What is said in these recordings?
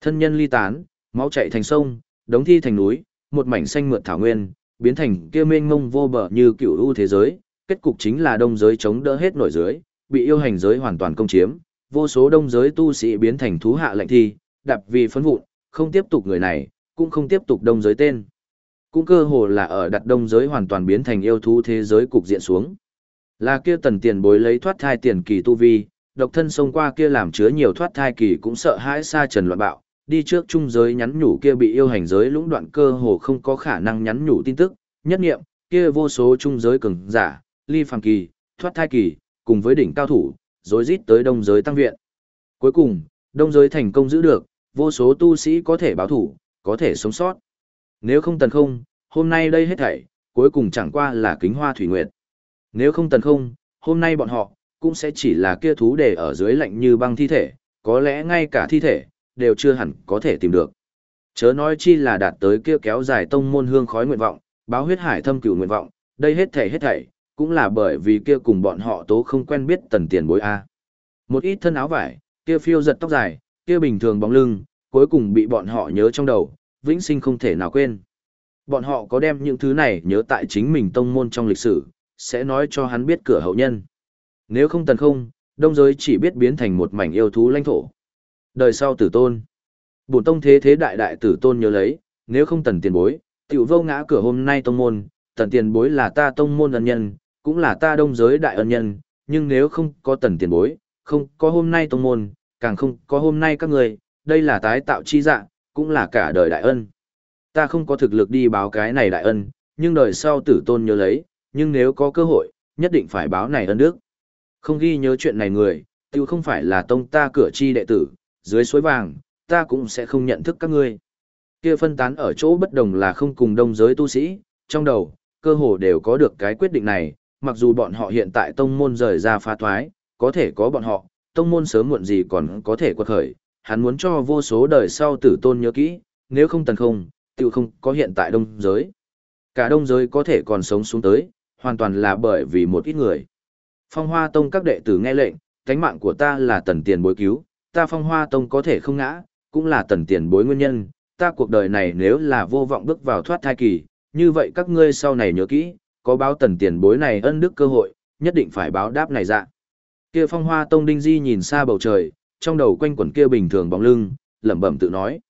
Thân nhân ly tán, máu chảy thành sông, đống thi thành núi, một mảnh xanh mượt thảo nguyên, biến thành kia mênh mông vô bờ như cựu u thế giới, kết cục chính là đông giới chống đỡ hết nổi dưới, bị yêu hành giới hoàn toàn công chiếm, vô số đông giới tu sĩ biến thành thú hạ lệnh thi, đạp vì phấn vụn, không tiếp tục người này, cũng không tiếp tục đông giới tên. Cũng cơ hồ là ở đặt đông giới hoàn toàn biến thành yêu thú thế giới cục diện xuống. Là kia tần tiền bối lấy thoát thai tiền kỳ tu vi, độc thân xông qua kia làm chứa nhiều thoát thai kỳ cũng sợ hãi xa trần loạn bạo, đi trước trung giới nhắn nhủ kia bị yêu hành giới lũng đoạn cơ hồ không có khả năng nhắn nhủ tin tức, nhất nghiệm, kia vô số trung giới cường giả, ly phàm kỳ, thoát thai kỳ, cùng với đỉnh cao thủ, rối rít tới đông giới tăng viện. Cuối cùng, đông giới thành công giữ được, vô số tu sĩ có thể báo thủ, có thể sống sót. Nếu không tần không, hôm nay đây hết thảy, cuối cùng chẳng qua là kính hoa thủy nguyệt. Nếu không tần không, hôm nay bọn họ, cũng sẽ chỉ là kia thú để ở dưới lạnh như băng thi thể, có lẽ ngay cả thi thể, đều chưa hẳn có thể tìm được. Chớ nói chi là đạt tới kia kéo dài tông môn hương khói nguyện vọng, báo huyết hải thâm cửu nguyện vọng, đây hết thảy hết thảy, cũng là bởi vì kia cùng bọn họ tố không quen biết tần tiền bối A. Một ít thân áo vải, kia phiêu giật tóc dài, kia bình thường bóng lưng, cuối cùng bị bọn họ nhớ trong đầu, vĩnh sinh không thể nào quên. Bọn họ có đem những thứ này nhớ tại chính mình tông môn trong lịch sử, sẽ nói cho hắn biết cửa hậu nhân. Nếu không tần không, đông giới chỉ biết biến thành một mảnh yêu thú lãnh thổ. Đời sau tử tôn. Bổn tông thế thế đại đại tử tôn nhớ lấy, nếu không tần tiền bối, tiểu vô ngã cửa hôm nay tông môn, tần tiền bối là ta tông môn ân nhân, cũng là ta đông giới đại ân nhân, nhưng nếu không có tần tiền bối, không có hôm nay tông môn, càng không có hôm nay các người, đây là tái tạo chi dạng, cũng là cả đời đại ân. Ta không có thực lực đi báo cái này đại ân, nhưng đời sau tử tôn nhớ lấy, nhưng nếu có cơ hội, nhất định phải báo này ân đức. Không ghi nhớ chuyện này người, tiêu không phải là tông ta cửa chi đệ tử, dưới suối vàng, ta cũng sẽ không nhận thức các ngươi. Kia phân tán ở chỗ bất đồng là không cùng đông giới tu sĩ, trong đầu, cơ hồ đều có được cái quyết định này, mặc dù bọn họ hiện tại tông môn rời ra phá thoái, có thể có bọn họ, tông môn sớm muộn gì còn có thể quật khởi, hắn muốn cho vô số đời sau tử tôn nhớ kỹ, nếu không tần không, tiêu không có hiện tại đông giới. Cả đông giới có thể còn sống xuống tới, hoàn toàn là bởi vì một ít người. Phong Hoa Tông các đệ tử nghe lệnh, cánh mạng của ta là tần tiền bối cứu, ta Phong Hoa Tông có thể không ngã, cũng là tần tiền bối nguyên nhân, ta cuộc đời này nếu là vô vọng bước vào thoát thai kỳ, như vậy các ngươi sau này nhớ kỹ, có báo tần tiền bối này ân đức cơ hội, nhất định phải báo đáp này dạ. Kia Phong Hoa Tông Đinh Di nhìn xa bầu trời, trong đầu quanh quẩn kia bình thường bóng lưng, lẩm bẩm tự nói.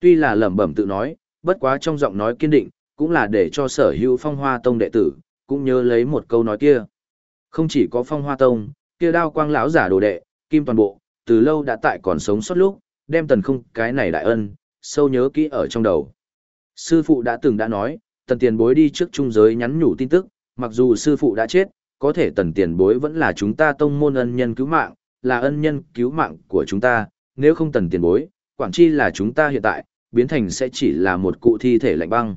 Tuy là lẩm bẩm tự nói, bất quá trong giọng nói kiên định, cũng là để cho sở hữu Phong Hoa Tông đệ tử, cũng nhớ lấy một câu nói kia. Không chỉ có Phong Hoa Tông, kia đao quang lão giả đồ đệ, kim toàn bộ, từ lâu đã tại còn sống suốt lúc, đem tần không cái này đại ân, sâu nhớ kỹ ở trong đầu. Sư phụ đã từng đã nói, tần tiền bối đi trước trung giới nhắn nhủ tin tức, mặc dù sư phụ đã chết, có thể tần tiền bối vẫn là chúng ta tông môn ân nhân cứu mạng, là ân nhân cứu mạng của chúng ta, nếu không tần tiền bối, quảng chi là chúng ta hiện tại, biến thành sẽ chỉ là một cụ thi thể lạnh băng.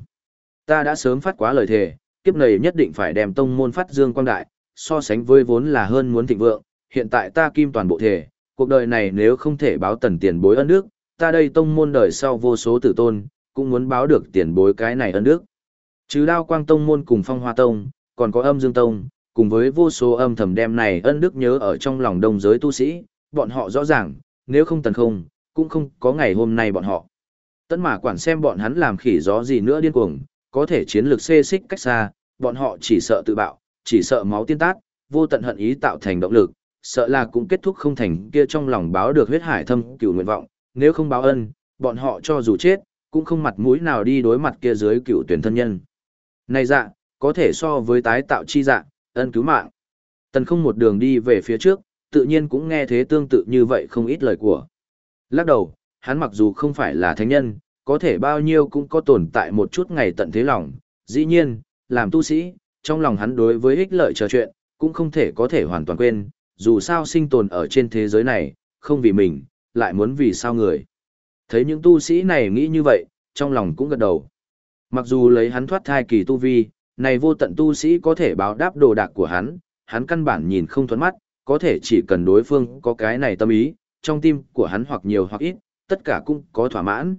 Ta đã sớm phát quá lời thề, kiếp này nhất định phải đem tông môn phát dương quang đại, so sánh với vốn là hơn muốn thịnh vượng, hiện tại ta kim toàn bộ thể, cuộc đời này nếu không thể báo tần tiền bối ân đức, ta đây tông môn đời sau vô số tử tôn, cũng muốn báo được tiền bối cái này ân đức. Chứ đao quang tông môn cùng phong hoa tông, còn có âm dương tông, cùng với vô số âm thầm đem này ân đức nhớ ở trong lòng đông giới tu sĩ, bọn họ rõ ràng, nếu không tần không, cũng không có ngày hôm nay bọn họ. Tấn mà quản xem bọn hắn làm khỉ gió gì nữa điên cuồng, có thể chiến lược xê xích cách xa, bọn họ chỉ sợ tự bạo, chỉ sợ máu tiên tát, vô tận hận ý tạo thành động lực, sợ là cũng kết thúc không thành kia trong lòng báo được huyết hải thâm cựu nguyện vọng, nếu không báo ân, bọn họ cho dù chết, cũng không mặt mũi nào đi đối mặt kia dưới cựu tuyển thân nhân. Này dạ, có thể so với tái tạo chi dạ, ân cứu mạng. Tần không một đường đi về phía trước, tự nhiên cũng nghe thế tương tự như vậy không ít lời của. Lắc đầu, hắn mặc dù không phải là thánh nhân, có thể bao nhiêu cũng có tồn tại một chút ngày tận thế lòng, dĩ nhiên, làm tu sĩ, trong lòng hắn đối với ích lợi trò chuyện, cũng không thể có thể hoàn toàn quên, dù sao sinh tồn ở trên thế giới này, không vì mình, lại muốn vì sao người. Thấy những tu sĩ này nghĩ như vậy, trong lòng cũng gật đầu. Mặc dù lấy hắn thoát thai kỳ tu vi, này vô tận tu sĩ có thể báo đáp đồ đạc của hắn, hắn căn bản nhìn không thuẫn mắt, có thể chỉ cần đối phương có cái này tâm ý, trong tim của hắn hoặc nhiều hoặc ít, tất cả cũng có thỏa mãn.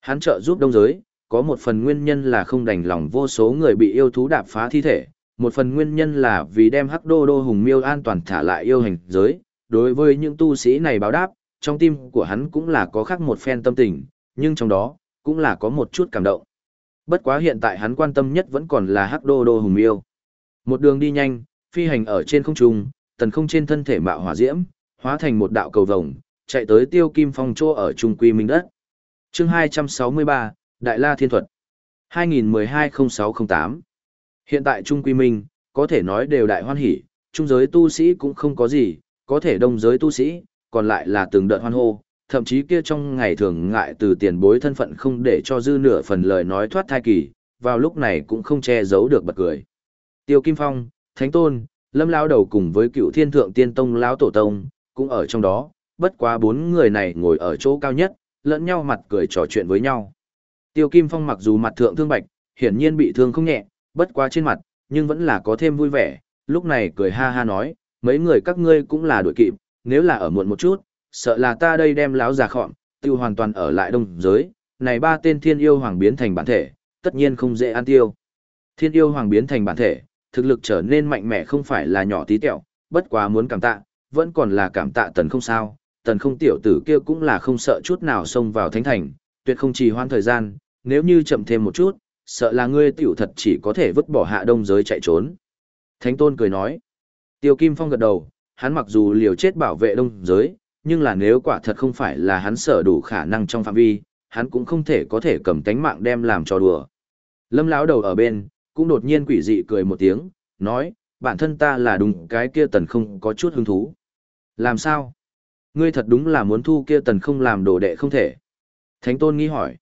Hắn trợ giúp đông giới, có một phần nguyên nhân là không đành lòng vô số người bị yêu thú đạp phá thi thể, một phần nguyên nhân là vì đem hắc đô đô hùng miêu an toàn thả lại yêu hành giới, đối với những tu sĩ này báo đáp, trong tim của hắn cũng là có khác một phen tâm tình, nhưng trong đó, cũng là có một chút cảm động. Bất quá hiện tại hắn quan tâm nhất vẫn còn là hắc đô đô hùng miêu. Một đường đi nhanh, phi hành ở trên không trung, tần không trên thân thể mạo hỏa diễm, hóa thành một đạo cầu vồng, chạy tới tiêu kim phong chỗ ở trung quy minh đất. chương 263, Đại La Thiên Thuật 2012-0608 Hiện tại Trung Quy Minh, có thể nói đều đại hoan hỉ, trung giới tu sĩ cũng không có gì, có thể đông giới tu sĩ, còn lại là từng đợt hoan hô, thậm chí kia trong ngày thường ngại từ tiền bối thân phận không để cho dư nửa phần lời nói thoát thai kỳ, vào lúc này cũng không che giấu được bật cười. Tiêu Kim Phong, Thánh Tôn, Lâm Lao Đầu cùng với cựu thiên thượng tiên tông Lão Tổ Tông, cũng ở trong đó, bất quá bốn người này ngồi ở chỗ cao nhất, lẫn nhau mặt cười trò chuyện với nhau. Tiêu Kim Phong mặc dù mặt thượng thương bạch, hiển nhiên bị thương không nhẹ, bất quá trên mặt, nhưng vẫn là có thêm vui vẻ, lúc này cười ha ha nói, mấy người các ngươi cũng là đuổi kịp, nếu là ở muộn một chút, sợ là ta đây đem láo già khọm, tiêu hoàn toàn ở lại đông giới, này ba tên thiên yêu hoàng biến thành bản thể, tất nhiên không dễ ăn tiêu. Thiên yêu hoàng biến thành bản thể, thực lực trở nên mạnh mẽ không phải là nhỏ tí tẹo, bất quá muốn cảm tạ, vẫn còn là cảm tạ tần không sao, tần không tiểu tử kia cũng là không sợ chút nào xông vào thánh thành, tuyệt không trì hoãn thời gian, nếu như chậm thêm một chút, sợ là ngươi tiểu thật chỉ có thể vứt bỏ hạ đông giới chạy trốn. Thánh tôn cười nói, tiêu kim phong gật đầu, hắn mặc dù liều chết bảo vệ đông giới, nhưng là nếu quả thật không phải là hắn sở đủ khả năng trong phạm vi, hắn cũng không thể có thể cầm tánh mạng đem làm trò đùa. Lâm lão đầu ở bên, cũng đột nhiên quỷ dị cười một tiếng, nói, bản thân ta là đúng cái kia tần không có chút hứng thú. Làm sao? Ngươi thật đúng là muốn thu kia tần không làm đồ đệ không thể. Thánh tôn nghi hỏi.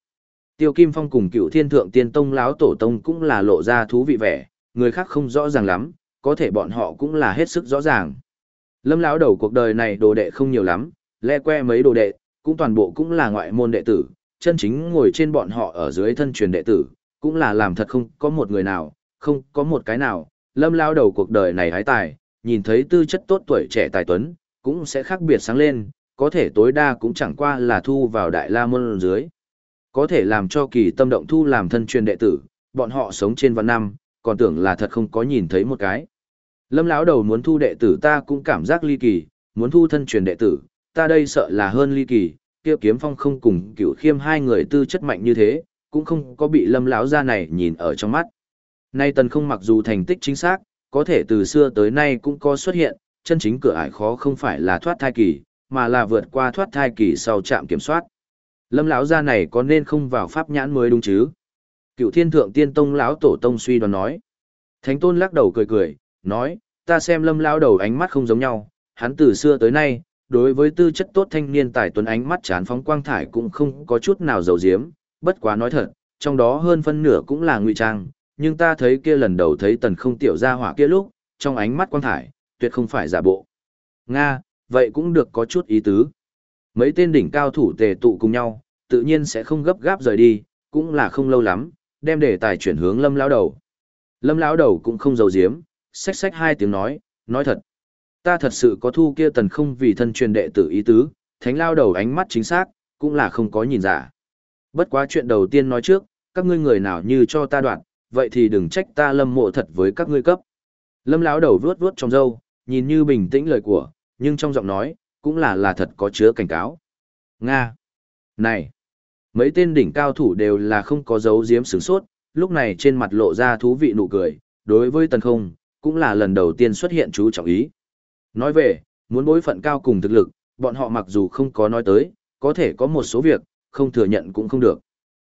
Tiêu Kim Phong cùng cựu thiên thượng tiên tông lão tổ tông cũng là lộ ra thú vị vẻ, người khác không rõ ràng lắm, có thể bọn họ cũng là hết sức rõ ràng. Lâm lão đầu cuộc đời này đồ đệ không nhiều lắm, le que mấy đồ đệ, cũng toàn bộ cũng là ngoại môn đệ tử, chân chính ngồi trên bọn họ ở dưới thân truyền đệ tử, cũng là làm thật không có một người nào, không có một cái nào. Lâm lão đầu cuộc đời này hái tài, nhìn thấy tư chất tốt tuổi trẻ tài tuấn, cũng sẽ khác biệt sáng lên, có thể tối đa cũng chẳng qua là thu vào đại la môn dưới. Có thể làm cho kỳ tâm động thu làm thân truyền đệ tử, bọn họ sống trên vạn năm, còn tưởng là thật không có nhìn thấy một cái. Lâm lão đầu muốn thu đệ tử ta cũng cảm giác ly kỳ, muốn thu thân truyền đệ tử, ta đây sợ là hơn ly kỳ, kia kiếm phong không cùng cửu khiêm hai người tư chất mạnh như thế, cũng không có bị lâm lão gia này nhìn ở trong mắt. Nay tần không mặc dù thành tích chính xác, có thể từ xưa tới nay cũng có xuất hiện, chân chính cửa ải khó không phải là thoát thai kỳ, mà là vượt qua thoát thai kỳ sau trạm kiểm soát. Lâm lão gia này có nên không vào pháp nhãn mới đúng chứ? Cựu Thiên Thượng Tiên Tông lão tổ tông suy đoán nói. Thánh Tôn lắc đầu cười cười, nói, ta xem Lâm lão đầu ánh mắt không giống nhau, hắn từ xưa tới nay, đối với tư chất tốt thanh niên tài tuấn ánh mắt chán phóng quang thải cũng không có chút nào dầu diếm, bất quá nói thật, trong đó hơn phân nửa cũng là ngụy trang, nhưng ta thấy kia lần đầu thấy tần không tiểu ra hỏa kia lúc, trong ánh mắt quang thải, tuyệt không phải giả bộ. Nga, vậy cũng được có chút ý tứ. Mấy tên đỉnh cao thủ tề tụ cùng nhau, tự nhiên sẽ không gấp gáp rời đi, cũng là không lâu lắm, đem đề tài chuyển hướng lâm lão đầu. Lâm lão đầu cũng không giấu giếm, xách xách hai tiếng nói, nói thật. Ta thật sự có thu kia tần không vì thân truyền đệ tử ý tứ, thánh lao đầu ánh mắt chính xác, cũng là không có nhìn giả. Bất quá chuyện đầu tiên nói trước, các ngươi người nào như cho ta đoạn, vậy thì đừng trách ta lâm mộ thật với các ngươi cấp. Lâm lão đầu vuốt vuốt trong râu, nhìn như bình tĩnh lời của, nhưng trong giọng nói, cũng là là thật có chứa cảnh cáo. Nga! Này! Mấy tên đỉnh cao thủ đều là không có dấu diếm sướng sốt, lúc này trên mặt lộ ra thú vị nụ cười, đối với tần không, cũng là lần đầu tiên xuất hiện chú trọng ý. Nói về, muốn bối phận cao cùng thực lực, bọn họ mặc dù không có nói tới, có thể có một số việc, không thừa nhận cũng không được.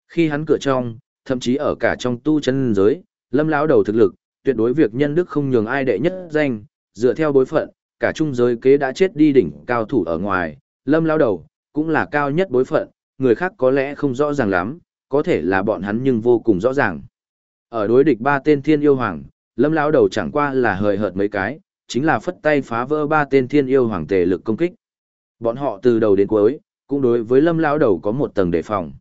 Khi hắn cửa trong, thậm chí ở cả trong tu chân giới, lâm lão đầu thực lực, tuyệt đối việc nhân đức không nhường ai đệ nhất danh, dựa theo bối phận, cả trung giới kế đã chết đi đỉnh cao thủ ở ngoài, lâm lao đầu, cũng là cao nhất bối phận, người khác có lẽ không rõ ràng lắm, có thể là bọn hắn nhưng vô cùng rõ ràng. Ở đối địch ba tên thiên yêu hoàng, lâm lao đầu chẳng qua là hời hợt mấy cái, chính là phất tay phá vỡ ba tên thiên yêu hoàng tề lực công kích. Bọn họ từ đầu đến cuối, cũng đối với lâm lao đầu có một tầng đề phòng.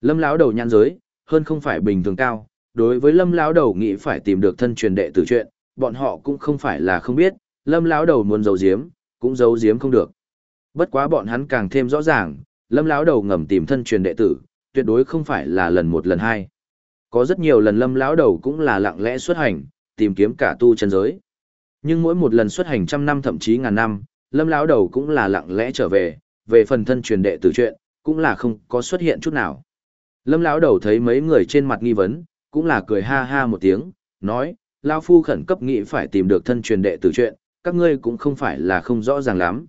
Lâm lão đầu nhãn giới, hơn không phải bình thường cao, đối với lâm lão đầu nghĩ phải tìm được thân truyền đệ tử chuyện, bọn họ cũng không phải là không biết, lâm lão đầu muốn giấu giếm cũng giấu giếm không được. Bất quá bọn hắn càng thêm rõ ràng lâm lão đầu ngầm tìm thân truyền đệ tử tuyệt đối không phải là lần một lần hai. Có rất nhiều lần lâm lão đầu cũng là lặng lẽ xuất hành tìm kiếm cả tu chân giới. Nhưng mỗi một lần xuất hành trăm năm thậm chí ngàn năm lâm lão đầu cũng là lặng lẽ trở về về phần thân truyền đệ tử chuyện, cũng là không có xuất hiện chút nào. Lâm lão đầu thấy mấy người trên mặt nghi vấn, cũng là cười ha ha một tiếng, nói, Lao Phu khẩn cấp nghĩ phải tìm được thân truyền đệ tử chuyện, các ngươi cũng không phải là không rõ ràng lắm.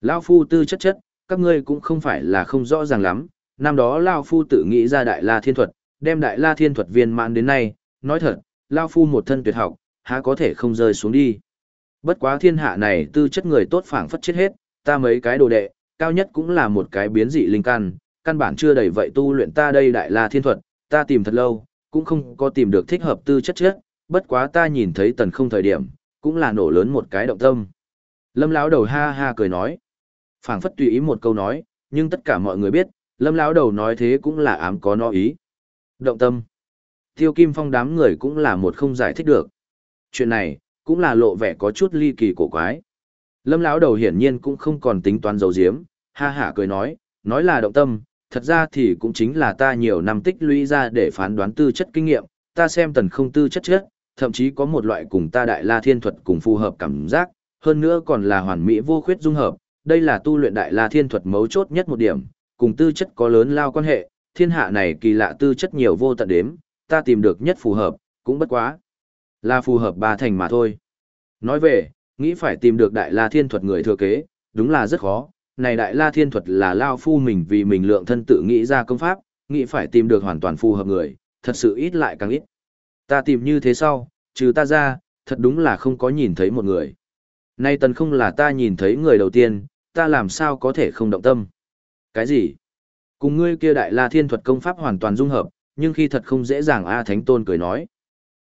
Lao Phu tư chất chất, các ngươi cũng không phải là không rõ ràng lắm, năm đó Lao Phu tự nghĩ ra Đại La Thiên Thuật, đem Đại La Thiên Thuật viên mãn đến nay, nói thật, Lao Phu một thân tuyệt học, há có thể không rơi xuống đi. Bất quá thiên hạ này tư chất người tốt phảng phất chết hết, ta mấy cái đồ đệ, cao nhất cũng là một cái biến dị linh căn, căn bản chưa đầy vậy tu luyện ta đây Đại La Thiên Thuật, ta tìm thật lâu, cũng không có tìm được thích hợp tư chất chất, bất quá ta nhìn thấy tần không thời điểm, cũng là nổ lớn một cái động tâm. Lâm lão đầu ha ha cười nói, phảng phất tùy ý một câu nói, nhưng tất cả mọi người biết, lâm lão đầu nói thế cũng là ám có nó ý. Động tâm. Tiêu Kim Phong đám người cũng là một không giải thích được. Chuyện này, cũng là lộ vẻ có chút ly kỳ cổ quái. Lâm lão đầu hiển nhiên cũng không còn tính toán dấu diếm, ha hả cười nói, nói là động tâm, thật ra thì cũng chính là ta nhiều năm tích lũy ra để phán đoán tư chất kinh nghiệm, ta xem tần không tư chất chất, thậm chí có một loại cùng ta đại la thiên thuật cùng phù hợp cảm giác, hơn nữa còn là hoàn mỹ vô khuyết dung hợp, đây là tu luyện đại la thiên thuật mấu chốt nhất một điểm, cùng tư chất có lớn lao quan hệ, thiên hạ này kỳ lạ tư chất nhiều vô tận đếm, ta tìm được nhất phù hợp, cũng bất quá. Là phù hợp ba thành mà thôi. Nói về, nghĩ phải tìm được đại la thiên thuật người thừa kế, đúng là rất khó, này đại la thiên thuật là lao phu mình vì mình lượng thân tự nghĩ ra công pháp, nghĩ phải tìm được hoàn toàn phù hợp người, thật sự ít lại càng ít. Ta tìm như thế sau, trừ ta ra, thật đúng là không có nhìn thấy một người. Nay tần không là ta nhìn thấy người đầu tiên, ta làm sao có thể không động tâm. Cái gì? Cùng ngươi kia đại la thiên thuật công pháp hoàn toàn dung hợp, nhưng khi thật không dễ dàng A Thánh Tôn cười nói.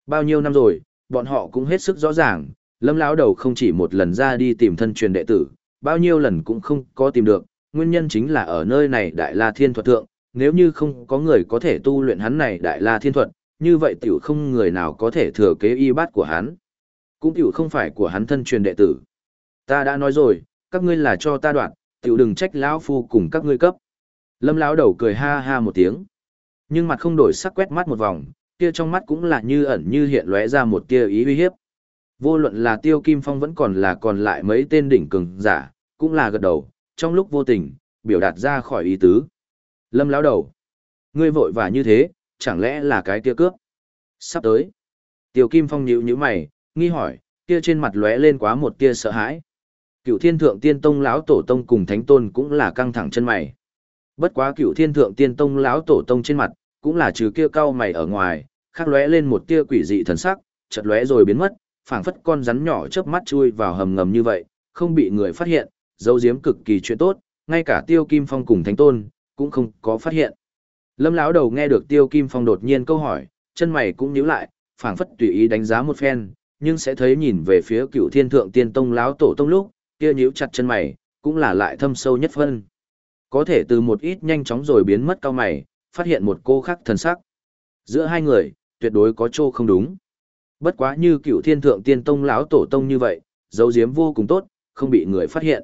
Bao nhiêu năm rồi, bọn họ cũng hết sức rõ ràng, lâm lão đầu không chỉ một lần ra đi tìm thân truyền đệ tử, bao nhiêu lần cũng không có tìm được, nguyên nhân chính là ở nơi này đại la thiên thuật thượng, nếu như không có người có thể tu luyện hắn này đại la thiên thuật, như vậy tiểu không người nào có thể thừa kế y bát của hắn. Cũng tiểu không phải của hắn thân truyền đệ tử. Ta đã nói rồi, các ngươi là cho ta đoạn, tiểu đừng trách lão phu cùng các ngươi cấp. Lâm lão đầu cười ha ha một tiếng. Nhưng mặt không đổi sắc quét mắt một vòng, kia trong mắt cũng là như ẩn như hiện lóe ra một tia ý uy hiếp. Vô luận là Tiêu Kim Phong vẫn còn là còn lại mấy tên đỉnh cường giả, cũng là gật đầu, trong lúc vô tình, biểu đạt ra khỏi ý tứ. Lâm lão đầu, ngươi vội vã như thế, chẳng lẽ là cái kia cướp? Sắp tới. Tiêu Kim Phong nhíu nhíu mày, nghi hỏi, kia trên mặt lóe lên quá một tia sợ hãi. Cựu Thiên Thượng Tiên Tông lão tổ tông cùng Thánh Tôn cũng là căng thẳng chân mày. Bất quá Cựu Thiên Thượng Tiên Tông lão tổ tông trên mặt, cũng là trừ kia cau mày ở ngoài, khác lóe lên một tia quỷ dị thần sắc, chợt lóe rồi biến mất, phảng phất con rắn nhỏ chớp mắt chui vào hầm ngầm như vậy, không bị người phát hiện, dấu giếm cực kỳ chuyện tốt, ngay cả Tiêu Kim Phong cùng Thánh Tôn cũng không có phát hiện. Lâm lão đầu nghe được Tiêu Kim Phong đột nhiên câu hỏi, chân mày cũng nhíu lại, phảng phất tùy ý đánh giá một phen, nhưng sẽ thấy nhìn về phía Cựu Thiên Thượng Tiên Tông lão tổ tông lúc, kia nhíu chặt chân mày, cũng là lại thâm sâu nhất phân. Có thể từ một ít nhanh chóng rồi biến mất cao mày, phát hiện một cô khác thần sắc. Giữa hai người, tuyệt đối có chỗ không đúng. Bất quá như cựu thiên thượng tiên tông lão tổ tông như vậy, dấu giếm vô cùng tốt, không bị người phát hiện.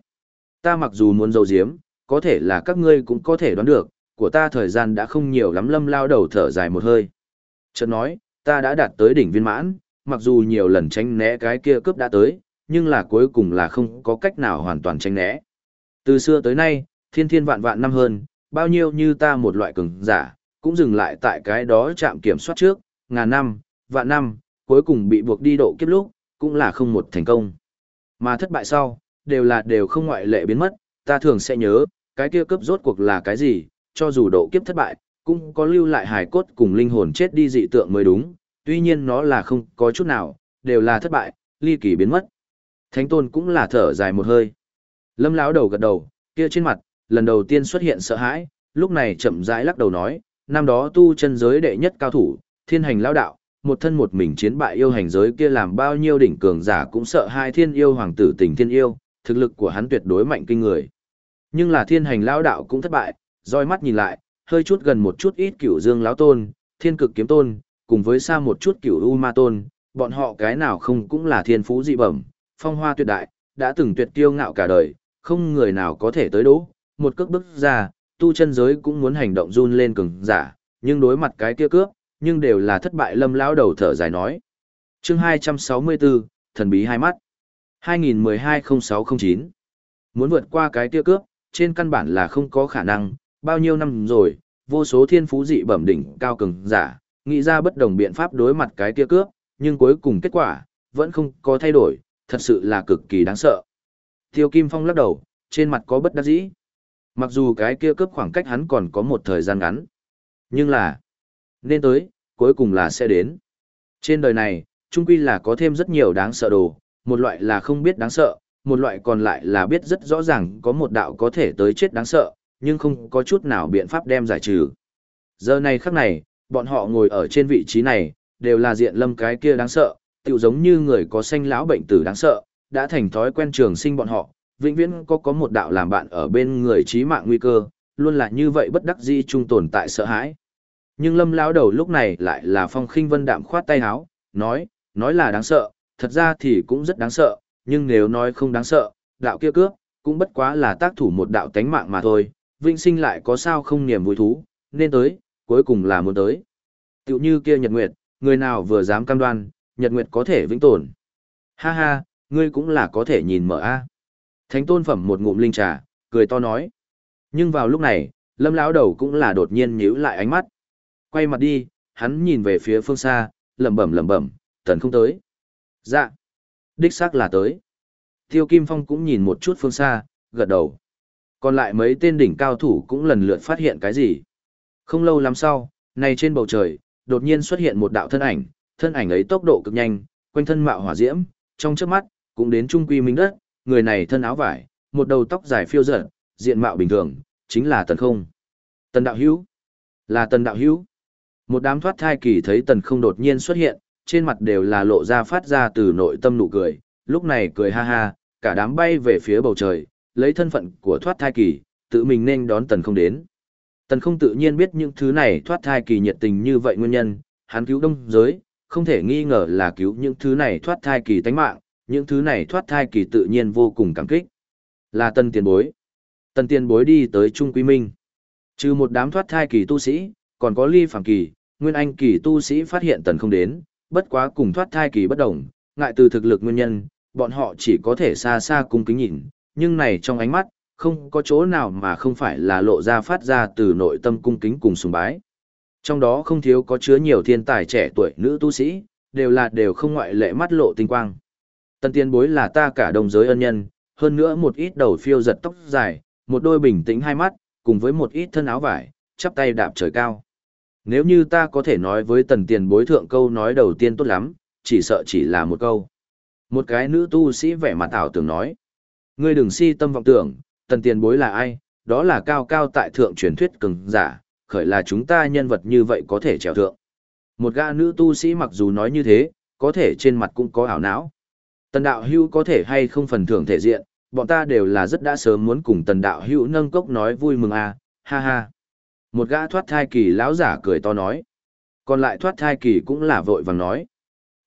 Ta mặc dù muốn dấu giếm có thể là các ngươi cũng có thể đoán được, của ta thời gian đã không nhiều lắm lâm lao đầu thở dài một hơi. Chợt nói, ta đã đạt tới đỉnh viên mãn, mặc dù nhiều lần tránh né cái kia cướp đã tới, nhưng là cuối cùng là không có cách nào hoàn toàn tránh né. Từ xưa tới nay, thiên thiên vạn vạn năm hơn, bao nhiêu như ta một loại cường giả, cũng dừng lại tại cái đó chạm kiểm soát trước, ngàn năm, vạn năm, cuối cùng bị buộc đi độ kiếp lúc, cũng là không một thành công. Mà thất bại sau, đều là đều không ngoại lệ biến mất, ta thường sẽ nhớ, cái kia cấp rốt cuộc là cái gì, cho dù độ kiếp thất bại, cũng có lưu lại hài cốt cùng linh hồn chết đi dị tượng mới đúng, tuy nhiên nó là không có chút nào, đều là thất bại, ly kỳ biến mất. Thánh tôn cũng là thở dài một hơi. Lâm lão đầu gật đầu, kia trên mặt, lần đầu tiên xuất hiện sợ hãi, lúc này chậm rãi lắc đầu nói, năm đó tu chân giới đệ nhất cao thủ, thiên hành lão đạo, một thân một mình chiến bại yêu hành giới kia làm bao nhiêu đỉnh cường giả cũng sợ hai thiên yêu hoàng tử tình thiên yêu, thực lực của hắn tuyệt đối mạnh kinh người. Nhưng là thiên hành lão đạo cũng thất bại, roi mắt nhìn lại, hơi chút gần một chút ít cửu dương lão tôn, thiên cực kiếm tôn, cùng với xa một chút cửu u ma tôn, bọn họ cái nào không cũng là thiên phú dị bẩm, phong hoa tuyệt đại, đã từng tuyệt tiêu ngạo cả đời, không người nào có thể tới đỗ, một cước bước ra, tu chân giới cũng muốn hành động run lên cường giả, nhưng đối mặt cái kia cướp, nhưng đều là thất bại lâm lão đầu thở dài nói. chương 264, thần bí hai mắt. 2012-0609. Muốn vượt qua cái kia cướp, trên căn bản là không có khả năng, bao nhiêu năm rồi, vô số thiên phú dị bẩm đỉnh cao cường giả, nghĩ ra bất đồng biện pháp đối mặt cái kia cướp, nhưng cuối cùng kết quả, vẫn không có thay đổi, thật sự là cực kỳ đáng sợ. Tiêu Kim Phong lắc đầu, trên mặt có bất đắc dĩ. Mặc dù cái kia cướp khoảng cách hắn còn có một thời gian ngắn, nhưng là, nên tới, cuối cùng là sẽ đến. Trên đời này, trung quy là có thêm rất nhiều đáng sợ đồ, một loại là không biết đáng sợ, một loại còn lại là biết rất rõ ràng có một đạo có thể tới chết đáng sợ, nhưng không có chút nào biện pháp đem giải trừ. Giờ này khắc này, bọn họ ngồi ở trên vị trí này, đều là diện lâm cái kia đáng sợ, tựu giống như người có sanh lão bệnh tử đáng sợ, đã thành thói quen trường sinh bọn họ, vĩnh viễn có có một đạo làm bạn ở bên người trí mạng nguy cơ, luôn là như vậy bất đắc dĩ trung tồn tại sợ hãi. Nhưng lâm lão đầu lúc này lại là phong khinh vân đạm khoát tay háo, nói, nói là đáng sợ, thật ra thì cũng rất đáng sợ, nhưng nếu nói không đáng sợ, đạo kia cướp, cũng bất quá là tác thủ một đạo tánh mạng mà thôi, vinh sinh lại có sao không niềm vui thú, nên tới, cuối cùng là muốn tới. Tiểu như kia Nhật Nguyệt, người nào vừa dám cam đoan, Nhật Nguyệt có thể vĩnh tồn. Ha ha, ngươi cũng là có thể nhìn mở a. Thánh tôn phẩm một ngụm linh trà, cười to nói. Nhưng vào lúc này, lâm lão đầu cũng là đột nhiên nhíu lại ánh mắt. Quay mặt đi, hắn nhìn về phía phương xa, lẩm bẩm lẩm bẩm, tần không tới. Dạ. Đích xác là tới. Tiêu Kim Phong cũng nhìn một chút phương xa, gật đầu. Còn lại mấy tên đỉnh cao thủ cũng lần lượt phát hiện cái gì. Không lâu lắm sau, này trên bầu trời, đột nhiên xuất hiện một đạo thân ảnh, thân ảnh ấy tốc độ cực nhanh, quanh thân mạo hỏa diễm, trong chớp mắt, cũng đến trung quy minh đất, người này thân áo vải, một đầu tóc dài phiêu dở, diện mạo bình thường, chính là Tần Không. Tần Đạo Hữu Là Tần Đạo Hữu Một đám thoát thai kỳ thấy Tần Không đột nhiên xuất hiện, trên mặt đều là lộ ra phát ra từ nội tâm nụ cười, lúc này cười ha ha, cả đám bay về phía bầu trời, lấy thân phận của thoát thai kỳ, tự mình nên đón Tần Không đến. Tần Không tự nhiên biết những thứ này thoát thai kỳ nhiệt tình như vậy nguyên nhân, hắn cứu đông giới, không thể nghi ngờ là cứu những thứ này thoát thai kỳ tánh mạng, những thứ này thoát thai kỳ tự nhiên vô cùng cảm kích. Là Tần Tiền Bối. Tần Tiền Bối đi tới Trung Quý Minh. Trừ một đám thoát thai kỳ tu sĩ, còn có ly phàm kỳ, nguyên anh kỳ tu sĩ phát hiện Tần không đến, bất quá cùng thoát thai kỳ bất đồng, ngại từ thực lực nguyên nhân, bọn họ chỉ có thể xa xa cung kính nhìn, nhưng này trong ánh mắt, không có chỗ nào mà không phải là lộ ra phát ra từ nội tâm cung kính cùng sùng bái. Trong đó không thiếu có chứa nhiều thiên tài trẻ tuổi nữ tu sĩ, đều là đều không ngoại lệ mắt lộ tinh quang. Tần tiên bối là ta cả đồng giới ân nhân, hơn nữa một ít đầu phiêu giật tóc dài, một đôi bình tĩnh hai mắt, cùng với một ít thân áo vải, chắp tay đạp trời cao. Nếu như ta có thể nói với tần tiền bối thượng câu nói đầu tiên tốt lắm, chỉ sợ chỉ là một câu. Một cái nữ tu sĩ vẻ mặt ảo tưởng nói. Ngươi đừng si tâm vọng tưởng, tần tiền bối là ai, đó là cao cao tại thượng truyền thuyết cường giả, khởi là chúng ta nhân vật như vậy có thể trèo thượng. Một gã nữ tu sĩ mặc dù nói như thế, có thể trên mặt cũng có ảo não. Tần đạo hưu có thể hay không phần thưởng thể diện, bọn ta đều là rất đã sớm muốn cùng tần đạo hưu nâng cốc nói vui mừng à, ha ha. Một gã thoát thai kỳ lão giả cười to nói. Còn lại thoát thai kỳ cũng là vội vàng nói.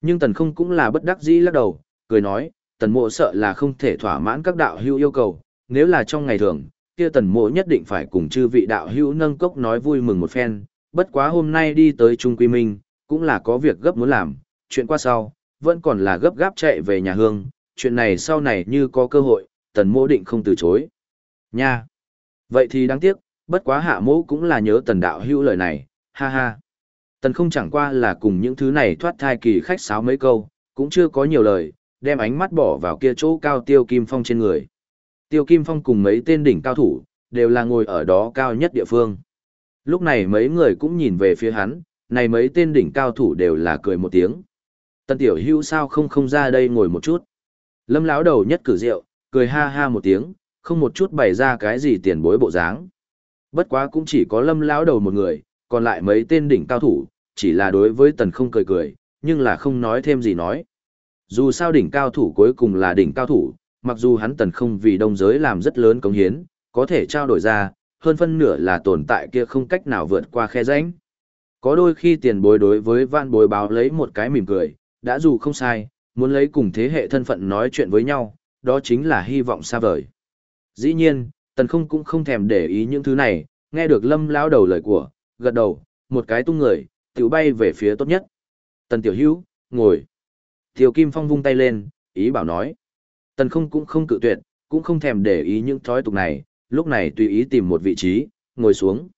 Nhưng tần không cũng là bất đắc dĩ lắc đầu, cười nói, tần mộ sợ là không thể thỏa mãn các đạo hữu yêu cầu, nếu là trong ngày thường, kia tần mộ nhất định phải cùng chư vị đạo hữu nâng cốc nói vui mừng một phen, bất quá hôm nay đi tới Trung Quy Minh, cũng là có việc gấp muốn làm, chuyện qua sau, vẫn còn là gấp gáp chạy về nhà hương, chuyện này sau này như có cơ hội, tần mộ định không từ chối. Nha! Vậy thì đáng tiếc, bất quá hạ mộ cũng là nhớ tần đạo hữu lời này, ha ha. Tần không chẳng qua là cùng những thứ này thoát thai kỳ khách sáo mấy câu, cũng chưa có nhiều lời, đem ánh mắt bỏ vào kia chỗ cao tiêu kim phong trên người. Tiêu kim phong cùng mấy tên đỉnh cao thủ, đều là ngồi ở đó cao nhất địa phương. Lúc này mấy người cũng nhìn về phía hắn, này mấy tên đỉnh cao thủ đều là cười một tiếng. Tần tiểu hưu sao không không ra đây ngồi một chút. Lâm lão đầu nhất cử rượu, cười ha ha một tiếng, không một chút bày ra cái gì tiền bối bộ dáng. Bất quá cũng chỉ có lâm lão đầu một người, còn lại mấy tên đỉnh cao thủ, chỉ là đối với tần không cười cười, nhưng là không nói thêm gì nói. Dù sao đỉnh cao thủ cuối cùng là đỉnh cao thủ, mặc dù hắn tần không vì đông giới làm rất lớn công hiến, có thể trao đổi ra, hơn phân nửa là tồn tại kia không cách nào vượt qua khe rãnh. Có đôi khi tiền bối đối với vạn bối báo lấy một cái mỉm cười, đã dù không sai, muốn lấy cùng thế hệ thân phận nói chuyện với nhau, đó chính là hy vọng xa vời. Dĩ nhiên, tần không cũng không thèm để ý những thứ này, nghe được lâm lão đầu lời của, gật đầu, một cái tung người, tiểu bay về phía tốt nhất. Tần tiểu hữu, ngồi. Tiêu Kim Phong vung tay lên, ý bảo nói. Tần không cũng không cự tuyệt, cũng không thèm để ý những thói tục này, lúc này tùy ý tìm một vị trí, ngồi xuống.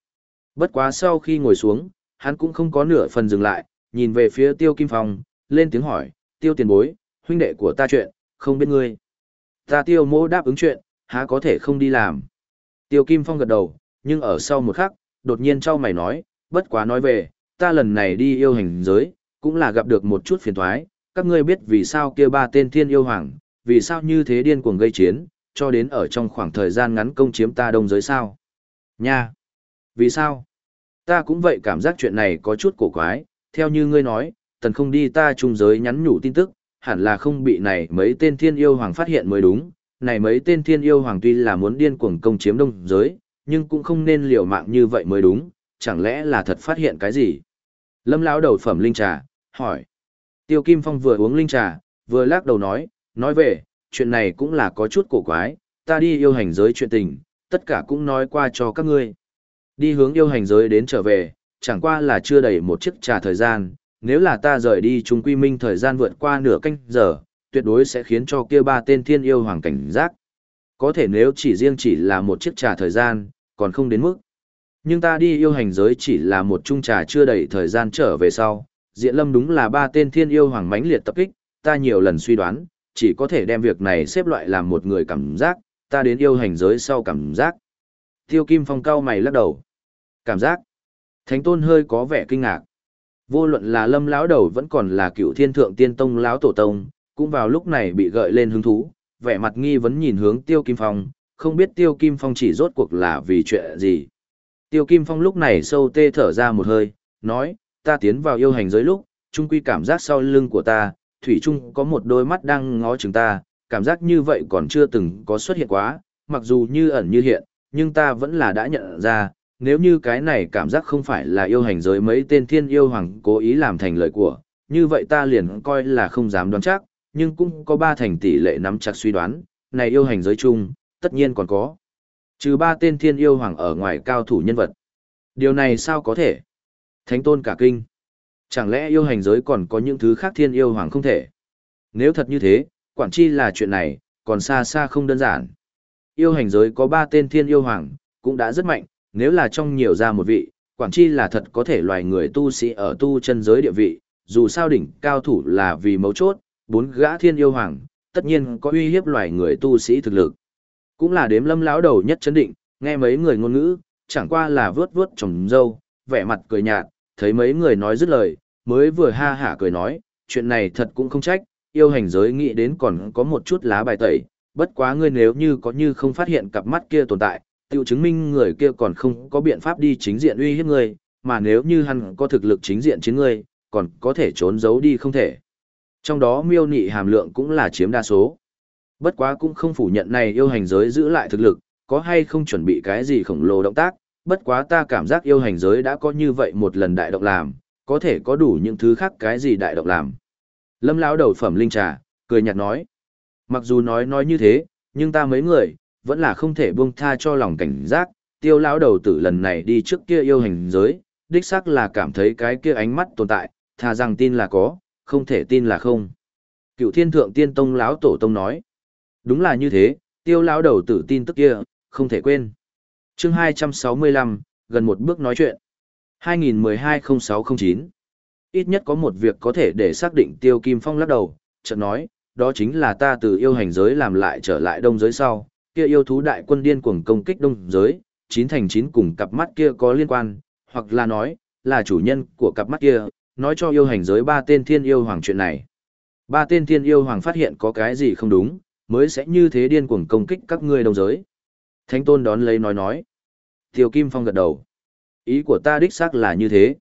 Bất quá sau khi ngồi xuống, hắn cũng không có nửa phần dừng lại, nhìn về phía Tiêu Kim Phong, lên tiếng hỏi, Tiêu tiền bối, huynh đệ của ta chuyện, không biết ngươi. Ta Tiêu mô đáp ứng chuyện, há có thể không đi làm. Tiêu Kim Phong gật đầu, nhưng ở sau một khắc, đột nhiên trao mày nói, bất quá nói về, ta lần này đi yêu hành giới, cũng là gặp được một chút phiền thoái, các ngươi biết vì sao kia ba tên thiên yêu hoàng, vì sao như thế điên cuồng gây chiến, cho đến ở trong khoảng thời gian ngắn công chiếm ta đông giới sao. Nha! Vì sao? Ta cũng vậy cảm giác chuyện này có chút cổ quái, theo như ngươi nói, tần không đi ta trung giới nhắn nhủ tin tức, hẳn là không bị này mấy tên thiên yêu hoàng phát hiện mới đúng, này mấy tên thiên yêu hoàng tuy là muốn điên cuồng công chiếm đông giới, nhưng cũng không nên liều mạng như vậy mới đúng, chẳng lẽ là thật phát hiện cái gì? Lâm lão đầu phẩm linh trà, hỏi. Tiêu Kim Phong vừa uống linh trà, vừa lắc đầu nói, nói về, chuyện này cũng là có chút cổ quái, ta đi yêu hành giới chuyện tình, tất cả cũng nói qua cho các ngươi. Đi hướng yêu hành giới đến trở về, chẳng qua là chưa đầy một chiếc trà thời gian, nếu là ta rời đi chúng quy minh thời gian vượt qua nửa canh giờ, tuyệt đối sẽ khiến cho kia ba tên thiên yêu hoàng cảnh giác. Có thể nếu chỉ riêng chỉ là một chiếc trà thời gian, còn không đến mức. Nhưng ta đi yêu hành giới chỉ là một chung trà chưa đầy thời gian trở về sau, diện lâm đúng là ba tên thiên yêu hoàng mãnh liệt tập kích, ta nhiều lần suy đoán, chỉ có thể đem việc này xếp loại làm một người cảm giác, ta đến yêu hành giới sau cảm giác. Tiêu Kim Phong cao mày lắc đầu. Cảm giác. Thánh tôn hơi có vẻ kinh ngạc. Vô luận là lâm lão đầu vẫn còn là cựu thiên thượng tiên tông lão tổ tông, cũng vào lúc này bị gợi lên hứng thú, vẻ mặt nghi vấn nhìn hướng Tiêu Kim Phong, không biết Tiêu Kim Phong chỉ rốt cuộc là vì chuyện gì. Tiêu Kim Phong lúc này sâu tê thở ra một hơi, nói, ta tiến vào yêu hành giới lúc, trung quy cảm giác sau lưng của ta, Thủy Trung có một đôi mắt đang ngó chừng ta, cảm giác như vậy còn chưa từng có xuất hiện quá, mặc dù như ẩn như hiện, nhưng ta vẫn là đã nhận ra, nếu như cái này cảm giác không phải là yêu hành giới mấy tên thiên yêu hoàng cố ý làm thành lời của, như vậy ta liền coi là không dám đoán chắc, nhưng cũng có ba thành tỷ lệ nắm chặt suy đoán, này yêu hành giới chung, tất nhiên còn có. Trừ ba tên thiên yêu hoàng ở ngoài cao thủ nhân vật. Điều này sao có thể? Thánh tôn cả kinh. Chẳng lẽ yêu hành giới còn có những thứ khác thiên yêu hoàng không thể? Nếu thật như thế, quản chi là chuyện này, còn xa xa không đơn giản. Yêu hành giới có ba tên thiên yêu hoàng, cũng đã rất mạnh, nếu là trong nhiều ra một vị, quản chi là thật có thể loài người tu sĩ ở tu chân giới địa vị, dù sao đỉnh cao thủ là vì mấu chốt, bốn gã thiên yêu hoàng, tất nhiên có uy hiếp loài người tu sĩ thực lực. Cũng là đếm lâm lão đầu nhất chấn định, nghe mấy người ngôn ngữ, chẳng qua là vướt vướt trồng dâu, vẻ mặt cười nhạt, thấy mấy người nói dứt lời, mới vừa ha hả cười nói, chuyện này thật cũng không trách, yêu hành giới nghĩ đến còn có một chút lá bài tẩy, bất quá ngươi nếu như có như không phát hiện cặp mắt kia tồn tại, tiêu chứng minh người kia còn không có biện pháp đi chính diện uy hiếp ngươi, mà nếu như hắn có thực lực chính diện chiến ngươi, còn có thể trốn giấu đi không thể. Trong đó miêu nị hàm lượng cũng là chiếm đa số. Bất quá cũng không phủ nhận này yêu hành giới giữ lại thực lực, có hay không chuẩn bị cái gì khổng lồ động tác, bất quá ta cảm giác yêu hành giới đã có như vậy một lần đại động làm, có thể có đủ những thứ khác cái gì đại động làm. Lâm lão đầu phẩm linh trà, cười nhạt nói. Mặc dù nói nói như thế, nhưng ta mấy người, vẫn là không thể buông tha cho lòng cảnh giác, tiêu lão đầu tử lần này đi trước kia yêu hành giới, đích xác là cảm thấy cái kia ánh mắt tồn tại, thà rằng tin là có, không thể tin là không. Cựu thiên thượng tiên tông lão tổ tông nói. Đúng là như thế, tiêu lão đầu tử tin tức kia, không thể quên chương 265, gần một bước nói chuyện. 2012-0609 Ít nhất có một việc có thể để xác định Tiêu Kim Phong lắc đầu, chợt nói, đó chính là ta từ yêu hành giới làm lại trở lại đông giới sau, kia yêu thú đại quân điên cuồng công kích đông giới, chín thành chín cùng cặp mắt kia có liên quan, hoặc là nói, là chủ nhân của cặp mắt kia, nói cho yêu hành giới ba tên thiên yêu hoàng chuyện này. Ba tên thiên yêu hoàng phát hiện có cái gì không đúng, mới sẽ như thế điên cuồng công kích các ngươi đông giới. Thánh tôn đón lấy nói nói. Tiêu Kim Phong gật đầu. Ý của ta đích xác là như thế.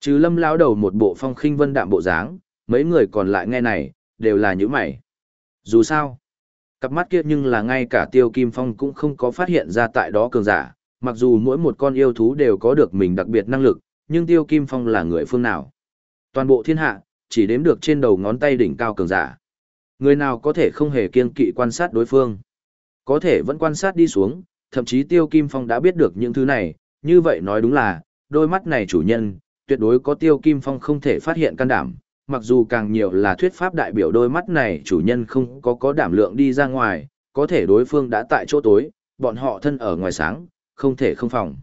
Trừ lâm lão đầu một bộ phong khinh vân đạm bộ dáng, mấy người còn lại nghe này, đều là những mày. Dù sao, cặp mắt kia nhưng là ngay cả tiêu kim phong cũng không có phát hiện ra tại đó cường giả, mặc dù mỗi một con yêu thú đều có được mình đặc biệt năng lực, nhưng tiêu kim phong là người phương nào. Toàn bộ thiên hạ, chỉ đếm được trên đầu ngón tay đỉnh cao cường giả. Người nào có thể không hề kiên kỵ quan sát đối phương. Có thể vẫn quan sát đi xuống, thậm chí tiêu kim phong đã biết được những thứ này, như vậy nói đúng là, đôi mắt này chủ nhân, tuyệt đối có tiêu kim phong không thể phát hiện can đảm, mặc dù càng nhiều là thuyết pháp đại biểu đôi mắt này chủ nhân không có có đảm lượng đi ra ngoài, có thể đối phương đã tại chỗ tối, bọn họ thân ở ngoài sáng, không thể không phòng.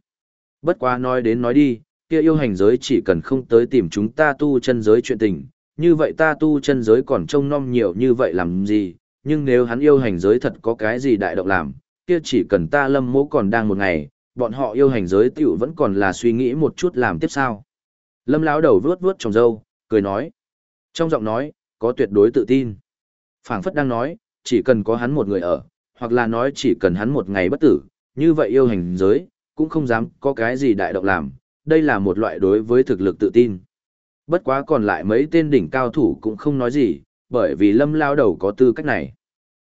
Bất quá nói đến nói đi, kia yêu hành giới chỉ cần không tới tìm chúng ta tu chân giới chuyện tình, như vậy ta tu chân giới còn trông nom nhiều như vậy làm gì, nhưng nếu hắn yêu hành giới thật có cái gì đại động làm, kia chỉ cần ta lâm mỗ còn đang một ngày, bọn họ yêu hành giới tiểu vẫn còn là suy nghĩ một chút làm tiếp sao. Lâm lão đầu vuốt vuốt trong râu, cười nói. Trong giọng nói, có tuyệt đối tự tin. phảng phất đang nói, chỉ cần có hắn một người ở, hoặc là nói chỉ cần hắn một ngày bất tử, như vậy yêu hành giới, cũng không dám có cái gì đại động làm, đây là một loại đối với thực lực tự tin. Bất quá còn lại mấy tên đỉnh cao thủ cũng không nói gì, bởi vì lâm lao đầu có tư cách này.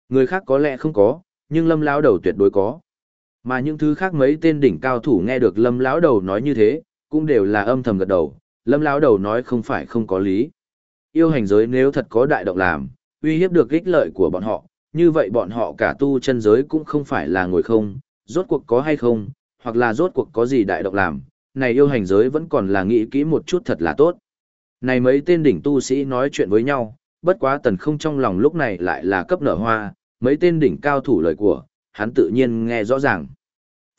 Người khác có lẽ không có, nhưng lâm lao đầu tuyệt đối có. Mà những thứ khác mấy tên đỉnh cao thủ nghe được lâm lão đầu nói như thế, cũng đều là âm thầm gật đầu, lâm lão đầu nói không phải không có lý. Yêu hành giới nếu thật có đại động làm, uy hiếp được ích lợi của bọn họ, như vậy bọn họ cả tu chân giới cũng không phải là ngồi không, rốt cuộc có hay không, hoặc là rốt cuộc có gì đại động làm, này yêu hành giới vẫn còn là nghĩ kỹ một chút thật là tốt. Này mấy tên đỉnh tu sĩ nói chuyện với nhau, bất quá tần không trong lòng lúc này lại là cấp nở hoa, mấy tên đỉnh cao thủ lời của, hắn tự nhiên nghe rõ ràng.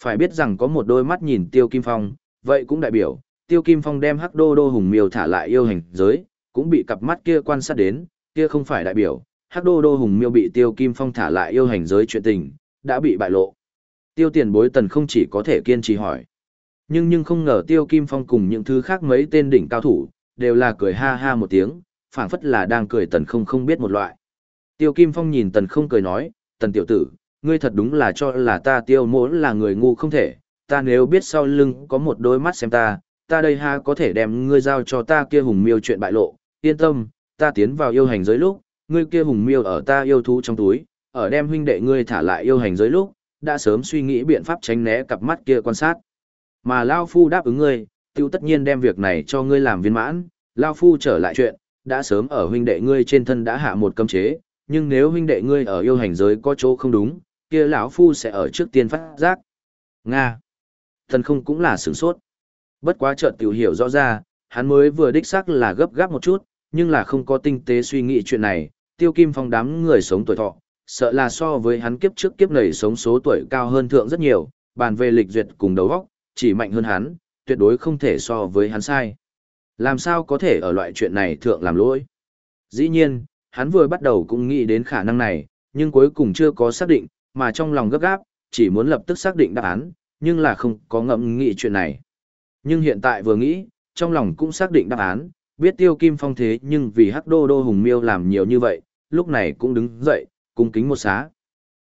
Phải biết rằng có một đôi mắt nhìn Tiêu Kim Phong, vậy cũng đại biểu, Tiêu Kim Phong đem hắc đô đô hùng miêu thả lại yêu hành giới, cũng bị cặp mắt kia quan sát đến, kia không phải đại biểu, hắc đô đô hùng miêu bị Tiêu Kim Phong thả lại yêu hành giới chuyện tình, đã bị bại lộ. Tiêu tiền bối tần không chỉ có thể kiên trì hỏi. Nhưng nhưng không ngờ Tiêu Kim Phong cùng những thứ khác mấy tên đỉnh cao thủ, đều là cười ha ha một tiếng, phảng phất là đang cười tần không không biết một loại. Tiêu Kim Phong nhìn tần không cười nói, tần tiểu tử, ngươi thật đúng là cho là ta tiêu mốn là người ngu không thể, ta nếu biết sau lưng có một đôi mắt xem ta, ta đây ha có thể đem ngươi giao cho ta kia hùng miêu chuyện bại lộ, yên tâm, ta tiến vào yêu hành giới lúc, ngươi kia hùng miêu ở ta yêu thú trong túi, ở đem huynh đệ ngươi thả lại yêu hành giới lúc, đã sớm suy nghĩ biện pháp tránh né cặp mắt kia quan sát. Mà Lao Phu đáp ứng ngươi, tiêu tất nhiên đem việc này cho ngươi làm viên mãn, Lao Phu trở lại chuyện, đã sớm ở huynh đệ ngươi trên thân đã hạ một cấm chế, nhưng nếu huynh đệ ngươi ở yêu hành giới có chỗ không đúng, kia lão phu sẽ ở trước tiên phát giác. Nga. Thần không cũng là sửng sốt. Bất quá chợt tiểu hiểu rõ ra, hắn mới vừa đích xác là gấp gáp một chút, nhưng là không có tinh tế suy nghĩ chuyện này, tiêu kim phong đám người sống tuổi thọ, sợ là so với hắn kiếp trước kiếp này sống số tuổi cao hơn thượng rất nhiều, bàn về lịch duyệt cùng đầu óc, chỉ mạnh hơn hắn, tuyệt đối không thể so với hắn sai. Làm sao có thể ở loại chuyện này thượng làm lỗi? Dĩ nhiên, hắn vừa bắt đầu cũng nghĩ đến khả năng này, nhưng cuối cùng chưa có xác định, mà trong lòng gấp gáp, chỉ muốn lập tức xác định đáp án, nhưng là không có ngẫm nghĩ chuyện này. Nhưng hiện tại vừa nghĩ, trong lòng cũng xác định đáp án, biết tiêu kim phong thế nhưng vì hắc đô đô hùng miêu làm nhiều như vậy, lúc này cũng đứng dậy, cung kính một xá.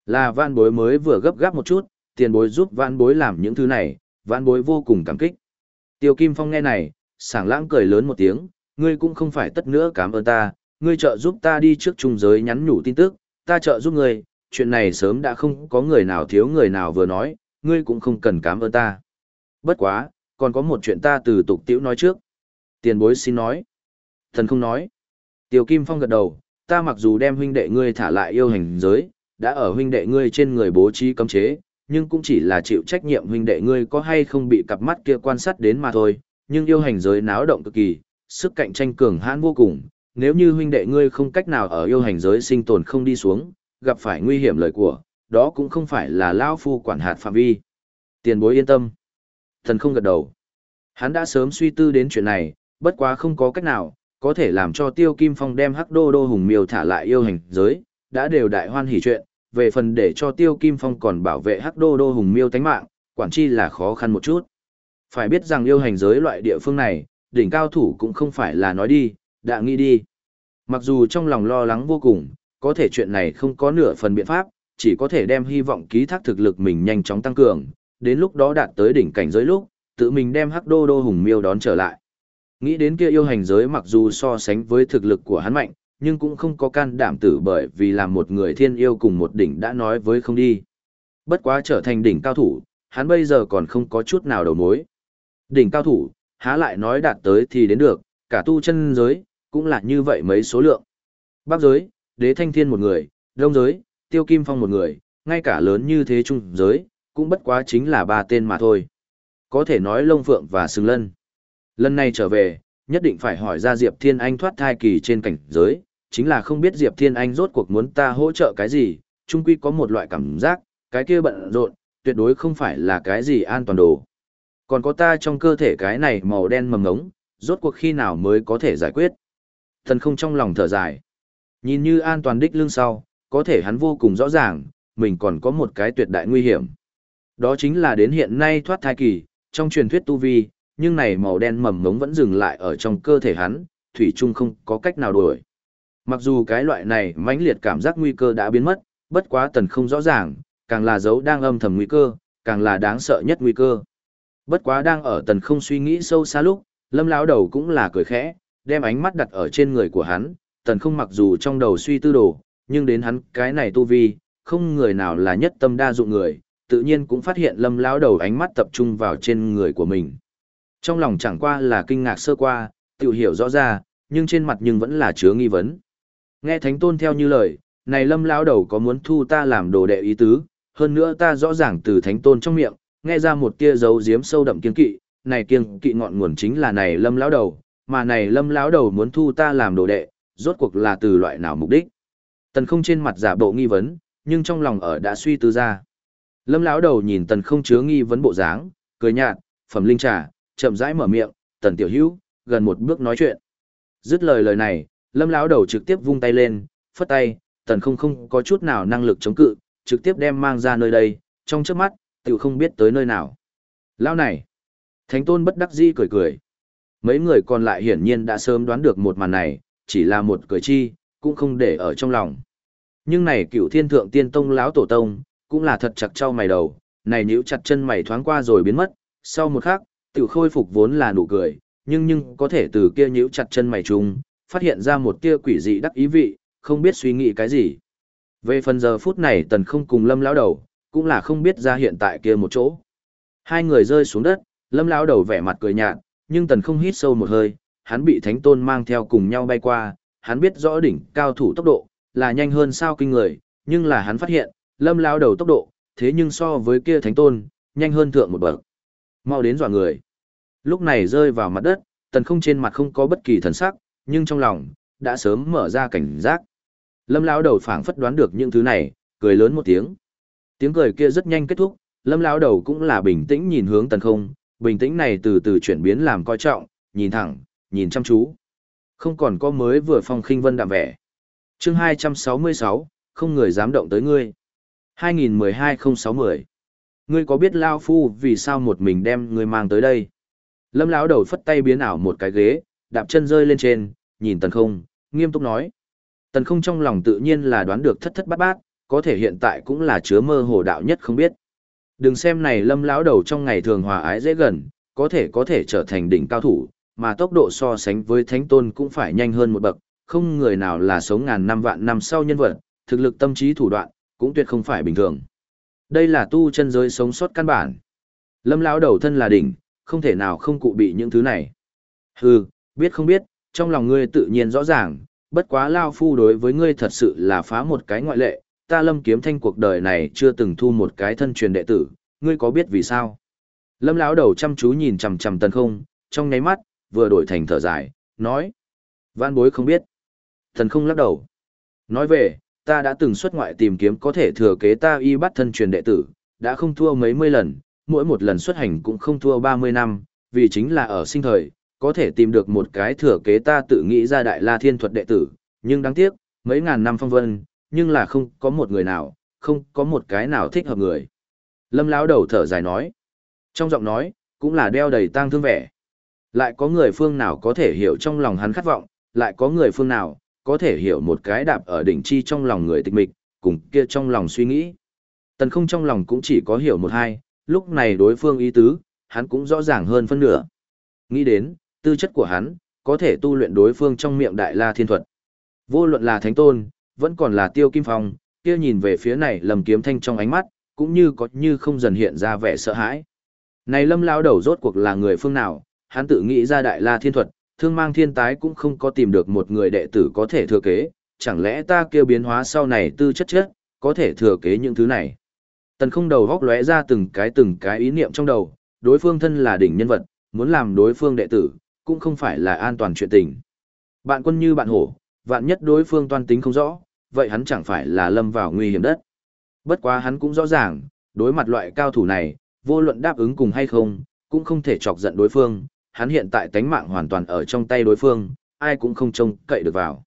Là vạn bối mới vừa gấp gáp một chút, tiền bối giúp vạn bối làm những thứ này, vạn bối vô cùng cảm kích. Tiêu kim phong nghe này, sảng lãng cười lớn một tiếng, ngươi cũng không phải tất nữa cảm ơn ta, ngươi trợ giúp ta đi trước trung giới nhắn nhủ tin tức, ta trợ giúp ngươi, chuyện này sớm đã không có người nào thiếu người nào vừa nói, ngươi cũng không cần cảm ơn ta. Bất quá, còn có một chuyện ta từ tục tiểu nói trước. Tiền bối xin nói. Thần không nói. Tiểu Kim Phong gật đầu, ta mặc dù đem huynh đệ ngươi thả lại yêu hành giới, đã ở huynh đệ ngươi trên người bố trí cấm chế, nhưng cũng chỉ là chịu trách nhiệm huynh đệ ngươi có hay không bị cặp mắt kia quan sát đến mà thôi, nhưng yêu hành giới náo động cực kỳ, sức cạnh tranh cường hãn vô cùng, nếu như huynh đệ ngươi không cách nào ở yêu hành giới sinh tồn không đi xuống, gặp phải nguy hiểm lời của, đó cũng không phải là Lao Phu quản hạt phạm vi. Tiền bối yên tâm. Thần không gật đầu. Hắn đã sớm suy tư đến chuyện này, bất quá không có cách nào, có thể làm cho Tiêu Kim Phong đem hắc đô đô hùng miêu thả lại yêu hành giới, đã đều đại hoan hỉ chuyện, về phần để cho Tiêu Kim Phong còn bảo vệ hắc đô đô hùng miêu tánh mạng, quản chi là khó khăn một chút. Phải biết rằng yêu hành giới loại địa phương này, đỉnh cao thủ cũng không phải là nói đi, đã nghĩ đi. Mặc dù trong lòng lo lắng vô cùng, có thể chuyện này không có nửa phần biện pháp, chỉ có thể đem hy vọng ký thác thực lực mình nhanh chóng tăng cường, đến lúc đó đạt tới đỉnh cảnh giới lúc, tự mình đem hắc đô đô hùng miêu đón trở lại. Nghĩ đến kia yêu hành giới mặc dù so sánh với thực lực của hắn mạnh, nhưng cũng không có can đảm tử bởi vì làm một người thiên yêu cùng một đỉnh đã nói với không đi. Bất quá trở thành đỉnh cao thủ, hắn bây giờ còn không có chút nào đầu mối. Đỉnh cao thủ, há lại nói đạt tới thì đến được, cả tu chân giới, cũng là như vậy mấy số lượng. Bắc giới, đế thanh thiên một người, đông giới, tiêu kim phong một người, ngay cả lớn như thế trung giới, cũng bất quá chính là ba tên mà thôi. Có thể nói lông phượng và sừng lân. Lần này trở về, nhất định phải hỏi ra Diệp Thiên Anh thoát thai kỳ trên cảnh giới, chính là không biết Diệp Thiên Anh rốt cuộc muốn ta hỗ trợ cái gì, chung quy có một loại cảm giác, cái kia bận rộn, tuyệt đối không phải là cái gì an toàn đồ. Còn có ta trong cơ thể cái này màu đen mầm ngống, rốt cuộc khi nào mới có thể giải quyết. Thần không trong lòng thở dài. Nhìn như an toàn đích lưng sau, có thể hắn vô cùng rõ ràng, mình còn có một cái tuyệt đại nguy hiểm. Đó chính là đến hiện nay thoát thai kỳ, trong truyền thuyết tu vi, nhưng này màu đen mầm ngống vẫn dừng lại ở trong cơ thể hắn, thủy chung không có cách nào đuổi. Mặc dù cái loại này mãnh liệt cảm giác nguy cơ đã biến mất, bất quá tần không rõ ràng, càng là dấu đang âm thầm nguy cơ, càng là đáng sợ nhất nguy cơ. Bất quá đang ở tần không suy nghĩ sâu xa lúc, lâm lão đầu cũng là cười khẽ, đem ánh mắt đặt ở trên người của hắn, tần không mặc dù trong đầu suy tư đồ, nhưng đến hắn cái này tu vi, không người nào là nhất tâm đa dụng người, tự nhiên cũng phát hiện lâm lão đầu ánh mắt tập trung vào trên người của mình. Trong lòng chẳng qua là kinh ngạc sơ qua, tự hiểu rõ ra, nhưng trên mặt nhưng vẫn là chứa nghi vấn. Nghe thánh tôn theo như lời, này lâm lão đầu có muốn thu ta làm đồ đệ ý tứ, hơn nữa ta rõ ràng từ thánh tôn trong miệng, nghe ra một tia dấu diếm sâu đậm kiên kỵ, này kiên kỵ ngọn nguồn chính là này lâm lão đầu, mà này lâm lão đầu muốn thu ta làm đồ đệ, rốt cuộc là từ loại nào mục đích. Tần không trên mặt giả bộ nghi vấn, nhưng trong lòng ở đã suy tư ra. Lâm lão đầu nhìn tần không chứa nghi vấn bộ dáng, cười nhạt, phẩm linh trà, chậm rãi mở miệng, tần tiểu hữu, gần một bước nói chuyện. Dứt lời lời này, lâm lão đầu trực tiếp vung tay lên, phất tay, tần không không có chút nào năng lực chống cự, trực tiếp đem mang ra nơi đây, trong trước mắt, tự không biết tới nơi nào. Lão này, thánh tôn bất đắc dĩ cười cười. Mấy người còn lại hiển nhiên đã sớm đoán được một màn này, chỉ là một cười chi, cũng không để ở trong lòng. Nhưng này cựu thiên thượng tiên tông lão tổ tông, cũng là thật chặt trao mày đầu, này nhíu chặt chân mày thoáng qua rồi biến mất, sau một khắc, tự khôi phục vốn là nụ cười, nhưng nhưng có thể từ kia nhíu chặt chân mày chung, phát hiện ra một tia quỷ dị đắc ý vị, không biết suy nghĩ cái gì. Về phần giờ phút này tần không cùng lâm lão đầu, cũng là không biết ra hiện tại kia một chỗ. Hai người rơi xuống đất, lâm lão đầu vẻ mặt cười nhạt, nhưng tần không hít sâu một hơi, hắn bị thánh tôn mang theo cùng nhau bay qua, hắn biết rõ đỉnh cao thủ tốc độ, là nhanh hơn sao kinh người, nhưng là hắn phát hiện, lâm lão đầu tốc độ, thế nhưng so với kia thánh tôn, nhanh hơn thượng một bậc. Mau đến dọa người. Lúc này rơi vào mặt đất, tần không trên mặt không có bất kỳ thần sắc, nhưng trong lòng, đã sớm mở ra cảnh giác. Lâm lão đầu phảng phất đoán được những thứ này, cười lớn một tiếng. Tiếng cười kia rất nhanh kết thúc, Lâm lão đầu cũng là bình tĩnh nhìn hướng tần không, bình tĩnh này từ từ chuyển biến làm coi trọng, nhìn thẳng, nhìn chăm chú. Không còn có mới vừa phong khinh vân đạm vẻ. Chương 266, không người dám động tới ngươi. 2012-06-10 Ngươi có biết Lao Phu vì sao một mình đem ngươi mang tới đây? Lâm lão đầu phất tay biến ảo một cái ghế, đạp chân rơi lên trên, nhìn tần không, nghiêm túc nói. Tần không trong lòng tự nhiên là đoán được thất thất bát bát, có thể hiện tại cũng là chứa mơ hồ đạo nhất không biết. Đừng xem này lâm lão đầu trong ngày thường hòa ái dễ gần, có thể có thể trở thành đỉnh cao thủ, mà tốc độ so sánh với thánh tôn cũng phải nhanh hơn một bậc, không người nào là sống ngàn năm vạn năm sau nhân vật, thực lực tâm trí thủ đoạn, cũng tuyệt không phải bình thường. Đây là tu chân giới sống sót căn bản. Lâm lão đầu thân là đỉnh, không thể nào không cụ bị những thứ này. Hừ, biết không biết, trong lòng ngươi tự nhiên rõ ràng, bất quá lao phu đối với ngươi thật sự là phá một cái ngoại lệ, ta lâm kiếm thanh cuộc đời này chưa từng thu một cái thân truyền đệ tử, ngươi có biết vì sao? Lâm lão đầu chăm chú nhìn chằm chằm tần không, trong nháy mắt, vừa đổi thành thở dài, nói. Van bối không biết. Thần không lắc đầu. Nói về, ta đã từng xuất ngoại tìm kiếm có thể thừa kế ta y bắt thân truyền đệ tử, đã không thua mấy mươi lần, mỗi một lần xuất hành cũng không thua ba mươi năm, vì chính là ở sinh thời, có thể tìm được một cái thừa kế ta tự nghĩ ra đại la thiên thuật đệ tử, nhưng đáng tiếc, mấy ngàn năm phong vân, nhưng là không có một người nào, không có một cái nào thích hợp người. Lâm lão đầu thở dài nói. Trong giọng nói, cũng là đeo đầy tang thương vẻ. Lại có người phương nào có thể hiểu trong lòng hắn khát vọng, lại có người phương nào, có thể hiểu một cái đạp ở đỉnh chi trong lòng người tịch mịch, cùng kia trong lòng suy nghĩ. Tần không trong lòng cũng chỉ có hiểu một hai, lúc này đối phương ý tứ, hắn cũng rõ ràng hơn phân nửa. Nghĩ đến, tư chất của hắn, có thể tu luyện đối phương trong miệng đại la thiên thuật. Vô luận là thánh tôn, vẫn còn là tiêu kim phong, kia nhìn về phía này lầm kiếm thanh trong ánh mắt, cũng như có như không dần hiện ra vẻ sợ hãi. Này lâm lao đầu rốt cuộc là người phương nào, hắn tự nghĩ ra đại la thiên thuật, thương mang thiên tái cũng không có tìm được một người đệ tử có thể thừa kế, chẳng lẽ ta kêu biến hóa sau này tư chất chất, có thể thừa kế những thứ này. Tần không đầu góc lóe ra từng cái từng cái ý niệm trong đầu, đối phương thân là đỉnh nhân vật, muốn làm đối phương đệ tử, cũng không phải là an toàn chuyện tình. Bạn quân như bạn hổ, vạn nhất đối phương toan tính không rõ, vậy hắn chẳng phải là lâm vào nguy hiểm đất. Bất quá hắn cũng rõ ràng, đối mặt loại cao thủ này, vô luận đáp ứng cùng hay không, cũng không thể chọc giận đối phương, hắn hiện tại tánh mạng hoàn toàn ở trong tay đối phương, ai cũng không trông cậy được vào.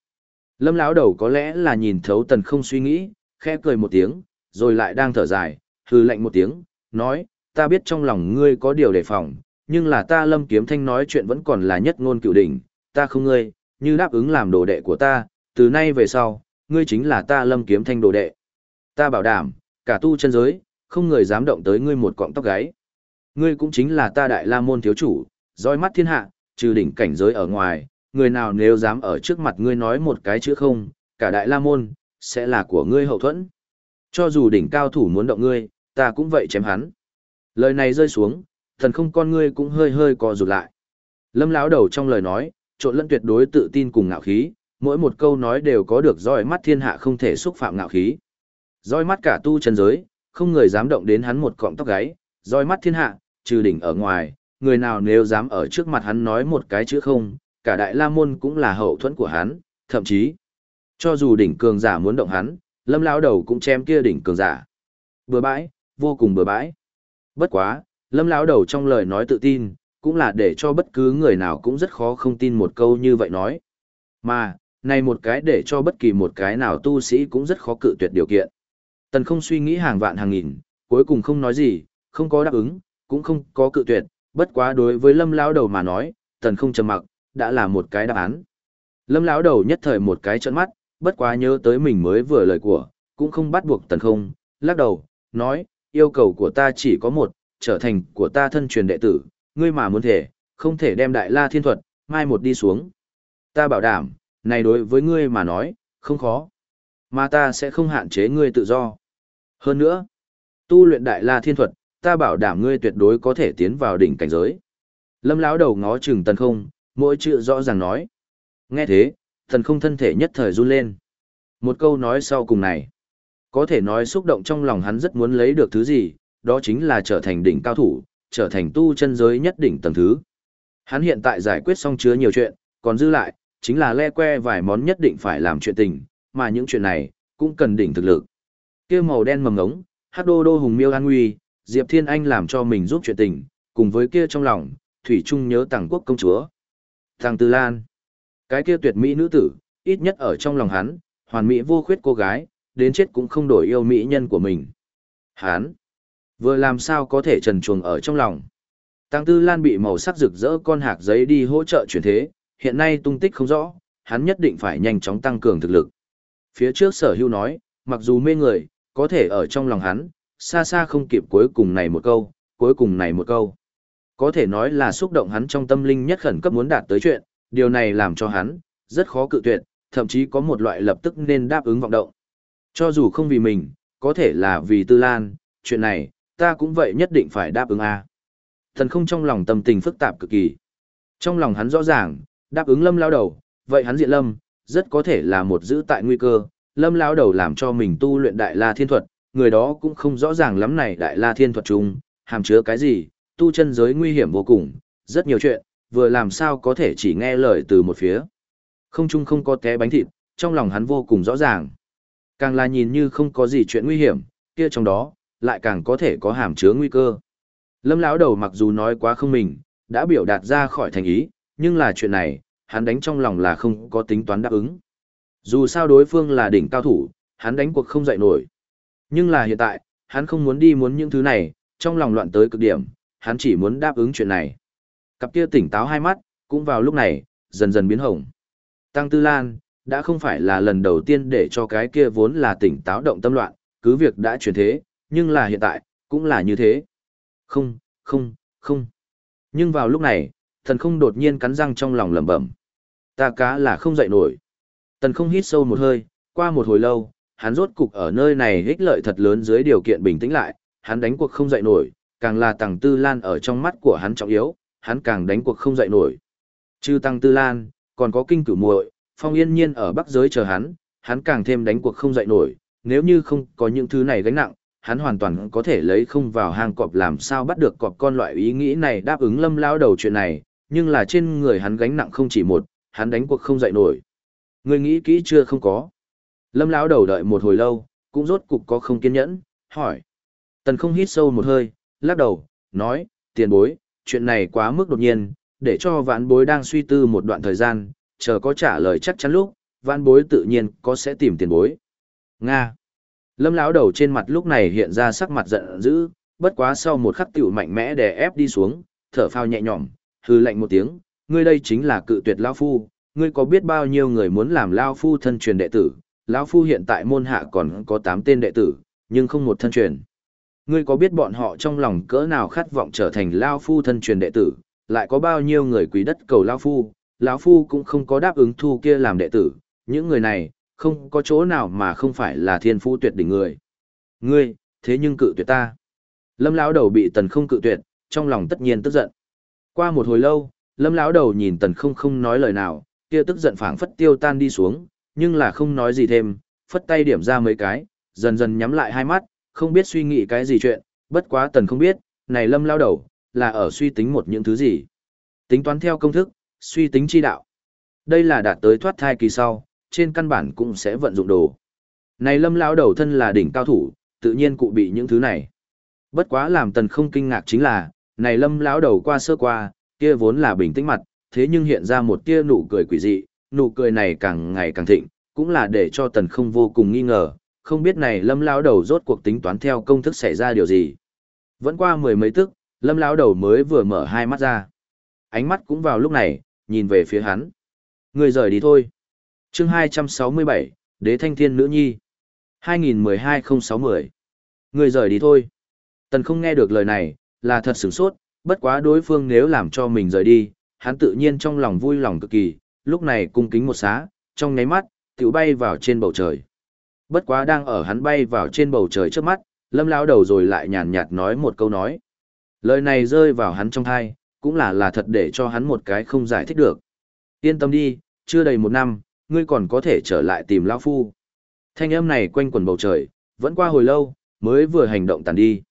Lâm lão đầu có lẽ là nhìn thấu tần không suy nghĩ, khẽ cười một tiếng, rồi lại đang thở dài, hừ lạnh một tiếng, nói, ta biết trong lòng ngươi có điều đề phòng, nhưng là ta lâm kiếm thanh nói chuyện vẫn còn là nhất ngôn cựu đỉnh, ta không ngươi, như đáp ứng làm đồ đệ của ta, từ nay về sau, ngươi chính là ta lâm kiếm thanh đồ đệ. Ta bảo đảm, cả tu chân giới, không người dám động tới ngươi một cọng tóc gáy. Ngươi cũng chính là ta đại la môn thiếu chủ, roi mắt thiên hạ, trừ đỉnh cảnh giới ở ngoài, người nào nếu dám ở trước mặt ngươi nói một cái chữ không, cả đại la môn, sẽ là của ngươi hậu thuẫn. Cho dù đỉnh cao thủ muốn động ngươi, ta cũng vậy chém hắn. Lời này rơi xuống, thần không con ngươi cũng hơi hơi co rụt lại. Lâm lão đầu trong lời nói, trộn lẫn tuyệt đối tự tin cùng ngạo khí, mỗi một câu nói đều có được roi mắt thiên hạ không thể xúc phạm ngạo khí. Roi mắt cả tu chân giới, không người dám động đến hắn một cọng tóc gáy, roi mắt thiên hạ, trừ đỉnh ở ngoài, người nào nếu dám ở trước mặt hắn nói một cái chữ không, cả đại la môn cũng là hậu thuẫn của hắn, thậm chí, cho dù đỉnh cường giả muốn động hắn, lâm lão đầu cũng chém kia đỉnh cường giả. Bừa bãi, vô cùng bừa bãi. Bất quá, lâm lão đầu trong lời nói tự tin, cũng là để cho bất cứ người nào cũng rất khó không tin một câu như vậy nói. Mà, này một cái để cho bất kỳ một cái nào tu sĩ cũng rất khó cự tuyệt điều kiện. Tần không suy nghĩ hàng vạn hàng nghìn, cuối cùng không nói gì, không có đáp ứng, cũng không có cự tuyệt, bất quá đối với lâm lão đầu mà nói, tần không trầm mặc, đã là một cái đáp án. Lâm lão đầu nhất thời một cái trợn mắt, bất quá nhớ tới mình mới vừa lời của, cũng không bắt buộc tần không, lắc đầu, nói, yêu cầu của ta chỉ có một, trở thành của ta thân truyền đệ tử, ngươi mà muốn thể, không thể đem đại la thiên thuật, mai một đi xuống. Ta bảo đảm, này đối với ngươi mà nói, không khó. Mà ta sẽ không hạn chế ngươi tự do. Hơn nữa, tu luyện đại la thiên thuật, ta bảo đảm ngươi tuyệt đối có thể tiến vào đỉnh cảnh giới. Lâm lão đầu ngó chừng tần không, mỗi chữ rõ ràng nói. Nghe thế, tần không thân thể nhất thời run lên. Một câu nói sau cùng này, có thể nói xúc động trong lòng hắn rất muốn lấy được thứ gì, đó chính là trở thành đỉnh cao thủ, trở thành tu chân giới nhất đỉnh tầng thứ. Hắn hiện tại giải quyết xong chứa nhiều chuyện, còn dư lại, chính là le que vài món nhất định phải làm chuyện tình, mà những chuyện này, cũng cần đỉnh thực lực. kia màu đen mầm ngống, hát đô đô hùng miêu an nguy, Diệp Thiên Anh làm cho mình giúp chuyện tình, cùng với kia trong lòng, Thủy Trung nhớ tàng quốc công chúa. Tàng Tư Lan, cái kia tuyệt mỹ nữ tử, ít nhất ở trong lòng hắn, hoàn mỹ vô khuyết cô gái, đến chết cũng không đổi yêu mỹ nhân của mình. Hắn, vừa làm sao có thể trần chuồng ở trong lòng. Tăng Tư Lan bị màu sắc rực rỡ con hạc giấy đi hỗ trợ chuyển thế, hiện nay tung tích không rõ, hắn nhất định phải nhanh chóng tăng cường thực lực. Phía trước sở hưu nói, mặc dù mê người, có thể ở trong lòng hắn, xa xa không kịp cuối cùng này một câu, cuối cùng này một câu. Có thể nói là xúc động hắn trong tâm linh nhất khẩn cấp muốn đạt tới chuyện, điều này làm cho hắn, rất khó cự tuyệt, thậm chí có một loại lập tức nên đáp ứng vọng động. Cho dù không vì mình, có thể là vì Tư Lan, chuyện này, ta cũng vậy nhất định phải đáp ứng a. Thần không trong lòng tâm tình phức tạp cực kỳ. Trong lòng hắn rõ ràng, đáp ứng lâm lao đầu, vậy hắn diện lâm, rất có thể là một giữ tại nguy cơ, lâm lao đầu làm cho mình tu luyện đại la thiên thuật, người đó cũng không rõ ràng lắm này đại la thiên thuật chung, hàm chứa cái gì, tu chân giới nguy hiểm vô cùng, rất nhiều chuyện, vừa làm sao có thể chỉ nghe lời từ một phía. Không chung không có té bánh thịt, trong lòng hắn vô cùng rõ ràng. Càng là nhìn như không có gì chuyện nguy hiểm, kia trong đó, lại càng có thể có hàm chứa nguy cơ. Lâm lão đầu mặc dù nói quá không mình, đã biểu đạt ra khỏi thành ý, nhưng là chuyện này, hắn đánh trong lòng là không có tính toán đáp ứng. Dù sao đối phương là đỉnh cao thủ, hắn đánh cuộc không dậy nổi. Nhưng là hiện tại, hắn không muốn đi muốn những thứ này, trong lòng loạn tới cực điểm, hắn chỉ muốn đáp ứng chuyện này. Cặp kia tỉnh táo hai mắt, cũng vào lúc này, dần dần biến hồng. Tăng Tư Lan, đã không phải là lần đầu tiên để cho cái kia vốn là tỉnh táo động tâm loạn, cứ việc đã chuyển thế, nhưng là hiện tại, cũng là như thế. Không, không, không. Nhưng vào lúc này, thần không đột nhiên cắn răng trong lòng lẩm bẩm. Ta cá là không dậy nổi. Tần không hít sâu một hơi, qua một hồi lâu, hắn rốt cục ở nơi này hích lợi thật lớn dưới điều kiện bình tĩnh lại, hắn đánh cuộc không dậy nổi, càng là Tăng Tư Lan ở trong mắt của hắn trọng yếu, hắn càng đánh cuộc không dậy nổi. Trừ Tăng Tư Lan, còn có kinh cửu muội, Phong Yên Nhiên ở Bắc giới chờ hắn, hắn càng thêm đánh cuộc không dậy nổi, nếu như không có những thứ này gánh nặng, hắn hoàn toàn có thể lấy không vào hang cọp làm sao bắt được cọp con loại ý nghĩ này đáp ứng lâm lao đầu chuyện này, nhưng là trên người hắn gánh nặng không chỉ một, hắn đánh cuộc không dậy nổi. Người nghĩ kỹ chưa không có. Lâm lão đầu đợi một hồi lâu, cũng rốt cục có không kiên nhẫn, hỏi. Tần không hít sâu một hơi, lắc đầu, nói, tiền bối, chuyện này quá mức đột nhiên, để cho vãn bối đang suy tư một đoạn thời gian, chờ có trả lời chắc chắn lúc, vãn bối tự nhiên có sẽ tìm tiền bối. Nga. Lâm lão đầu trên mặt lúc này hiện ra sắc mặt giận dữ, bất quá sau một khắc tiểu mạnh mẽ đè ép đi xuống, thở phao nhẹ nhõm, hừ lạnh một tiếng, ngươi đây chính là cự tuyệt lão phu, ngươi có biết bao nhiêu người muốn làm lão phu thân truyền đệ tử, lão phu hiện tại môn hạ còn có 8 tên đệ tử, nhưng không một thân truyền. Ngươi có biết bọn họ trong lòng cỡ nào khát vọng trở thành lão phu thân truyền đệ tử, lại có bao nhiêu người quý đất cầu lão phu, lão phu cũng không có đáp ứng thu kia làm đệ tử, những người này, không có chỗ nào mà không phải là thiên phú tuyệt đỉnh người. Ngươi, thế nhưng cự tuyệt ta. Lâm lão đầu bị tần không cự tuyệt, trong lòng tất nhiên tức giận. Qua một hồi lâu, lâm lão đầu nhìn tần không không nói lời nào, kia tức giận phảng phất tiêu tan đi xuống, nhưng là không nói gì thêm, phất tay điểm ra mấy cái, dần dần nhắm lại hai mắt, không biết suy nghĩ cái gì chuyện, bất quá tần không biết, này lâm lão đầu, là ở suy tính một những thứ gì. Tính toán theo công thức, suy tính chi đạo. Đây là đạt tới thoát thai kỳ sau, trên căn bản cũng sẽ vận dụng đồ. Này lâm lão đầu thân là đỉnh cao thủ, tự nhiên cụ bị những thứ này. Bất quá làm tần không kinh ngạc chính là, này lâm lão đầu qua sơ qua, kia vốn là bình tĩnh mặt, thế nhưng hiện ra một tia nụ cười quỷ dị, nụ cười này càng ngày càng thịnh, cũng là để cho tần không vô cùng nghi ngờ, không biết này lâm lão đầu rốt cuộc tính toán theo công thức xảy ra điều gì. Vẫn qua mười mấy tức, lâm lão đầu mới vừa mở hai mắt ra. Ánh mắt cũng vào lúc này, nhìn về phía hắn. Người rời đi thôi chương 267, Đế Thanh Thiên Nữ Nhi. 2012-06-10. Người rời đi thôi. Tần không nghe được lời này, là thật sửng sốt, bất quá đối phương nếu làm cho mình rời đi, hắn tự nhiên trong lòng vui lòng cực kỳ, lúc này cung kính một xá, trong nháy mắt, tiểu bay vào trên bầu trời. Bất quá đang ở hắn bay vào trên bầu trời trước mắt, lâm lao đầu rồi lại nhàn nhạt nói một câu nói. Lời này rơi vào hắn trong thai, cũng là là thật để cho hắn một cái không giải thích được. Yên tâm đi, chưa đầy một năm, ngươi còn có thể trở lại tìm lão phu. Thanh âm này quanh quần bầu trời, vẫn qua hồi lâu, mới vừa hành động tàn đi.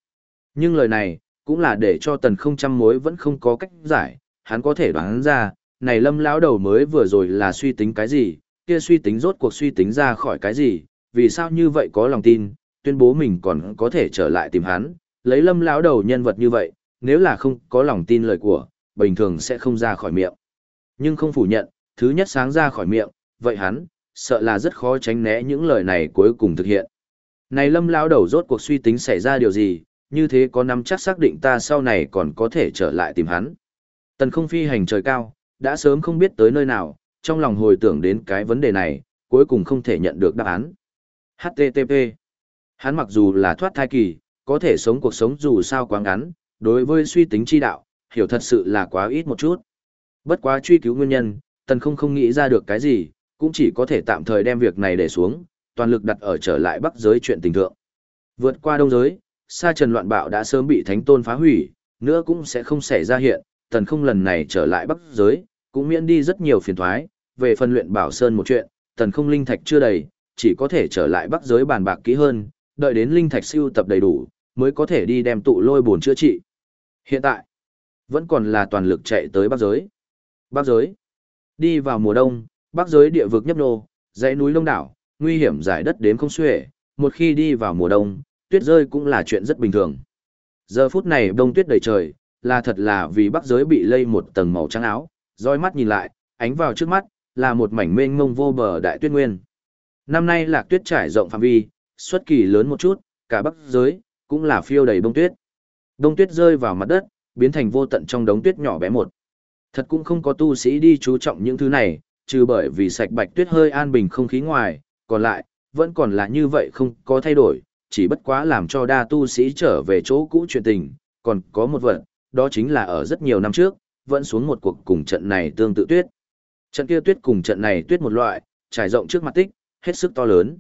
Nhưng lời này, cũng là để cho tần không trăm mối vẫn không có cách giải, hắn có thể đoán ra, này lâm lão đầu mới vừa rồi là suy tính cái gì, kia suy tính rốt cuộc suy tính ra khỏi cái gì, vì sao như vậy có lòng tin, tuyên bố mình còn có thể trở lại tìm hắn, lấy lâm lão đầu nhân vật như vậy, nếu là không có lòng tin lời của, bình thường sẽ không ra khỏi miệng. Nhưng không phủ nhận, thứ nhất sáng ra khỏi miệng, vậy hắn, sợ là rất khó tránh né những lời này cuối cùng thực hiện. Này lâm lão đầu rốt cuộc suy tính xảy ra điều gì, như thế có nắm chắc xác định ta sau này còn có thể trở lại tìm hắn. Tần không phi hành trời cao, đã sớm không biết tới nơi nào, trong lòng hồi tưởng đến cái vấn đề này, cuối cùng không thể nhận được đáp án. HTTP Hắn mặc dù là thoát thai kỳ, có thể sống cuộc sống dù sao quá ngắn, đối với suy tính chi đạo, hiểu thật sự là quá ít một chút. Bất quá truy cứu nguyên nhân, tần không không nghĩ ra được cái gì, cũng chỉ có thể tạm thời đem việc này để xuống, toàn lực đặt ở trở lại bắc giới chuyện tình thượng. Vượt qua đông giới, sa trần loạn bạo đã sớm bị thánh tôn phá hủy, nữa cũng sẽ không xảy ra hiện, tần không lần này trở lại bắc giới, cũng miễn đi rất nhiều phiền thoái, về phần luyện bảo sơn một chuyện, tần không linh thạch chưa đầy, chỉ có thể trở lại bắc giới bàn bạc kỹ hơn, đợi đến linh thạch siêu tập đầy đủ, mới có thể đi đem tụ lôi bổn chữa trị. Hiện tại, vẫn còn là toàn lực chạy tới bắc giới. Bắc giới, đi vào mùa đông, bắc giới địa vực nhấp nô, dãy núi lông đảo, nguy hiểm giải đất đếm không xuể, một khi đi vào mùa đông, tuyết rơi cũng là chuyện rất bình thường. Giờ phút này đông tuyết đầy trời, là thật là vì bắc giới bị lây một tầng màu trắng áo, roi mắt nhìn lại, ánh vào trước mắt, là một mảnh mênh mông vô bờ đại tuyết nguyên. Năm nay lạc tuyết trải rộng phạm vi, xuất kỳ lớn một chút, cả bắc giới, cũng là phiêu đầy bông tuyết. Đông tuyết rơi vào mặt đất, biến thành vô tận trong đống tuyết nhỏ bé một. Thật cũng không có tu sĩ đi chú trọng những thứ này, trừ bởi vì sạch bạch tuyết hơi an bình không khí ngoài, còn lại, vẫn còn là như vậy không có thay đổi, chỉ bất quá làm cho đa tu sĩ trở về chỗ cũ chuyện tình, còn có một vật, đó chính là ở rất nhiều năm trước, vẫn xuống một cuộc cùng trận này tương tự tuyết. Trận kia tuyết cùng trận này tuyết một loại, trải rộng trước mặt tích, hết sức to lớn.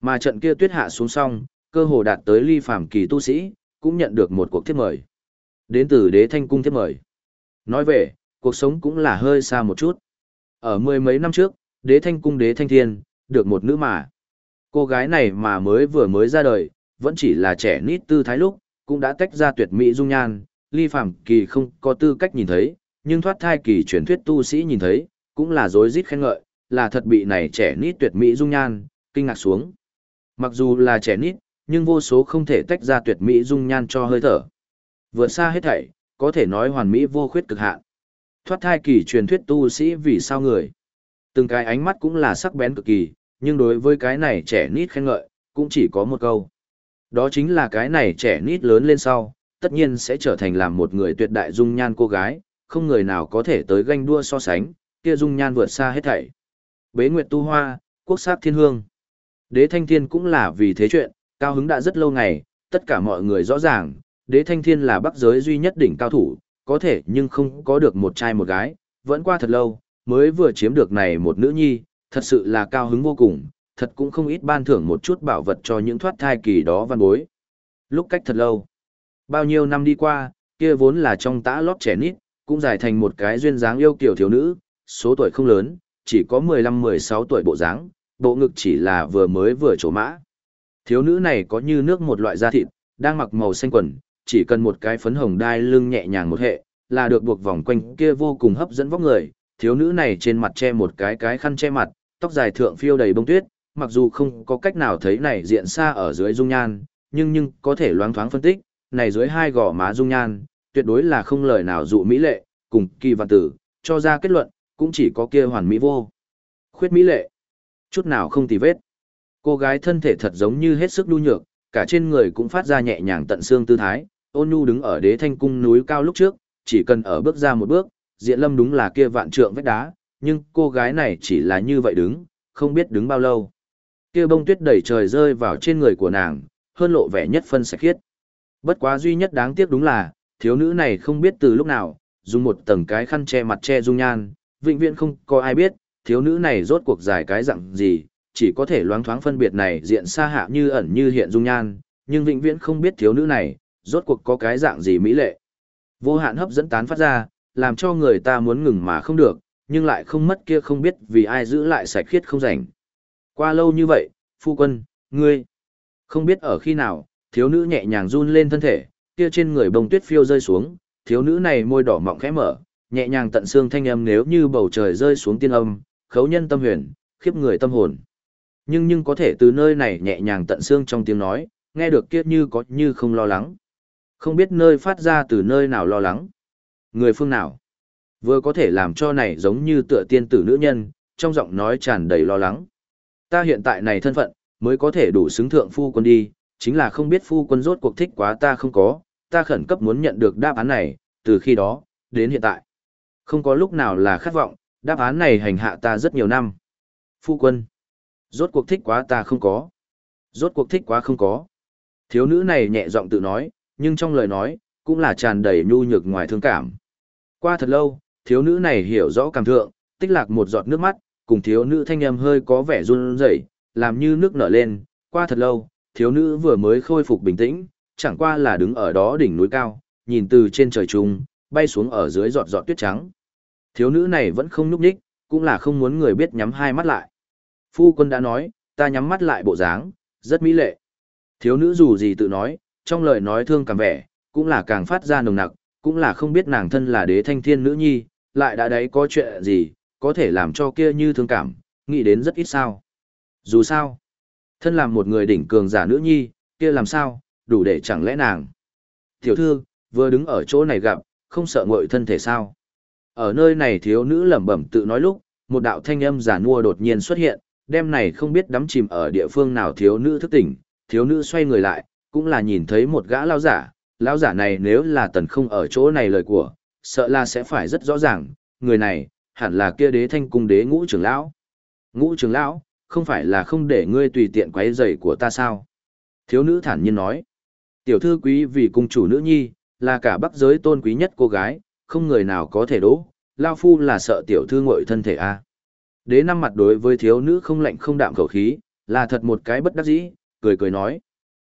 Mà trận kia tuyết hạ xuống xong, cơ hồ đạt tới ly phàm kỳ tu sĩ, cũng nhận được một cuộc thiếp mời. Đến từ đế thanh cung thiếp mời. Nói về, cuộc sống cũng là hơi xa một chút. Ở mười mấy năm trước, đế thanh cung đế thanh thiên, được một nữ mà. Cô gái này mà mới vừa mới ra đời, vẫn chỉ là trẻ nít tư thái lúc, cũng đã tách ra tuyệt mỹ dung nhan, ly phàm kỳ không có tư cách nhìn thấy, nhưng thoát thai kỳ truyền thuyết tu sĩ nhìn thấy, cũng là dối rít khen ngợi, là thật bị này trẻ nít tuyệt mỹ dung nhan, kinh ngạc xuống. Mặc dù là trẻ nít, nhưng vô số không thể tách ra tuyệt mỹ dung nhan cho hơi thở. Vượt xa hết thảy, có thể nói hoàn mỹ vô khuyết cực hạn. Thoát thai kỳ truyền thuyết tu sĩ vì sao người. Từng cái ánh mắt cũng là sắc bén cực kỳ, nhưng đối với cái này trẻ nít khen ngợi, cũng chỉ có một câu. Đó chính là cái này trẻ nít lớn lên sau, tất nhiên sẽ trở thành làm một người tuyệt đại dung nhan cô gái, không người nào có thể tới ganh đua so sánh, kia dung nhan vượt xa hết thảy. Bế Nguyệt Tu Hoa, quốc sắc thiên hương. Đế Thanh Thiên cũng là vì thế chuyện, cao hứng đã rất lâu ngày, tất cả mọi người rõ ràng, Đế Thanh Thiên là bắc giới duy nhất đỉnh cao thủ, có thể nhưng không có được một trai một gái, vẫn qua thật lâu, mới vừa chiếm được này một nữ nhi, thật sự là cao hứng vô cùng, thật cũng không ít ban thưởng một chút bảo vật cho những thoát thai kỳ đó văn bối. Lúc cách thật lâu, bao nhiêu năm đi qua, kia vốn là trong tã lót trẻ nít, cũng dài thành một cái duyên dáng yêu kiểu thiếu nữ, số tuổi không lớn, chỉ có 15-16 tuổi bộ dáng, bộ ngực chỉ là vừa mới vừa trổ mã. Thiếu nữ này có như nước một loại da thịt, đang mặc màu xanh quần, chỉ cần một cái phấn hồng đai lưng nhẹ nhàng một hệ, là được buộc vòng quanh kia vô cùng hấp dẫn vóc người. Thiếu nữ này trên mặt che một cái cái khăn che mặt, tóc dài thượng phiêu đầy bông tuyết, mặc dù không có cách nào thấy này diện xa ở dưới dung nhan, nhưng nhưng có thể loáng thoáng phân tích, này dưới hai gò má dung nhan, tuyệt đối là không lời nào dụ mỹ lệ, cùng kỳ văn tử, cho ra kết luận, cũng chỉ có kia hoàn mỹ vô. Khuyết mỹ lệ, chút nào không tì vết. Cô gái thân thể thật giống như hết sức đu nhược, cả trên người cũng phát ra nhẹ nhàng tận xương tư thái, ôn nhu đứng ở đế thanh cung núi cao lúc trước, chỉ cần ở bước ra một bước, diện lâm đúng là kia vạn trượng vách đá, nhưng cô gái này chỉ là như vậy đứng, không biết đứng bao lâu. Kia bông tuyết đẩy trời rơi vào trên người của nàng, hơn lộ vẻ nhất phân sạch khiết. Bất quá duy nhất đáng tiếc đúng là, thiếu nữ này không biết từ lúc nào, dùng một tầng cái khăn che mặt che dung nhan, vĩnh viễn không có ai biết, thiếu nữ này rốt cuộc dài cái dạng gì, chỉ có thể loáng thoáng phân biệt này diện xa hạ như ẩn như hiện dung nhan, nhưng vĩnh viễn không biết thiếu nữ này, rốt cuộc có cái dạng gì mỹ lệ. Vô hạn hấp dẫn tán phát ra, làm cho người ta muốn ngừng mà không được, nhưng lại không mất kia không biết vì ai giữ lại sạch khiết không rảnh. Qua lâu như vậy, phu quân, ngươi, không biết ở khi nào, thiếu nữ nhẹ nhàng run lên thân thể, kia trên người bông tuyết phiêu rơi xuống, thiếu nữ này môi đỏ mọng khẽ mở, nhẹ nhàng tận xương thanh âm nếu như bầu trời rơi xuống tiên âm, khấu nhân tâm huyền, khiếp người tâm hồn. Nhưng nhưng có thể từ nơi này nhẹ nhàng tận xương trong tiếng nói, nghe được kia như có như không lo lắng. Không biết nơi phát ra từ nơi nào lo lắng. Người phương nào. Vừa có thể làm cho này giống như tựa tiên tử nữ nhân, trong giọng nói tràn đầy lo lắng. Ta hiện tại này thân phận, mới có thể đủ xứng thượng phu quân đi, chính là không biết phu quân rốt cuộc thích quá ta không có, ta khẩn cấp muốn nhận được đáp án này, từ khi đó, đến hiện tại. Không có lúc nào là khát vọng, đáp án này hành hạ ta rất nhiều năm. Phu quân, rốt cuộc thích quá ta không có. Rốt cuộc thích quá không có. Thiếu nữ này nhẹ giọng tự nói, nhưng trong lời nói, cũng là tràn đầy nhu nhược ngoài thương cảm. Qua thật lâu, thiếu nữ này hiểu rõ cảm thượng, tích lạc một giọt nước mắt, cùng thiếu nữ thanh âm hơi có vẻ run rẩy, làm như nước nở lên. Qua thật lâu, thiếu nữ vừa mới khôi phục bình tĩnh, chẳng qua là đứng ở đó đỉnh núi cao, nhìn từ trên trời trung, bay xuống ở dưới giọt giọt tuyết trắng. Thiếu nữ này vẫn không nhúc nhích, cũng là không muốn người biết nhắm hai mắt lại. Phu quân đã nói, ta nhắm mắt lại bộ dáng, rất mỹ lệ. Thiếu nữ dù gì tự nói, trong lời nói thương cảm vẻ, cũng là càng phát ra nồng nặc, cũng là không biết nàng thân là đế thanh thiên nữ nhi, lại đã đấy có chuyện gì, có thể làm cho kia như thương cảm, nghĩ đến rất ít sao. Dù sao, thân làm một người đỉnh cường giả nữ nhi, kia làm sao, đủ để chẳng lẽ nàng. Tiểu thư, vừa đứng ở chỗ này gặp, không sợ ngội thân thể sao. Ở nơi này thiếu nữ lẩm bẩm tự nói lúc, một đạo thanh âm giả nua đột nhiên xuất hiện, đêm này không biết đắm chìm ở địa phương nào thiếu nữ thức tỉnh, thiếu nữ xoay người lại, cũng là nhìn thấy một gã lao giả, lao giả này nếu là tần không ở chỗ này lời của, sợ là sẽ phải rất rõ ràng, người này, hẳn là kia đế thanh cung đế ngũ trưởng lão. Ngũ trưởng lão, không phải là không để ngươi tùy tiện quấy rầy của ta sao? Thiếu nữ thản nhiên nói. Tiểu thư quý vì cung chủ nữ nhi, là cả bắc giới tôn quý nhất cô gái, không người nào có thể đỗ, lao phu là sợ tiểu thư ngội thân thể a. Đế năm mặt đối với thiếu nữ không lạnh không đạm khẩu khí, là thật một cái bất đắc dĩ, cười cười nói.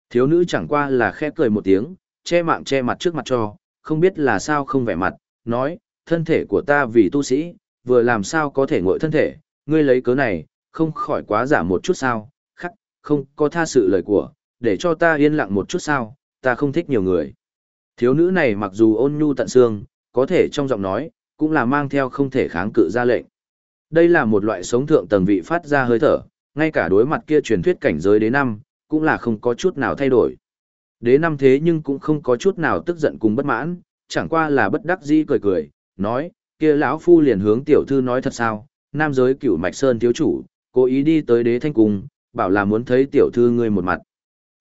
Thiếu nữ chẳng qua là khẽ cười một tiếng, che mạng che mặt trước mặt cho, không biết là sao không vẻ mặt, nói, thân thể của ta vì tu sĩ, vừa làm sao có thể ngội thân thể, ngươi lấy cớ này, không khỏi quá giả một chút sao, khắc, không có tha sự lời của, để cho ta yên lặng một chút sao, ta không thích nhiều người. Thiếu nữ này mặc dù ôn nhu tận xương, có thể trong giọng nói, cũng là mang theo không thể kháng cự ra lệnh. Đây là một loại sống thượng tầng vị phát ra hơi thở, ngay cả đối mặt kia truyền thuyết cảnh giới đến năm, cũng là không có chút nào thay đổi. Đế năm thế nhưng cũng không có chút nào tức giận cùng bất mãn, chẳng qua là bất đắc dĩ cười cười, nói, kia lão phu liền hướng tiểu thư nói thật sao, nam giới cửu mạch sơn thiếu chủ, cố ý đi tới đế thanh cung, bảo là muốn thấy tiểu thư ngươi một mặt.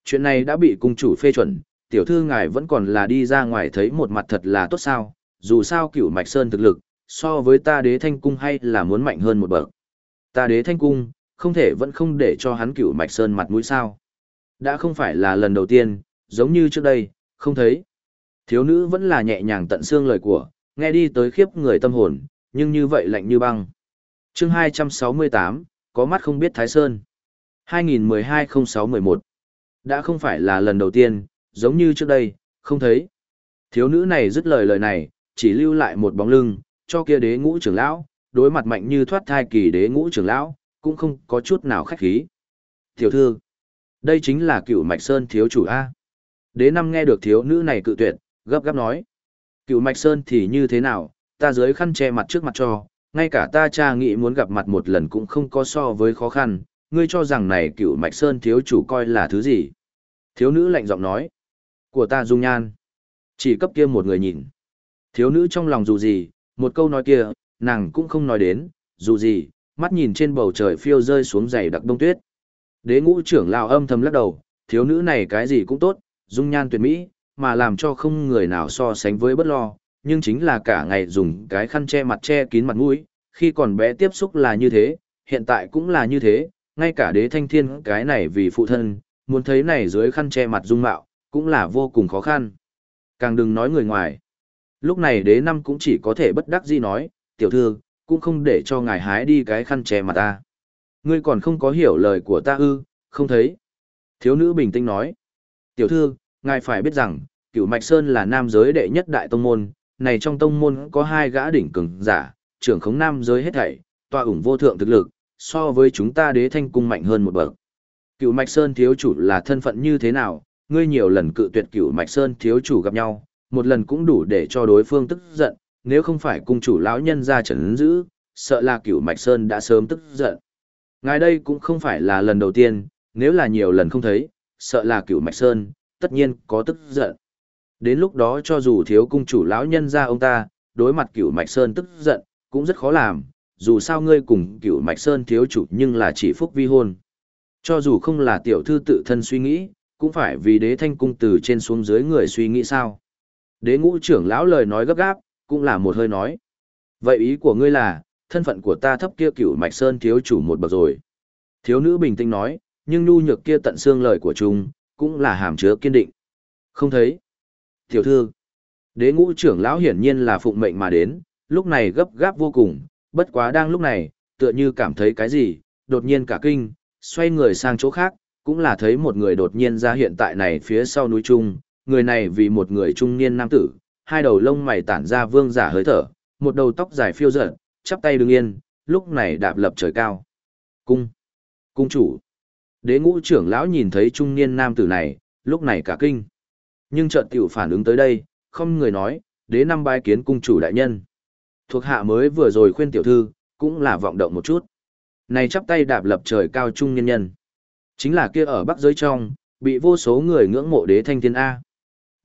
Chuyện này đã bị cung chủ phê chuẩn, tiểu thư ngài vẫn còn là đi ra ngoài thấy một mặt thật là tốt sao, dù sao cửu mạch sơn thực lực, so với ta đế thanh cung hay là muốn mạnh hơn một bậc. Ta đế thanh cung, không thể vẫn không để cho hắn cửu mạch sơn mặt mũi sao. Đã không phải là lần đầu tiên, giống như trước đây, không thấy. Thiếu nữ vẫn là nhẹ nhàng tận xương lời của, nghe đi tới khiếp người tâm hồn, nhưng như vậy lạnh như băng. chương 268, có mắt không biết Thái Sơn. 2012-06-11 Đã không phải là lần đầu tiên, giống như trước đây, không thấy. Thiếu nữ này dứt lời lời này, chỉ lưu lại một bóng lưng, cho kia đế ngũ trưởng lão, đối mặt mạnh như thoát thai kỳ đế ngũ trưởng lão, cũng không có chút nào khách khí. Tiểu thư, đây chính là cựu mạch sơn thiếu chủ A. Đế năm nghe được thiếu nữ này cự tuyệt, gấp gáp nói. Cựu mạch sơn thì như thế nào, ta dưới khăn che mặt trước mặt cho, ngay cả ta cha nghĩ muốn gặp mặt một lần cũng không có so với khó khăn, ngươi cho rằng này cựu mạch sơn thiếu chủ coi là thứ gì. Thiếu nữ lạnh giọng nói. Của ta dung nhan. Chỉ cấp kia một người nhìn. Thiếu nữ trong lòng dù gì, một câu nói kia, nàng cũng không nói đến, dù gì, mắt nhìn trên bầu trời phiêu rơi xuống dày đặc đông tuyết. Đế ngũ trưởng lão âm thầm lắc đầu, thiếu nữ này cái gì cũng tốt, dung nhan tuyệt mỹ, mà làm cho không người nào so sánh với bất lo, nhưng chính là cả ngày dùng cái khăn che mặt che kín mặt mũi, khi còn bé tiếp xúc là như thế, hiện tại cũng là như thế, ngay cả đế thanh thiên cái này vì phụ thân, muốn thấy này dưới khăn che mặt dung mạo, cũng là vô cùng khó khăn. Càng đừng nói người ngoài. Lúc này đế năm cũng chỉ có thể bất đắc dĩ nói, tiểu thư, cũng không để cho ngài hái đi cái khăn che mặt ta. Ngươi còn không có hiểu lời của ta ư, không thấy. Thiếu nữ bình tĩnh nói, tiểu thư, ngài phải biết rằng, cửu Mạch Sơn là nam giới đệ nhất đại tông môn, này trong tông môn có hai gã đỉnh cường giả, trưởng khống nam giới hết thảy, tọa ủng vô thượng thực lực, so với chúng ta đế thanh cung mạnh hơn một bậc. Cửu Mạch Sơn thiếu chủ là thân phận như thế nào, ngươi nhiều lần cự tuyệt Cửu Mạch Sơn thiếu chủ gặp nhau, một lần cũng đủ để cho đối phương tức giận, nếu không phải cung chủ lão nhân ra trấn giữ, sợ là Cửu Mạch Sơn đã sớm tức giận. Ngài đây cũng không phải là lần đầu tiên, nếu là nhiều lần không thấy, sợ là Cửu Mạch Sơn tất nhiên có tức giận. Đến lúc đó cho dù thiếu cung chủ lão nhân ra ông ta, đối mặt cửu mạch sơn tức giận, cũng rất khó làm, dù sao ngươi cùng cửu mạch sơn thiếu chủ nhưng là chỉ phúc vi hôn. Cho dù không là tiểu thư tự thân suy nghĩ, cũng phải vì đế thanh cung từ trên xuống dưới người suy nghĩ sao. Đế ngũ trưởng lão lời nói gấp gáp, cũng là một hơi nói. Vậy ý của ngươi là, thân phận của ta thấp kia cửu mạch sơn thiếu chủ một bậc rồi. Thiếu nữ bình tĩnh nói, nhưng nhu nhược kia tận xương lời của chúng, cũng là hàm chứa kiên định. Không thấy. Tiểu thư, đế ngũ trưởng lão hiển nhiên là phụng mệnh mà đến, lúc này gấp gáp vô cùng, bất quá đang lúc này, tựa như cảm thấy cái gì, đột nhiên cả kinh, xoay người sang chỗ khác, cũng là thấy một người đột nhiên ra hiện tại này phía sau núi trung, người này vì một người trung niên nam tử, hai đầu lông mày tản ra vương giả hơi thở, một đầu tóc dài phiêu dở, chắp tay đứng yên, lúc này đạp lập trời cao. Cung! Cung chủ! Đế ngũ trưởng lão nhìn thấy trung niên nam tử này, lúc này cả kinh. Nhưng trợn tiểu phản ứng tới đây, không người nói, đế năm bái kiến cung chủ đại nhân. Thuộc hạ mới vừa rồi khuyên tiểu thư, cũng là vọng động một chút. Này chắp tay đạp lập trời cao trung nhân nhân. Chính là kia ở bắc giới trong, bị vô số người ngưỡng mộ đế thanh thiên A.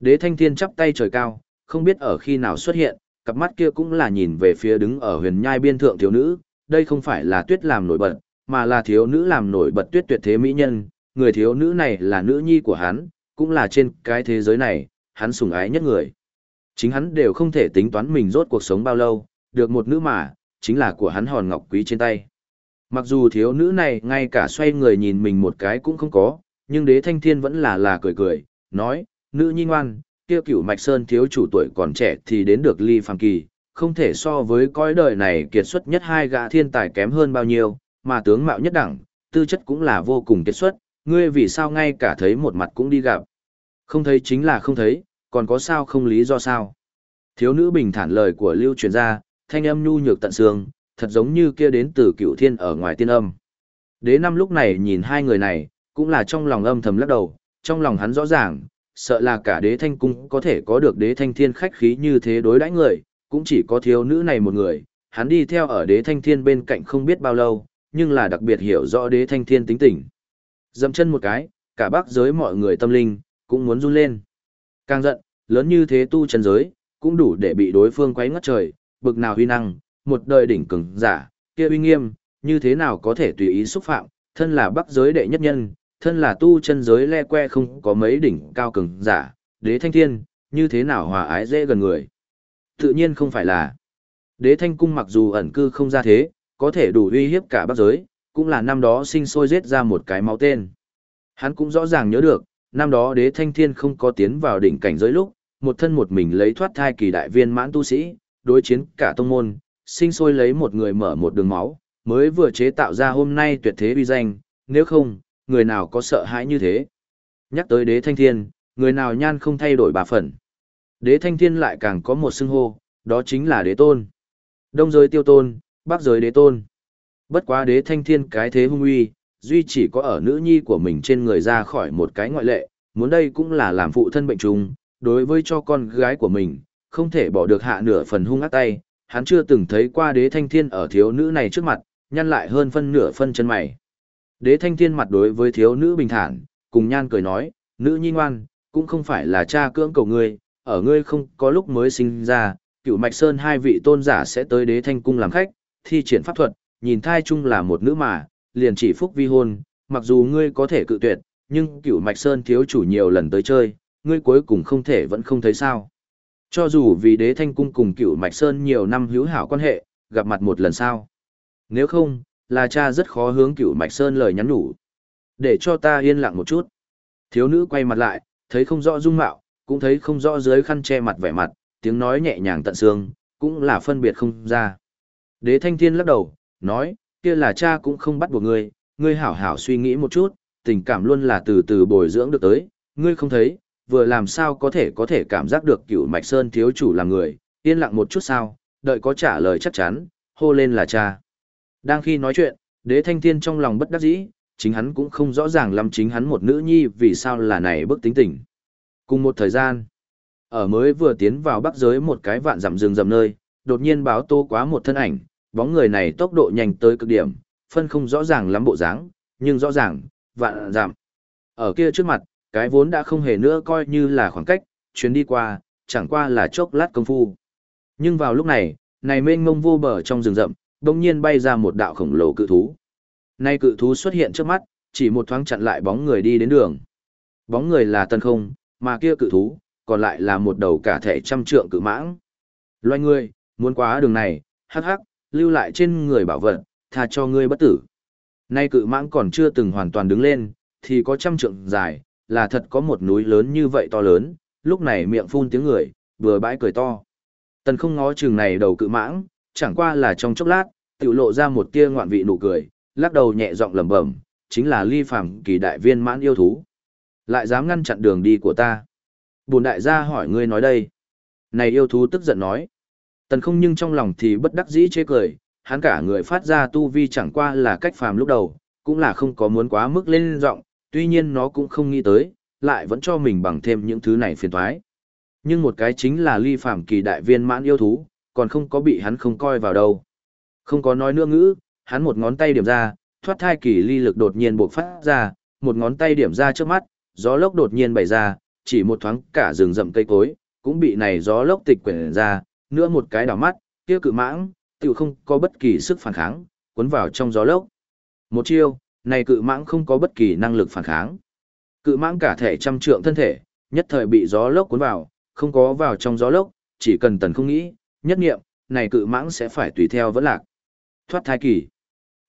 Đế thanh thiên chắp tay trời cao, không biết ở khi nào xuất hiện, cặp mắt kia cũng là nhìn về phía đứng ở huyền nhai biên thượng thiếu nữ, đây không phải là tuyết làm nổi bật, mà là thiếu nữ làm nổi bật tuyết tuyệt thế mỹ nhân, người thiếu nữ này là nữ nhi của hắn, cũng là trên cái thế giới này, hắn sủng ái nhất người. Chính hắn đều không thể tính toán mình rốt cuộc sống bao lâu, được một nữ mà, chính là của hắn hòn ngọc quý trên tay. Mặc dù thiếu nữ này ngay cả xoay người nhìn mình một cái cũng không có, nhưng đế thanh thiên vẫn là là cười cười, nói, nữ nhi ngoan, kia cửu mạch sơn thiếu chủ tuổi còn trẻ thì đến được ly phàm kỳ, không thể so với cõi đời này kiệt xuất nhất hai gã thiên tài kém hơn bao nhiêu, mà tướng mạo nhất đẳng, tư chất cũng là vô cùng kiệt xuất, ngươi vì sao ngay cả thấy một mặt cũng đi gặp. Không thấy chính là không thấy, còn có sao không lý do sao. Thiếu nữ bình thản lời của lưu truyền ra, thanh âm nhu nhược tận xương, thật giống như kia đến từ cựu thiên ở ngoài tiên âm. Đế năm lúc này nhìn hai người này, cũng là trong lòng âm thầm lắc đầu, trong lòng hắn rõ ràng, sợ là cả đế thanh cung có thể có được đế thanh thiên khách khí như thế đối đãi người, cũng chỉ có thiếu nữ này một người, hắn đi theo ở đế thanh thiên bên cạnh không biết bao lâu, nhưng là đặc biệt hiểu rõ đế thanh thiên tính tình. Dậm chân một cái, cả bác giới mọi người tâm linh, cũng muốn run lên. Càng giận, lớn như thế tu chân giới, cũng đủ để bị đối phương quấy ngất trời, bực nào huy năng, một đời đỉnh cường giả, kia uy nghiêm, như thế nào có thể tùy ý xúc phạm, thân là bắc giới đệ nhất nhân, thân là tu chân giới le que không có mấy đỉnh cao cường giả, đế thanh thiên, như thế nào hòa ái dễ gần người. Tự nhiên không phải là. Đế thanh cung mặc dù ẩn cư không ra thế, có thể đủ uy hiếp cả bắc giới, cũng là năm đó sinh sôi giết ra một cái máu tên. Hắn cũng rõ ràng nhớ được, năm đó đế thanh thiên không có tiến vào đỉnh cảnh giới lúc, một thân một mình lấy thoát thai kỳ đại viên mãn tu sĩ, đối chiến cả tông môn, sinh sôi lấy một người mở một đường máu, mới vừa chế tạo ra hôm nay tuyệt thế uy danh, nếu không, người nào có sợ hãi như thế. Nhắc tới đế thanh thiên, người nào nhan không thay đổi bà phần. Đế thanh thiên lại càng có một xưng hô, đó chính là đế tôn. Đông giới tiêu tôn, bắc giới đế tôn. Bất quá đế thanh thiên cái thế hung uy, duy chỉ có ở nữ nhi của mình trên người ra khỏi một cái ngoại lệ, muốn đây cũng là làm phụ thân bệnh trùng, đối với cho con gái của mình, không thể bỏ được hạ nửa phần hung ác tay, hắn chưa từng thấy qua đế thanh thiên ở thiếu nữ này trước mặt, nhăn lại hơn phân nửa phân chân mày. Đế thanh thiên mặt đối với thiếu nữ bình thản, cùng nhan cười nói, nữ nhi ngoan, cũng không phải là cha cưỡng cầu ngươi, ở ngươi không có lúc mới sinh ra, cựu mạch sơn hai vị tôn giả sẽ tới đế thanh cung làm khách, thi triển pháp thuật, nhìn thai chung là một nữ mà, liền chỉ phúc vi hôn, mặc dù ngươi có thể cự tuyệt, nhưng cựu mạch sơn thiếu chủ nhiều lần tới chơi, ngươi cuối cùng không thể vẫn không thấy sao. Cho dù vì đế thanh cung cùng cựu mạch sơn nhiều năm hữu hảo quan hệ, gặp mặt một lần sao. Nếu không, là cha rất khó hướng cựu mạch sơn lời nhắn nhủ. Để cho ta yên lặng một chút. Thiếu nữ quay mặt lại, thấy không rõ dung mạo, cũng thấy không rõ dưới khăn che mặt vẻ mặt, tiếng nói nhẹ nhàng tận xương, cũng là phân biệt không ra. Đế thanh thiên lắc đầu, nói, kia là cha cũng không bắt buộc ngươi, ngươi hảo hảo suy nghĩ một chút, tình cảm luôn là từ từ bồi dưỡng được tới, ngươi không thấy, vừa làm sao có thể có thể cảm giác được cựu mạch sơn thiếu chủ là người, yên lặng một chút sao, đợi có trả lời chắc chắn, hô lên là cha. Đang khi nói chuyện, đế thanh thiên trong lòng bất đắc dĩ, chính hắn cũng không rõ ràng lắm chính hắn một nữ nhi vì sao là này bức tính tình. Cùng một thời gian, ở mới vừa tiến vào bắc giới một cái vạn dặm rừng rầm nơi, đột nhiên báo tô quá một thân ảnh, bóng người này tốc độ nhanh tới cực điểm, phân không rõ ràng lắm bộ dáng, nhưng rõ ràng, vạn dặm. Ở kia trước mặt, cái vốn đã không hề nữa coi như là khoảng cách, chuyến đi qua, chẳng qua là chốc lát công phu. Nhưng vào lúc này, này mênh mông vô bờ trong rừng rậm, đông nhiên bay ra một đạo khổng lồ cự thú. Nay cự thú xuất hiện trước mắt, chỉ một thoáng chặn lại bóng người đi đến đường. Bóng người là tân không, mà kia cự thú, còn lại là một đầu cả thể trăm trượng cự mãng. Loài người, muốn quá đường này, hắc hắc, lưu lại trên người bảo vật, tha cho ngươi bất tử. Nay cự mãng còn chưa từng hoàn toàn đứng lên, thì có trăm trượng dài, là thật có một núi lớn như vậy to lớn, lúc này miệng phun tiếng người, vừa bãi cười to. Tần không ngó chừng này đầu cự mãng, chẳng qua là trong chốc lát, tự lộ ra một tia ngoạn vị nụ cười, lắc đầu nhẹ giọng lẩm bẩm, chính là ly phàm kỳ đại viên mãn yêu thú. Lại dám ngăn chặn đường đi của ta. Bùn đại gia hỏi ngươi nói đây. Này yêu thú tức giận nói. Tần không nhưng trong lòng thì bất đắc dĩ chê cười, hắn cả người phát ra tu vi chẳng qua là cách phàm lúc đầu, cũng là không có muốn quá mức lên giọng, tuy nhiên nó cũng không nghĩ tới, lại vẫn cho mình bằng thêm những thứ này phiền toái. Nhưng một cái chính là ly phàm kỳ đại viên mãn yêu thú, còn không có bị hắn không coi vào đâu. Không có nói nữa ngữ, hắn một ngón tay điểm ra, thoát thai kỳ ly lực đột nhiên bộc phát ra, một ngón tay điểm ra trước mắt, gió lốc đột nhiên bày ra, chỉ một thoáng cả rừng rậm cây cối, cũng bị này gió lốc tịch quyển ra, nữa một cái đảo mắt, kia cự mãng, tiểu không có bất kỳ sức phản kháng, cuốn vào trong gió lốc. Một chiêu, này cự mãng không có bất kỳ năng lực phản kháng. Cự mãng cả thể trăm trượng thân thể, nhất thời bị gió lốc cuốn vào, không có vào trong gió lốc, chỉ cần tần không nghĩ, nhất nghiệm, này cự mãng sẽ phải tùy theo vẫn lạc. Thoát thai kỳ.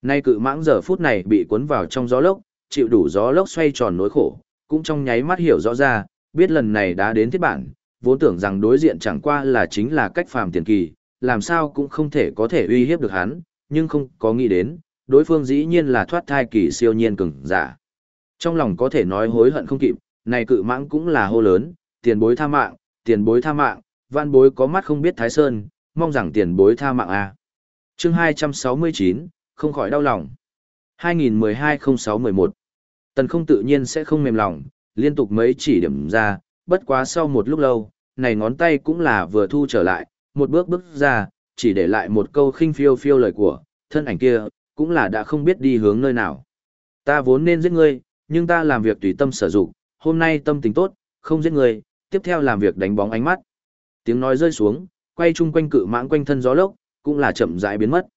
Nay cự mãng giờ phút này bị cuốn vào trong gió lốc, chịu đủ gió lốc xoay tròn nỗi khổ, cũng trong nháy mắt hiểu rõ ra, biết lần này đã đến thiết bản, vốn tưởng rằng đối diện chẳng qua là chính là cách phàm tiền kỳ, làm sao cũng không thể có thể uy hiếp được hắn, nhưng không có nghĩ đến, đối phương dĩ nhiên là thoát thai kỳ siêu nhiên cường giả. Trong lòng có thể nói hối hận không kịp, này cự mãng cũng là hô lớn, tiền bối tha mạng, tiền bối tha mạng, văn bối có mắt không biết Thái Sơn, mong rằng tiền bối tha mạng a. Chương 269, không khỏi đau lòng. 2012-06-11 Tần không tự nhiên sẽ không mềm lòng, liên tục mấy chỉ điểm ra, bất quá sau một lúc lâu, này ngón tay cũng là vừa thu trở lại, một bước bước ra, chỉ để lại một câu khinh phiêu phiêu lời của, thân ảnh kia, cũng là đã không biết đi hướng nơi nào. Ta vốn nên giết ngươi, nhưng ta làm việc tùy tâm sở dụng, hôm nay tâm tình tốt, không giết ngươi, tiếp theo làm việc đánh bóng ánh mắt. Tiếng nói rơi xuống, quay chung quanh cự mãng quanh thân gió lốc, cũng là chậm rãi biến mất.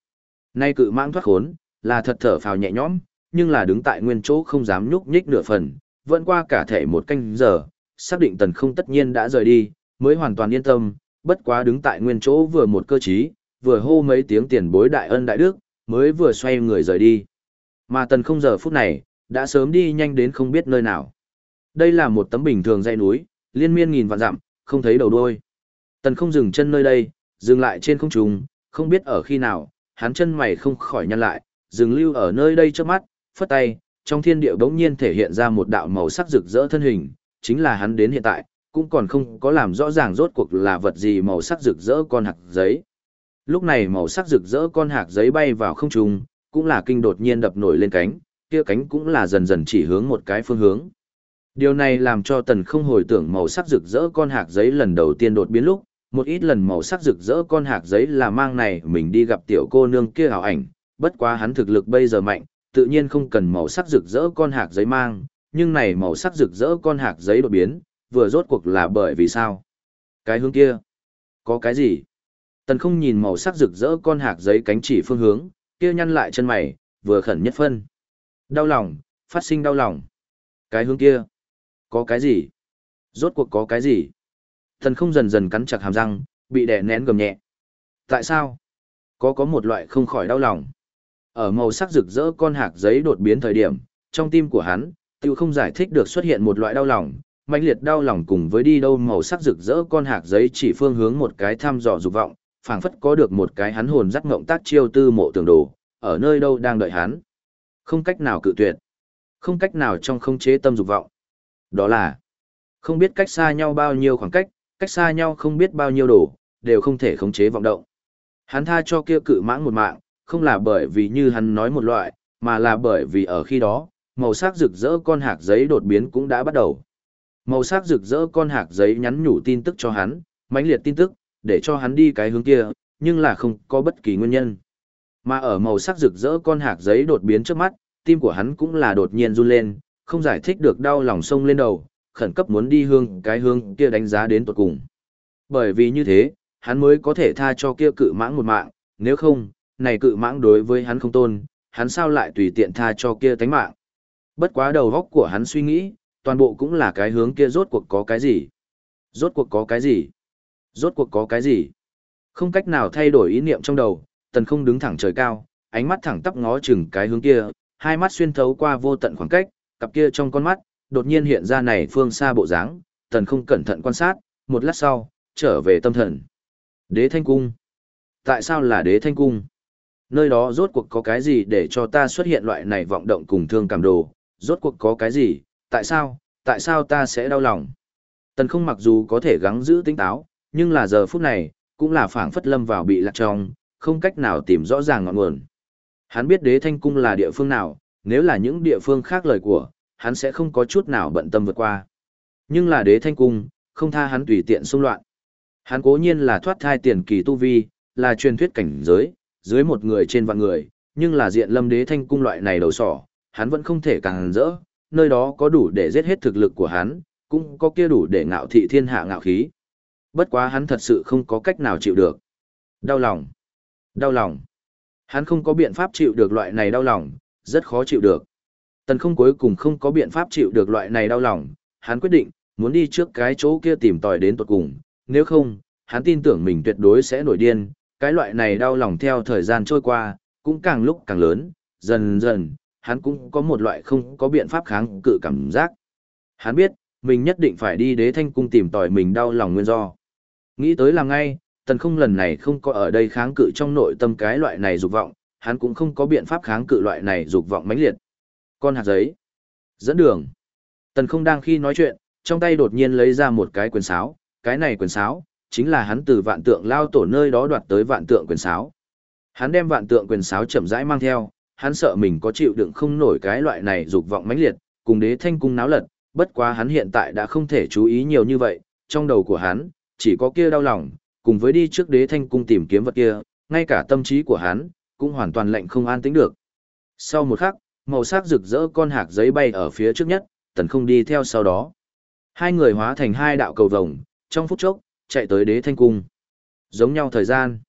Nay cự mãng thoát khốn, là thật thở phào nhẹ nhõm, nhưng là đứng tại nguyên chỗ không dám nhúc nhích nửa phần, vẫn qua cả thể một canh giờ, xác định tần không tất nhiên đã rời đi, mới hoàn toàn yên tâm, bất quá đứng tại nguyên chỗ vừa một cơ trí, vừa hô mấy tiếng tiền bối đại ân đại đức, mới vừa xoay người rời đi. Mà tần không giờ phút này, đã sớm đi nhanh đến không biết nơi nào. Đây là một tấm bình thường dãy núi, liên miên nghìn vạn dặm, không thấy đầu đuôi. Tần không dừng chân nơi đây, dừng lại trên không trung, không biết ở khi nào, hắn chân mày không khỏi nhăn lại, dừng lưu ở nơi đây trước mắt, phất tay, trong thiên địa bỗng nhiên thể hiện ra một đạo màu sắc rực rỡ thân hình, chính là hắn đến hiện tại, cũng còn không có làm rõ ràng rốt cuộc là vật gì màu sắc rực rỡ con hạt giấy. Lúc này màu sắc rực rỡ con hạt giấy bay vào không trung, cũng là kinh đột nhiên đập nổi lên cánh, kia cánh cũng là dần dần chỉ hướng một cái phương hướng. Điều này làm cho tần không hồi tưởng màu sắc rực rỡ con hạt giấy lần đầu tiên đột biến lúc, một ít lần màu sắc rực rỡ con hạt giấy là mang này mình đi gặp tiểu cô nương kia ảo ảnh, bất quá hắn thực lực bây giờ mạnh, tự nhiên không cần màu sắc rực rỡ con hạt giấy mang, nhưng này màu sắc rực rỡ con hạt giấy đột biến, vừa rốt cuộc là bởi vì sao? Cái hướng kia, có cái gì? Tần không nhìn màu sắc rực rỡ con hạt giấy cánh chỉ phương hướng, kia nhăn lại chân mày, vừa khẩn nhất phân. Đau lòng, phát sinh đau lòng. Cái hướng kia, có cái gì? Rốt cuộc có cái gì? Thần không dần dần cắn chặt hàm răng, bị đè nén gầm nhẹ. Tại sao? Có có một loại không khỏi đau lòng. Ở màu sắc rực rỡ con hạt giấy đột biến thời điểm, trong tim của hắn, tiêu không giải thích được xuất hiện một loại đau lòng, mãnh liệt đau lòng cùng với đi đâu màu sắc rực rỡ con hạt giấy chỉ phương hướng một cái thăm dò dục vọng, phảng phất có được một cái hắn hồn dắt ngộng tác chiêu tư mộ tường đồ, ở nơi đâu đang đợi hắn. Không cách nào cự tuyệt, không cách nào trong không chế tâm dục vọng. Đó là không biết cách xa nhau bao nhiêu khoảng cách, cách xa nhau không biết bao nhiêu đồ, đều không thể khống chế vọng động. Hắn tha cho kia cự mãng một mạng, không là bởi vì như hắn nói một loại, mà là bởi vì ở khi đó, màu sắc rực rỡ con hạt giấy đột biến cũng đã bắt đầu. Màu sắc rực rỡ con hạt giấy nhắn nhủ tin tức cho hắn, mãnh liệt tin tức, để cho hắn đi cái hướng kia, nhưng là không có bất kỳ nguyên nhân. Mà ở màu sắc rực rỡ con hạt giấy đột biến trước mắt, tim của hắn cũng là đột nhiên run lên, không giải thích được đau lòng sông lên đầu, khẩn cấp muốn đi hương cái hương kia đánh giá đến tuột cùng. Bởi vì như thế, hắn mới có thể tha cho kia cự mãng một mạng, nếu không, này cự mãng đối với hắn không tôn, hắn sao lại tùy tiện tha cho kia tánh mạng. Bất quá đầu góc của hắn suy nghĩ, toàn bộ cũng là cái hướng kia rốt cuộc có cái gì. Rốt cuộc có cái gì. Rốt cuộc có cái gì. Không cách nào thay đổi ý niệm trong đầu, tần không đứng thẳng trời cao, ánh mắt thẳng tắp ngó chừng cái hướng kia, hai mắt xuyên thấu qua vô tận khoảng cách, cặp kia trong con mắt, đột nhiên hiện ra này phương xa bộ dáng, tần không cẩn thận quan sát, một lát sau, trở về tâm thần. Đế Thanh Cung. Tại sao là Đế Thanh Cung? Nơi đó rốt cuộc có cái gì để cho ta xuất hiện loại này vọng động cùng thương cảm đồ, rốt cuộc có cái gì, tại sao, tại sao ta sẽ đau lòng. Tần không mặc dù có thể gắng giữ tỉnh táo, nhưng là giờ phút này, cũng là phảng phất lâm vào bị lạc trong, không cách nào tìm rõ ràng ngọn nguồn. Hắn biết đế thanh cung là địa phương nào, nếu là những địa phương khác lời của, hắn sẽ không có chút nào bận tâm vượt qua. Nhưng là đế thanh cung, không tha hắn tùy tiện xung loạn. Hắn cố nhiên là thoát thai tiền kỳ tu vi, là truyền thuyết cảnh giới, dưới một người trên vạn người, nhưng là diện lâm đế thanh cung loại này đầu sỏ, hắn vẫn không thể càng rỡ, nơi đó có đủ để giết hết thực lực của hắn, cũng có kia đủ để ngạo thị thiên hạ ngạo khí. Bất quá hắn thật sự không có cách nào chịu được. Đau lòng. Đau lòng. Hắn không có biện pháp chịu được loại này đau lòng, rất khó chịu được. Tần không cuối cùng không có biện pháp chịu được loại này đau lòng, hắn quyết định, muốn đi trước cái chỗ kia tìm tòi đến tuột cùng, nếu không, hắn tin tưởng mình tuyệt đối sẽ nổi điên, cái loại này đau lòng theo thời gian trôi qua, cũng càng lúc càng lớn, dần dần, hắn cũng có một loại không có biện pháp kháng cự cảm giác. Hắn biết, mình nhất định phải đi đế thanh cung tìm tòi mình đau lòng nguyên do. Nghĩ tới là ngay, tần không lần này không có ở đây kháng cự trong nội tâm cái loại này dục vọng, hắn cũng không có biện pháp kháng cự loại này dục vọng mãnh liệt. Con hạt giấy. Dẫn đường. Tần không đang khi nói chuyện, trong tay đột nhiên lấy ra một cái quyền sáo, cái này quyền sáo, chính là hắn từ vạn tượng lao tổ nơi đó đoạt tới vạn tượng quyền sáo. Hắn đem vạn tượng quyền sáo chậm rãi mang theo, hắn sợ mình có chịu đựng không nổi cái loại này dục vọng mãnh liệt, cùng đế thanh cung náo lật, bất quá hắn hiện tại đã không thể chú ý nhiều như vậy, trong đầu của hắn, chỉ có kia đau lòng, cùng với đi trước đế thanh cung tìm kiếm vật kia, ngay cả tâm trí của hắn, cũng hoàn toàn lạnh không an tĩnh được. Sau một khắc, màu sắc rực rỡ con hạc giấy bay ở phía trước nhất, tần không đi theo sau đó. Hai người hóa thành hai đạo cầu vồng, trong phút chốc, chạy tới đế thanh cung. Giống nhau thời gian.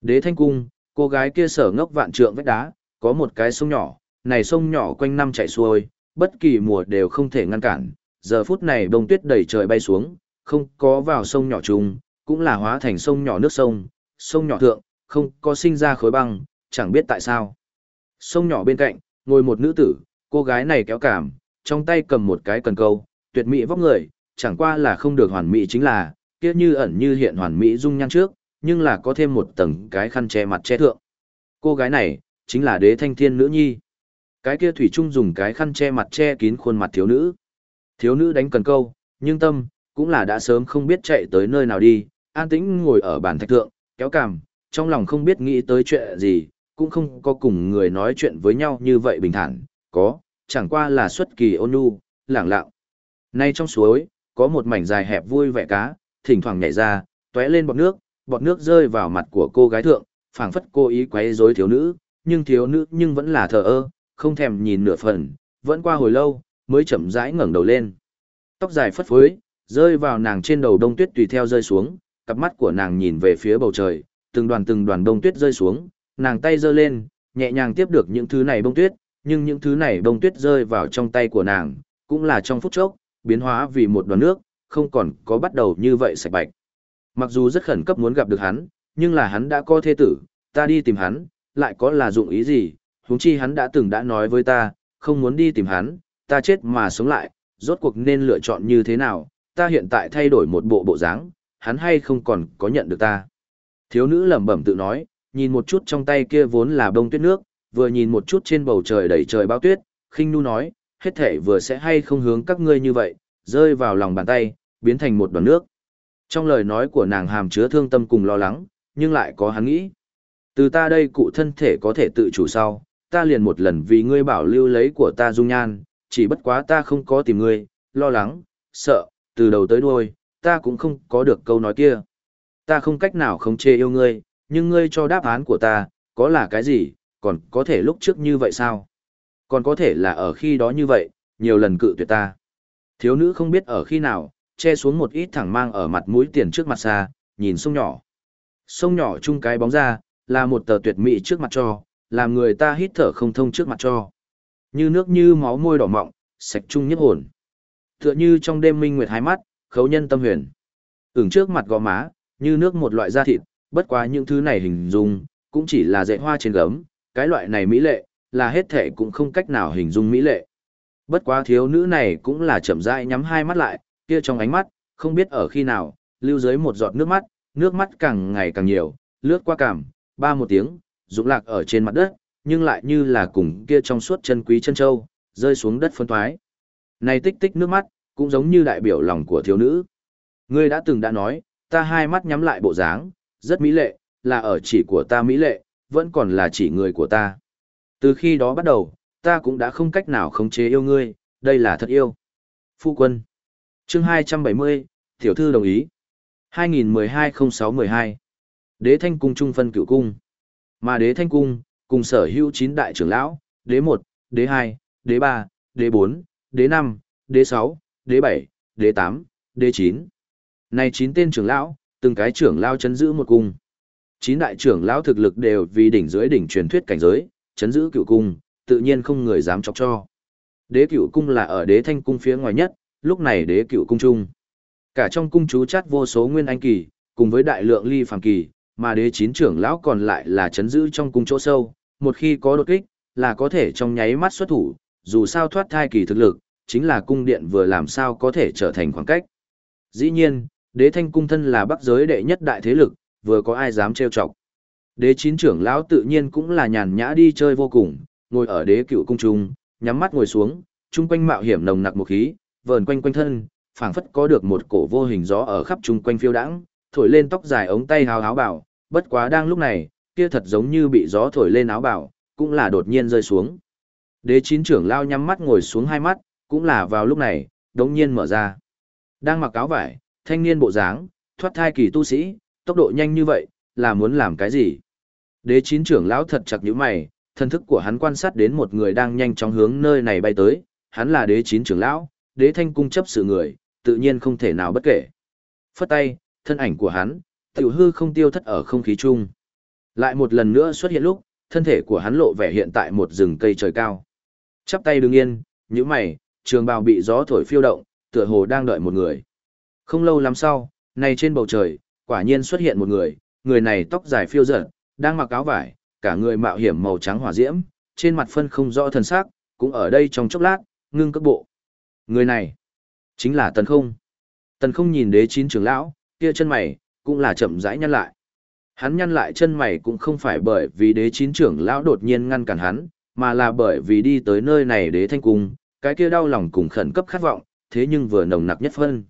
Đế thanh cung, cô gái kia sở ngốc vạn trượng vách đá, có một cái sông nhỏ, này sông nhỏ quanh năm chảy xuôi, bất kỳ mùa đều không thể ngăn cản. Giờ phút này bông tuyết đầy trời bay xuống, không có vào sông nhỏ trùng, cũng là hóa thành sông nhỏ nước sông, sông nhỏ thượng, không có sinh ra khối băng, chẳng biết tại sao. Sông nhỏ bên cạnh, ngồi một nữ tử, cô gái này kéo cảm, trong tay cầm một cái cần câu, tuyệt mỹ vóc người, chẳng qua là không được hoàn mỹ chính là, kia như ẩn như hiện hoàn mỹ dung nhan trước, nhưng là có thêm một tầng cái khăn che mặt che thượng. Cô gái này, chính là đế thanh thiên nữ nhi. Cái kia thủy trung dùng cái khăn che mặt che kín khuôn mặt thiếu nữ. Thiếu nữ đánh cần câu, nhưng tâm, cũng là đã sớm không biết chạy tới nơi nào đi, an tĩnh ngồi ở bàn thạch thượng, kéo cằm, trong lòng không biết nghĩ tới chuyện gì, cũng không có cùng người nói chuyện với nhau như vậy bình thản, có, chẳng qua là xuất kỳ ôn nhu, lẳng lặng. Nay trong suối, có một mảnh dài hẹp vui vẻ cá, thỉnh thoảng nhảy ra, tóe lên bọt nước, bọt nước rơi vào mặt của cô gái thượng, phảng phất cô ý quấy rối thiếu nữ, nhưng thiếu nữ nhưng vẫn là thờ ơ, không thèm nhìn nửa phần, vẫn qua hồi lâu, mới chậm rãi ngẩng đầu lên. Tóc dài phất phới, rơi vào nàng trên đầu đông tuyết tùy theo rơi xuống, cặp mắt của nàng nhìn về phía bầu trời, từng đoàn từng đoàn đông tuyết rơi xuống, nàng tay giơ lên, nhẹ nhàng tiếp được những thứ này bông tuyết, nhưng những thứ này bông tuyết rơi vào trong tay của nàng, cũng là trong phút chốc, biến hóa vì một đoàn nước, không còn có bắt đầu như vậy sạch bạch. Mặc dù rất khẩn cấp muốn gặp được hắn, nhưng là hắn đã có thê tử, ta đi tìm hắn, lại có là dụng ý gì, huống chi hắn đã từng đã nói với ta, không muốn đi tìm hắn, ta chết mà sống lại, rốt cuộc nên lựa chọn như thế nào, ta hiện tại thay đổi một bộ bộ dáng, hắn hay không còn có nhận được ta. Thiếu nữ lẩm bẩm tự nói, nhìn một chút trong tay kia vốn là bông tuyết nước, vừa nhìn một chút trên bầu trời đầy trời bao tuyết, khinh nu nói, hết thể vừa sẽ hay không hướng các ngươi như vậy, rơi vào lòng bàn tay, biến thành một đoàn nước. Trong lời nói của nàng hàm chứa thương tâm cùng lo lắng, nhưng lại có hắn nghĩ. Từ ta đây cụ thân thể có thể tự chủ sau, ta liền một lần vì ngươi bảo lưu lấy của ta dung nhan, chỉ bất quá ta không có tìm ngươi, lo lắng, sợ, từ đầu tới đuôi, ta cũng không có được câu nói kia. Ta không cách nào không chê yêu ngươi, nhưng ngươi cho đáp án của ta, có là cái gì, còn có thể lúc trước như vậy sao? Còn có thể là ở khi đó như vậy, nhiều lần cự tuyệt ta. Thiếu nữ không biết ở khi nào, che xuống một ít thẳng mang ở mặt mũi tiền trước mặt xa, nhìn sông nhỏ. Sông nhỏ chung cái bóng ra, là một tờ tuyệt mỹ trước mặt cho, làm người ta hít thở không thông trước mặt cho. Như nước như máu môi đỏ mọng, sạch chung nhất hồn. Tựa như trong đêm minh nguyệt hai mắt, khấu nhân tâm huyền. Ửng trước mặt gò má, như nước một loại da thịt, bất quá những thứ này hình dung, cũng chỉ là dạy hoa trên gấm, cái loại này mỹ lệ, là hết thể cũng không cách nào hình dung mỹ lệ. Bất quá thiếu nữ này cũng là chậm rãi nhắm hai mắt lại, kia trong ánh mắt, không biết ở khi nào, lưu dưới một giọt nước mắt, nước mắt càng ngày càng nhiều, lướt qua cảm, ba một tiếng, rụng lạc ở trên mặt đất, nhưng lại như là cùng kia trong suốt chân quý chân châu, rơi xuống đất phân thoái. Này tích tích nước mắt, cũng giống như đại biểu lòng của thiếu nữ. Ngươi đã từng đã nói, ta hai mắt nhắm lại bộ dáng, rất mỹ lệ, là ở chỉ của ta mỹ lệ, vẫn còn là chỉ người của ta. Từ khi đó bắt đầu, ta cũng đã không cách nào khống chế yêu ngươi, đây là thật yêu. Phu quân. Chương 270, tiểu thư đồng ý. 2012-06-12. Đế Thanh Cung trung phân Cựu cung. Mà Đế Thanh Cung, cùng sở hữu 9 đại trưởng lão, Đế 1, Đế 2, Đế 3, Đế 4, Đế 5, Đế 6, Đế 7, Đế 8, Đế 9. Này 9 tên trưởng lão, từng cái trưởng lao chấn giữ một cung. chín đại trưởng lão thực lực đều vì đỉnh dưới đỉnh truyền thuyết cảnh giới, chấn giữ cửu cung, tự nhiên không người dám chọc cho. Đế cửu cung là ở đế thanh cung phía ngoài nhất, lúc này đế cửu cung trung. Cả trong cung chú chát vô số nguyên anh kỳ, cùng với đại lượng ly phàm kỳ, mà đế chín trưởng lão còn lại là chấn giữ trong cung chỗ sâu, một khi có đột kích, là có thể trong nháy mắt xuất thủ, dù sao thoát thai kỳ thực lực, chính là cung điện vừa làm sao có thể trở thành khoảng cách. Dĩ nhiên, đế thanh cung thân là bắc giới đệ nhất đại thế lực, vừa có ai dám trêu chọc. Đế chín trưởng lão tự nhiên cũng là nhàn nhã đi chơi vô cùng, ngồi ở đế cựu cung trung, nhắm mắt ngồi xuống, chung quanh mạo hiểm nồng nặc một khí, vờn quanh quanh thân, phảng phất có được một cổ vô hình gió ở khắp chung quanh phiêu đãng, thổi lên tóc dài ống tay hào háo bảo, bất quá đang lúc này, kia thật giống như bị gió thổi lên áo bảo, cũng là đột nhiên rơi xuống. Đế chín trưởng lao nhắm mắt ngồi xuống hai mắt, cũng là vào lúc này, đống nhiên mở ra. Đang mặc áo vải, thanh niên bộ dáng, thoát thai kỳ tu sĩ, tốc độ nhanh như vậy, là muốn làm cái gì? Đế chín trưởng lão thật chặt như mày, thân thức của hắn quan sát đến một người đang nhanh chóng hướng nơi này bay tới, hắn là đế chín trưởng lão, đế thanh cung chấp sự người, tự nhiên không thể nào bất kể. Phất tay, thân ảnh của hắn, tiểu hư không tiêu thất ở không khí chung. Lại một lần nữa xuất hiện lúc, thân thể của hắn lộ vẻ hiện tại một rừng cây trời cao. Chắp tay đứng yên, những mày, trường bào bị gió thổi phiêu động, tựa hồ đang đợi một người. Không lâu lắm sau, này trên bầu trời, quả nhiên xuất hiện một người, người này tóc dài phiêu dở, đang mặc áo vải, cả người mạo hiểm màu trắng hỏa diễm, trên mặt phân không rõ thần sắc, cũng ở đây trong chốc lát, ngưng cước bộ. Người này, chính là Tần Không. Tần Không nhìn đế chín trưởng lão, kia chân mày, cũng là chậm rãi nhăn lại. Hắn nhăn lại chân mày cũng không phải bởi vì đế chín trưởng lão đột nhiên ngăn cản hắn, mà là bởi vì đi tới nơi này đế thanh cung, cái kia đau lòng cùng khẩn cấp khát vọng, thế nhưng vừa nồng nặc nhất phân.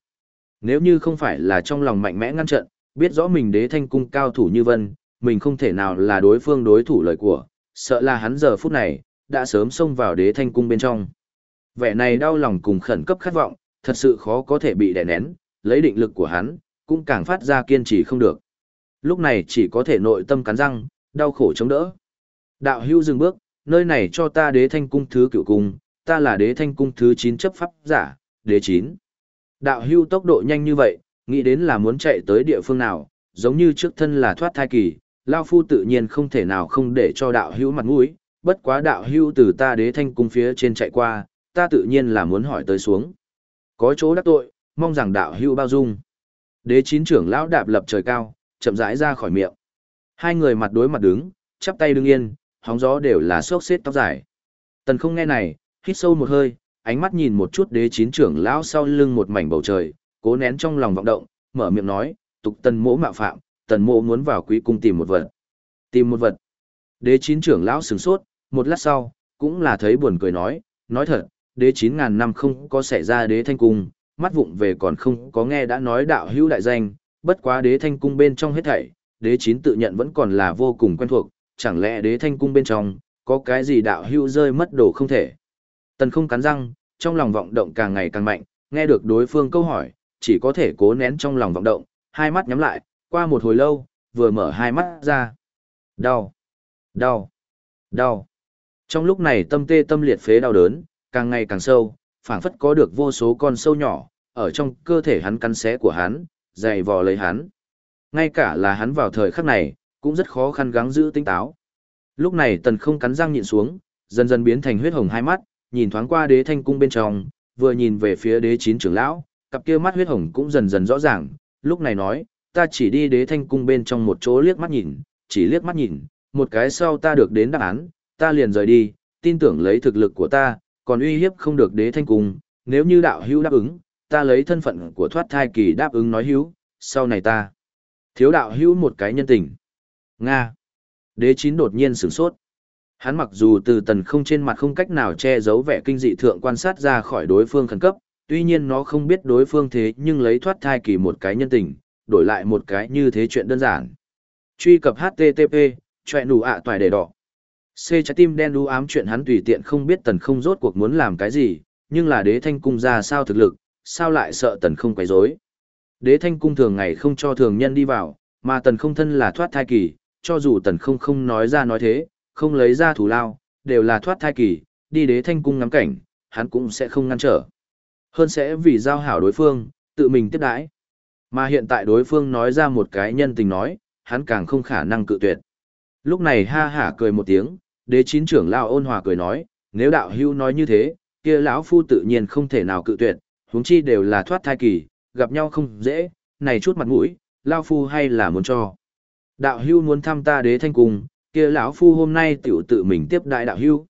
Nếu như không phải là trong lòng mạnh mẽ ngăn trận, biết rõ mình đế thanh cung cao thủ như vân, mình không thể nào là đối phương đối thủ lời của, sợ là hắn giờ phút này, đã sớm xông vào đế thanh cung bên trong. Vẻ này đau lòng cùng khẩn cấp khát vọng, thật sự khó có thể bị đè nén, lấy định lực của hắn, cũng càng phát ra kiên trì không được. Lúc này chỉ có thể nội tâm cắn răng, đau khổ chống đỡ. Đạo hưu dừng bước, nơi này cho ta đế thanh cung thứ cựu cung, ta là đế thanh cung thứ 9 chấp pháp giả, đế 9. Đạo hưu tốc độ nhanh như vậy, nghĩ đến là muốn chạy tới địa phương nào, giống như trước thân là thoát thai kỳ, Lao Phu tự nhiên không thể nào không để cho đạo hưu mặt mũi, bất quá đạo hưu từ ta đế thanh cung phía trên chạy qua, ta tự nhiên là muốn hỏi tới xuống. Có chỗ đắc tội, mong rằng đạo hưu bao dung. Đế chín trưởng lão đạp lập trời cao, chậm rãi ra khỏi miệng. Hai người mặt đối mặt đứng, chắp tay đứng yên, hóng gió đều là xốc xếp tóc dài. Tần không nghe này, hít sâu một hơi, ánh mắt nhìn một chút đế chín trưởng lão sau lưng một mảnh bầu trời, cố nén trong lòng vọng động, mở miệng nói, tục tần mỗ mạo phạm, tần mỗ muốn vào quý cung tìm một vật. Tìm một vật. Đế chín trưởng lão sửng sốt, một lát sau, cũng là thấy buồn cười nói, nói thật, đế chín ngàn năm không có xảy ra đế thanh cung, mắt vụng về còn không có nghe đã nói đạo hữu đại danh, bất quá đế thanh cung bên trong hết thảy, đế chín tự nhận vẫn còn là vô cùng quen thuộc, chẳng lẽ đế thanh cung bên trong, có cái gì đạo hữu rơi mất đồ không thể. Tần không cắn răng, trong lòng vọng động càng ngày càng mạnh, nghe được đối phương câu hỏi, chỉ có thể cố nén trong lòng vọng động, hai mắt nhắm lại, qua một hồi lâu, vừa mở hai mắt ra. Đau, đau, đau. Trong lúc này tâm tê tâm liệt phế đau đớn, càng ngày càng sâu, phảng phất có được vô số con sâu nhỏ, ở trong cơ thể hắn cắn xé của hắn, dày vò lấy hắn. Ngay cả là hắn vào thời khắc này, cũng rất khó khăn gắng giữ tinh táo. Lúc này tần không cắn răng nhịn xuống, dần dần biến thành huyết hồng hai mắt, nhìn thoáng qua đế thanh cung bên trong, vừa nhìn về phía đế chín trưởng lão, cặp kia mắt huyết hồng cũng dần dần rõ ràng, lúc này nói, ta chỉ đi đế thanh cung bên trong một chỗ liếc mắt nhìn, chỉ liếc mắt nhìn, một cái sau ta được đến đáp án, ta liền rời đi, tin tưởng lấy thực lực của ta, còn uy hiếp không được đế thanh cung, nếu như đạo hữu đáp ứng, ta lấy thân phận của thoát thai kỳ đáp ứng nói hữu, sau này ta thiếu đạo hữu một cái nhân tình. Nga. Đế chín đột nhiên sửng sốt. Hắn mặc dù từ tần không trên mặt không cách nào che giấu vẻ kinh dị thượng quan sát ra khỏi đối phương khẩn cấp, tuy nhiên nó không biết đối phương thế nhưng lấy thoát thai kỳ một cái nhân tình, đổi lại một cái như thế chuyện đơn giản. Truy cập HTTP, chọe nụ ạ à toài để đỏ. C trái tim đen đu ám chuyện hắn tùy tiện không biết tần không rốt cuộc muốn làm cái gì, nhưng là đế thanh cung ra sao thực lực, sao lại sợ tần không quấy rối. Đế thanh cung thường ngày không cho thường nhân đi vào, mà tần không thân là thoát thai kỳ, cho dù tần không không nói ra nói thế, không lấy ra thủ lao, đều là thoát thai kỳ, đi đế thanh cung ngắm cảnh, hắn cũng sẽ không ngăn trở. Hơn sẽ vì giao hảo đối phương, tự mình tiếp đãi. Mà hiện tại đối phương nói ra một cái nhân tình nói, hắn càng không khả năng cự tuyệt. Lúc này ha hả cười một tiếng, đế chín trưởng lao ôn hòa cười nói, nếu đạo hưu nói như thế, kia lão phu tự nhiên không thể nào cự tuyệt, huống chi đều là thoát thai kỳ, gặp nhau không dễ, này chút mặt mũi, lao phu hay là muốn cho. Đạo hưu muốn thăm ta đế thanh cung, kia lão phu hôm nay tiểu tự mình tiếp đại đạo hữu.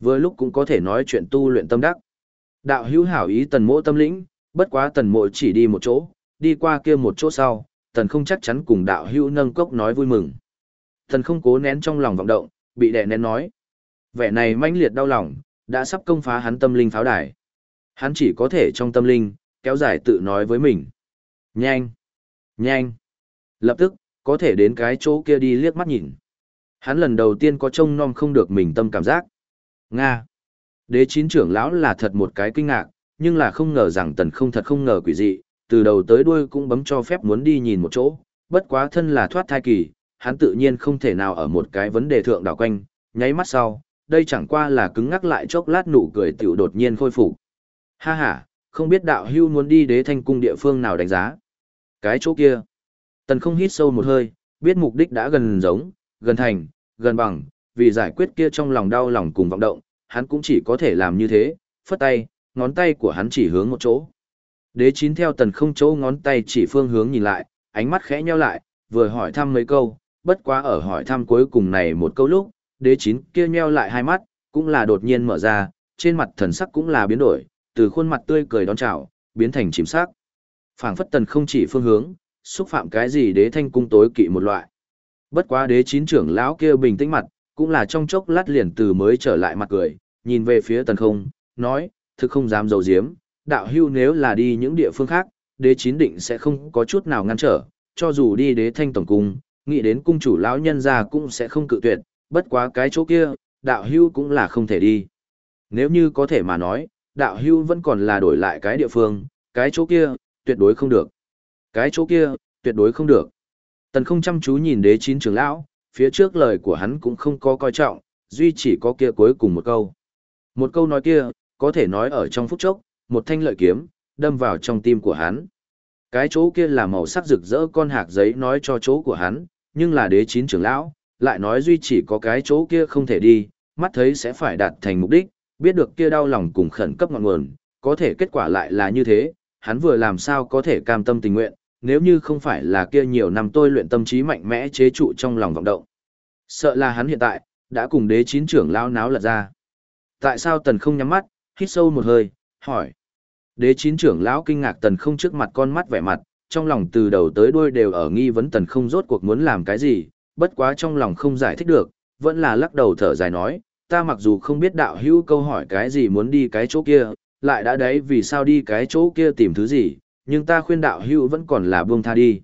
Vừa lúc cũng có thể nói chuyện tu luyện tâm đắc. Đạo hữu hảo ý tần mộ tâm lĩnh, bất quá tần mộ chỉ đi một chỗ, đi qua kia một chỗ sau, tần không chắc chắn cùng đạo hữu nâng cốc nói vui mừng. Tần không cố nén trong lòng vọng động, bị đè nén nói. Vẻ này mãnh liệt đau lòng, đã sắp công phá hắn tâm linh pháo đài. Hắn chỉ có thể trong tâm linh, kéo dài tự nói với mình. Nhanh! Nhanh! Lập tức, có thể đến cái chỗ kia đi liếc mắt nhìn. Hắn lần đầu tiên có trông nom không được mình tâm cảm giác. Nga! Đế chín trưởng lão là thật một cái kinh ngạc, nhưng là không ngờ rằng tần không thật không ngờ quỷ dị, từ đầu tới đuôi cũng bấm cho phép muốn đi nhìn một chỗ, bất quá thân là thoát thai kỳ, hắn tự nhiên không thể nào ở một cái vấn đề thượng đảo quanh, Nháy mắt sau, đây chẳng qua là cứng ngắc lại chốc lát nụ cười tiểu đột nhiên khôi phục. Ha ha, không biết đạo hưu muốn đi đế thanh cung địa phương nào đánh giá. Cái chỗ kia. Tần không hít sâu một hơi, biết mục đích đã gần giống, gần thành, gần bằng, vì giải quyết kia trong lòng đau lòng cùng vọng động, hắn cũng chỉ có thể làm như thế, phất tay, ngón tay của hắn chỉ hướng một chỗ. Đế chín theo tần không chỗ ngón tay chỉ phương hướng nhìn lại, ánh mắt khẽ nheo lại, vừa hỏi thăm mấy câu, bất quá ở hỏi thăm cuối cùng này một câu lúc, đế chín kia nheo lại hai mắt, cũng là đột nhiên mở ra, trên mặt thần sắc cũng là biến đổi, từ khuôn mặt tươi cười đón chào, biến thành chìm sắc. phảng phất tần không chỉ phương hướng, xúc phạm cái gì đế thanh cung tối kỵ một loại. Bất quá đế chín trưởng lão kia bình tĩnh mặt, cũng là trong chốc lát liền từ mới trở lại mặt cười, nhìn về phía tần không, nói, thực không dám dầu diếm, đạo hưu nếu là đi những địa phương khác, đế chín định sẽ không có chút nào ngăn trở, cho dù đi đế thanh tổng cung, nghĩ đến cung chủ lão nhân gia cũng sẽ không cự tuyệt, bất quá cái chỗ kia, đạo hưu cũng là không thể đi. Nếu như có thể mà nói, đạo hưu vẫn còn là đổi lại cái địa phương, cái chỗ kia, tuyệt đối không được. Cái chỗ kia, tuyệt đối không được. Tần không chăm chú nhìn đế chín trưởng lão, phía trước lời của hắn cũng không có coi trọng, duy chỉ có kia cuối cùng một câu. Một câu nói kia, có thể nói ở trong phút chốc, một thanh lợi kiếm, đâm vào trong tim của hắn. Cái chỗ kia là màu sắc rực rỡ con hạc giấy nói cho chỗ của hắn, nhưng là đế chín trưởng lão, lại nói duy chỉ có cái chỗ kia không thể đi, mắt thấy sẽ phải đạt thành mục đích, biết được kia đau lòng cùng khẩn cấp ngọn nguồn, có thể kết quả lại là như thế, hắn vừa làm sao có thể cam tâm tình nguyện, nếu như không phải là kia nhiều năm tôi luyện tâm trí mạnh mẽ chế trụ trong lòng vọng động. Sợ là hắn hiện tại, đã cùng đế chín trưởng lao náo lật ra. Tại sao tần không nhắm mắt, hít sâu một hơi, hỏi. Đế chín trưởng lão kinh ngạc tần không trước mặt con mắt vẻ mặt, trong lòng từ đầu tới đuôi đều ở nghi vấn tần không rốt cuộc muốn làm cái gì, bất quá trong lòng không giải thích được, vẫn là lắc đầu thở dài nói, ta mặc dù không biết đạo hữu câu hỏi cái gì muốn đi cái chỗ kia, lại đã đấy vì sao đi cái chỗ kia tìm thứ gì, nhưng ta khuyên đạo hữu vẫn còn là buông tha đi.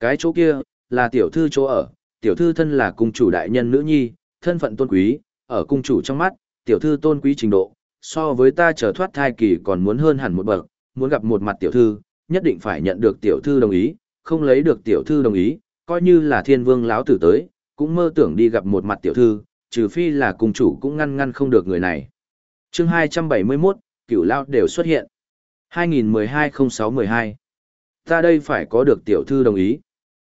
Cái chỗ kia, là tiểu thư chỗ ở, tiểu thư thân là cung chủ đại nhân nữ nhi, thân phận tôn quý, ở cung chủ trong mắt, tiểu thư tôn quý trình độ, so với ta trở thoát thai kỳ còn muốn hơn hẳn một bậc, muốn gặp một mặt tiểu thư, nhất định phải nhận được tiểu thư đồng ý, không lấy được tiểu thư đồng ý, coi như là thiên vương lão tử tới, cũng mơ tưởng đi gặp một mặt tiểu thư, trừ phi là cung chủ cũng ngăn ngăn không được người này. chương 271, cửu lao đều xuất hiện. 2012-06-12 Ta đây phải có được tiểu thư đồng ý.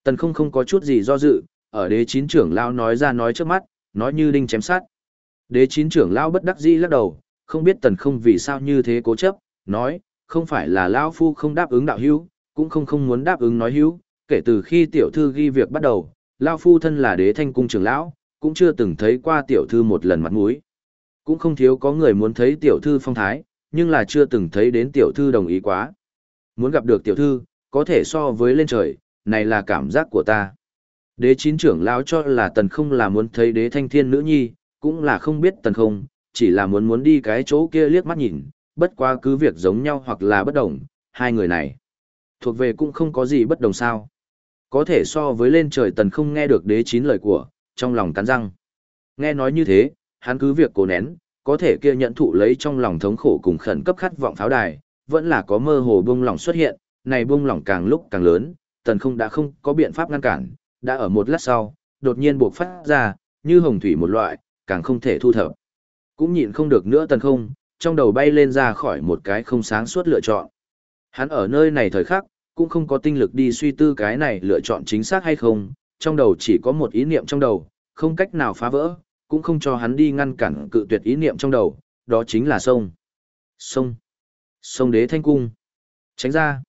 Tần không không có chút gì do dự, ở đế chín trưởng lão nói ra nói trước mắt, nói như đinh chém sát. Đế chín trưởng lão bất đắc dĩ lắc đầu, không biết tần không vì sao như thế cố chấp, nói, không phải là lão phu không đáp ứng đạo hữu, cũng không không muốn đáp ứng nói hữu, kể từ khi tiểu thư ghi việc bắt đầu, lão phu thân là đế thanh cung trưởng lão, cũng chưa từng thấy qua tiểu thư một lần mặt mũi. Cũng không thiếu có người muốn thấy tiểu thư phong thái, nhưng là chưa từng thấy đến tiểu thư đồng ý quá. Muốn gặp được tiểu thư, có thể so với lên trời, này là cảm giác của ta. Đế chín trưởng lão cho là tần không là muốn thấy đế thanh thiên nữ nhi, cũng là không biết tần không, chỉ là muốn muốn đi cái chỗ kia liếc mắt nhìn, bất qua cứ việc giống nhau hoặc là bất đồng, hai người này. Thuộc về cũng không có gì bất đồng sao. Có thể so với lên trời tần không nghe được đế chín lời của, trong lòng cắn răng. Nghe nói như thế, hắn cứ việc cố nén, có thể kia nhận thụ lấy trong lòng thống khổ cùng khẩn cấp khát vọng pháo đài, vẫn là có mơ hồ bung lòng xuất hiện, này bung lòng càng lúc càng lớn, tần không đã không có biện pháp ngăn cản, đã ở một lát sau, đột nhiên buộc phát ra, như hồng thủy một loại, càng không thể thu thập. Cũng nhịn không được nữa tần không, trong đầu bay lên ra khỏi một cái không sáng suốt lựa chọn. Hắn ở nơi này thời khắc, cũng không có tinh lực đi suy tư cái này lựa chọn chính xác hay không, trong đầu chỉ có một ý niệm trong đầu, không cách nào phá vỡ, cũng không cho hắn đi ngăn cản cự tuyệt ý niệm trong đầu, đó chính là sông. Sông. Sông đế thanh cung. Tránh ra.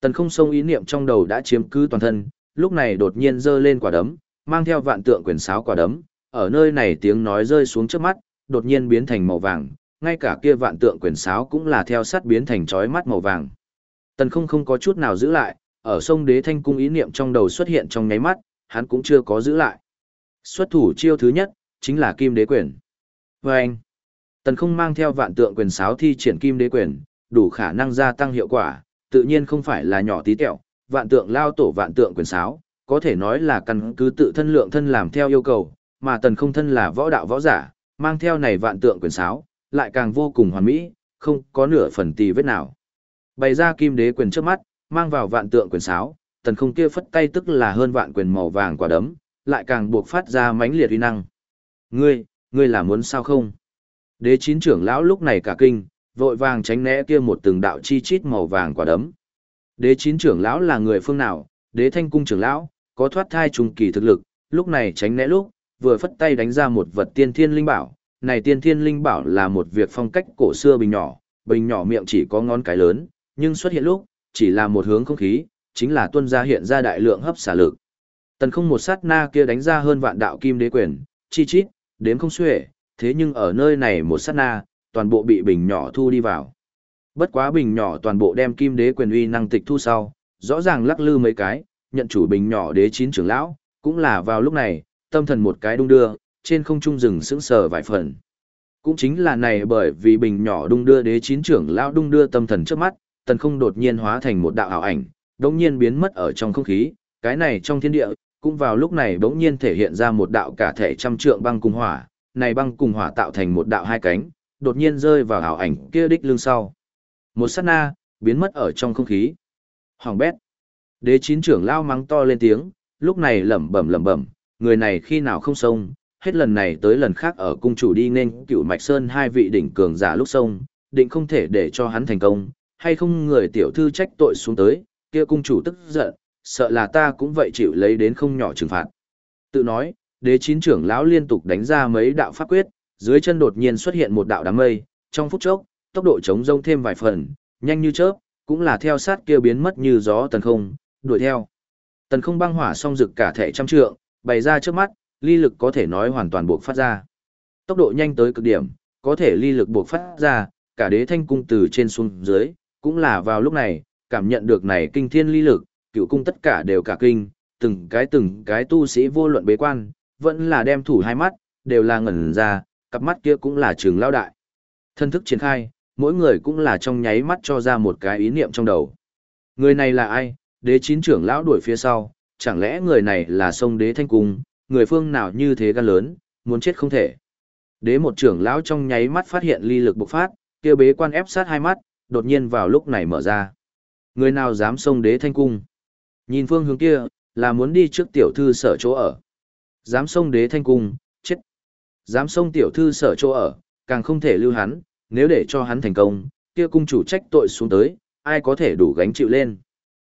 Tần không sông ý niệm trong đầu đã chiếm cứ toàn thân, lúc này đột nhiên giơ lên quả đấm, mang theo vạn tượng quyền sáo quả đấm, ở nơi này tiếng nói rơi xuống trước mắt, đột nhiên biến thành màu vàng, ngay cả kia vạn tượng quyền sáo cũng là theo sát biến thành chói mắt màu vàng. Tần không không có chút nào giữ lại, ở sông đế thanh cung ý niệm trong đầu xuất hiện trong nháy mắt, hắn cũng chưa có giữ lại. Xuất thủ chiêu thứ nhất, chính là kim đế quyền. Và anh, tần không mang theo vạn tượng quyền sáo thi triển kim đế quyền, đủ khả năng gia tăng hiệu quả, tự nhiên không phải là nhỏ tí tẹo, vạn tượng lao tổ vạn tượng quyền sáo, có thể nói là căn cứ tự thân lượng thân làm theo yêu cầu, mà tần không thân là võ đạo võ giả, mang theo này vạn tượng quyền sáo, lại càng vô cùng hoàn mỹ, không có nửa phần tì vết nào. Bày ra kim đế quyền trước mắt, mang vào vạn tượng quyền sáo, tần không kia phất tay tức là hơn vạn quyền màu vàng quả đấm, lại càng buộc phát ra mãnh liệt uy năng. Ngươi, ngươi là muốn sao không? Đế chín trưởng lão lúc này cả kinh, vội vàng tránh né kia một từng đạo chi chít màu vàng quả đấm. Đế chín trưởng lão là người phương nào? Đế thanh cung trưởng lão, có thoát thai trùng kỳ thực lực, lúc này tránh né lúc, vừa phất tay đánh ra một vật tiên thiên linh bảo. Này tiên thiên linh bảo là một việc phong cách cổ xưa bình nhỏ, bình nhỏ miệng chỉ có ngón cái lớn, nhưng xuất hiện lúc, chỉ là một hướng không khí, chính là tuân ra hiện ra đại lượng hấp xả lực. Tần không một sát na kia đánh ra hơn vạn đạo kim đế quyền, chi chít, đếm không xuể, thế nhưng ở nơi này một sát na, toàn bộ bị bình nhỏ thu đi vào. Bất quá bình nhỏ toàn bộ đem kim đế quyền uy năng tịch thu sau, rõ ràng lắc lư mấy cái, nhận chủ bình nhỏ đế chín trưởng lão, cũng là vào lúc này, tâm thần một cái đung đưa, trên không trung rừng sững sờ vài phần. Cũng chính là này bởi vì bình nhỏ đung đưa đế chín trưởng lão đung đưa tâm thần trước mắt, tần không đột nhiên hóa thành một đạo ảo ảnh, đống nhiên biến mất ở trong không khí, cái này trong thiên địa, cũng vào lúc này bỗng nhiên thể hiện ra một đạo cả thể trăm trượng băng cùng hỏa, này băng cùng hỏa tạo thành một đạo hai cánh, đột nhiên rơi vào ảo ảnh kia đích lưng sau. Một sát na, biến mất ở trong không khí. Hoàng bét. Đế chín trưởng lao mắng to lên tiếng, lúc này lẩm bẩm lẩm bẩm, người này khi nào không sông, hết lần này tới lần khác ở cung chủ đi nên cựu mạch sơn hai vị đỉnh cường giả lúc sông, định không thể để cho hắn thành công, hay không người tiểu thư trách tội xuống tới, kia cung chủ tức giận, sợ là ta cũng vậy chịu lấy đến không nhỏ trừng phạt. Tự nói, đế chín trưởng lão liên tục đánh ra mấy đạo pháp quyết, dưới chân đột nhiên xuất hiện một đạo đám mây, trong phút chốc, tốc độ chống rông thêm vài phần, nhanh như chớp, cũng là theo sát kia biến mất như gió tần không, đuổi theo. Tần không băng hỏa song rực cả thể trăm trượng, bày ra trước mắt, ly lực có thể nói hoàn toàn buộc phát ra. Tốc độ nhanh tới cực điểm, có thể ly lực buộc phát ra, cả đế thanh cung từ trên xuống dưới, cũng là vào lúc này, cảm nhận được này kinh thiên ly lực, cựu cung tất cả đều cả kinh, từng cái từng cái tu sĩ vô luận bế quan, vẫn là đem thủ hai mắt, đều là ngẩn ra, cặp mắt kia cũng là trường lao đại. Thân thức triển khai, mỗi người cũng là trong nháy mắt cho ra một cái ý niệm trong đầu. Người này là ai? Đế chín trưởng lão đuổi phía sau, chẳng lẽ người này là sông đế thanh cung, người phương nào như thế gan lớn, muốn chết không thể. Đế một trưởng lão trong nháy mắt phát hiện ly lực bộc phát, kia bế quan ép sát hai mắt, đột nhiên vào lúc này mở ra. Người nào dám sông đế thanh cung? Nhìn phương hướng kia, là muốn đi trước tiểu thư sở chỗ ở. Dám sông đế thanh cung, chết. Dám sông tiểu thư sở chỗ ở, càng không thể lưu hắn, nếu để cho hắn thành công, kia cung chủ trách tội xuống tới, ai có thể đủ gánh chịu lên.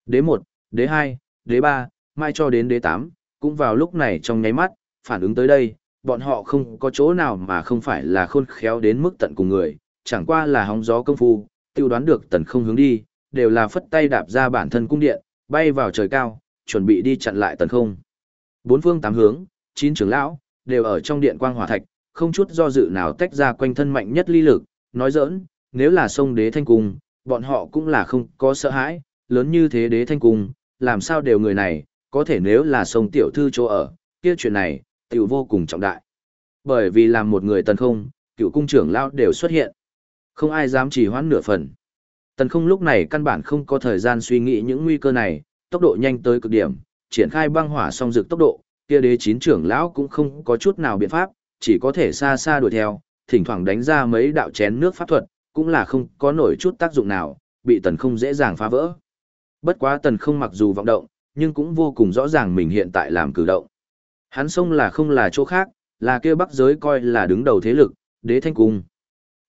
Đế 1, đế 2, đế 3, mai cho đến đế 8, cũng vào lúc này trong nháy mắt, phản ứng tới đây, bọn họ không có chỗ nào mà không phải là khôn khéo đến mức tận cùng người, chẳng qua là hóng gió công phu, tiêu đoán được tần không hướng đi, đều là phất tay đạp ra bản thân cung điện, bay vào trời cao, chuẩn bị đi chặn lại tần không. Bốn phương tám hướng, chín trưởng lão, đều ở trong điện quang hỏa thạch, không chút do dự nào tách ra quanh thân mạnh nhất ly lực, nói giỡn, nếu là sông đế thanh cung, bọn họ cũng là không có sợ hãi, lớn như thế đế thanh cung, làm sao đều người này, có thể nếu là sông tiểu thư chỗ ở, kia chuyện này, tiểu vô cùng trọng đại. Bởi vì làm một người tần không, cựu cung trưởng lão đều xuất hiện. Không ai dám chỉ hoãn nửa phần. Tần không lúc này căn bản không có thời gian suy nghĩ những nguy cơ này, tốc độ nhanh tới cực điểm, triển khai băng hỏa song dược tốc độ, kia đế chín trưởng lão cũng không có chút nào biện pháp, chỉ có thể xa xa đuổi theo, thỉnh thoảng đánh ra mấy đạo chén nước pháp thuật, cũng là không có nổi chút tác dụng nào, bị tần không dễ dàng phá vỡ. Bất quá tần không mặc dù vọng động, nhưng cũng vô cùng rõ ràng mình hiện tại làm cử động. Hắn sông là không là chỗ khác, là kia bắc giới coi là đứng đầu thế lực, đế thanh cung.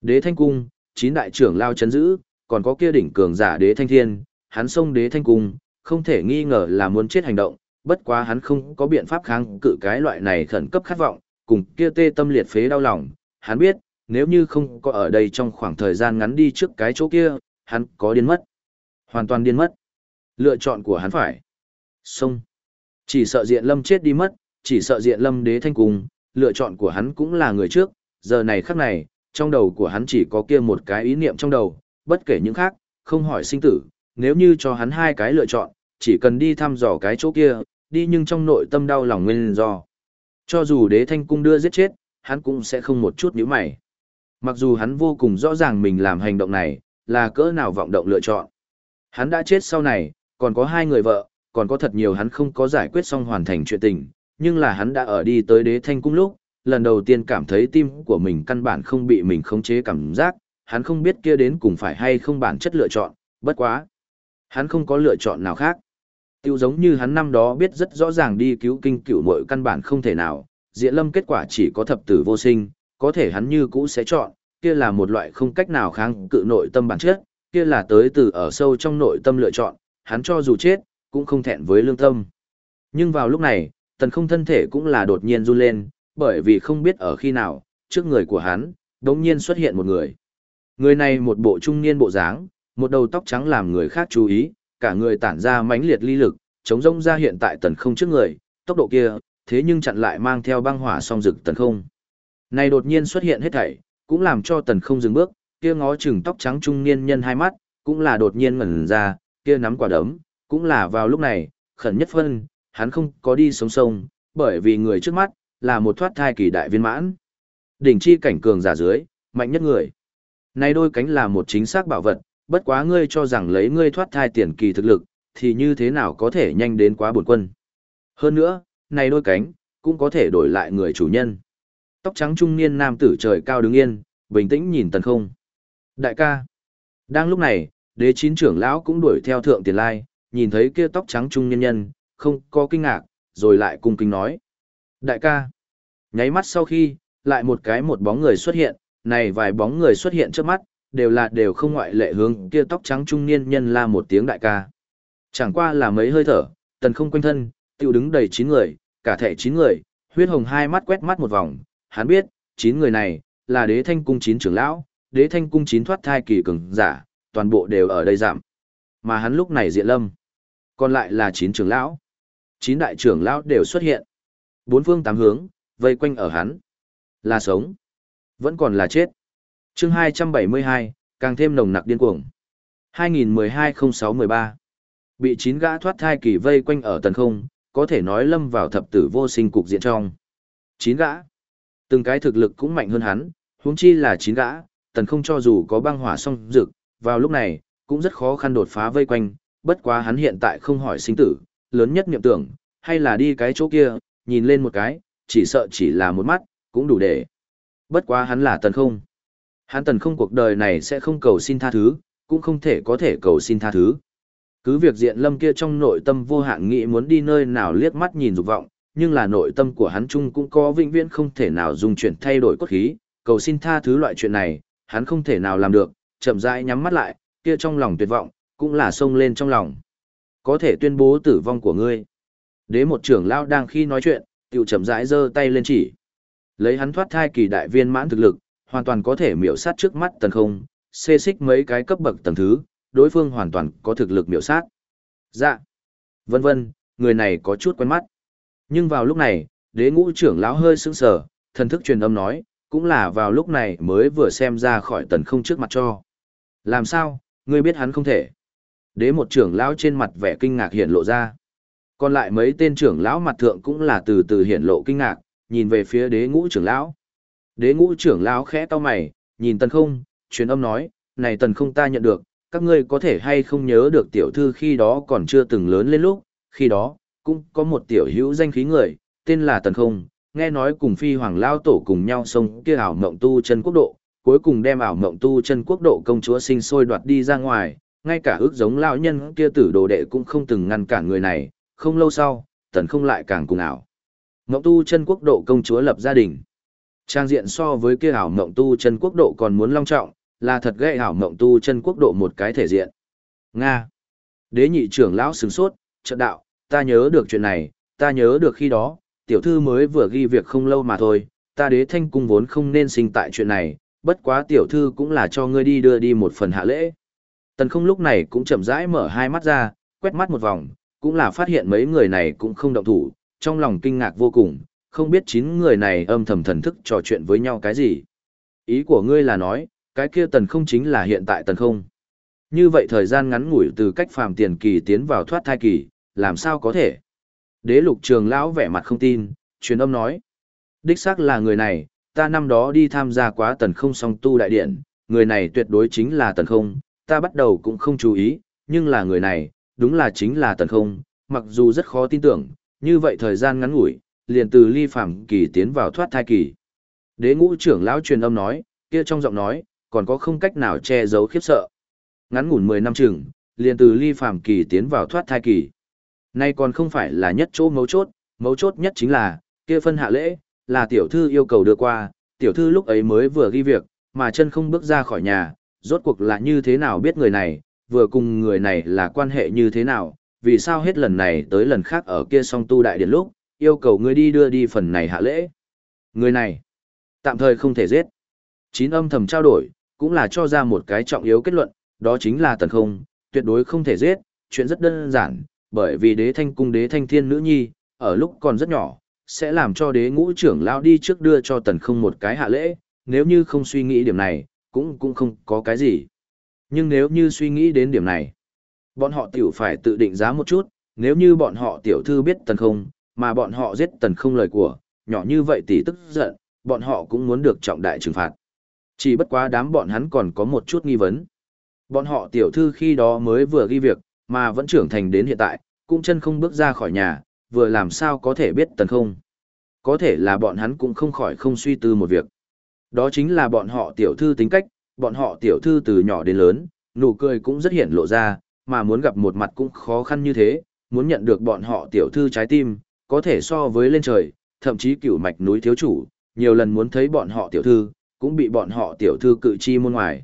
Đế thanh cung, chín đại trưởng lao chấn giữ, còn có kia đỉnh cường giả đế thanh thiên, hắn xông đế thanh cung, không thể nghi ngờ là muốn chết hành động, bất quá hắn không có biện pháp kháng cự cái loại này khẩn cấp khát vọng, cùng kia tê tâm liệt phế đau lòng, hắn biết, nếu như không có ở đây trong khoảng thời gian ngắn đi trước cái chỗ kia, hắn có điên mất. Hoàn toàn điên mất. Lựa chọn của hắn phải. xông Chỉ sợ diện lâm chết đi mất, chỉ sợ diện lâm đế thanh cung, lựa chọn của hắn cũng là người trước, giờ này khắc này, trong đầu của hắn chỉ có kia một cái ý niệm trong đầu, bất kể những khác, không hỏi sinh tử, nếu như cho hắn hai cái lựa chọn, chỉ cần đi thăm dò cái chỗ kia, đi nhưng trong nội tâm đau lòng nguyên do. Cho dù đế thanh cung đưa giết chết, hắn cũng sẽ không một chút nhíu mày. Mặc dù hắn vô cùng rõ ràng mình làm hành động này, là cỡ nào vọng động lựa chọn. Hắn đã chết sau này, còn có hai người vợ, còn có thật nhiều hắn không có giải quyết xong hoàn thành chuyện tình, nhưng là hắn đã ở đi tới đế thanh cung lúc, lần đầu tiên cảm thấy tim của mình căn bản không bị mình khống chế cảm giác, hắn không biết kia đến cùng phải hay không bản chất lựa chọn, bất quá. Hắn không có lựa chọn nào khác. Tiêu giống như hắn năm đó biết rất rõ ràng đi cứu kinh cửu mội căn bản không thể nào, diện lâm kết quả chỉ có thập tử vô sinh, có thể hắn như cũ sẽ chọn, kia là một loại không cách nào kháng cự nội tâm bản chất, kia là tới từ ở sâu trong nội tâm lựa chọn, hắn cho dù chết, cũng không thẹn với lương tâm. Nhưng vào lúc này, tần không thân thể cũng là đột nhiên run lên, bởi vì không biết ở khi nào, trước người của hắn, đống nhiên xuất hiện một người. Người này một bộ trung niên bộ dáng, một đầu tóc trắng làm người khác chú ý, cả người tản ra mãnh liệt ly lực, chống rông ra hiện tại tần không trước người, tốc độ kia, thế nhưng chặn lại mang theo băng hỏa song rực tần không. Này đột nhiên xuất hiện hết thảy, cũng làm cho tần không dừng bước, kia ngó chừng tóc trắng trung niên nhân hai mắt, cũng là đột nhiên ngẩn ra, kia nắm quả đấm, cũng là vào lúc này, khẩn nhất phân, hắn không có đi sống sông, bởi vì người trước mắt, là một thoát thai kỳ đại viên mãn. Đỉnh chi cảnh cường giả dưới, mạnh nhất người. Này đôi cánh là một chính xác bảo vật, bất quá ngươi cho rằng lấy ngươi thoát thai tiền kỳ thực lực, thì như thế nào có thể nhanh đến quá bổn quân. Hơn nữa, này đôi cánh, cũng có thể đổi lại người chủ nhân. Tóc trắng trung niên nam tử trời cao đứng yên, bình tĩnh nhìn tần không. Đại ca. Đang lúc này, đế chín trưởng lão cũng đuổi theo thượng tiền lai, nhìn thấy kia tóc trắng trung niên nhân, không có kinh ngạc, rồi lại cung kính nói. Đại ca. Nháy mắt sau khi, lại một cái một bóng người xuất hiện, này vài bóng người xuất hiện trước mắt, đều là đều không ngoại lệ hướng kia tóc trắng trung niên nhân la một tiếng đại ca. Chẳng qua là mấy hơi thở, tần không quanh thân, tiêu đứng đầy chín người, cả thẻ chín người, huyết hồng hai mắt quét mắt một vòng, hắn biết, chín người này, là đế thanh cung chín trưởng lão, đế thanh cung chín thoát thai kỳ cường giả, toàn bộ đều ở đây giảm. Mà hắn lúc này diện lâm. Còn lại là chín trưởng lão. Chín đại trưởng lão đều xuất hiện. Bốn phương tám hướng, vây quanh ở hắn. Là sống. Vẫn còn là chết. chương 272, càng thêm nồng nặc điên cuồng. 2012-06-13 Bị chín gã thoát thai kỳ vây quanh ở tần không, có thể nói lâm vào thập tử vô sinh cục diện trong. Chín gã. Từng cái thực lực cũng mạnh hơn hắn, huống chi là chín gã, tần không cho dù có băng hỏa song rực, vào lúc này, cũng rất khó khăn đột phá vây quanh, bất quá hắn hiện tại không hỏi sinh tử, lớn nhất niệm tưởng, hay là đi cái chỗ kia, nhìn lên một cái, chỉ sợ chỉ là một mắt, cũng đủ để. Bất quá hắn là tần không. Hắn tần không cuộc đời này sẽ không cầu xin tha thứ, cũng không thể có thể cầu xin tha thứ. Cứ việc diện lâm kia trong nội tâm vô hạn nghĩ muốn đi nơi nào liếc mắt nhìn dục vọng, nhưng là nội tâm của hắn chung cũng có vĩnh viễn không thể nào dùng chuyển thay đổi cốt khí, cầu xin tha thứ loại chuyện này, hắn không thể nào làm được, chậm rãi nhắm mắt lại, kia trong lòng tuyệt vọng, cũng là sông lên trong lòng. Có thể tuyên bố tử vong của ngươi. Đế một trưởng lao đang khi nói chuyện, tiểu chậm rãi giơ tay lên chỉ. Lấy hắn thoát thai kỳ đại viên mãn thực lực, hoàn toàn có thể miểu sát trước mắt tần không, xê xích mấy cái cấp bậc tầng thứ, đối phương hoàn toàn có thực lực miểu sát. Dạ. Vân vân, người này có chút quen mắt. Nhưng vào lúc này, đế ngũ trưởng lão hơi sững sờ, thần thức truyền âm nói, cũng là vào lúc này mới vừa xem ra khỏi tần không trước mặt cho. Làm sao, ngươi biết hắn không thể. Đế một trưởng lão trên mặt vẻ kinh ngạc hiện lộ ra. Còn lại mấy tên trưởng lão mặt thượng cũng là từ từ hiện lộ kinh ngạc, nhìn về phía đế ngũ trưởng lão. Đế ngũ trưởng lão khẽ to mày, nhìn tần không, truyền âm nói, này tần không ta nhận được, các ngươi có thể hay không nhớ được tiểu thư khi đó còn chưa từng lớn lên lúc, khi đó, cũng có một tiểu hữu danh khí người, tên là tần không, nghe nói cùng phi hoàng lao tổ cùng nhau sông kia ảo mộng tu chân quốc độ, cuối cùng đem ảo mộng tu chân quốc độ công chúa sinh sôi đoạt đi ra ngoài, ngay cả ước giống lão nhân kia tử đồ đệ cũng không từng ngăn cản người này, không lâu sau, tần không lại càng cùng ảo. Mộng tu chân quốc độ công chúa lập gia đình. Trang diện so với kia ảo mộng tu chân quốc độ còn muốn long trọng, là thật gây ảo mộng tu chân quốc độ một cái thể diện. Nga. Đế nhị trưởng lão sửng sốt, trận đạo, ta nhớ được chuyện này, ta nhớ được khi đó, tiểu thư mới vừa ghi việc không lâu mà thôi, ta đế thanh cung vốn không nên sinh tại chuyện này, bất quá tiểu thư cũng là cho ngươi đi đưa đi một phần hạ lễ. Tần không lúc này cũng chậm rãi mở hai mắt ra, quét mắt một vòng, cũng là phát hiện mấy người này cũng không động thủ, trong lòng kinh ngạc vô cùng, không biết chín người này âm thầm thần thức trò chuyện với nhau cái gì. Ý của ngươi là nói, cái kia tần không chính là hiện tại tần không. Như vậy thời gian ngắn ngủi từ cách phàm tiền kỳ tiến vào thoát thai kỳ, làm sao có thể? Đế lục trường lão vẻ mặt không tin, truyền âm nói. Đích xác là người này, ta năm đó đi tham gia quá tần không song tu đại điện, người này tuyệt đối chính là tần không, ta bắt đầu cũng không chú ý, nhưng là người này, đúng là chính là tần không, mặc dù rất khó tin tưởng, như vậy thời gian ngắn ngủi, liền từ ly phàm kỳ tiến vào thoát thai kỳ. Đế ngũ trưởng lão truyền âm nói, kia trong giọng nói, còn có không cách nào che giấu khiếp sợ. Ngắn ngủn 10 năm chừng, liền từ ly phàm kỳ tiến vào thoát thai kỳ. Nay còn không phải là nhất chỗ mấu chốt, mấu chốt nhất chính là, kia phân hạ lễ, là tiểu thư yêu cầu đưa qua, tiểu thư lúc ấy mới vừa ghi việc, mà chân không bước ra khỏi nhà, rốt cuộc là như thế nào biết người này, vừa cùng người này là quan hệ như thế nào, vì sao hết lần này tới lần khác ở kia song tu đại điện lúc, yêu cầu ngươi đi đưa đi phần này hạ lễ. Người này, tạm thời không thể giết. Chín âm thầm trao đổi, cũng là cho ra một cái trọng yếu kết luận, đó chính là tần không, tuyệt đối không thể giết, chuyện rất đơn giản, bởi vì đế thanh cung đế thanh thiên nữ nhi, ở lúc còn rất nhỏ, sẽ làm cho đế ngũ trưởng lao đi trước đưa cho tần không một cái hạ lễ, nếu như không suy nghĩ điểm này, cũng cũng không có cái gì. Nhưng nếu như suy nghĩ đến điểm này, bọn họ tiểu phải tự định giá một chút, nếu như bọn họ tiểu thư biết tần không, mà bọn họ giết tần không lời của, nhỏ như vậy tỷ tức giận, bọn họ cũng muốn được trọng đại trừng phạt. Chỉ bất quá đám bọn hắn còn có một chút nghi vấn. Bọn họ tiểu thư khi đó mới vừa ghi việc, mà vẫn trưởng thành đến hiện tại, cũng chân không bước ra khỏi nhà, vừa làm sao có thể biết tần không. Có thể là bọn hắn cũng không khỏi không suy tư một việc. Đó chính là bọn họ tiểu thư tính cách, bọn họ tiểu thư từ nhỏ đến lớn, nụ cười cũng rất hiển lộ ra, mà muốn gặp một mặt cũng khó khăn như thế, muốn nhận được bọn họ tiểu thư trái tim, có thể so với lên trời, thậm chí cửu mạch núi thiếu chủ, nhiều lần muốn thấy bọn họ tiểu thư, cũng bị bọn họ tiểu thư cự chi môn ngoài.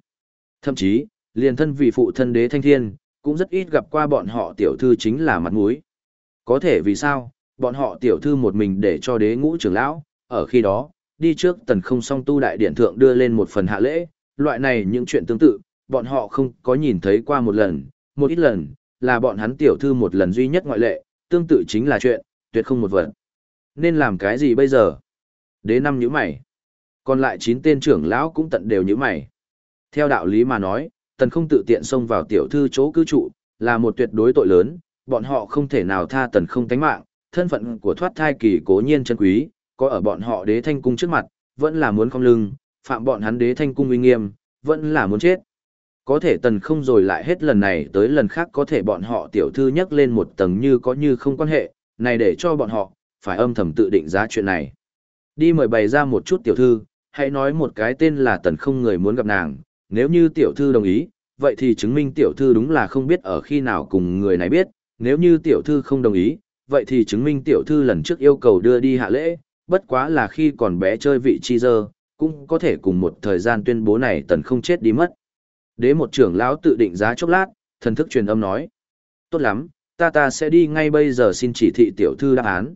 Thậm chí, liền thân vì phụ thân đế thanh thiên, cũng rất ít gặp qua bọn họ tiểu thư chính là mặt mũi. Có thể vì sao, bọn họ tiểu thư một mình để cho đế ngũ trưởng lão, ở khi đó, đi trước tần không song tu đại điện thượng đưa lên một phần hạ lễ, loại này những chuyện tương tự, bọn họ không có nhìn thấy qua một lần, một ít lần, là bọn hắn tiểu thư một lần duy nhất ngoại lệ, tương tự chính là chuyện, tuyệt không một vật. Nên làm cái gì bây giờ? Đế năm nhíu mày. Còn lại chín tên trưởng lão cũng tận đều nhíu mày. Theo đạo lý mà nói, tần không tự tiện xông vào tiểu thư chỗ cư trụ, là một tuyệt đối tội lớn, bọn họ không thể nào tha tần không tánh mạng, thân phận của thoát thai kỳ cố nhiên chân quý, có ở bọn họ đế thanh cung trước mặt, vẫn là muốn không lưng, phạm bọn hắn đế thanh cung uy nghiêm, vẫn là muốn chết. Có thể tần không rồi lại hết lần này tới lần khác có thể bọn họ tiểu thư nhắc lên một tầng như có như không quan hệ, này để cho bọn họ, phải âm thầm tự định giá chuyện này. Đi mời bày ra một chút tiểu thư, hãy nói một cái tên là tần không người muốn gặp nàng, nếu như tiểu thư đồng ý, vậy thì chứng minh tiểu thư đúng là không biết ở khi nào cùng người này biết, nếu như tiểu thư không đồng ý, vậy thì chứng minh tiểu thư lần trước yêu cầu đưa đi hạ lễ, bất quá là khi còn bé chơi vị chi dơ, cũng có thể cùng một thời gian tuyên bố này tần không chết đi mất. Đế một trưởng lão tự định giá chốc lát, thần thức truyền âm nói. Tốt lắm, ta ta sẽ đi ngay bây giờ xin chỉ thị tiểu thư đáp án.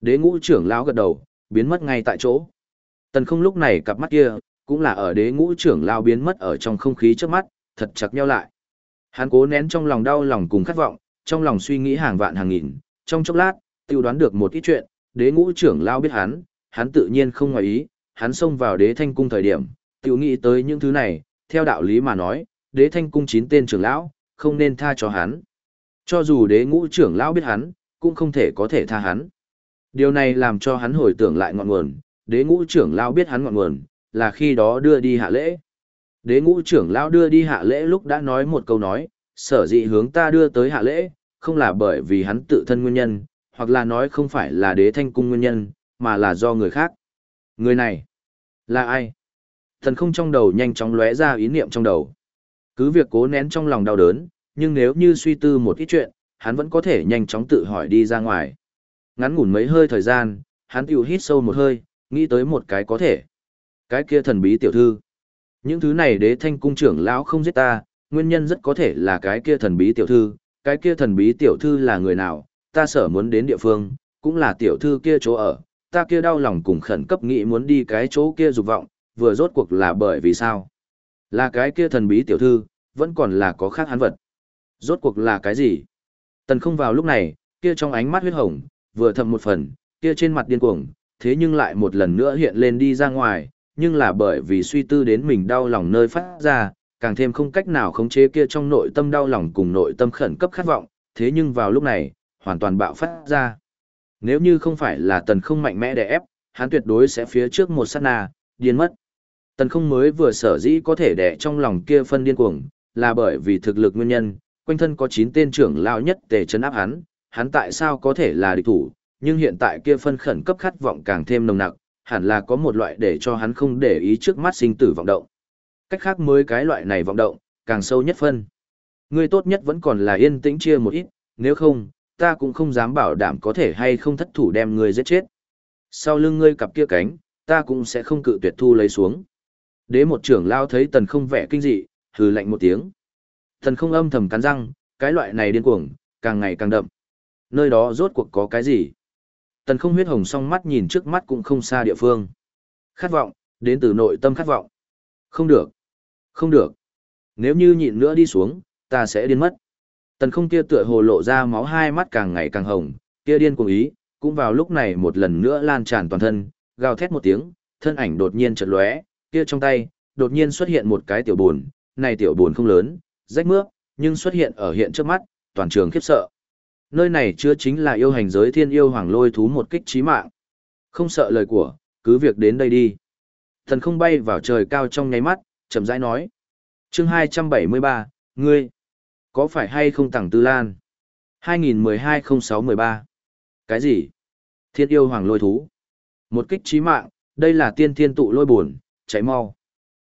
Đế ngũ trưởng lão gật đầu, biến mất ngay tại chỗ. Tần không lúc này cặp mắt kia, cũng là ở đế ngũ trưởng lão biến mất ở trong không khí trước mắt, thật chặt nhau lại. Hắn cố nén trong lòng đau lòng cùng khát vọng, trong lòng suy nghĩ hàng vạn hàng nghìn, trong chốc lát, tiêu đoán được một ít chuyện, đế ngũ trưởng lão biết hắn, hắn tự nhiên không ngoài ý, hắn xông vào đế thanh cung thời điểm, tiêu nghĩ tới những thứ này, theo đạo lý mà nói, đế thanh cung chín tên trưởng lão, không nên tha cho hắn. Cho dù đế ngũ trưởng lão biết hắn, cũng không thể có thể tha hắn. Điều này làm cho hắn hồi tưởng lại ngọn nguồn, đế ngũ trưởng lão biết hắn ngọn nguồn, là khi đó đưa đi hạ lễ. Đế ngũ trưởng lão đưa đi hạ lễ lúc đã nói một câu nói, sở dĩ hướng ta đưa tới hạ lễ, không là bởi vì hắn tự thân nguyên nhân, hoặc là nói không phải là đế thanh cung nguyên nhân, mà là do người khác. Người này, là ai? Thần không trong đầu nhanh chóng lóe ra ý niệm trong đầu. Cứ việc cố nén trong lòng đau đớn, nhưng nếu như suy tư một ít chuyện, hắn vẫn có thể nhanh chóng tự hỏi đi ra ngoài. Ngắn ngủn mấy hơi thời gian, hắn tiểu hít sâu một hơi, nghĩ tới một cái có thể. Cái kia thần bí tiểu thư. Những thứ này đế thanh cung trưởng lão không giết ta, nguyên nhân rất có thể là cái kia thần bí tiểu thư. Cái kia thần bí tiểu thư là người nào, ta sở muốn đến địa phương, cũng là tiểu thư kia chỗ ở. Ta kia đau lòng cùng khẩn cấp nghĩ muốn đi cái chỗ kia dục vọng, vừa rốt cuộc là bởi vì sao? Là cái kia thần bí tiểu thư, vẫn còn là có khác hắn vật. Rốt cuộc là cái gì? Tần không vào lúc này, kia trong ánh mắt huyết hồng, vừa thầm một phần, kia trên mặt điên cuồng, thế nhưng lại một lần nữa hiện lên đi ra ngoài, nhưng là bởi vì suy tư đến mình đau lòng nơi phát ra, càng thêm không cách nào khống chế kia trong nội tâm đau lòng cùng nội tâm khẩn cấp khát vọng, thế nhưng vào lúc này, hoàn toàn bạo phát ra. Nếu như không phải là tần không mạnh mẽ để ép, hắn tuyệt đối sẽ phía trước một sát na, điên mất. Tần không mới vừa sở dĩ có thể đẻ trong lòng kia phân điên cuồng, là bởi vì thực lực nguyên nhân, quanh thân có 9 tên trưởng lao nhất tề chấn áp hắn, hắn tại sao có thể là địch thủ, nhưng hiện tại kia phân khẩn cấp khát vọng càng thêm nồng nặc, hẳn là có một loại để cho hắn không để ý trước mắt sinh tử vọng động. Cách khác mới cái loại này vọng động, càng sâu nhất phân. Ngươi tốt nhất vẫn còn là yên tĩnh chia một ít, nếu không, ta cũng không dám bảo đảm có thể hay không thất thủ đem ngươi giết chết. Sau lưng ngươi cặp kia cánh, ta cũng sẽ không cự tuyệt thu lấy xuống. Đế một trưởng lao thấy tần không vẻ kinh dị, hừ lạnh một tiếng. Tần không âm thầm cắn răng, cái loại này điên cuồng, càng ngày càng đậm. Nơi đó rốt cuộc có cái gì? Tần không huyết hồng song mắt nhìn trước mắt cũng không xa địa phương. Khát vọng, đến từ nội tâm khát vọng. Không được. Không được. Nếu như nhịn nữa đi xuống, ta sẽ điên mất. Tần không kia tựa hồ lộ ra máu hai mắt càng ngày càng hồng, kia điên cuồng ý, cũng vào lúc này một lần nữa lan tràn toàn thân, gào thét một tiếng, thân ảnh đột nhiên chợt lóe, kia trong tay, đột nhiên xuất hiện một cái tiểu buồn, này tiểu buồn không lớn, rách mướp, nhưng xuất hiện ở hiện trước mắt, toàn trường khiếp sợ. Nơi này chưa chính là yêu hành giới thiên yêu hoàng lôi thú một kích chí mạng. Không sợ lời của, cứ việc đến đây đi. Thần không bay vào trời cao trong nháy mắt, chậm rãi nói. chương 273, ngươi, có phải hay không tặng tư lan? 2012-06-13. Cái gì? Thiên yêu hoàng lôi thú. Một kích chí mạng, đây là tiên thiên tụ lôi buồn, cháy mau.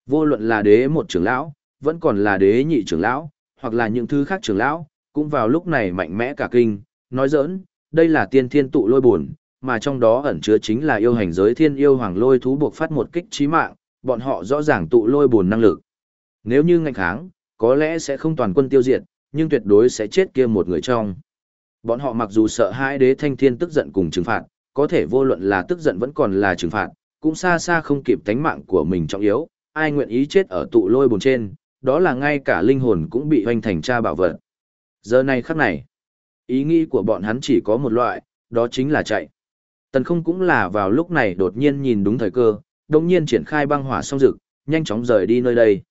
Vô luận là đế một trưởng lão, vẫn còn là đế nhị trưởng lão, hoặc là những thứ khác trưởng lão, cũng vào lúc này mạnh mẽ cả kinh, nói giỡn, đây là tiên thiên tụ lôi buồn, mà trong đó ẩn chứa chính là yêu hành giới thiên yêu hoàng lôi thú buộc phát một kích chí mạng, bọn họ rõ ràng tụ lôi buồn năng lực. Nếu như ngành kháng, có lẽ sẽ không toàn quân tiêu diệt, nhưng tuyệt đối sẽ chết kia một người trong. Bọn họ mặc dù sợ hai đế thanh thiên tức giận cùng trừng phạt, có thể vô luận là tức giận vẫn còn là trừng phạt, cũng xa xa không kịp tánh mạng của mình trọng yếu, ai nguyện ý chết ở tụ lôi bồn trên, đó là ngay cả linh hồn cũng bị hoành thành cha bảo vật. Giờ này khắc này, ý nghĩ của bọn hắn chỉ có một loại, đó chính là chạy. Tần không cũng là vào lúc này đột nhiên nhìn đúng thời cơ, đồng nhiên triển khai băng hỏa song rực, nhanh chóng rời đi nơi đây.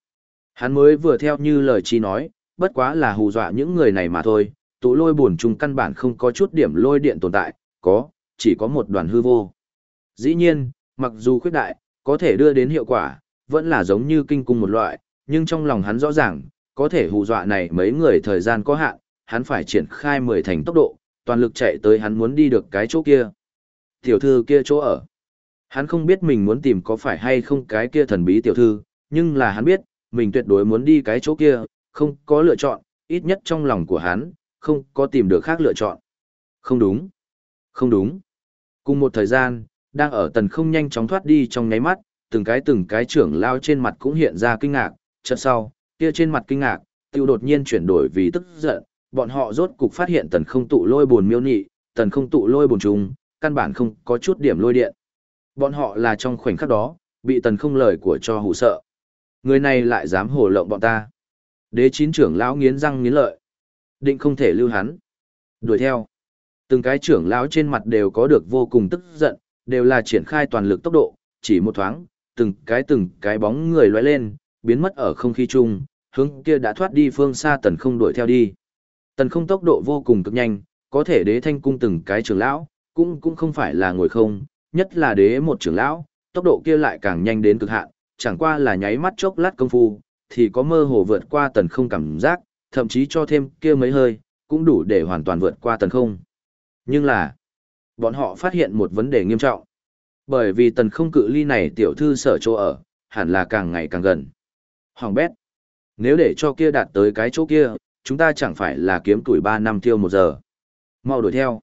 Hắn mới vừa theo như lời chi nói, bất quá là hù dọa những người này mà thôi, tụ lôi buồn chung căn bản không có chút điểm lôi điện tồn tại, có, chỉ có một đoàn hư vô. Dĩ nhiên, mặc dù khuyết đại, có thể đưa đến hiệu quả, vẫn là giống như kinh cung một loại, nhưng trong lòng hắn rõ ràng, có thể hù dọa này mấy người thời gian có hạn, hắn phải triển khai mười thành tốc độ, toàn lực chạy tới hắn muốn đi được cái chỗ kia. Tiểu thư kia chỗ ở. Hắn không biết mình muốn tìm có phải hay không cái kia thần bí tiểu thư, nhưng là hắn biết, mình tuyệt đối muốn đi cái chỗ kia, không có lựa chọn, ít nhất trong lòng của hắn, không có tìm được khác lựa chọn. Không đúng. Không đúng. Cùng một thời gian, đang ở tần không nhanh chóng thoát đi trong nháy mắt, từng cái từng cái trưởng lao trên mặt cũng hiện ra kinh ngạc, chợt sau, kia trên mặt kinh ngạc, tiêu đột nhiên chuyển đổi vì tức giận, bọn họ rốt cục phát hiện tần không tụ lôi buồn miêu nhị, tần không tụ lôi buồn trùng, căn bản không có chút điểm lôi điện. Bọn họ là trong khoảnh khắc đó, bị tần không lời của cho hù sợ. Người này lại dám hồ lộng bọn ta. Đế chín trưởng lão nghiến răng nghiến lợi. Định không thể lưu hắn. Đuổi theo. Từng cái trưởng lão trên mặt đều có được vô cùng tức giận, đều là triển khai toàn lực tốc độ, chỉ một thoáng, từng cái từng cái bóng người lóe lên, biến mất ở không khí chung, hướng kia đã thoát đi phương xa tần không đuổi theo đi. Tần không tốc độ vô cùng cực nhanh, có thể đế thanh cung từng cái trưởng lão, cũng cũng không phải là ngồi không, nhất là đế một trưởng lão, tốc độ kia lại càng nhanh đến cực hạn, chẳng qua là nháy mắt chốc lát công phu, thì có mơ hồ vượt qua tần không cảm giác, thậm chí cho thêm kia mấy hơi, cũng đủ để hoàn toàn vượt qua tần không. Nhưng là, bọn họ phát hiện một vấn đề nghiêm trọng. Bởi vì tần không cự ly này tiểu thư sở chỗ ở, hẳn là càng ngày càng gần. Hoàng bét. Nếu để cho kia đạt tới cái chỗ kia, chúng ta chẳng phải là kiếm tuổi 3 năm tiêu một giờ. Mau đuổi theo.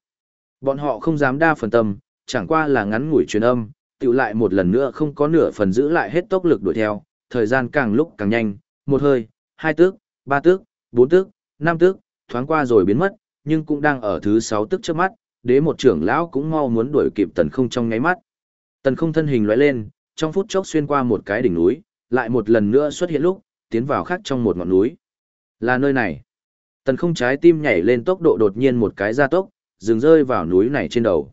Bọn họ không dám đa phần tâm, chẳng qua là ngắn ngủi truyền âm, tiểu lại một lần nữa không có nửa phần giữ lại hết tốc lực đuổi theo, thời gian càng lúc càng nhanh, một hơi, hai tước, ba tước, bốn tước, năm tước, thoáng qua rồi biến mất, nhưng cũng đang ở thứ sáu tức trước mắt, đế một trưởng lão cũng mau muốn đuổi kịp tần không trong nháy mắt. Tần không thân hình lóe lên, trong phút chốc xuyên qua một cái đỉnh núi, lại một lần nữa xuất hiện lúc, tiến vào khác trong một ngọn núi. Là nơi này. Tần không trái tim nhảy lên tốc độ đột nhiên một cái gia tốc, dừng rơi vào núi này trên đầu.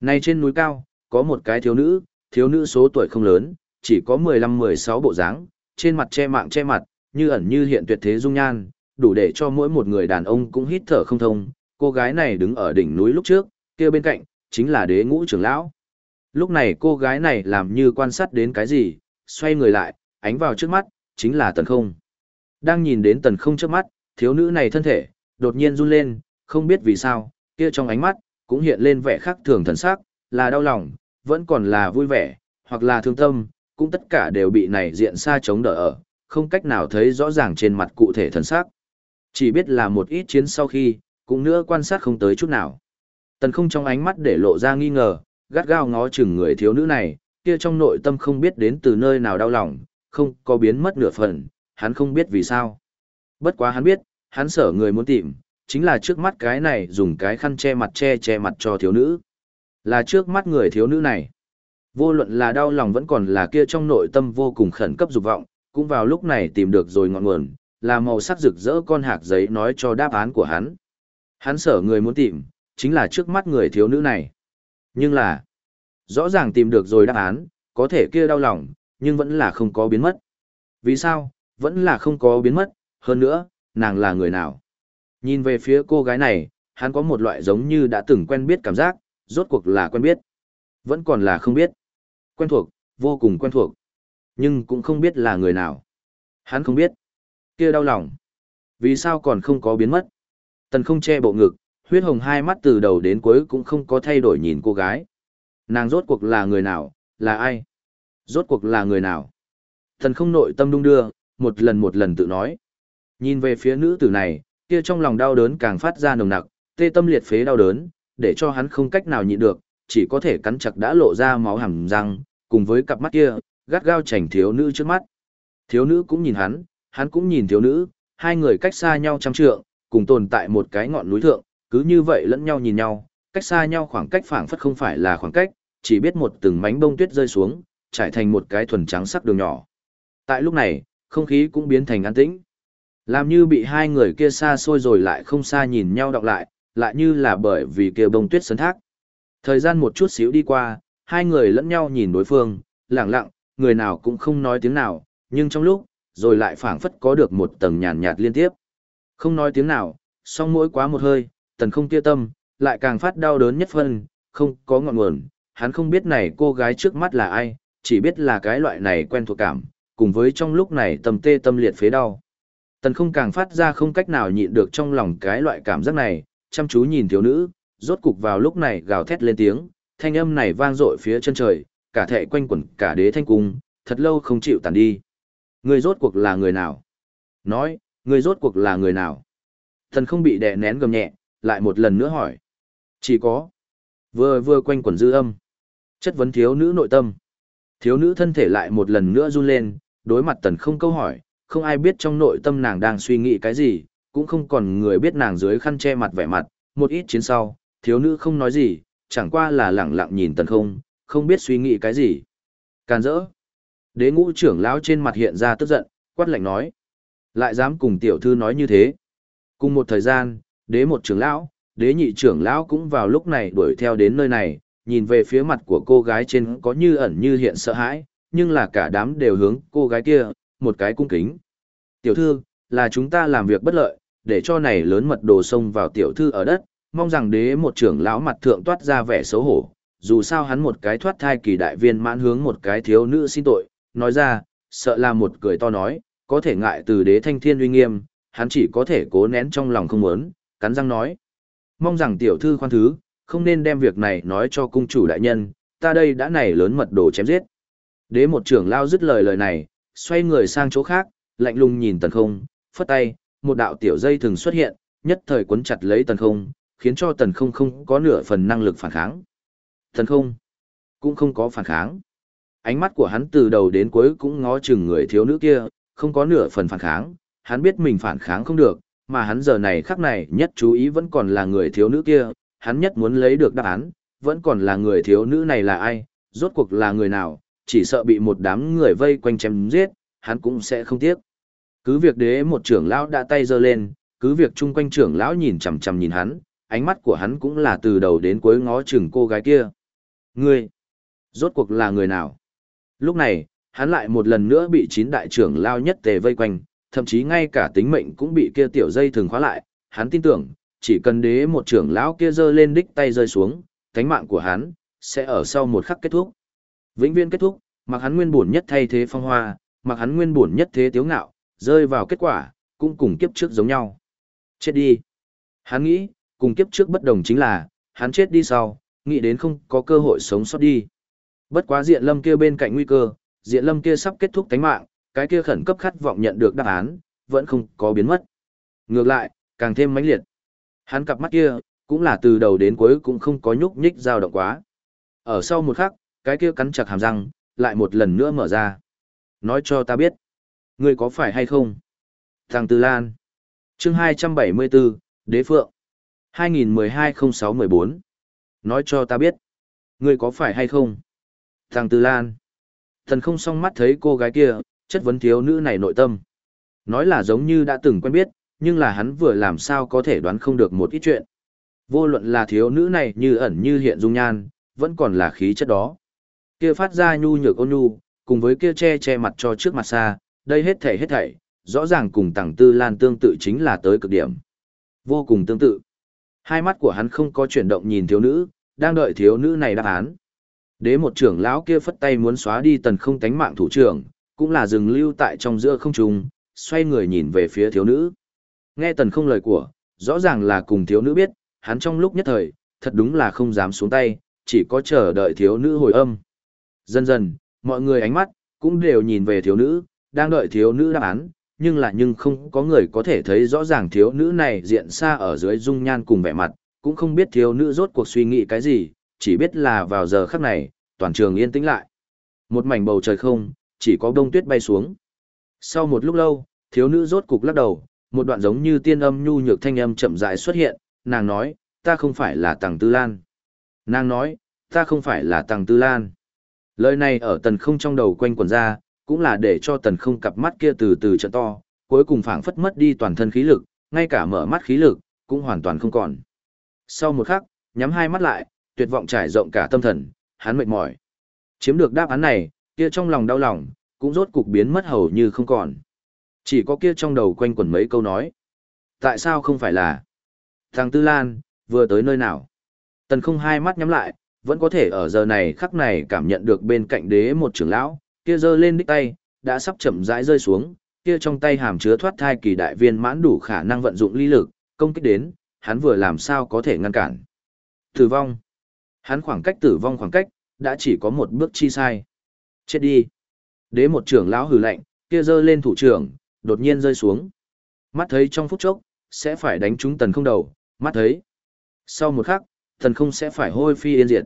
Này trên núi cao, có một cái thiếu nữ, thiếu nữ số tuổi không lớn, chỉ có 15-16 bộ dáng, trên mặt che mạng che mặt, như ẩn như hiện tuyệt thế dung nhan, đủ để cho mỗi một người đàn ông cũng hít thở không thông. Cô gái này đứng ở đỉnh núi lúc trước, kia bên cạnh, chính là đế ngũ trưởng lão. Lúc này cô gái này làm như quan sát đến cái gì, xoay người lại, ánh vào trước mắt, chính là tần không. Đang nhìn đến tần không trước mắt, thiếu nữ này thân thể, đột nhiên run lên, không biết vì sao, kia trong ánh mắt, cũng hiện lên vẻ khác thường thần sắc, là đau lòng, vẫn còn là vui vẻ, hoặc là thương tâm, cũng tất cả đều bị này diện xa chống đỡ ở, không cách nào thấy rõ ràng trên mặt cụ thể thần sắc. Chỉ biết là một ít chiến sau khi, cũng nữa quan sát không tới chút nào. Tần không trong ánh mắt để lộ ra nghi ngờ, gắt gao ngó chừng người thiếu nữ này, kia trong nội tâm không biết đến từ nơi nào đau lòng, không có biến mất nửa phần, hắn không biết vì sao. Bất quá hắn biết, hắn sở người muốn tìm, chính là trước mắt cái này dùng cái khăn che mặt che che mặt cho thiếu nữ. Là trước mắt người thiếu nữ này. Vô luận là đau lòng vẫn còn là kia trong nội tâm vô cùng khẩn cấp dục vọng, cũng vào lúc này tìm được rồi ngọn nguồn, là màu sắc rực rỡ con hạc giấy nói cho đáp án của hắn. Hắn sở người muốn tìm, chính là trước mắt người thiếu nữ này. Nhưng là, rõ ràng tìm được rồi đáp án, có thể kia đau lòng, nhưng vẫn là không có biến mất. Vì sao? Vẫn là không có biến mất, hơn nữa, nàng là người nào? Nhìn về phía cô gái này, hắn có một loại giống như đã từng quen biết cảm giác, rốt cuộc là quen biết. Vẫn còn là không biết. Quen thuộc, vô cùng quen thuộc. Nhưng cũng không biết là người nào. Hắn không biết. Kia đau lòng. Vì sao còn không có biến mất? Tần không che bộ ngực, huyết hồng hai mắt từ đầu đến cuối cũng không có thay đổi nhìn cô gái. Nàng rốt cuộc là người nào, là ai? Rốt cuộc là người nào? Tần không nội tâm đung đưa, một lần một lần tự nói. Nhìn về phía nữ tử này, kia trong lòng đau đớn càng phát ra nồng nặc, tê tâm liệt phế đau đớn, để cho hắn không cách nào nhịn được, chỉ có thể cắn chặt đã lộ ra máu hẳn răng, cùng với cặp mắt kia, gắt gao chảnh thiếu nữ trước mắt. Thiếu nữ cũng nhìn hắn, hắn cũng nhìn thiếu nữ, hai người cách xa nhau trăm trượng, cùng tồn tại một cái ngọn núi thượng, cứ như vậy lẫn nhau nhìn nhau, cách xa nhau khoảng cách phảng phất không phải là khoảng cách, chỉ biết một từng mảnh bông tuyết rơi xuống, trải thành một cái thuần trắng sắc đường nhỏ. Tại lúc này, không khí cũng biến thành an tĩnh. Làm như bị hai người kia xa xôi rồi lại không xa nhìn nhau đọc lại, lại như là bởi vì kia bông tuyết sấn thác. Thời gian một chút xíu đi qua, hai người lẫn nhau nhìn đối phương, lặng lặng, người nào cũng không nói tiếng nào, nhưng trong lúc, rồi lại phảng phất có được một tầng nhàn nhạt liên tiếp. Không nói tiếng nào, song mỗi quá một hơi, tần không tia tâm, lại càng phát đau đớn nhất phân, không có ngọn nguồn, hắn không biết này cô gái trước mắt là ai, chỉ biết là cái loại này quen thuộc cảm, cùng với trong lúc này tâm tê tâm liệt phế đau. Tần không càng phát ra không cách nào nhịn được trong lòng cái loại cảm giác này, chăm chú nhìn thiếu nữ, rốt cục vào lúc này gào thét lên tiếng, thanh âm này vang dội phía chân trời, cả thệ quanh quẩn cả đế thanh cung, thật lâu không chịu tàn đi. Người rốt cuộc là người nào? Nói, người rốt cuộc là người nào? Thần không bị đè nén gầm nhẹ, lại một lần nữa hỏi. Chỉ có. Vừa vừa quanh quẩn dư âm. Chất vấn thiếu nữ nội tâm. Thiếu nữ thân thể lại một lần nữa run lên, đối mặt tần không câu hỏi, không ai biết trong nội tâm nàng đang suy nghĩ cái gì, cũng không còn người biết nàng dưới khăn che mặt vẻ mặt, một ít chiến sau, thiếu nữ không nói gì, chẳng qua là lẳng lặng nhìn tần không, không biết suy nghĩ cái gì. Càn rỡ. Đế ngũ trưởng lão trên mặt hiện ra tức giận, quát lạnh nói. Lại dám cùng tiểu thư nói như thế. Cùng một thời gian, đế một trưởng lão, đế nhị trưởng lão cũng vào lúc này đuổi theo đến nơi này, nhìn về phía mặt của cô gái trên có như ẩn như hiện sợ hãi, nhưng là cả đám đều hướng cô gái kia, một cái cung kính. Tiểu thư, là chúng ta làm việc bất lợi, để cho này lớn mật đồ xông vào tiểu thư ở đất, mong rằng đế một trưởng lão mặt thượng toát ra vẻ xấu hổ, dù sao hắn một cái thoát thai kỳ đại viên mãn hướng một cái thiếu nữ xin tội, nói ra, sợ là một cười to nói, có thể ngại từ đế thanh thiên uy nghiêm, hắn chỉ có thể cố nén trong lòng không muốn, cắn răng nói. Mong rằng tiểu thư khoan thứ, không nên đem việc này nói cho cung chủ đại nhân, ta đây đã nảy lớn mật đồ chém giết. Đế một trưởng lao dứt lời lời này, xoay người sang chỗ khác, lạnh lùng nhìn tần không, phất tay, một đạo tiểu dây thường xuất hiện, nhất thời cuốn chặt lấy tần không, khiến cho tần không không có nửa phần năng lực phản kháng. Tần không, cũng không có phản kháng. Ánh mắt của hắn từ đầu đến cuối cũng ngó chừng người thiếu nữ kia, không có nửa phần phản kháng, hắn biết mình phản kháng không được, mà hắn giờ này khắc này nhất chú ý vẫn còn là người thiếu nữ kia, hắn nhất muốn lấy được đáp án, vẫn còn là người thiếu nữ này là ai, rốt cuộc là người nào, chỉ sợ bị một đám người vây quanh chém giết, hắn cũng sẽ không tiếc. Cứ việc đế một trưởng lão đã tay giơ lên, cứ việc chung quanh trưởng lão nhìn chằm chằm nhìn hắn, ánh mắt của hắn cũng là từ đầu đến cuối ngó chừng cô gái kia. Ngươi, rốt cuộc là người nào? Lúc này, hắn lại một lần nữa bị chín đại trưởng lao nhất tề vây quanh, thậm chí ngay cả tính mệnh cũng bị kia tiểu dây thường khóa lại, hắn tin tưởng, chỉ cần đế một trưởng lão kia giơ lên đích tay rơi xuống, cánh mạng của hắn sẽ ở sau một khắc kết thúc. Vĩnh viễn kết thúc, mặc hắn nguyên bổn nhất thay thế phong hoa, mặc hắn nguyên bổn nhất thế tiếu ngạo, rơi vào kết quả, cũng cùng kiếp trước giống nhau. Chết đi. Hắn nghĩ, cùng kiếp trước bất đồng chính là, hắn chết đi sau, nghĩ đến không có cơ hội sống sót đi. Bất quá diện lâm kia bên cạnh nguy cơ, diện lâm kia sắp kết thúc tánh mạng, cái kia khẩn cấp khát vọng nhận được đáp án, vẫn không có biến mất. Ngược lại, càng thêm mãnh liệt. Hắn cặp mắt kia, cũng là từ đầu đến cuối cũng không có nhúc nhích dao động quá. Ở sau một khắc, cái kia cắn chặt hàm răng, lại một lần nữa mở ra. Nói cho ta biết, ngươi có phải hay không? Thằng Tư Lan. Chương 274, Đế Phượng. 2012-06-14. Nói cho ta biết, ngươi có phải hay không? Thằng Tư Lan. Thần không song mắt thấy cô gái kia, chất vấn thiếu nữ này nội tâm. Nói là giống như đã từng quen biết, nhưng là hắn vừa làm sao có thể đoán không được một ít chuyện. Vô luận là thiếu nữ này như ẩn như hiện dung nhan, vẫn còn là khí chất đó. Kia phát ra nhu nhược ôn nhu, cùng với kia che che mặt cho trước mặt xa, đây hết thảy hết thảy, rõ ràng cùng tàng tư lan tương tự chính là tới cực điểm. Vô cùng tương tự. Hai mắt của hắn không có chuyển động nhìn thiếu nữ, đang đợi thiếu nữ này đáp án. Đế một trưởng lão kia phất tay muốn xóa đi tần không tánh mạng thủ trưởng, cũng là dừng lưu tại trong giữa không trung, xoay người nhìn về phía thiếu nữ. Nghe tần không lời của, rõ ràng là cùng thiếu nữ biết, hắn trong lúc nhất thời, thật đúng là không dám xuống tay, chỉ có chờ đợi thiếu nữ hồi âm. Dần dần, mọi người ánh mắt, cũng đều nhìn về thiếu nữ, đang đợi thiếu nữ đáp án, nhưng là nhưng không có người có thể thấy rõ ràng thiếu nữ này diện xa ở dưới dung nhan cùng vẻ mặt, cũng không biết thiếu nữ rốt cuộc suy nghĩ cái gì, chỉ biết là vào giờ khắc này, toàn trường yên tĩnh lại. Một mảnh bầu trời không, chỉ có đông tuyết bay xuống. Sau một lúc lâu, thiếu nữ rốt cục lắc đầu, một đoạn giống như tiên âm nhu nhược thanh âm chậm rãi xuất hiện, nàng nói, ta không phải là Tằng Tư Lan. Nàng nói, ta không phải là Tằng Tư Lan. Lời này ở tần không trong đầu quanh quần ra, cũng là để cho tần không cặp mắt kia từ từ trận to, cuối cùng phảng phất mất đi toàn thân khí lực, ngay cả mở mắt khí lực, cũng hoàn toàn không còn. Sau một khắc, nhắm hai mắt lại, tuyệt vọng trải rộng cả tâm thần, hắn mệt mỏi. Chiếm được đáp án này, kia trong lòng đau lòng, cũng rốt cục biến mất hầu như không còn. Chỉ có kia trong đầu quanh quẩn mấy câu nói. Tại sao không phải là? Thằng Tư Lan, vừa tới nơi nào? Tần không hai mắt nhắm lại, vẫn có thể ở giờ này khắc này cảm nhận được bên cạnh đế một trưởng lão, kia giơ lên đích tay, đã sắp chậm rãi rơi xuống, kia trong tay hàm chứa thoát thai kỳ đại viên mãn đủ khả năng vận dụng ly lực, công kích đến, hắn vừa làm sao có thể ngăn cản. Tử vong. Hắn khoảng cách tử vong khoảng cách, đã chỉ có một bước chi sai. Chết đi. Đế một trưởng lão hừ lạnh, kia giơ lên thủ trưởng, đột nhiên rơi xuống. Mắt thấy trong phút chốc, sẽ phải đánh trúng tần không đầu, mắt thấy. Sau một khắc, tần không sẽ phải hôi phi yên diệt.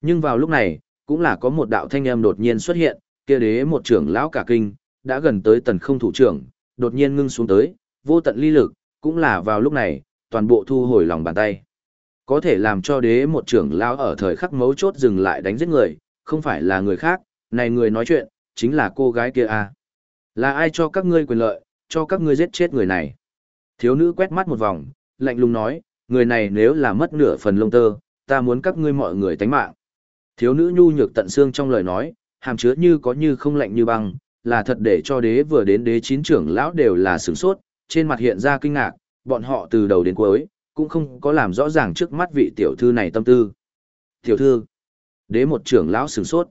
Nhưng vào lúc này, cũng là có một đạo thanh âm đột nhiên xuất hiện, kia đế một trưởng lão cả kinh, đã gần tới tần không thủ trưởng, đột nhiên ngưng xuống tới, vô tận ly lực, cũng là vào lúc này, toàn bộ thu hồi lòng bàn tay. Có thể làm cho đế một trưởng lão ở thời khắc mấu chốt dừng lại đánh giết người, không phải là người khác, này người nói chuyện, chính là cô gái kia à. Là ai cho các ngươi quyền lợi, cho các ngươi giết chết người này? Thiếu nữ quét mắt một vòng, lạnh lùng nói, người này nếu là mất nửa phần lông tơ, ta muốn các ngươi mọi người tánh mạng. Thiếu nữ nhu nhược tận xương trong lời nói, hàm chứa như có như không lạnh như băng, là thật để cho đế vừa đến đế chín trưởng lão đều là sửng sốt, trên mặt hiện ra kinh ngạc, bọn họ từ đầu đến cuối, cũng không có làm rõ ràng trước mắt vị tiểu thư này tâm tư. Tiểu thư, đế một trưởng lão sửng sốt,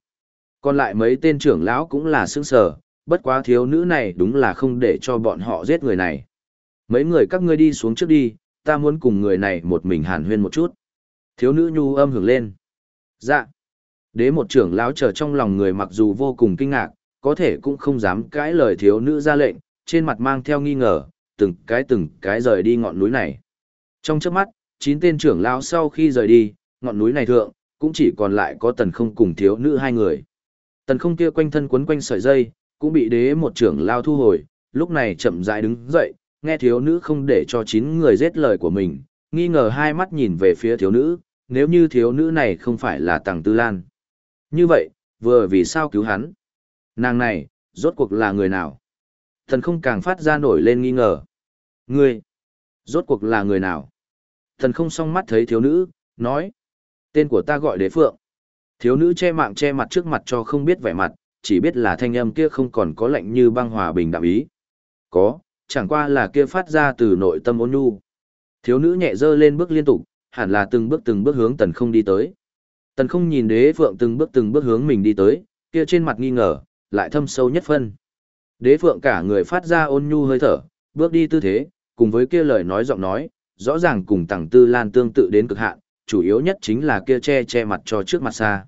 còn lại mấy tên trưởng lão cũng là sững sờ, bất quá thiếu nữ này đúng là không để cho bọn họ giết người này. Mấy người các ngươi đi xuống trước đi, ta muốn cùng người này một mình hàn huyên một chút. Thiếu nữ nhu âm hưởng lên. Dạ. Đế một trưởng lão chờ trong lòng người mặc dù vô cùng kinh ngạc, có thể cũng không dám cãi lời thiếu nữ ra lệnh, trên mặt mang theo nghi ngờ, từng cái từng cái rời đi ngọn núi này. Trong chớp mắt, chín tên trưởng lão sau khi rời đi, ngọn núi này thượng, cũng chỉ còn lại có tần không cùng thiếu nữ hai người. Tần không kia quanh thân quấn quanh sợi dây, cũng bị đế một trưởng lao thu hồi, lúc này chậm rãi đứng dậy, nghe thiếu nữ không để cho chín người giết lời của mình, nghi ngờ hai mắt nhìn về phía thiếu nữ, nếu như thiếu nữ này không phải là Tằng Tư Lan. Như vậy, vừa vì sao cứu hắn? Nàng này, rốt cuộc là người nào? Thần không càng phát ra nổi lên nghi ngờ. Ngươi, rốt cuộc là người nào? Thần không song mắt thấy thiếu nữ, nói. Tên của ta gọi đế phượng. Thiếu nữ che mạng che mặt trước mặt cho không biết vẻ mặt, chỉ biết là thanh âm kia không còn có lạnh như băng hòa bình đạm ý. Có, chẳng qua là kia phát ra từ nội tâm ôn nhu. Thiếu nữ nhẹ dơ lên bước liên tục, hẳn là từng bước từng bước hướng tần không đi tới. Tần không nhìn đế phượng từng bước từng bước hướng mình đi tới, kia trên mặt nghi ngờ, lại thâm sâu nhất phân. Đế phượng cả người phát ra ôn nhu hơi thở, bước đi tư thế, cùng với kia lời nói giọng nói, rõ ràng cùng tàng tư lan tương tự đến cực hạn, chủ yếu nhất chính là kia che che mặt cho trước mặt xa.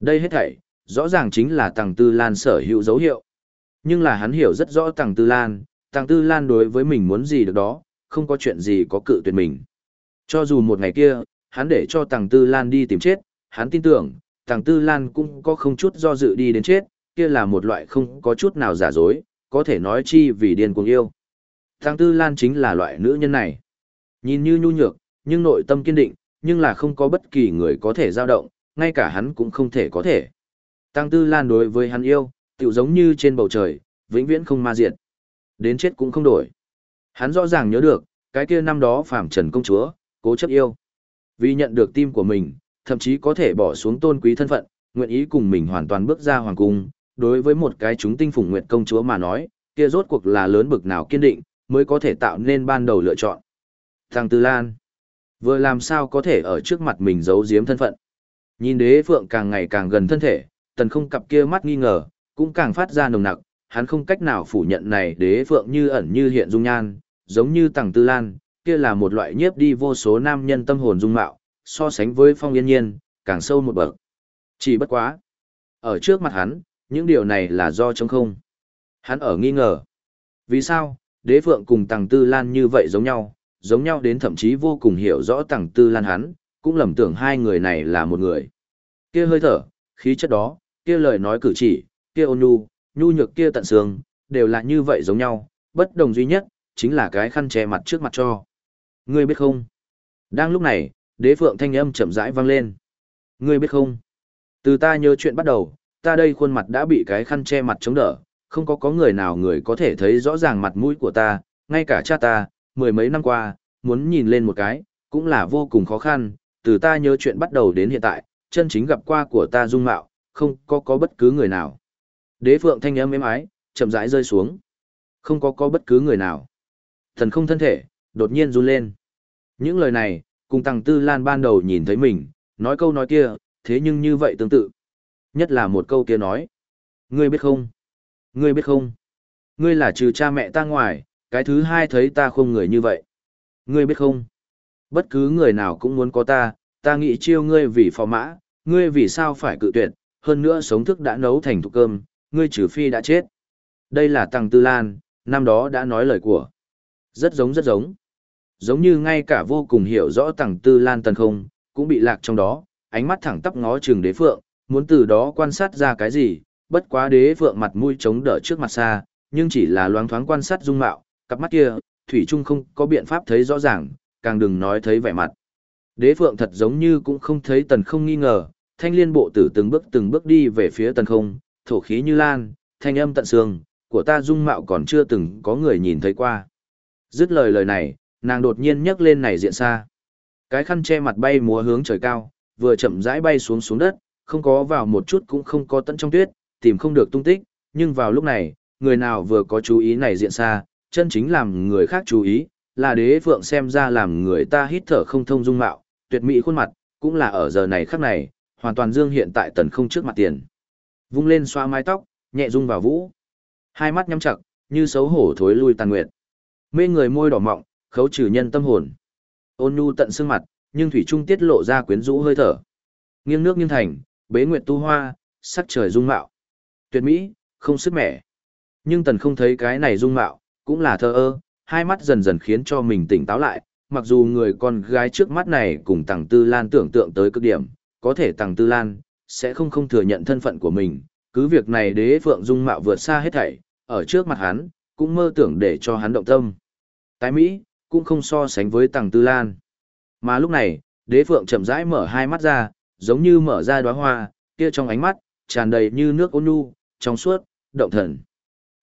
Đây hết thảy, rõ ràng chính là tàng tư lan sở hữu dấu hiệu. Nhưng là hắn hiểu rất rõ tàng tư lan, tàng tư lan đối với mình muốn gì được đó, không có chuyện gì có cự tuyệt mình. Cho dù một ngày kia, hắn để cho tàng tư lan đi tìm chết, hắn tin tưởng, Tàng Tư Lan cũng có không chút do dự đi đến chết, kia là một loại không có chút nào giả dối, có thể nói chi vì điên cuồng yêu. Tăng Tư Lan chính là loại nữ nhân này. Nhìn như nhu nhược, nhưng nội tâm kiên định, nhưng là không có bất kỳ người có thể dao động, ngay cả hắn cũng không thể có thể. Tăng Tư Lan đối với hắn yêu, tiểu giống như trên bầu trời, vĩnh viễn không ma diệt. Đến chết cũng không đổi. Hắn rõ ràng nhớ được, cái kia năm đó phạm trần công chúa, cố chấp yêu. Vì nhận được tim của mình, thậm chí có thể bỏ xuống tôn quý thân phận, nguyện ý cùng mình hoàn toàn bước ra hoàng cung. Đối với một cái chúng tinh phùng nguyệt công chúa mà nói, kia rốt cuộc là lớn bực nào kiên định, mới có thể tạo nên ban đầu lựa chọn. Thằng Tư Lan, vừa làm sao có thể ở trước mặt mình giấu giếm thân phận. Nhìn đế phượng càng ngày càng gần thân thể, tần không cặp kia mắt nghi ngờ, cũng càng phát ra nồng nặc, hắn không cách nào phủ nhận này đế phượng như ẩn như hiện dung nhan, giống như tàng tư lan, kia là một loại nhiếp đi vô số nam nhân tâm hồn dung mạo, so sánh với phong yên nhiên, càng sâu một bậc. Chỉ bất quá. Ở trước mặt hắn, những điều này là do trống không. Hắn ở nghi ngờ. Vì sao, đế phượng cùng tàng tư lan như vậy giống nhau, giống nhau đến thậm chí vô cùng hiểu rõ tàng tư lan hắn, cũng lầm tưởng hai người này là một người. Kia hơi thở, khí chất đó, kia lời nói cử chỉ, kia ôn nhu, nhu nhược kia tận xương, đều là như vậy giống nhau, bất đồng duy nhất, chính là cái khăn che mặt trước mặt cho. Ngươi biết không? Đang lúc này, đế phượng thanh âm chậm rãi vang lên. Ngươi biết không? Từ ta nhớ chuyện bắt đầu, ta đây khuôn mặt đã bị cái khăn che mặt chống đỡ, không có có người nào người có thể thấy rõ ràng mặt mũi của ta, ngay cả cha ta, mười mấy năm qua, muốn nhìn lên một cái, cũng là vô cùng khó khăn, từ ta nhớ chuyện bắt đầu đến hiện tại, chân chính gặp qua của ta dung mạo, không có có bất cứ người nào. Đế phượng thanh âm êm ái, chậm rãi rơi xuống. Không có có bất cứ người nào. Thần không thân thể, đột nhiên run lên. Những lời này, cùng tăng tư lan ban đầu nhìn thấy mình, nói câu nói kia, thế nhưng như vậy tương tự. Nhất là một câu kia nói. Ngươi biết không? Ngươi biết không? Ngươi là trừ cha mẹ ta ngoài, cái thứ hai thấy ta không người như vậy. Ngươi biết không? Bất cứ người nào cũng muốn có ta, ta nghĩ chiêu ngươi vì phò mã, ngươi vì sao phải cự tuyệt, hơn nữa sống thức đã nấu thành thục cơm, ngươi trừ phi đã chết. Đây là Tăng Tư Lan, năm đó đã nói lời của. Rất giống rất giống. Giống như ngay cả vô cùng hiểu rõ Tăng Tư Lan tần không, cũng bị lạc trong đó, ánh mắt thẳng tắp ngó trường đế phượng, muốn từ đó quan sát ra cái gì, bất quá đế vượng mặt mũi chống đỡ trước mặt xa, nhưng chỉ là loáng thoáng quan sát dung mạo, cặp mắt kia, Thủy Trung không có biện pháp thấy rõ ràng, càng đừng nói thấy vẻ mặt. Đế vượng thật giống như cũng không thấy tần không nghi ngờ, thanh liên bộ tử từng bước từng bước đi về phía tần không, thổ khí như lan, thanh âm tận xương, của ta dung mạo còn chưa từng có người nhìn thấy qua. Dứt lời lời này, nàng đột nhiên nhấc lên này diện xa. Cái khăn che mặt bay múa hướng trời cao, vừa chậm rãi bay xuống xuống đất, không có vào một chút cũng không có tận trong tuyết, tìm không được tung tích, nhưng vào lúc này, người nào vừa có chú ý này diện xa, chân chính làm người khác chú ý, là đế phượng xem ra làm người ta hít thở không thông dung mạo, tuyệt mỹ khuôn mặt, cũng là ở giờ này khắc này, hoàn toàn dương hiện tại tần không trước mặt tiền. Vung lên xoa mái tóc, nhẹ dung vào vũ. Hai mắt nhắm chặt, như xấu hổ thối lui tàn nguyệt. Mê người môi đỏ mọng, khấu trừ nhân tâm hồn. Ôn nhu tận xương mặt, nhưng thủy trung tiết lộ ra quyến rũ hơi thở. Nghiêng nước nghiêng thành, bế nguyệt tu hoa, sắc trời dung mạo. Tuyệt mỹ, không sức mẻ. Nhưng tần không thấy cái này dung mạo, cũng là thơ ơ, hai mắt dần dần khiến cho mình tỉnh táo lại, mặc dù người con gái trước mắt này cùng Tằng Tư Lan tưởng tượng tới cực điểm, có thể Tằng Tư Lan sẽ không không thừa nhận thân phận của mình, cứ việc này đế phượng dung mạo vượt xa hết thảy, ở trước mặt hắn, cũng mơ tưởng để cho hắn động tâm. Tái Mỹ, cũng không so sánh với Tằng Tư Lan. Mà lúc này, đế phượng chậm rãi mở hai mắt ra, giống như mở ra đóa hoa, kia trong ánh mắt, tràn đầy như nước ôn nhu, trong suốt, động thần.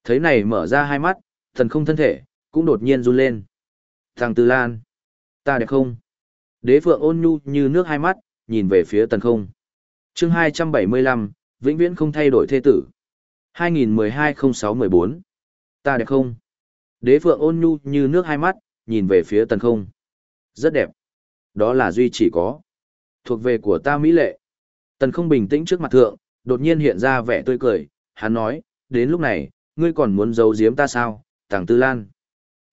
Thấy này mở ra hai mắt, thần không thân thể, cũng đột nhiên run lên. Thằng Tư Lan, ta đẹp không? Đế phượng ôn nhu như nước hai mắt, nhìn về phía tần không. chương 275, vĩnh viễn không thay đổi thê tử. 2012-06-14. Ta đẹp không? Đế phượng ôn nhu như nước hai mắt, nhìn về phía tần không. Rất đẹp. Đó là duy chỉ có. Thuộc về của ta mỹ lệ. Tần không bình tĩnh trước mặt thượng, đột nhiên hiện ra vẻ tươi cười. Hắn nói, đến lúc này, ngươi còn muốn giấu giếm ta sao, tàng tư lan.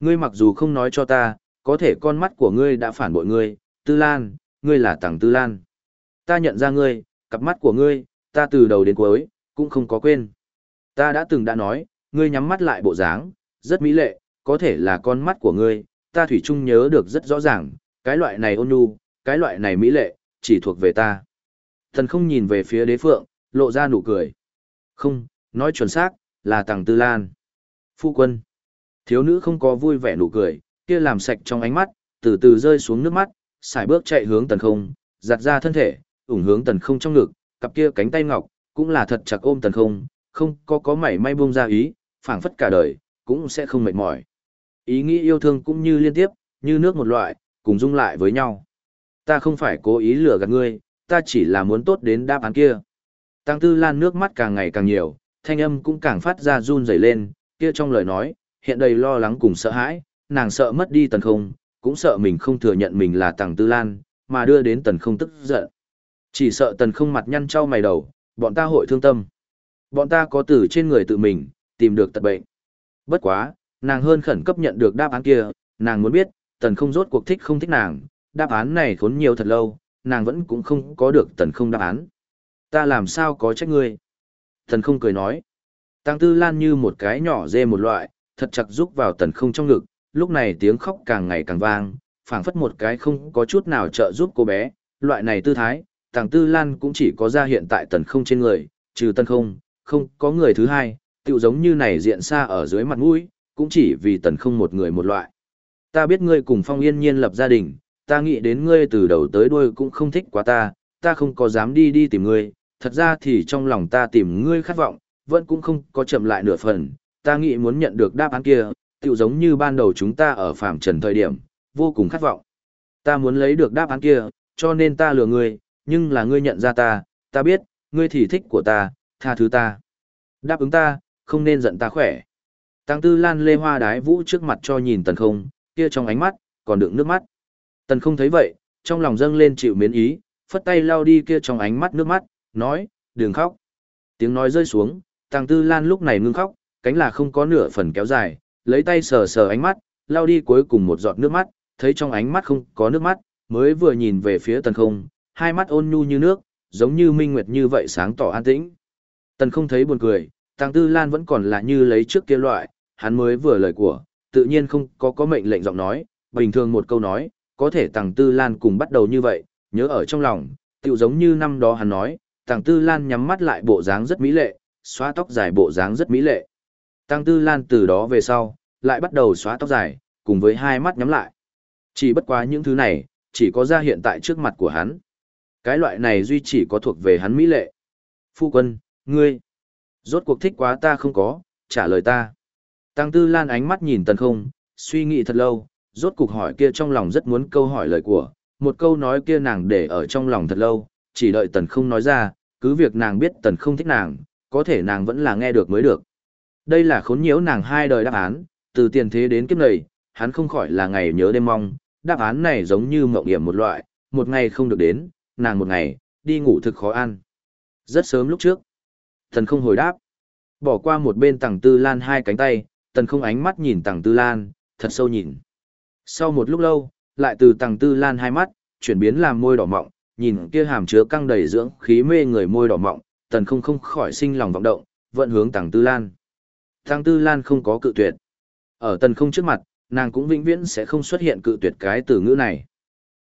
Ngươi mặc dù không nói cho ta, có thể con mắt của ngươi đã phản bội ngươi, Tư Lan, ngươi là tàng Tư Lan. Ta nhận ra ngươi, cặp mắt của ngươi, ta từ đầu đến cuối, cũng không có quên. Ta đã từng đã nói, ngươi nhắm mắt lại bộ dáng, rất mỹ lệ, có thể là con mắt của ngươi, ta thủy chung nhớ được rất rõ ràng, cái loại này ôn nhu, cái loại này mỹ lệ, chỉ thuộc về ta. Thần không nhìn về phía đế phượng, lộ ra nụ cười. Không, nói chuẩn xác, là Tằng tư lan. Phu quân. Thiếu nữ không có vui vẻ nụ cười, kia làm sạch trong ánh mắt, từ từ rơi xuống nước mắt, xài bước chạy hướng tần không, giặt ra thân thể, ủng hướng tần không trong ngực, cặp kia cánh tay ngọc, cũng là thật chặt ôm tần không, không có có mảy may buông ra ý, phảng phất cả đời, cũng sẽ không mệt mỏi. Ý nghĩ yêu thương cũng như liên tiếp, như nước một loại, cùng dung lại với nhau. Ta không phải cố ý lừa gạt ngươi, ta chỉ là muốn tốt đến đáp án kia. Tăng Tư Lan nước mắt càng ngày càng nhiều, thanh âm cũng càng phát ra run rẩy lên, kia trong lời nói, hiện đầy lo lắng cùng sợ hãi, nàng sợ mất đi tần không, cũng sợ mình không thừa nhận mình là tàng Tư Lan, mà đưa đến tần không tức giận. Chỉ sợ tần không mặt nhăn trao mày đầu, bọn ta hội thương tâm. Bọn ta có từ trên người tự mình, tìm được tật bệnh. Bất quá, nàng hơn khẩn cấp nhận được đáp án kia, nàng muốn biết, tần không rốt cuộc thích không thích nàng, đáp án này khốn nhiều thật lâu, nàng vẫn cũng không có được tần không đáp án. Ta làm sao có trách ngươi? Tần không cười nói. Tăng tư lan như một cái nhỏ dê một loại, thật chặt rúc vào tần không trong ngực, lúc này tiếng khóc càng ngày càng vang, phảng phất một cái không có chút nào trợ giúp cô bé, loại này tư thái, Tàng tư lan cũng chỉ có ra hiện tại tần không trên người, trừ tần không, không có người thứ hai, tựu giống như này diện xa ở dưới mặt mũi, cũng chỉ vì tần không một người một loại. Ta biết ngươi cùng phong yên nhiên lập gia đình, ta nghĩ đến ngươi từ đầu tới đuôi cũng không thích quá ta, ta không có dám đi đi tìm ngươi, thật ra thì trong lòng ta tìm ngươi khát vọng, vẫn cũng không có chậm lại nửa phần, ta nghĩ muốn nhận được đáp án kia, tựu giống như ban đầu chúng ta ở phạm trần thời điểm, vô cùng khát vọng. Ta muốn lấy được đáp án kia, cho nên ta lừa ngươi, nhưng là ngươi nhận ra ta, ta biết, ngươi thì thích của ta, tha thứ ta. Đáp ứng ta, không nên giận ta khỏe. Tăng tư lan lê hoa đái vũ trước mặt cho nhìn tần không, kia trong ánh mắt, còn đựng nước mắt. Tần không thấy vậy, trong lòng dâng lên chịu miến ý, phất tay lao đi kia trong ánh mắt nước mắt, nói, đừng khóc. Tiếng nói rơi xuống, Tàng tư lan lúc này ngưng khóc, cánh là không có nửa phần kéo dài, lấy tay sờ sờ ánh mắt, lao đi cuối cùng một giọt nước mắt, thấy trong ánh mắt không có nước mắt, mới vừa nhìn về phía tần không, hai mắt ôn nhu như nước, giống như minh nguyệt như vậy sáng tỏ an tĩnh. Tần không thấy buồn cười, Tàng Tư Lan vẫn còn là như lấy trước kia loại, hắn mới vừa lời của, tự nhiên không có có mệnh lệnh giọng nói, bình thường một câu nói, có thể Tàng Tư Lan cùng bắt đầu như vậy, nhớ ở trong lòng, tựu giống như năm đó hắn nói, Tàng Tư Lan nhắm mắt lại bộ dáng rất mỹ lệ, xóa tóc dài bộ dáng rất mỹ lệ. Tàng Tư Lan từ đó về sau, lại bắt đầu xóa tóc dài, cùng với hai mắt nhắm lại. Chỉ bất quá những thứ này, chỉ có ra hiện tại trước mặt của hắn. Cái loại này duy chỉ có thuộc về hắn mỹ lệ. Phu quân, ngươi, rốt cuộc thích quá ta không có, trả lời ta. Tăng Tư Lan ánh mắt nhìn tần không, suy nghĩ thật lâu, rốt cuộc hỏi kia trong lòng rất muốn câu hỏi lời của, một câu nói kia nàng để ở trong lòng thật lâu, chỉ đợi tần không nói ra, cứ việc nàng biết tần không thích nàng, có thể nàng vẫn là nghe được mới được. Đây là khốn nhiễu nàng hai đời đáp án, từ tiền thế đến kiếp này, hắn không khỏi là ngày nhớ đêm mong, đáp án này giống như mộng hiểm một loại, một ngày không được đến, nàng một ngày, đi ngủ thực khó ăn. Rất sớm lúc trước, tần không hồi đáp, bỏ qua một bên tàng tư lan hai cánh tay, tần không ánh mắt nhìn tàng tư lan, thật sâu nhìn. Sau một lúc lâu, lại từ tàng tư lan hai mắt, chuyển biến làm môi đỏ mọng, nhìn kia hàm chứa căng đầy dưỡng khí mê người môi đỏ mọng, tần không không khỏi sinh lòng vọng động, vận hướng tàng tư lan. Tàng tư lan không có cự tuyệt. Ở tần không trước mặt, nàng cũng vĩnh viễn sẽ không xuất hiện cự tuyệt cái từ ngữ này.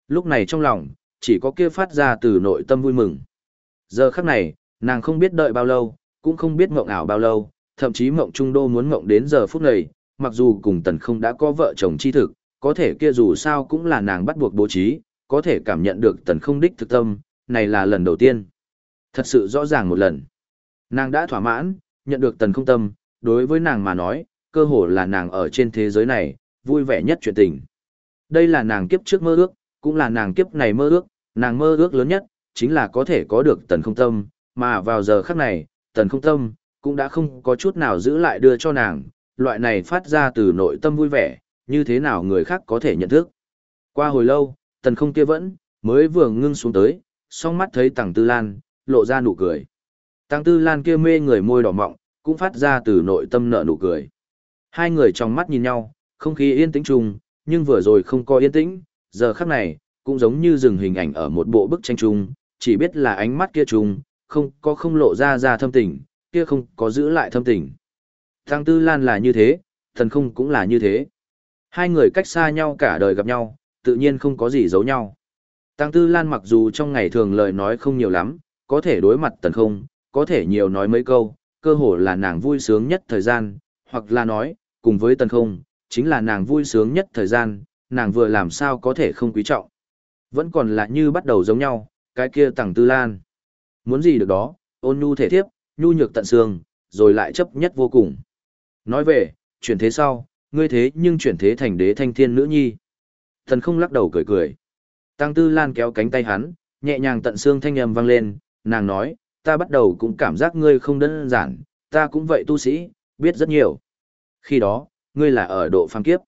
Lúc này trong lòng, chỉ có kia phát ra từ nội tâm vui mừng. Giờ khắc này, nàng không biết đợi bao lâu, cũng không biết mộng ảo bao lâu, thậm chí mộng trung đô muốn mộng đến giờ phút này, mặc dù cùng tần không đã có vợ chồng chi thực, có thể kia dù sao cũng là nàng bắt buộc bố trí, có thể cảm nhận được tần không đích thực tâm, này là lần đầu tiên. Thật sự rõ ràng một lần. Nàng đã thỏa mãn, nhận được tần không tâm, đối với nàng mà nói, cơ hồ là nàng ở trên thế giới này, vui vẻ nhất chuyện tình. Đây là nàng kiếp trước mơ ước, cũng là nàng kiếp này mơ ước, nàng mơ ước lớn nhất, chính là có thể có được tần không tâm, mà vào giờ khắc này, tần không tâm, cũng đã không có chút nào giữ lại đưa cho nàng, loại này phát ra từ nội tâm vui vẻ, như thế nào người khác có thể nhận thức. Qua hồi lâu, tần không kia vẫn, mới vừa ngưng xuống tới, song mắt thấy tàng tư lan, lộ ra nụ cười. Tàng tư lan kia mê người môi đỏ mọng, cũng phát ra từ nội tâm nở nụ cười. Hai người trong mắt nhìn nhau, không khí yên tĩnh chung, nhưng vừa rồi không có yên tĩnh, giờ khắc này, cũng giống như dừng hình ảnh ở một bộ bức tranh chung, chỉ biết là ánh mắt kia chung, không có không lộ ra ra thâm tình, kia không có giữ lại thâm tình. Tăng Tư Lan là như thế, thần không cũng là như thế. Hai người cách xa nhau cả đời gặp nhau, tự nhiên không có gì giấu nhau. Tăng Tư Lan mặc dù trong ngày thường lời nói không nhiều lắm, có thể đối mặt tần không, có thể nhiều nói mấy câu, cơ hồ là nàng vui sướng nhất thời gian, hoặc là nói, cùng với tần không, chính là nàng vui sướng nhất thời gian, nàng vừa làm sao có thể không quý trọng. Vẫn còn là như bắt đầu giống nhau, cái kia Tăng tư lan. Muốn gì được đó, ôn nhu thể thiếp, nhu nhược tận xương, rồi lại chấp nhất vô cùng. Nói về, chuyển thế sau, ngươi thế nhưng chuyển thế thành đế thanh thiên nữ nhi. Thần không lắc đầu cười cười. Tăng tư lan kéo cánh tay hắn, nhẹ nhàng tận xương thanh âm vang lên, nàng nói, ta bắt đầu cũng cảm giác ngươi không đơn giản, ta cũng vậy tu sĩ, biết rất nhiều. Khi đó, ngươi là ở độ phàm kiếp.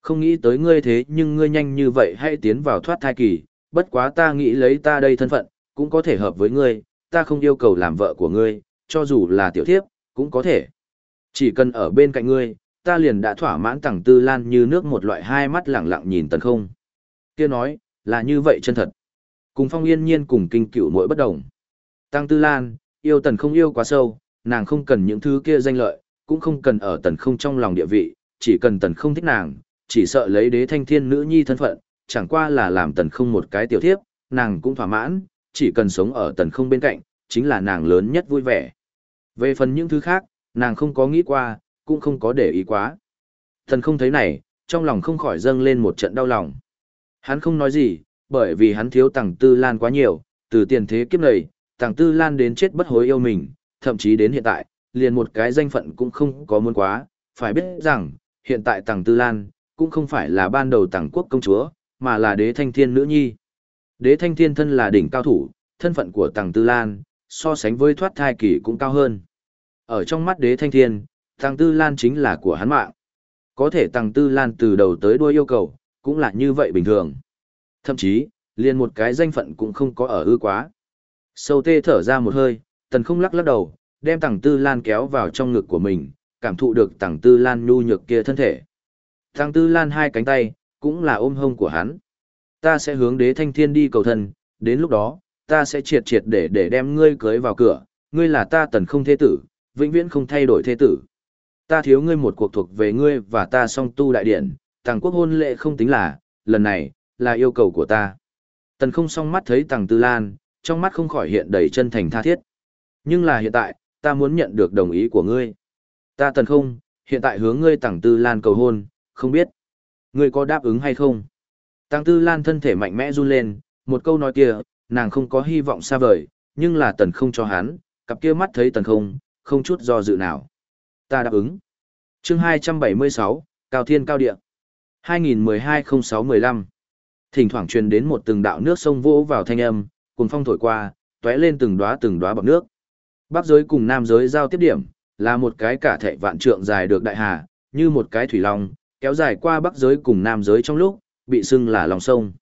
Không nghĩ tới ngươi thế nhưng ngươi nhanh như vậy hãy tiến vào thoát thai kỳ, bất quá ta nghĩ lấy ta đây thân phận, cũng có thể hợp với ngươi, ta không yêu cầu làm vợ của ngươi, cho dù là tiểu thiếp, cũng có thể. Chỉ cần ở bên cạnh ngươi, ta liền đã thỏa mãn tẳng tư lan như nước một loại hai mắt lẳng lặng nhìn tần không. kia nói, là như vậy chân thật. Cùng phong yên nhiên cùng kinh cựu mỗi bất đồng. Tăng tư lan, yêu tần không yêu quá sâu, nàng không cần những thứ kia danh lợi, cũng không cần ở tần không trong lòng địa vị, chỉ cần tần không thích nàng, chỉ sợ lấy đế thanh thiên nữ nhi thân phận, chẳng qua là làm tần không một cái tiểu thiếp, nàng cũng thỏa mãn, chỉ cần sống ở tần không bên cạnh, chính là nàng lớn nhất vui vẻ. Về phần những thứ khác, nàng không có nghĩ qua, cũng không có để ý quá. Thần không thấy này, trong lòng không khỏi dâng lên một trận đau lòng. Hắn không nói gì, bởi vì hắn thiếu tàng tư lan quá nhiều, từ tiền thế kiếp này, tàng tư lan đến chết bất hối yêu mình, thậm chí đến hiện tại, liền một cái danh phận cũng không có muốn quá, phải biết rằng, hiện tại tàng tư lan, cũng không phải là ban đầu tàng quốc công chúa, mà là đế thanh thiên nữ nhi. Đế thanh thiên thân là đỉnh cao thủ, thân phận của tàng tư lan, so sánh với thoát thai kỳ cũng cao hơn. Ở trong mắt đế thanh thiên, Tăng tư lan chính là của hắn mạng. Có thể tăng tư lan từ đầu tới đuôi yêu cầu, cũng là như vậy bình thường. Thậm chí, liền một cái danh phận cũng không có ở ư quá. Sâu tê thở ra một hơi, tần không lắc lắc đầu, đem tăng tư lan kéo vào trong ngực của mình, cảm thụ được tăng tư lan nhu nhược kia thân thể. Tăng tư lan hai cánh tay, cũng là ôm hông của hắn. Ta sẽ hướng đế thanh thiên đi cầu thần, đến lúc đó, ta sẽ triệt triệt để để đem ngươi cưới vào cửa, ngươi là ta tần không thế tử, vĩnh viễn không thay đổi thế tử. Ta thiếu ngươi một cuộc thuộc về ngươi và ta song tu đại điện, tàng quốc hôn lệ không tính là, lần này, là yêu cầu của ta. Tần không song mắt thấy tàng tư lan, trong mắt không khỏi hiện đầy chân thành tha thiết. Nhưng là hiện tại, ta muốn nhận được đồng ý của ngươi. Ta tần không, hiện tại hướng ngươi tàng tư lan cầu hôn, không biết. Ngươi có đáp ứng hay không? Tàng tư lan thân thể mạnh mẽ run lên, một câu nói kia, nàng không có hy vọng xa vời, nhưng là tần không cho hắn, cặp kia mắt thấy tần không, không chút do dự nào. Ta đáp ứng. chương 276, Cao Thiên Cao Địa. 2012-06-15 Thỉnh thoảng truyền đến một từng đạo nước sông vỗ vào thanh âm, cùng phong thổi qua, tóe lên từng đóa từng đóa bọt nước. Bắc giới cùng nam giới giao tiếp điểm, là một cái cả thệ vạn trượng dài được đại hà, như một cái thủy long, kéo dài qua bắc giới cùng nam giới trong lúc, bị xưng là lòng sông.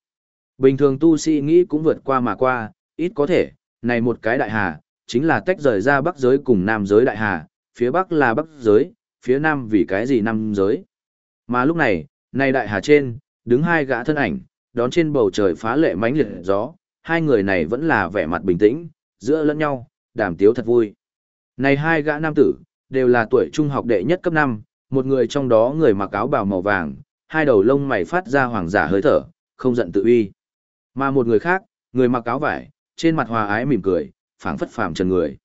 Bình thường tu sĩ nghĩ cũng vượt qua mà qua, ít có thể, này một cái đại hà, chính là tách rời ra bắc giới cùng nam giới đại hà, phía bắc là bắc giới, phía nam vì cái gì nam giới. Mà lúc này, này đại hà trên, đứng hai gã thân ảnh, đón trên bầu trời phá lệ mãnh liệt gió, hai người này vẫn là vẻ mặt bình tĩnh, giữa lẫn nhau, đàm tiếu thật vui. Này hai gã nam tử, đều là tuổi trung học đệ nhất cấp 5, một người trong đó người mặc áo bào màu vàng, hai đầu lông mày phát ra hoàng giả hơi thở, không giận tự uy. Mà một người khác, người mặc áo vải, trên mặt hòa ái mỉm cười, phảng phất phàm trần người.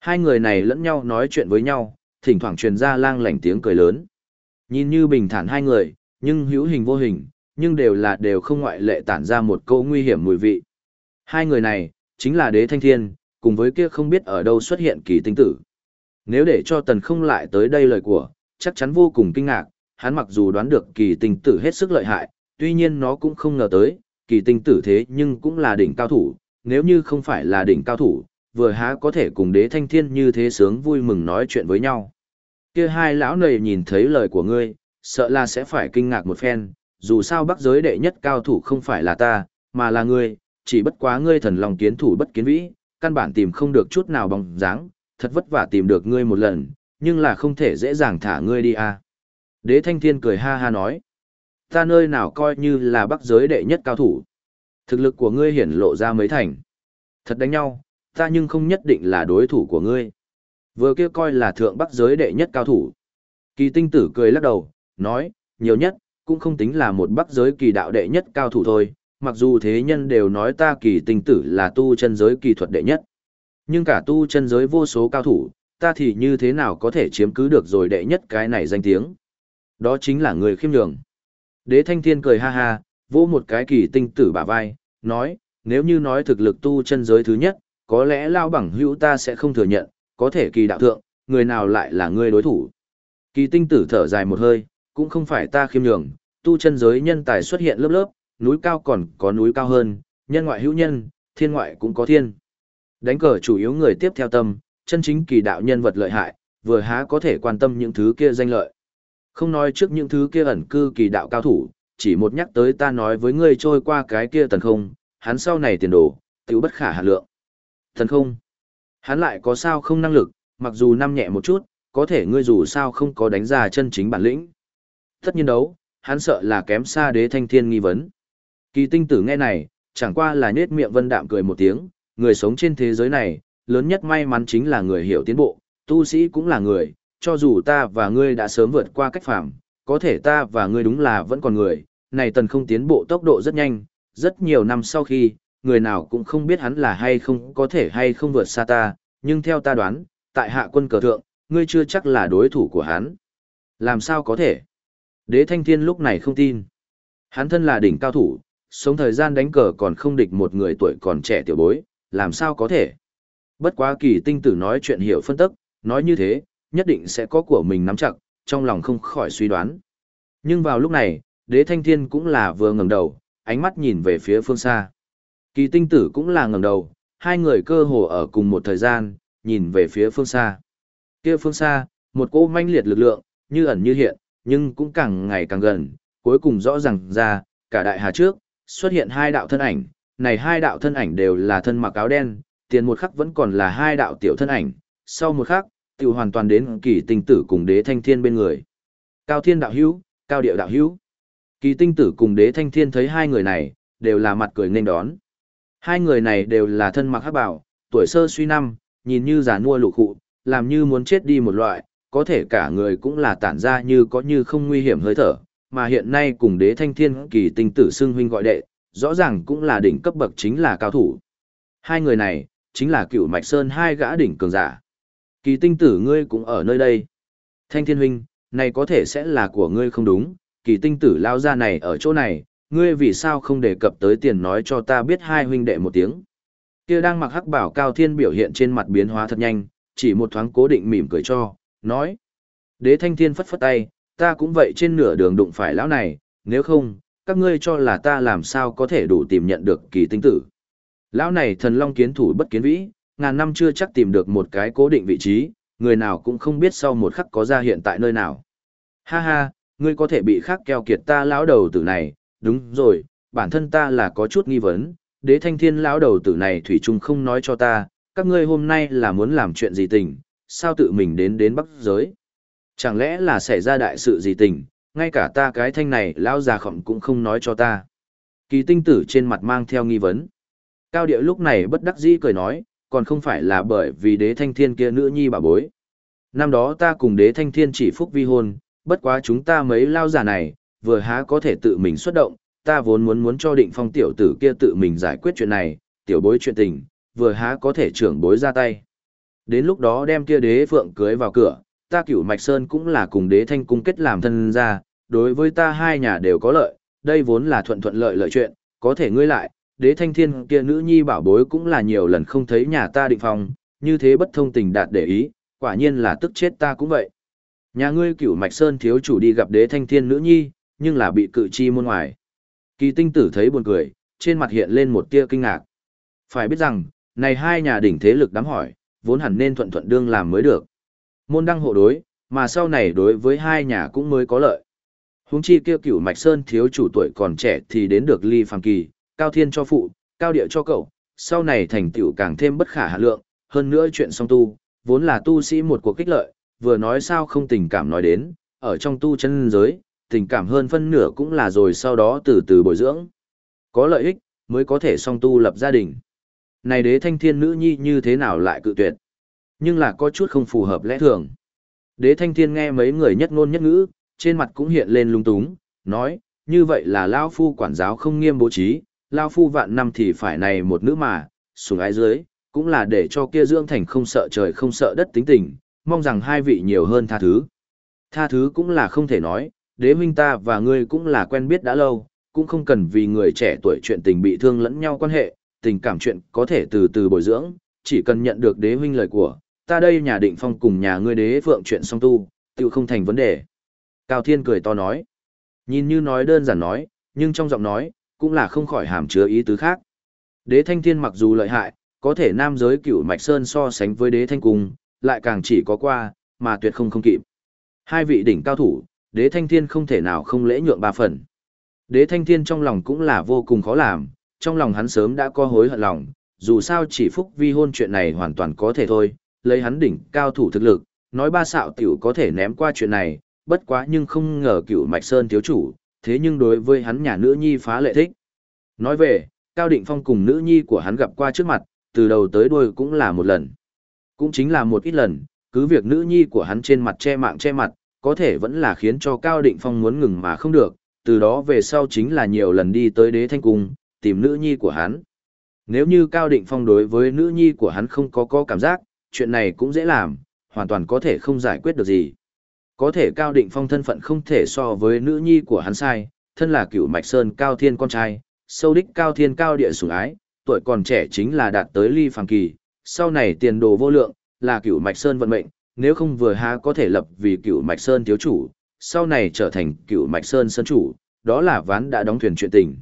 Hai người này lẫn nhau nói chuyện với nhau, thỉnh thoảng truyền ra lang lảnh tiếng cười lớn. Nhìn như bình thản hai người, nhưng hữu hình vô hình, nhưng đều là đều không ngoại lệ tản ra một câu nguy hiểm mùi vị. Hai người này, chính là đế thanh thiên, cùng với kia không biết ở đâu xuất hiện kỳ tinh tử. Nếu để cho tần không lại tới đây lời của, chắc chắn vô cùng kinh ngạc, hắn mặc dù đoán được kỳ tinh tử hết sức lợi hại, tuy nhiên nó cũng không ngờ tới, kỳ tinh tử thế nhưng cũng là đỉnh cao thủ, nếu như không phải là đỉnh cao thủ, vừa há có thể cùng đế thanh thiên như thế sướng vui mừng nói chuyện với nhau. Kia hai lão này nhìn thấy lời của ngươi, sợ là sẽ phải kinh ngạc một phen, dù sao bắc giới đệ nhất cao thủ không phải là ta, mà là ngươi, chỉ bất quá ngươi thần lòng kiến thủ bất kiến vĩ, căn bản tìm không được chút nào bóng dáng, thật vất vả tìm được ngươi một lần, nhưng là không thể dễ dàng thả ngươi đi à. Đế thanh thiên cười ha ha nói, ta nơi nào coi như là bắc giới đệ nhất cao thủ. Thực lực của ngươi hiển lộ ra mấy thành. Thật đánh nhau, ta nhưng không nhất định là đối thủ của ngươi. Vừa kia coi là thượng bắc giới đệ nhất cao thủ. Kỳ tinh tử cười lắc đầu, nói, nhiều nhất, cũng không tính là một bắc giới kỳ đạo đệ nhất cao thủ thôi, mặc dù thế nhân đều nói ta kỳ tinh tử là tu chân giới kỳ thuật đệ nhất. Nhưng cả tu chân giới vô số cao thủ, ta thì như thế nào có thể chiếm cứ được rồi đệ nhất cái này danh tiếng. Đó chính là người khiêm nhường. Đế thanh thiên cười ha ha, vỗ một cái kỳ tinh tử bả vai, nói, nếu như nói thực lực tu chân giới thứ nhất, có lẽ lao bằng hữu ta sẽ không thừa nhận, có thể kỳ đạo thượng, người nào lại là người đối thủ. Kỳ tinh tử thở dài một hơi, cũng không phải ta khiêm nhường, tu chân giới nhân tài xuất hiện lớp lớp, núi cao còn có núi cao hơn, nhân ngoại hữu nhân, thiên ngoại cũng có thiên. Đánh cờ chủ yếu người tiếp theo tâm, chân chính kỳ đạo nhân vật lợi hại, vừa há có thể quan tâm những thứ kia danh lợi. Không nói trước những thứ kia ẩn cư kỳ đạo cao thủ, chỉ một nhắc tới ta nói với ngươi trôi qua cái kia tần không, hắn sau này tiền đồ, tiểu bất khả hạ lượng thần không, hắn lại có sao không năng lực, mặc dù năm nhẹ một chút, có thể ngươi dù sao không có đánh ra chân chính bản lĩnh. Tất nhiên đấu, hắn sợ là kém xa đế thanh thiên nghi vấn. Kỳ tinh tử nghe này, chẳng qua là nết miệng vân đạm cười một tiếng, người sống trên thế giới này, lớn nhất may mắn chính là người hiểu tiến bộ, tu sĩ cũng là người, cho dù ta và ngươi đã sớm vượt qua cách phàm, có thể ta và ngươi đúng là vẫn còn người, này tần không tiến bộ tốc độ rất nhanh, rất nhiều năm sau khi, người nào cũng không biết hắn là hay không có thể hay không vượt xa ta, nhưng theo ta đoán, tại hạ quân cờ thượng, ngươi chưa chắc là đối thủ của hắn. Làm sao có thể? Đế Thanh Thiên lúc này không tin. Hắn thân là đỉnh cao thủ, sống thời gian đánh cờ còn không địch một người tuổi còn trẻ tiểu bối, làm sao có thể? Bất quá kỳ tinh tử nói chuyện hiểu phân tức, nói như thế, nhất định sẽ có của mình nắm chặt, trong lòng không khỏi suy đoán. Nhưng vào lúc này, đế thanh thiên cũng là vừa ngẩng đầu, ánh mắt nhìn về phía phương xa. Kỳ tinh tử cũng là ngẩng đầu, hai người cơ hồ ở cùng một thời gian, nhìn về phía phương xa. Kia phương xa, một cỗ manh liệt lực lượng, như ẩn như hiện, nhưng cũng càng ngày càng gần, cuối cùng rõ ràng ra, cả đại hà trước, xuất hiện hai đạo thân ảnh, này hai đạo thân ảnh đều là thân mặc áo đen, tiền một khắc vẫn còn là hai đạo tiểu thân ảnh, sau một khắc, tiểu hoàn toàn đến kỳ tinh tử cùng đế thanh thiên bên người. Cao thiên đạo hữu, cao điệu đạo hữu. Kỳ tinh tử cùng đế thanh thiên thấy hai người này, đều là mặt cười nên đón. Hai người này đều là thân mặc hắc bảo, tuổi sơ suy năm, nhìn như già nua lụ khụ, làm như muốn chết đi một loại, có thể cả người cũng là tản ra như có như không nguy hiểm hơi thở, mà hiện nay cùng đế thanh thiên kỳ tinh tử xưng huynh gọi đệ, rõ ràng cũng là đỉnh cấp bậc chính là cao thủ. Hai người này, chính là cựu mạch sơn hai gã đỉnh cường giả. Kỳ tinh tử ngươi cũng ở nơi đây. Thanh thiên huynh, này có thể sẽ là của ngươi không đúng, kỳ tinh tử lao ra này ở chỗ này, ngươi vì sao không đề cập tới tiền nói cho ta biết hai huynh đệ một tiếng. Kia đang mặc hắc bảo cao thiên biểu hiện trên mặt biến hóa thật nhanh, chỉ một thoáng cố định mỉm cười cho, nói. Đế thanh thiên phất phất tay, ta cũng vậy trên nửa đường đụng phải lão này, nếu không, các ngươi cho là ta làm sao có thể đủ tìm nhận được kỳ tinh tử. Lão này thần long kiến thủ bất kiến vĩ, ngàn năm chưa chắc tìm được một cái cố định vị trí, người nào cũng không biết sau một khắc có ra hiện tại nơi nào. Ha ha, ngươi có thể bị khắc keo kiệt ta lão đầu tử này, đúng rồi, bản thân ta là có chút nghi vấn, đế thanh thiên lão đầu tử này thủy trung không nói cho ta, các ngươi hôm nay là muốn làm chuyện gì tình, sao tự mình đến đến bắc giới. Chẳng lẽ là xảy ra đại sự gì tình, ngay cả ta cái thanh này lão già khổng cũng không nói cho ta. Kỳ tinh tử trên mặt mang theo nghi vấn. Cao địa lúc này bất đắc dĩ cười nói, còn không phải là bởi vì đế thanh thiên kia nữ nhi bà bối. Năm đó ta cùng đế thanh thiên chỉ phúc vi hôn, bất quá chúng ta mấy lao giả này, vừa há có thể tự mình xuất động, ta vốn muốn muốn cho định phong tiểu tử kia tự mình giải quyết chuyện này, tiểu bối chuyện tình, vừa há có thể trưởng bối ra tay. Đến lúc đó đem kia đế phượng cưới vào cửa, ta cửu Mạch Sơn cũng là cùng đế thanh cung kết làm thân ra, đối với ta hai nhà đều có lợi, đây vốn là thuận thuận lợi lợi chuyện, có thể ngươi lại, đế thanh thiên kia nữ nhi bảo bối cũng là nhiều lần không thấy nhà ta định phong, như thế bất thông tình đạt để ý, quả nhiên là tức chết ta cũng vậy. Nhà ngươi cửu Mạch Sơn thiếu chủ đi gặp đế thanh thiên nữ nhi, nhưng là bị cự chi môn ngoài. Kỳ tinh tử thấy buồn cười, trên mặt hiện lên một tia kinh ngạc. Phải biết rằng, này hai nhà đỉnh thế lực đám hỏi, vốn hẳn nên thuận thuận đương làm mới được. Môn đăng hộ đối, mà sau này đối với hai nhà cũng mới có lợi. Huống chi kia cửu Mạch Sơn thiếu chủ tuổi còn trẻ thì đến được ly phàm kỳ, cao thiên cho phụ, cao địa cho cậu, sau này thành tựu càng thêm bất khả hạ lượng, hơn nữa chuyện song tu, vốn là tu sĩ một cuộc kích lợi, vừa nói sao không tình cảm nói đến, ở trong tu chân giới, tình cảm hơn phân nửa cũng là rồi sau đó từ từ bồi dưỡng. Có lợi ích, mới có thể song tu lập gia đình. Này đế thanh thiên nữ nhi như thế nào lại cự tuyệt? Nhưng là có chút không phù hợp lẽ thường. Đế thanh thiên nghe mấy người nhất ngôn nhất ngữ, trên mặt cũng hiện lên lung túng, nói, như vậy là Lao Phu quản giáo không nghiêm bố trí, Lao Phu vạn năm thì phải này một nữ mà, sùng ái dưới, cũng là để cho kia dưỡng thành không sợ trời không sợ đất tính tình, mong rằng hai vị nhiều hơn tha thứ. Tha thứ cũng là không thể nói, đế huynh ta và ngươi cũng là quen biết đã lâu, cũng không cần vì người trẻ tuổi chuyện tình bị thương lẫn nhau quan hệ, tình cảm chuyện có thể từ từ bồi dưỡng, chỉ cần nhận được đế huynh lời của, ta đây nhà định phong cùng nhà ngươi đế phượng chuyện song tu, tự không thành vấn đề. Cao Thiên cười to nói, nhìn như nói đơn giản nói, nhưng trong giọng nói, cũng là không khỏi hàm chứa ý tứ khác. Đế thanh thiên mặc dù lợi hại, có thể nam giới cửu mạch sơn so sánh với đế thanh cung, lại càng chỉ có qua, mà tuyệt không không kịp. Hai vị đỉnh cao thủ, đế thanh thiên không thể nào không lễ nhượng ba phần. Đế thanh thiên trong lòng cũng là vô cùng khó làm, trong lòng hắn sớm đã có hối hận lòng, dù sao chỉ phúc vi hôn chuyện này hoàn toàn có thể thôi, lấy hắn đỉnh cao thủ thực lực, nói ba xạo tiểu có thể ném qua chuyện này, bất quá nhưng không ngờ cựu mạch sơn thiếu chủ, thế nhưng đối với hắn nhà nữ nhi phá lệ thích. Nói về, Cao Định Phong cùng nữ nhi của hắn gặp qua trước mặt, từ đầu tới đuôi cũng là một lần. Cũng chính là một ít lần, cứ việc nữ nhi của hắn trên mặt che mạng che mặt, có thể vẫn là khiến cho Cao Định Phong muốn ngừng mà không được, từ đó về sau chính là nhiều lần đi tới đế thanh cung, tìm nữ nhi của hắn. Nếu như Cao Định Phong đối với nữ nhi của hắn không có có cảm giác, chuyện này cũng dễ làm, hoàn toàn có thể không giải quyết được gì. Có thể Cao Định Phong thân phận không thể so với nữ nhi của hắn sai, thân là cựu Mạch Sơn Cao Thiên con trai, sâu đích Cao Thiên Cao Địa sủng ái, tuổi còn trẻ chính là đạt tới ly phàm kỳ, sau này tiền đồ vô lượng, là cựu Mạch Sơn vận mệnh, nếu không vừa há có thể lập vì cựu Mạch Sơn thiếu chủ, sau này trở thành cựu Mạch Sơn sơn chủ, đó là ván đã đóng thuyền chuyện tình.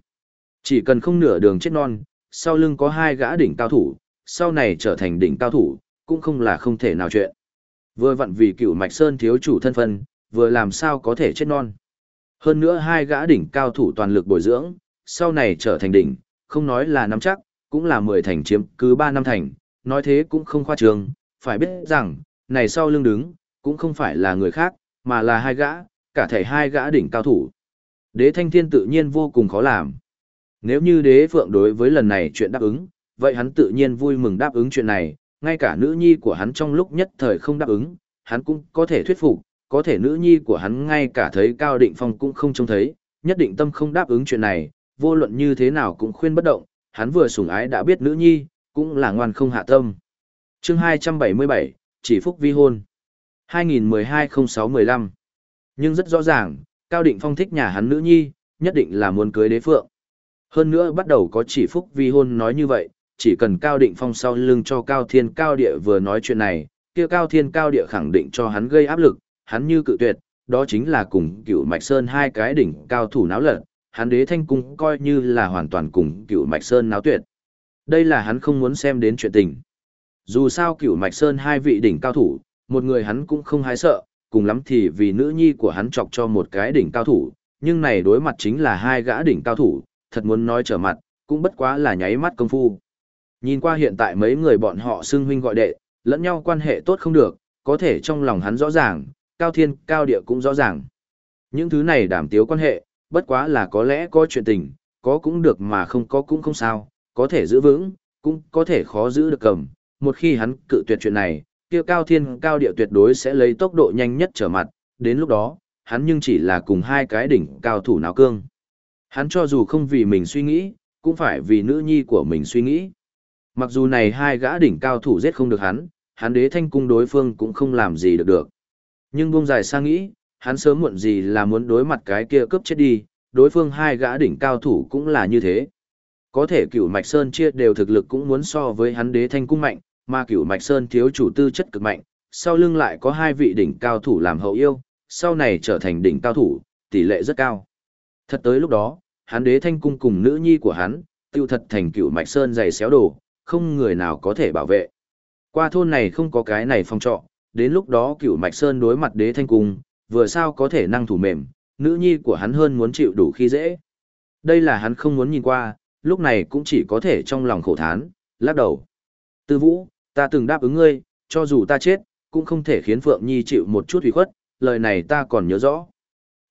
Chỉ cần không nửa đường chết non, sau lưng có hai gã đỉnh cao thủ, sau này trở thành đỉnh cao thủ, cũng không là không thể nào chuyện. Vừa vặn vì cựu Mạch Sơn thiếu chủ thân phân, vừa làm sao có thể chết non. Hơn nữa hai gã đỉnh cao thủ toàn lực bồi dưỡng, sau này trở thành đỉnh, không nói là năm chắc, cũng là mười thành chiếm cứ ba năm thành, nói thế cũng không khoa trương, phải biết rằng, này sau lưng đứng, cũng không phải là người khác, mà là hai gã, cả thể hai gã đỉnh cao thủ. Đế Thanh Thiên tự nhiên vô cùng khó làm. Nếu như đế phượng đối với lần này chuyện đáp ứng, vậy hắn tự nhiên vui mừng đáp ứng chuyện này, ngay cả nữ nhi của hắn trong lúc nhất thời không đáp ứng, hắn cũng có thể thuyết phục, có thể nữ nhi của hắn ngay cả thấy Cao Định Phong cũng không trông thấy, nhất định tâm không đáp ứng chuyện này, vô luận như thế nào cũng khuyên bất động, hắn vừa sủng ái đã biết nữ nhi, cũng là ngoan không hạ tâm. chương 277, chỉ phúc vi hôn. 2012-06-15 Nhưng rất rõ ràng, Cao Định Phong thích nhà hắn nữ nhi, nhất định là muốn cưới đế phượng. Hơn nữa bắt đầu có chỉ phúc vi hôn nói như vậy, chỉ cần Cao Định Phong sau lưng cho Cao Thiên Cao Địa vừa nói chuyện này, kia Cao Thiên Cao Địa khẳng định cho hắn gây áp lực, hắn như cự tuyệt, đó chính là cùng cựu Mạch Sơn hai cái đỉnh cao thủ náo lật, hắn đế thanh cung coi như là hoàn toàn cùng cựu Mạch Sơn náo tuyệt. Đây là hắn không muốn xem đến chuyện tình. Dù sao cựu Mạch Sơn hai vị đỉnh cao thủ, một người hắn cũng không hái sợ, cùng lắm thì vì nữ nhi của hắn chọc cho một cái đỉnh cao thủ, nhưng này đối mặt chính là hai gã đỉnh cao thủ, thật muốn nói trở mặt, cũng bất quá là nháy mắt công phu. Nhìn qua hiện tại mấy người bọn họ xưng huynh gọi đệ, lẫn nhau quan hệ tốt không được, có thể trong lòng hắn rõ ràng, cao thiên, cao địa cũng rõ ràng. Những thứ này đảm tiếu quan hệ, bất quá là có lẽ có chuyện tình, có cũng được mà không có cũng không sao, có thể giữ vững, cũng có thể khó giữ được cầm. Một khi hắn cự tuyệt chuyện này, kia cao thiên cao địa tuyệt đối sẽ lấy tốc độ nhanh nhất trở mặt, đến lúc đó, hắn nhưng chỉ là cùng hai cái đỉnh cao thủ nào cương. Hắn cho dù không vì mình suy nghĩ, cũng phải vì nữ nhi của mình suy nghĩ. Mặc dù này hai gã đỉnh cao thủ giết không được hắn, hắn đế thanh cung đối phương cũng không làm gì được được. Nhưng buông dài sang nghĩ, hắn sớm muộn gì là muốn đối mặt cái kia cướp chết đi, đối phương hai gã đỉnh cao thủ cũng là như thế. Có thể cửu Mạch Sơn chia đều thực lực cũng muốn so với hắn đế thanh cung mạnh, mà cửu Mạch Sơn thiếu chủ tư chất cực mạnh, sau lưng lại có hai vị đỉnh cao thủ làm hậu yêu, sau này trở thành đỉnh cao thủ, tỷ lệ rất cao. Thật tới lúc đó, hắn đế thanh cung cùng nữ nhi của hắn, tiêu thật thành cửu Mạch Sơn dày xéo đồ, không người nào có thể bảo vệ. Qua thôn này không có cái này phong trọ, đến lúc đó cửu Mạch Sơn đối mặt đế thanh cung, vừa sao có thể năng thủ mềm, nữ nhi của hắn hơn muốn chịu đủ khi dễ. Đây là hắn không muốn nhìn qua, lúc này cũng chỉ có thể trong lòng khổ thán, lắc đầu. Tư vũ, ta từng đáp ứng ngươi, cho dù ta chết, cũng không thể khiến Phượng Nhi chịu một chút hủy khuất, lời này ta còn nhớ rõ.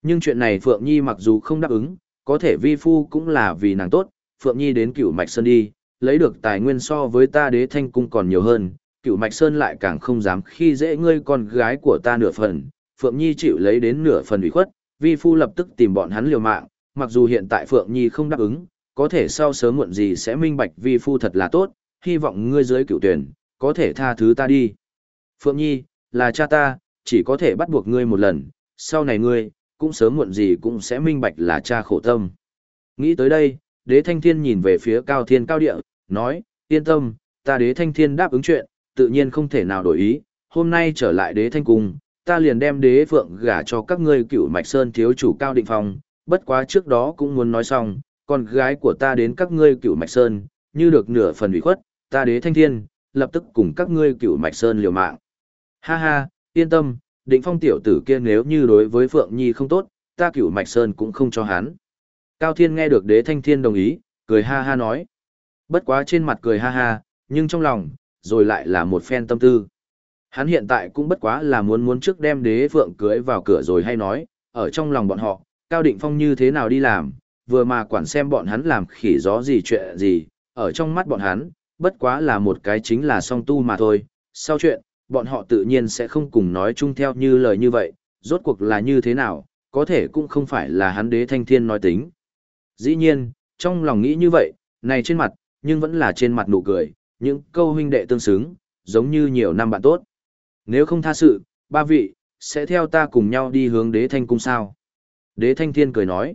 Nhưng chuyện này Phượng Nhi mặc dù không đáp ứng, có thể vi phu cũng là vì nàng tốt, Phượng Nhi đến cửu Mạch Sơn đi, lấy được tài nguyên so với ta đế thanh cung còn nhiều hơn, cựu mạch sơn lại càng không dám khi dễ ngươi con gái của ta nửa phần, Phượng Nhi chịu lấy đến nửa phần ủy khuất, vi phu lập tức tìm bọn hắn liều mạng, mặc dù hiện tại Phượng Nhi không đáp ứng, có thể sau sớm muộn gì sẽ minh bạch vi phu thật là tốt, hy vọng ngươi dưới cựu tuyển, có thể tha thứ ta đi. Phượng Nhi, là cha ta, chỉ có thể bắt buộc ngươi một lần, sau này ngươi, cũng sớm muộn gì cũng sẽ minh bạch là cha khổ tâm. Nghĩ tới đây, đế thanh thiên nhìn về phía cao thiên cao địa, nói, yên tâm, ta đế thanh thiên đáp ứng chuyện, tự nhiên không thể nào đổi ý, hôm nay trở lại đế thanh cung, ta liền đem đế phượng gả cho các ngươi cựu mạch sơn thiếu chủ cao định phong, bất quá trước đó cũng muốn nói xong, con gái của ta đến các ngươi cựu mạch sơn, như được nửa phần ủy khuất, ta đế thanh thiên, lập tức cùng các ngươi cựu mạch sơn liều mạng. Ha ha, yên tâm, định phong tiểu tử kia nếu như đối với Phượng Nhi không tốt, ta cựu mạch sơn cũng không cho hắn. Cao Thiên nghe được đế thanh thiên đồng ý, cười ha ha nói. Bất quá trên mặt cười ha ha, nhưng trong lòng, rồi lại là một phen tâm tư. Hắn hiện tại cũng bất quá là muốn muốn trước đem đế phượng cưới vào cửa rồi hay nói, ở trong lòng bọn họ, Cao Định Phong như thế nào đi làm, vừa mà quản xem bọn hắn làm khỉ gió gì chuyện gì, ở trong mắt bọn hắn, bất quá là một cái chính là song tu mà thôi. Sau chuyện, bọn họ tự nhiên sẽ không cùng nói chung theo như lời như vậy, rốt cuộc là như thế nào, có thể cũng không phải là hắn đế thanh thiên nói tính. Dĩ nhiên, trong lòng nghĩ như vậy, này trên mặt, nhưng vẫn là trên mặt nụ cười, những câu huynh đệ tương xứng, giống như nhiều năm bạn tốt. Nếu không tha sự, ba vị, sẽ theo ta cùng nhau đi hướng đế thanh cung sao. Đế thanh thiên cười nói,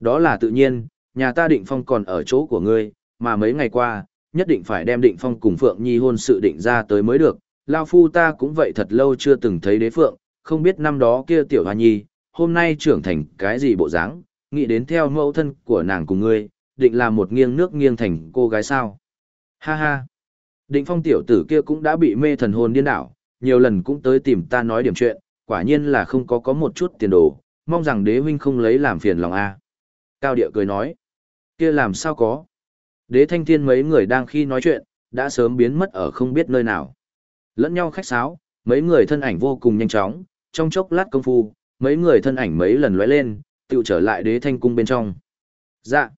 đó là tự nhiên, nhà ta định phong còn ở chỗ của ngươi, mà mấy ngày qua, nhất định phải đem định phong cùng Phượng Nhi hôn sự định ra tới mới được. Lao phu ta cũng vậy thật lâu chưa từng thấy đế Phượng, không biết năm đó kia tiểu hoa nhi, hôm nay trưởng thành cái gì bộ dáng, nghĩ đến theo mẫu thân của nàng cùng ngươi, định là một nghiêng nước nghiêng thành cô gái sao. Ha ha. Định phong tiểu tử kia cũng đã bị mê thần hồn điên đảo, nhiều lần cũng tới tìm ta nói điểm chuyện, quả nhiên là không có có một chút tiền đồ, mong rằng đế huynh không lấy làm phiền lòng a. Cao địa cười nói, kia làm sao có. Đế thanh thiên mấy người đang khi nói chuyện, đã sớm biến mất ở không biết nơi nào. Lẫn nhau khách sáo, mấy người thân ảnh vô cùng nhanh chóng, trong chốc lát công phu, mấy người thân ảnh mấy lần lóe lên, tự trở lại đế thanh cung bên trong. Dạ.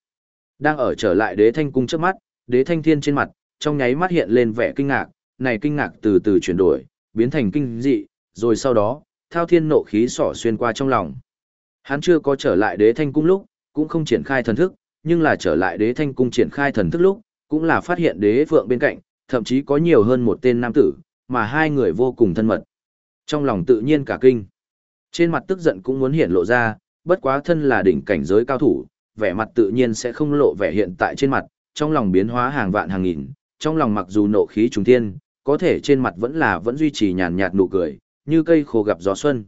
Đang ở trở lại đế thanh cung trước mắt, đế thanh thiên trên mặt, trong nháy mắt hiện lên vẻ kinh ngạc, này kinh ngạc từ từ chuyển đổi, biến thành kinh dị, rồi sau đó, thao thiên nộ khí sỏ xuyên qua trong lòng. Hắn chưa có trở lại đế thanh cung lúc, cũng không triển khai thần thức, nhưng là trở lại đế thanh cung triển khai thần thức lúc, cũng là phát hiện đế phượng bên cạnh, thậm chí có nhiều hơn một tên nam tử, mà hai người vô cùng thân mật. Trong lòng tự nhiên cả kinh. Trên mặt tức giận cũng muốn hiện lộ ra, bất quá thân là đỉnh cảnh giới cao thủ, vẻ mặt tự nhiên sẽ không lộ vẻ hiện tại trên mặt, trong lòng biến hóa hàng vạn hàng nghìn, trong lòng mặc dù nộ khí trùng thiên, có thể trên mặt vẫn là vẫn duy trì nhàn nhạt nụ cười, như cây khô gặp gió xuân.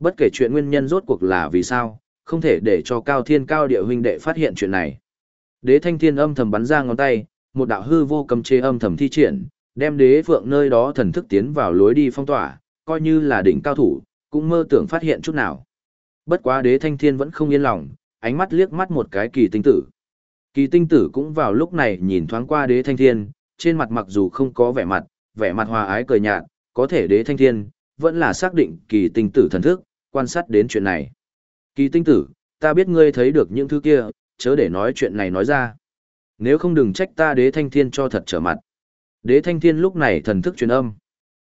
Bất kể chuyện nguyên nhân rốt cuộc là vì sao, không thể để cho cao thiên cao địa huynh đệ phát hiện chuyện này. Đế thanh thiên âm thầm bắn ra ngón tay, một đạo hư vô cầm chế âm thầm thi triển, đem đế phượng nơi đó thần thức tiến vào lối đi phong tỏa, coi như là đỉnh cao thủ, cũng mơ tưởng phát hiện chút nào. Bất quá đế thanh thiên vẫn không yên lòng, ánh mắt liếc mắt một cái kỳ tinh tử. Kỳ tinh tử cũng vào lúc này nhìn thoáng qua đế thanh thiên, trên mặt mặc dù không có vẻ mặt, vẻ mặt hòa ái cười nhạt, có thể đế thanh thiên, vẫn là xác định kỳ tinh tử thần thức, quan sát đến chuyện này. Kỳ tinh tử, ta biết ngươi thấy được những thứ kia, chớ để nói chuyện này nói ra. Nếu không đừng trách ta đế thanh thiên cho thật trở mặt. Đế thanh thiên lúc này thần thức truyền âm.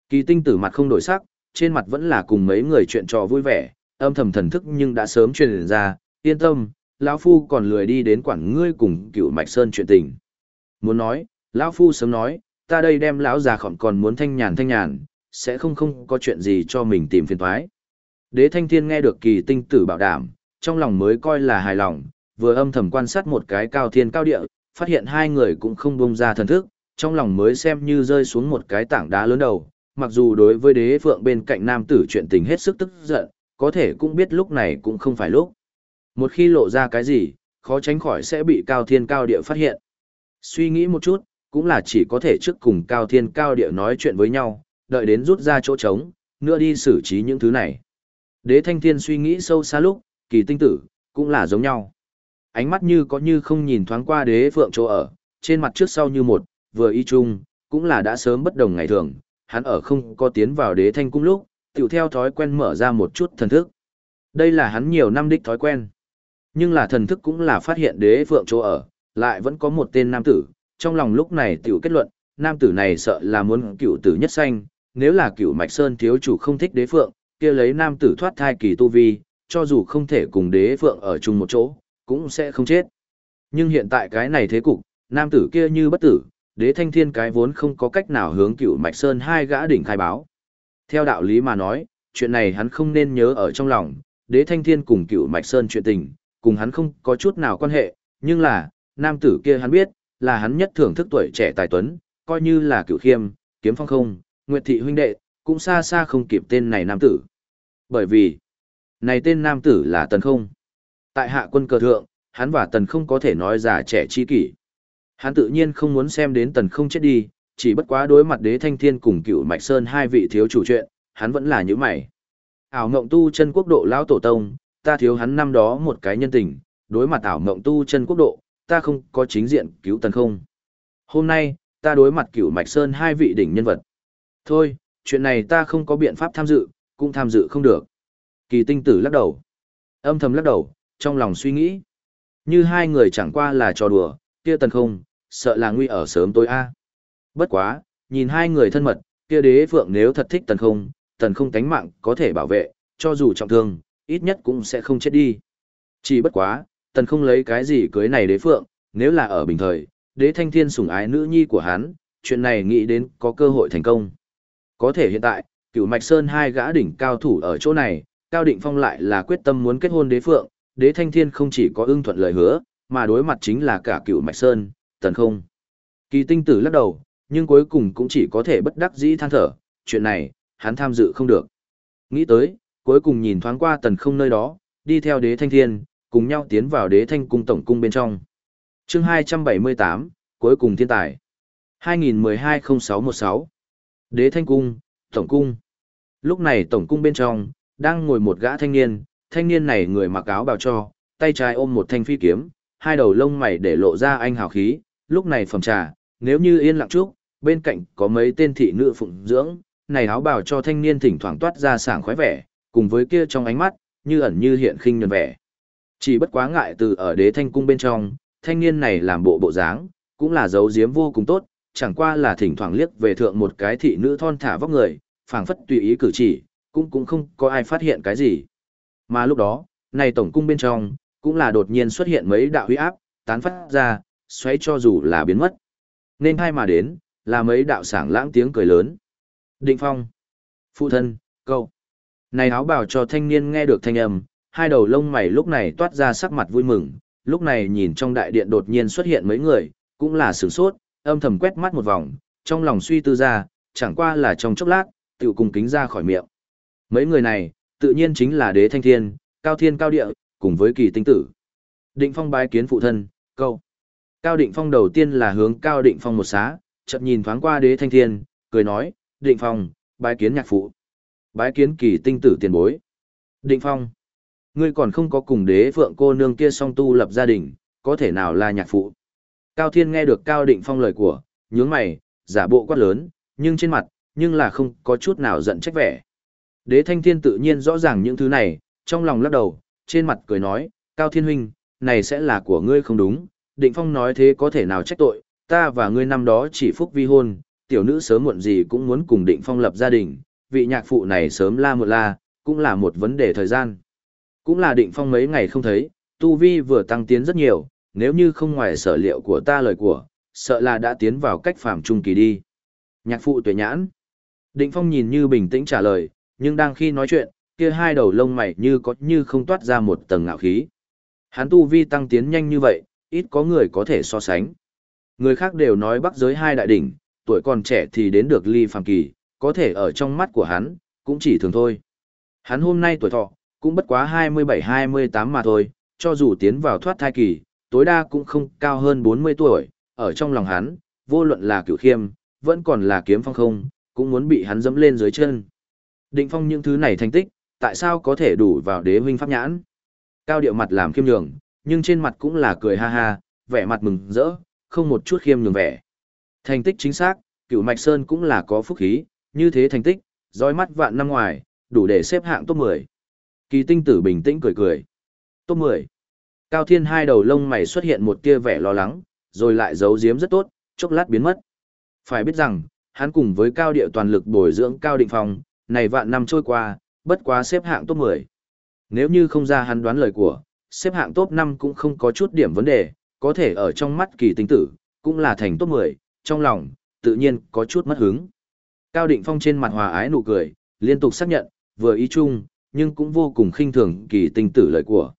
Kỳ tinh tử mặt không đổi sắc, trên mặt vẫn là cùng mấy người chuyện trò vui vẻ, âm thầm thần thức nhưng đã sớm truyền ra, yên tâm, lão phu còn lười đi đến quản ngươi cùng cựu mạch sơn chuyện tình. Muốn nói, lão phu sớm nói, ta đây đem lão già khỏm còn muốn thanh nhàn thanh nhàn, sẽ không không có chuyện gì cho mình tìm phiền toái. Đế thanh thiên nghe được kỳ tinh tử bảo đảm, trong lòng mới coi là hài lòng, vừa âm thầm quan sát một cái cao thiên cao địa, phát hiện hai người cũng không bông ra thần thức, trong lòng mới xem như rơi xuống một cái tảng đá lớn đầu, mặc dù đối với đế phượng bên cạnh nam tử chuyện tình hết sức tức giận, có thể cũng biết lúc này cũng không phải lúc. Một khi lộ ra cái gì, khó tránh khỏi sẽ bị cao thiên cao địa phát hiện. Suy nghĩ một chút, cũng là chỉ có thể trước cùng cao thiên cao địa nói chuyện với nhau, đợi đến rút ra chỗ trống, nữa đi xử trí những thứ này. Đế thanh thiên suy nghĩ sâu xa lúc, kỳ tinh tử, cũng là giống nhau. Ánh mắt như có như không nhìn thoáng qua đế phượng chỗ ở, trên mặt trước sau như một, vừa y chung, cũng là đã sớm bất đồng ngày thường, hắn ở không có tiến vào đế thanh cung lúc, tiểu theo thói quen mở ra một chút thần thức. Đây là hắn nhiều năm đích thói quen. Nhưng là thần thức cũng là phát hiện đế phượng chỗ ở, lại vẫn có một tên nam tử, trong lòng lúc này tiểu kết luận, nam tử này sợ là muốn cựu tử nhất sanh, nếu là cựu mạch sơn thiếu chủ không thích đế phượng, kia lấy nam tử thoát thai kỳ tu vi, cho dù không thể cùng đế phượng ở chung một chỗ, cũng sẽ không chết. Nhưng hiện tại cái này thế cục, nam tử kia như bất tử, đế thanh thiên cái vốn không có cách nào hướng cựu mạch sơn hai gã đỉnh khai báo. Theo đạo lý mà nói, chuyện này hắn không nên nhớ ở trong lòng, đế thanh thiên cùng cựu mạch sơn chuyện tình, cùng hắn không có chút nào quan hệ, nhưng là, nam tử kia hắn biết, là hắn nhất thưởng thức tuổi trẻ tài tuấn, coi như là cựu khiêm, kiếm phong không, nguyệt thị huynh đệ, cũng xa xa không kịp tên này nam tử. Bởi vì, này tên nam tử là tần không. Tại hạ quân cờ thượng, hắn và tần không có thể nói già trẻ chi kỷ. Hắn tự nhiên không muốn xem đến tần không chết đi, chỉ bất quá đối mặt đế thanh thiên cùng cựu mạch sơn hai vị thiếu chủ chuyện, hắn vẫn là như mày. Ảo mộng tu chân quốc độ lão tổ tông, ta thiếu hắn năm đó một cái nhân tình, đối mặt ảo mộng tu chân quốc độ, ta không có chính diện cứu tần không. Hôm nay, ta đối mặt cửu mạch sơn hai vị đỉnh nhân vật. Thôi, chuyện này ta không có biện pháp tham dự, cũng tham dự không được. Kỳ tinh tử lắc đầu. Âm thầm lắc đầu, trong lòng suy nghĩ. Như hai người chẳng qua là trò đùa, kia tần không, sợ là nguy ở sớm tối a. Bất quá, nhìn hai người thân mật, kia đế phượng nếu thật thích tần không, tần không tánh mạng có thể bảo vệ, cho dù trọng thương, ít nhất cũng sẽ không chết đi. Chỉ bất quá, tần không lấy cái gì cưới này đế phượng, nếu là ở bình thời, đế thanh thiên sủng ái nữ nhi của hắn, chuyện này nghĩ đến có cơ hội thành công. Có thể hiện tại, cửu mạch sơn hai gã đỉnh cao thủ ở chỗ này, cao định phong lại là quyết tâm muốn kết hôn đế phượng, đế thanh thiên không chỉ có ưng thuận lời hứa, mà đối mặt chính là cả cửu mạch sơn, tần không. Kỳ tinh tử lắc đầu, nhưng cuối cùng cũng chỉ có thể bất đắc dĩ than thở, chuyện này, hắn tham dự không được. Nghĩ tới, cuối cùng nhìn thoáng qua tần không nơi đó, đi theo đế thanh thiên, cùng nhau tiến vào đế thanh cung tổng cung bên trong. chương 278, cuối cùng thiên tài. 2012-0616 Đế thanh cung, tổng cung. Lúc này tổng cung bên trong, đang ngồi một gã thanh niên, thanh niên này người mặc áo bào cho, tay trái ôm một thanh phi kiếm, hai đầu lông mày để lộ ra anh hào khí, lúc này phẩm trà, nếu như yên lặng chút, bên cạnh có mấy tên thị nữ phụng dưỡng, này áo bào cho thanh niên thỉnh thoảng toát ra sảng khoái vẻ, cùng với kia trong ánh mắt, như ẩn như hiện khinh nhân vẻ. Chỉ bất quá ngại từ ở đế thanh cung bên trong, thanh niên này làm bộ bộ dáng, cũng là dấu diếm vô cùng tốt, chẳng qua là thỉnh thoảng liếc về thượng một cái thị nữ thon thả vóc người, phảng phất tùy ý cử chỉ, cũng cũng không có ai phát hiện cái gì. Mà lúc đó, này tổng cung bên trong, cũng là đột nhiên xuất hiện mấy đạo huy áp, tán phát ra, xoáy cho dù là biến mất. Nên hai mà đến, là mấy đạo sảng lãng tiếng cười lớn. Định phong. Phụ thân, câu. Này áo bào cho thanh niên nghe được thanh âm, hai đầu lông mày lúc này toát ra sắc mặt vui mừng, lúc này nhìn trong đại điện đột nhiên xuất hiện mấy người, cũng là sửng sốt, âm thầm quét mắt một vòng, trong lòng suy tư ra, chẳng qua là trong chốc lát, tự cùng kính ra khỏi miệng. Mấy người này, tự nhiên chính là đế thanh thiên, cao thiên cao địa, cùng với kỳ tinh tử. Định phong bái kiến phụ thân, câu. Cao định phong đầu tiên là hướng cao định phong một xá, chợt nhìn thoáng qua đế thanh thiên, cười nói, định phong, bái kiến nhạc phụ. Bái kiến kỳ tinh tử tiền bối. Định phong, ngươi còn không có cùng đế phượng cô nương kia song tu lập gia đình, có thể nào là nhạc phụ. Cao thiên nghe được cao định phong lời của, nhướng mày, giả bộ quát lớn, nhưng trên mặt, nhưng là không có chút nào giận trách vẻ. Đế thanh thiên tự nhiên rõ ràng những thứ này, trong lòng lắc đầu, trên mặt cười nói, Cao thiên huynh, này sẽ là của ngươi không đúng, định phong nói thế có thể nào trách tội, ta và ngươi năm đó chỉ phúc vi hôn, tiểu nữ sớm muộn gì cũng muốn cùng định phong lập gia đình, vị nhạc phụ này sớm la một la, cũng là một vấn đề thời gian. Cũng là định phong mấy ngày không thấy, tu vi vừa tăng tiến rất nhiều, nếu như không ngoài sở liệu của ta lời của, sợ là đã tiến vào cách phàm trung kỳ đi. Nhạc phụ tuệ nhãn. Định phong nhìn như bình tĩnh trả lời, nhưng đang khi nói chuyện, kia hai đầu lông mày như có như không toát ra một tầng ngạo khí. Hắn tu vi tăng tiến nhanh như vậy, ít có người có thể so sánh. Người khác đều nói bắc giới hai đại đỉnh, tuổi còn trẻ thì đến được ly phàm kỳ, có thể ở trong mắt của hắn, cũng chỉ thường thôi. Hắn hôm nay tuổi thọ, cũng bất quá 27-28 mà thôi, cho dù tiến vào thoát thai kỳ, tối đa cũng không cao hơn 40 tuổi, ở trong lòng hắn, vô luận là cửu khiêm, vẫn còn là kiếm phong không, cũng muốn bị hắn dẫm lên dưới chân. Định phong những thứ này thành tích, tại sao có thể đủ vào đế huynh pháp nhãn? Cao điệu mặt làm khiêm nhường, nhưng trên mặt cũng là cười ha ha, vẻ mặt mừng rỡ, không một chút khiêm nhường vẻ. Thành tích chính xác, cửu mạch sơn cũng là có phúc khí, như thế thành tích, dõi mắt vạn năm ngoài, đủ để xếp hạng top 10. Kỳ tinh tử bình tĩnh cười cười. Top 10. Cao thiên hai đầu lông mày xuất hiện một tia vẻ lo lắng, rồi lại giấu giếm rất tốt, chốc lát biến mất. Phải biết rằng, hắn cùng với cao điệu toàn lực bồi dưỡng cao định phòng, này vạn năm trôi qua, bất quá xếp hạng top 10. Nếu như không ra hắn đoán lời của, xếp hạng top 5 cũng không có chút điểm vấn đề, có thể ở trong mắt kỳ tinh tử, cũng là thành top 10, trong lòng, tự nhiên có chút mất hứng. Cao Định Phong trên mặt hòa ái nụ cười, liên tục xác nhận, vừa ý chung, nhưng cũng vô cùng khinh thường kỳ tinh tử lời của.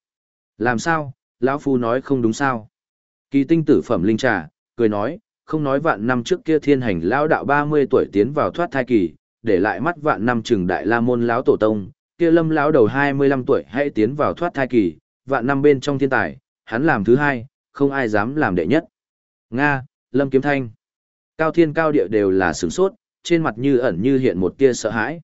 Làm sao, lão Phu nói không đúng sao? Kỳ tinh tử phẩm linh trà, cười nói, không nói vạn năm trước kia thiên hành lão đạo 30 tuổi tiến vào thoát thai kỳ, để lại mắt vạn năm trừng đại la môn lão tổ tông, kia lâm lão đầu 25 tuổi hãy tiến vào thoát thai kỳ, vạn năm bên trong thiên tài, hắn làm thứ hai, không ai dám làm đệ nhất. Nga, Lâm Kiếm Thanh. Cao thiên cao địa đều là sửng sốt, trên mặt như ẩn như hiện một tia sợ hãi.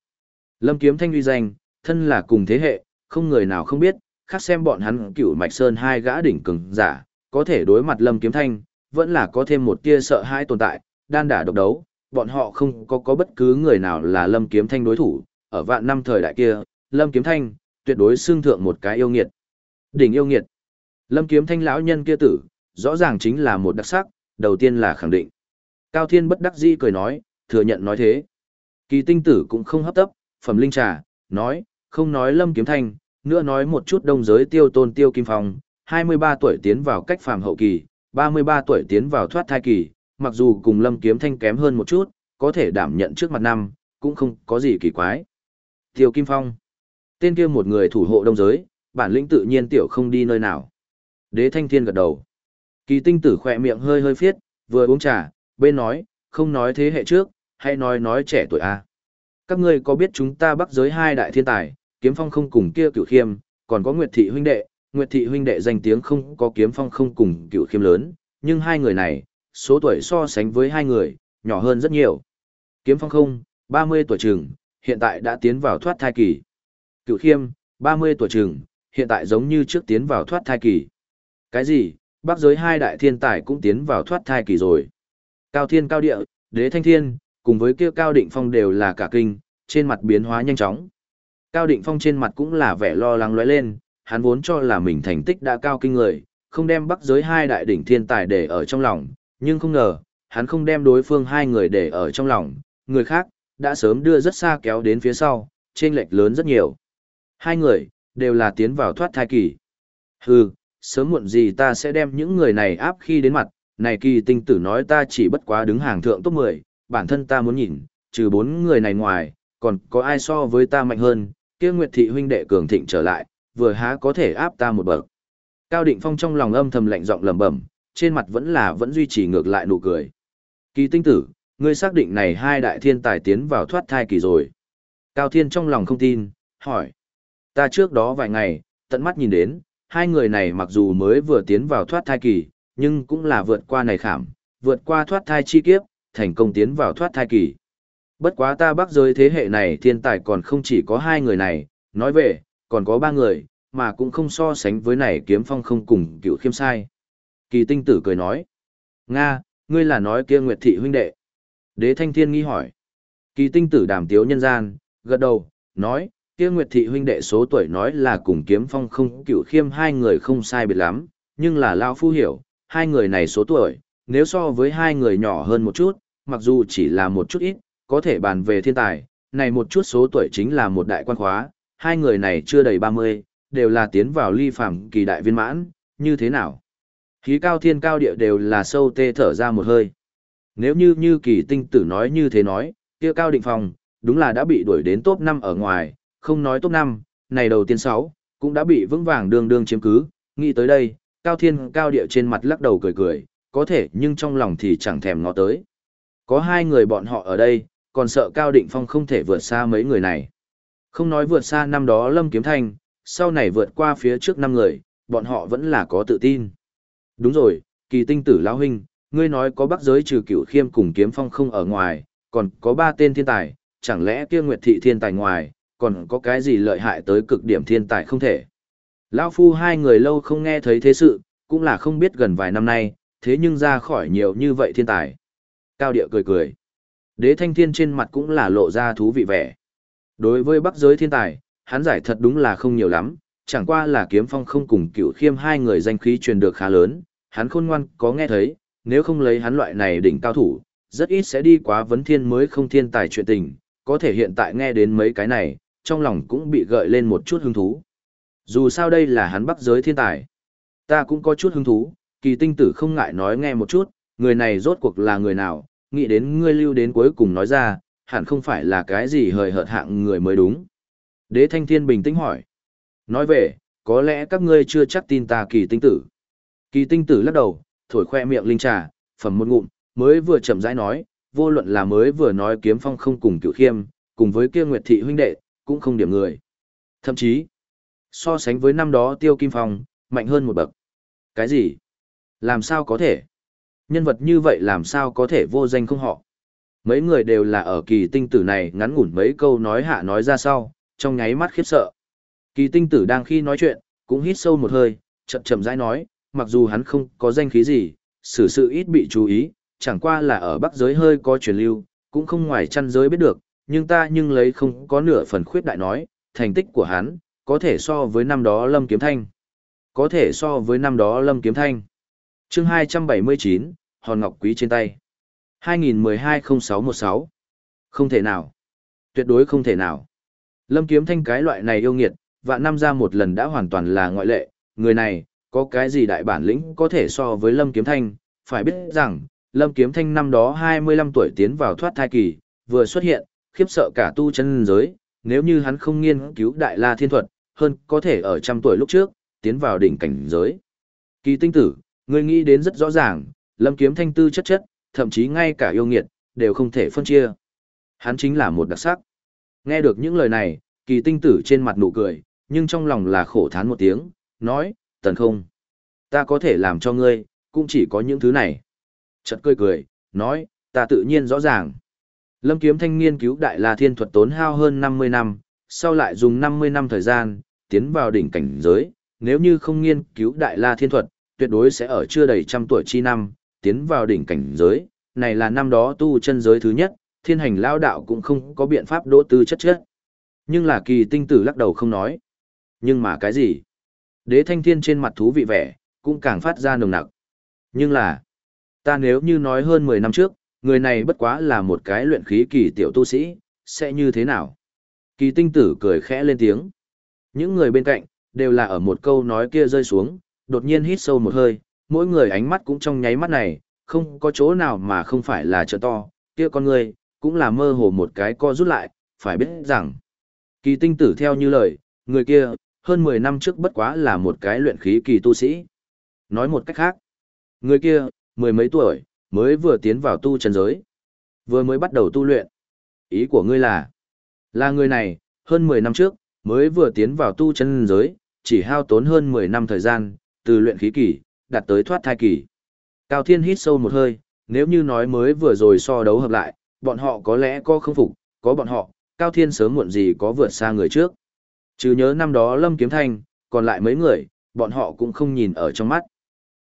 Lâm Kiếm Thanh uy danh, thân là cùng thế hệ, không người nào không biết, khác xem bọn hắn cửu mạch sơn hai gã đỉnh cường giả, có thể đối mặt Lâm Kiếm Thanh, vẫn là có thêm một tia sợ hãi tồn tại, đan đả độc đấu, bọn họ không có có bất cứ người nào là Lâm Kiếm Thanh đối thủ, ở vạn năm thời đại kia, Lâm Kiếm Thanh, tuyệt đối xương thượng một cái yêu nghiệt. Đỉnh yêu nghiệt. Lâm Kiếm Thanh lão nhân kia tử, rõ ràng chính là một đặc sắc, đầu tiên là khẳng định. Cao Thiên bất đắc dĩ cười nói, thừa nhận nói thế. Kỳ tinh tử cũng không hấp tấp, phẩm linh trà, nói, không nói Lâm Kiếm Thanh, nữa nói một chút đông giới tiêu tôn tiêu kim phong, 23 tuổi tiến vào cách phàm hậu kỳ, 33 tuổi tiến vào thoát thai kỳ, mặc dù cùng Lâm Kiếm Thanh kém hơn một chút, có thể đảm nhận trước mặt năm, cũng không có gì kỳ quái. Tiêu Kim Phong, tên kia một người thủ hộ đông giới, bản lĩnh tự nhiên tiểu không đi nơi nào. Đế Thanh Thiên gật đầu. Kỳ tinh tử khỏe miệng hơi hơi phiết, vừa uống trà, bên nói, không nói thế hệ trước, hay nói nói trẻ tuổi a. Các ngươi có biết chúng ta bắc giới hai đại thiên tài, kiếm phong không cùng kia cựu khiêm, còn có Nguyệt Thị huynh đệ, Nguyệt Thị huynh đệ danh tiếng không có kiếm phong không cùng cựu khiêm lớn, nhưng hai người này, số tuổi so sánh với hai người, nhỏ hơn rất nhiều. Kiếm phong không, 30 tuổi trường, hiện tại đã tiến vào thoát thai kỳ. Cựu khiêm, 30 tuổi trường, hiện tại giống như trước tiến vào thoát thai kỳ. Cái gì, bắc giới hai đại thiên tài cũng tiến vào thoát thai kỳ rồi. Cao thiên cao địa, đế thanh thiên, cùng với kia cao định phong đều là cả kinh, trên mặt biến hóa nhanh chóng. Cao định phong trên mặt cũng là vẻ lo lắng lóe lên, hắn vốn cho là mình thành tích đã cao kinh người, không đem bắc giới hai đại đỉnh thiên tài để ở trong lòng, nhưng không ngờ, hắn không đem đối phương hai người để ở trong lòng, người khác, đã sớm đưa rất xa kéo đến phía sau, trên lệch lớn rất nhiều. Hai người, đều là tiến vào thoát thai kỳ. Hừ, sớm muộn gì ta sẽ đem những người này áp khi đến mặt, này kỳ tinh tử nói ta chỉ bất quá đứng hàng thượng top 10, bản thân ta muốn nhìn, trừ bốn người này ngoài, còn có ai so với ta mạnh hơn, kia Nguyệt thị huynh đệ cường thịnh trở lại, vừa há có thể áp ta một bậc. Cao Định Phong trong lòng âm thầm lạnh giọng lẩm bẩm, trên mặt vẫn là vẫn duy trì ngược lại nụ cười. Kỳ tinh tử, ngươi xác định này hai đại thiên tài tiến vào thoát thai kỳ rồi. Cao Thiên trong lòng không tin, hỏi. Ta trước đó vài ngày, tận mắt nhìn đến, hai người này mặc dù mới vừa tiến vào thoát thai kỳ, nhưng cũng là vượt qua này khảm, vượt qua thoát thai chi kiếp, thành công tiến vào thoát thai kỳ. Bất quá ta bắc giới thế hệ này thiên tài còn không chỉ có hai người này, nói về, còn có ba người, mà cũng không so sánh với này kiếm phong không cùng cựu khiêm sai. Kỳ tinh tử cười nói, Nga, ngươi là nói kia Nguyệt Thị huynh đệ. Đế thanh thiên nghi hỏi. Kỳ tinh tử đàm tiếu nhân gian, gật đầu, nói, kia Nguyệt Thị huynh đệ số tuổi nói là cùng kiếm phong không cựu khiêm hai người không sai biệt lắm, nhưng là Lao Phu hiểu, hai người này số tuổi, nếu so với hai người nhỏ hơn một chút, mặc dù chỉ là một chút ít, có thể bàn về thiên tài, này một chút số tuổi chính là một đại quan khóa, hai người này chưa đầy 30, đều là tiến vào ly phàm kỳ đại viên mãn, như thế nào? Khí cao thiên cao địa đều là sâu tê thở ra một hơi. Nếu như như kỳ tinh tử nói như thế nói, kia cao định phòng, đúng là đã bị đuổi đến top 5 ở ngoài, không nói top 5, này đầu tiên 6, cũng đã bị vững vàng đương đương chiếm cứ, nghĩ tới đây, cao thiên cao địa trên mặt lắc đầu cười cười, có thể nhưng trong lòng thì chẳng thèm ngó tới. Có hai người bọn họ ở đây, còn sợ cao định phong không thể vượt xa mấy người này. Không nói vượt xa năm đó Lâm Kiếm Thanh, sau này vượt qua phía trước năm người, bọn họ vẫn là có tự tin. Đúng rồi, kỳ tinh tử lão huynh, ngươi nói có bắc giới trừ cửu khiêm cùng kiếm phong không ở ngoài, còn có ba tên thiên tài, chẳng lẽ kia nguyệt thị thiên tài ngoài, còn có cái gì lợi hại tới cực điểm thiên tài không thể. Lão phu hai người lâu không nghe thấy thế sự, cũng là không biết gần vài năm nay, thế nhưng ra khỏi nhiều như vậy thiên tài. Cao địa cười cười. Đế thanh thiên trên mặt cũng là lộ ra thú vị vẻ. Đối với bắc giới thiên tài, hắn giải thật đúng là không nhiều lắm, chẳng qua là kiếm phong không cùng cửu khiêm hai người danh khí truyền được khá lớn, hắn khôn ngoan có nghe thấy, nếu không lấy hắn loại này đỉnh cao thủ, rất ít sẽ đi quá vấn thiên mới không thiên tài chuyện tình, có thể hiện tại nghe đến mấy cái này, trong lòng cũng bị gợi lên một chút hứng thú. Dù sao đây là hắn bắc giới thiên tài. Ta cũng có chút hứng thú, kỳ tinh tử không ngại nói nghe một chút, người này rốt cuộc là người nào, nghĩ đến ngươi lưu đến cuối cùng nói ra, hẳn không phải là cái gì hời hợt hạng người mới đúng. Đế Thanh Thiên bình tĩnh hỏi. Nói về, có lẽ các ngươi chưa chắc tin ta kỳ tinh tử. Kỳ tinh tử lắc đầu, thổi khoe miệng linh trà, phẩm một ngụm, mới vừa chậm rãi nói, vô luận là mới vừa nói kiếm phong không cùng cựu khiêm, cùng với kia nguyệt thị huynh đệ, cũng không điểm người. Thậm chí, so sánh với năm đó tiêu kim phong, mạnh hơn một bậc. Cái gì? Làm sao có thể? Nhân vật như vậy làm sao có thể vô danh không họ? Mấy người đều là ở kỳ tinh tử này ngắn ngủn mấy câu nói hạ nói ra sau, trong nháy mắt khiếp sợ. Kỳ tinh tử đang khi nói chuyện, cũng hít sâu một hơi, chậm chậm rãi nói, mặc dù hắn không có danh khí gì, xử sự ít bị chú ý, chẳng qua là ở bắc giới hơi có truyền lưu, cũng không ngoài chăn giới biết được, nhưng ta nhưng lấy không có nửa phần khuyết đại nói, thành tích của hắn, có thể so với năm đó Lâm Kiếm Thanh. Có thể so với năm đó Lâm Kiếm Thanh chương 279, Hòn Ngọc Quý trên tay. 2012-0616. Không thể nào. Tuyệt đối không thể nào. Lâm Kiếm Thanh cái loại này yêu nghiệt, vạn năm ra một lần đã hoàn toàn là ngoại lệ, người này, có cái gì đại bản lĩnh có thể so với Lâm Kiếm Thanh, phải biết rằng, Lâm Kiếm Thanh năm đó 25 tuổi tiến vào thoát thai kỳ, vừa xuất hiện, khiếp sợ cả tu chân giới, nếu như hắn không nghiên cứu Đại La Thiên Thuật, hơn có thể ở trăm tuổi lúc trước, tiến vào đỉnh cảnh giới. Kỳ tinh tử, người nghĩ đến rất rõ ràng, Lâm Kiếm Thanh tư chất chất, thậm chí ngay cả yêu nghiệt, đều không thể phân chia. Hắn chính là một đặc sắc. Nghe được những lời này, kỳ tinh tử trên mặt nụ cười, nhưng trong lòng là khổ thán một tiếng, nói, tần không. Ta có thể làm cho ngươi, cũng chỉ có những thứ này. Chợt cười cười, nói, ta tự nhiên rõ ràng. Lâm kiếm thanh nghiên cứu đại la thiên thuật tốn hao hơn 50 năm, sau lại dùng 50 năm thời gian, tiến vào đỉnh cảnh giới, nếu như không nghiên cứu đại la thiên thuật, tuyệt đối sẽ ở chưa đầy trăm tuổi chi năm, tiến vào đỉnh cảnh giới, này là năm đó tu chân giới thứ nhất, thiên hành lao đạo cũng không có biện pháp đỗ tư chất chất. Nhưng là kỳ tinh tử lắc đầu không nói. Nhưng mà cái gì? Đế thanh thiên trên mặt thú vị vẻ, cũng càng phát ra nồng nặc. Nhưng là, ta nếu như nói hơn 10 năm trước, người này bất quá là một cái luyện khí kỳ tiểu tu sĩ, sẽ như thế nào? Kỳ tinh tử cười khẽ lên tiếng. Những người bên cạnh, đều là ở một câu nói kia rơi xuống, đột nhiên hít sâu một hơi, mỗi người ánh mắt cũng trong nháy mắt này, không có chỗ nào mà không phải là trợ to, kia con người, cũng là mơ hồ một cái co rút lại, phải biết rằng, kỳ tinh tử theo như lời, người kia, hơn 10 năm trước bất quá là một cái luyện khí kỳ tu sĩ. Nói một cách khác, người kia, mười mấy tuổi, mới vừa tiến vào tu chân giới, vừa mới bắt đầu tu luyện. Ý của ngươi là, là người này, hơn 10 năm trước, mới vừa tiến vào tu chân giới, chỉ hao tốn hơn 10 năm thời gian, từ luyện khí kỳ, đạt tới thoát thai kỳ. Cao Thiên hít sâu một hơi, nếu như nói mới vừa rồi so đấu hợp lại, bọn họ có lẽ có không phục, có bọn họ, Cao Thiên sớm muộn gì có vượt xa người trước. Chứ nhớ năm đó Lâm Kiếm Thanh, còn lại mấy người, bọn họ cũng không nhìn ở trong mắt.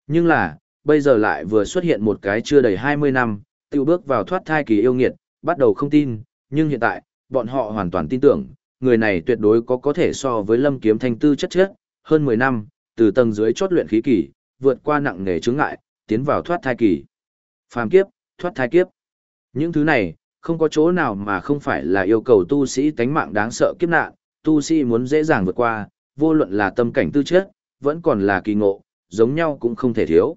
Nhưng là, bây giờ lại vừa xuất hiện một cái chưa đầy 20 năm, tiêu bước vào thoát thai kỳ yêu nghiệt, bắt đầu không tin, nhưng hiện tại, bọn họ hoàn toàn tin tưởng, người này tuyệt đối có có thể so với Lâm Kiếm Thanh tư chất chất, hơn 10 năm, từ tầng dưới chót luyện khí kỳ, vượt qua nặng nghề chướng ngại, tiến vào thoát thai kỳ. Phàm kiếp, thoát thai kiếp. Những thứ này, không có chỗ nào mà không phải là yêu cầu tu sĩ tánh mạng đáng sợ kiếp nạn, tu sĩ muốn dễ dàng vượt qua, vô luận là tâm cảnh tư chất, vẫn còn là kỳ ngộ, giống nhau cũng không thể thiếu.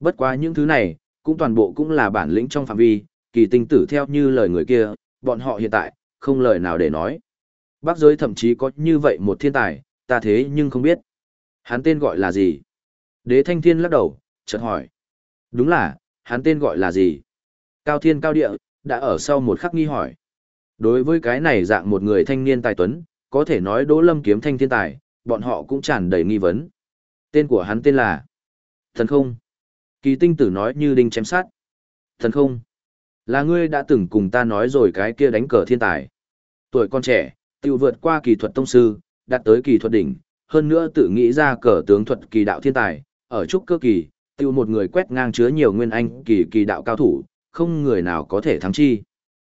Bất quá những thứ này, cũng toàn bộ cũng là bản lĩnh trong phạm vi, kỳ tinh tử theo như lời người kia, bọn họ hiện tại, không lời nào để nói. Bác giới thậm chí có như vậy một thiên tài, ta thế nhưng không biết. Hắn tên gọi là gì? Đế thanh thiên lắc đầu, chợt hỏi. Đúng là, hắn tên gọi là gì? Cao thiên cao địa, đã ở sau một khắc nghi hỏi. Đối với cái này dạng một người thanh niên tài tuấn, có thể nói Đỗ Lâm kiếm thanh thiên tài, bọn họ cũng tràn đầy nghi vấn. Tên của hắn tên là Thần Không. Kỳ tinh tử nói như đinh chém sát. Thần Không. Là ngươi đã từng cùng ta nói rồi cái kia đánh cờ thiên tài. Tuổi con trẻ, tiêu vượt qua kỳ thuật tông sư, đạt tới kỳ thuật đỉnh, hơn nữa tự nghĩ ra cờ tướng thuật kỳ đạo thiên tài, ở trúc cơ kỳ, tiêu một người quét ngang chứa nhiều nguyên anh kỳ kỳ đạo cao thủ, không người nào có thể thắng chi.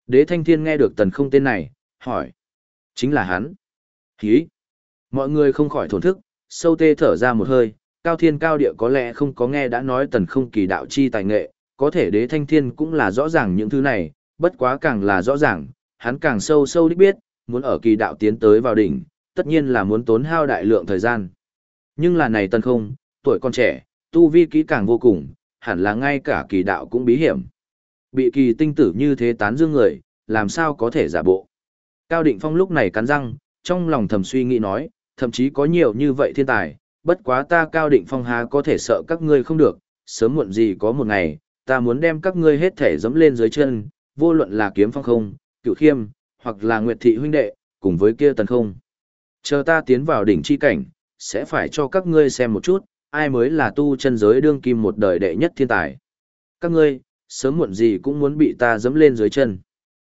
Đế Thanh Thiên nghe được tần không tên này, hỏi. Chính là hắn. Hí. Mọi người không khỏi thổn thức, sâu tê thở ra một hơi, cao thiên cao địa có lẽ không có nghe đã nói tần không kỳ đạo chi tài nghệ, có thể đế thanh thiên cũng là rõ ràng những thứ này, bất quá càng là rõ ràng, hắn càng sâu sâu đích biết, muốn ở kỳ đạo tiến tới vào đỉnh, tất nhiên là muốn tốn hao đại lượng thời gian. Nhưng là này tần không, tuổi còn trẻ, tu vi kỹ càng vô cùng, hẳn là ngay cả kỳ đạo cũng bí hiểm. Bị kỳ tinh tử như thế tán dương người, làm sao có thể giả bộ. Cao Định Phong lúc này cắn răng, trong lòng thầm suy nghĩ nói, thậm chí có nhiều như vậy thiên tài, bất quá ta Cao Định Phong há có thể sợ các ngươi không được, sớm muộn gì có một ngày, ta muốn đem các ngươi hết thể dẫm lên dưới chân, vô luận là kiếm phong không, cựu khiêm, hoặc là nguyệt thị huynh đệ, cùng với kia tần không. Chờ ta tiến vào đỉnh chi cảnh, sẽ phải cho các ngươi xem một chút, ai mới là tu chân giới đương kim một đời đệ nhất thiên tài. Các ngươi, sớm muộn gì cũng muốn bị ta dẫm lên dưới chân.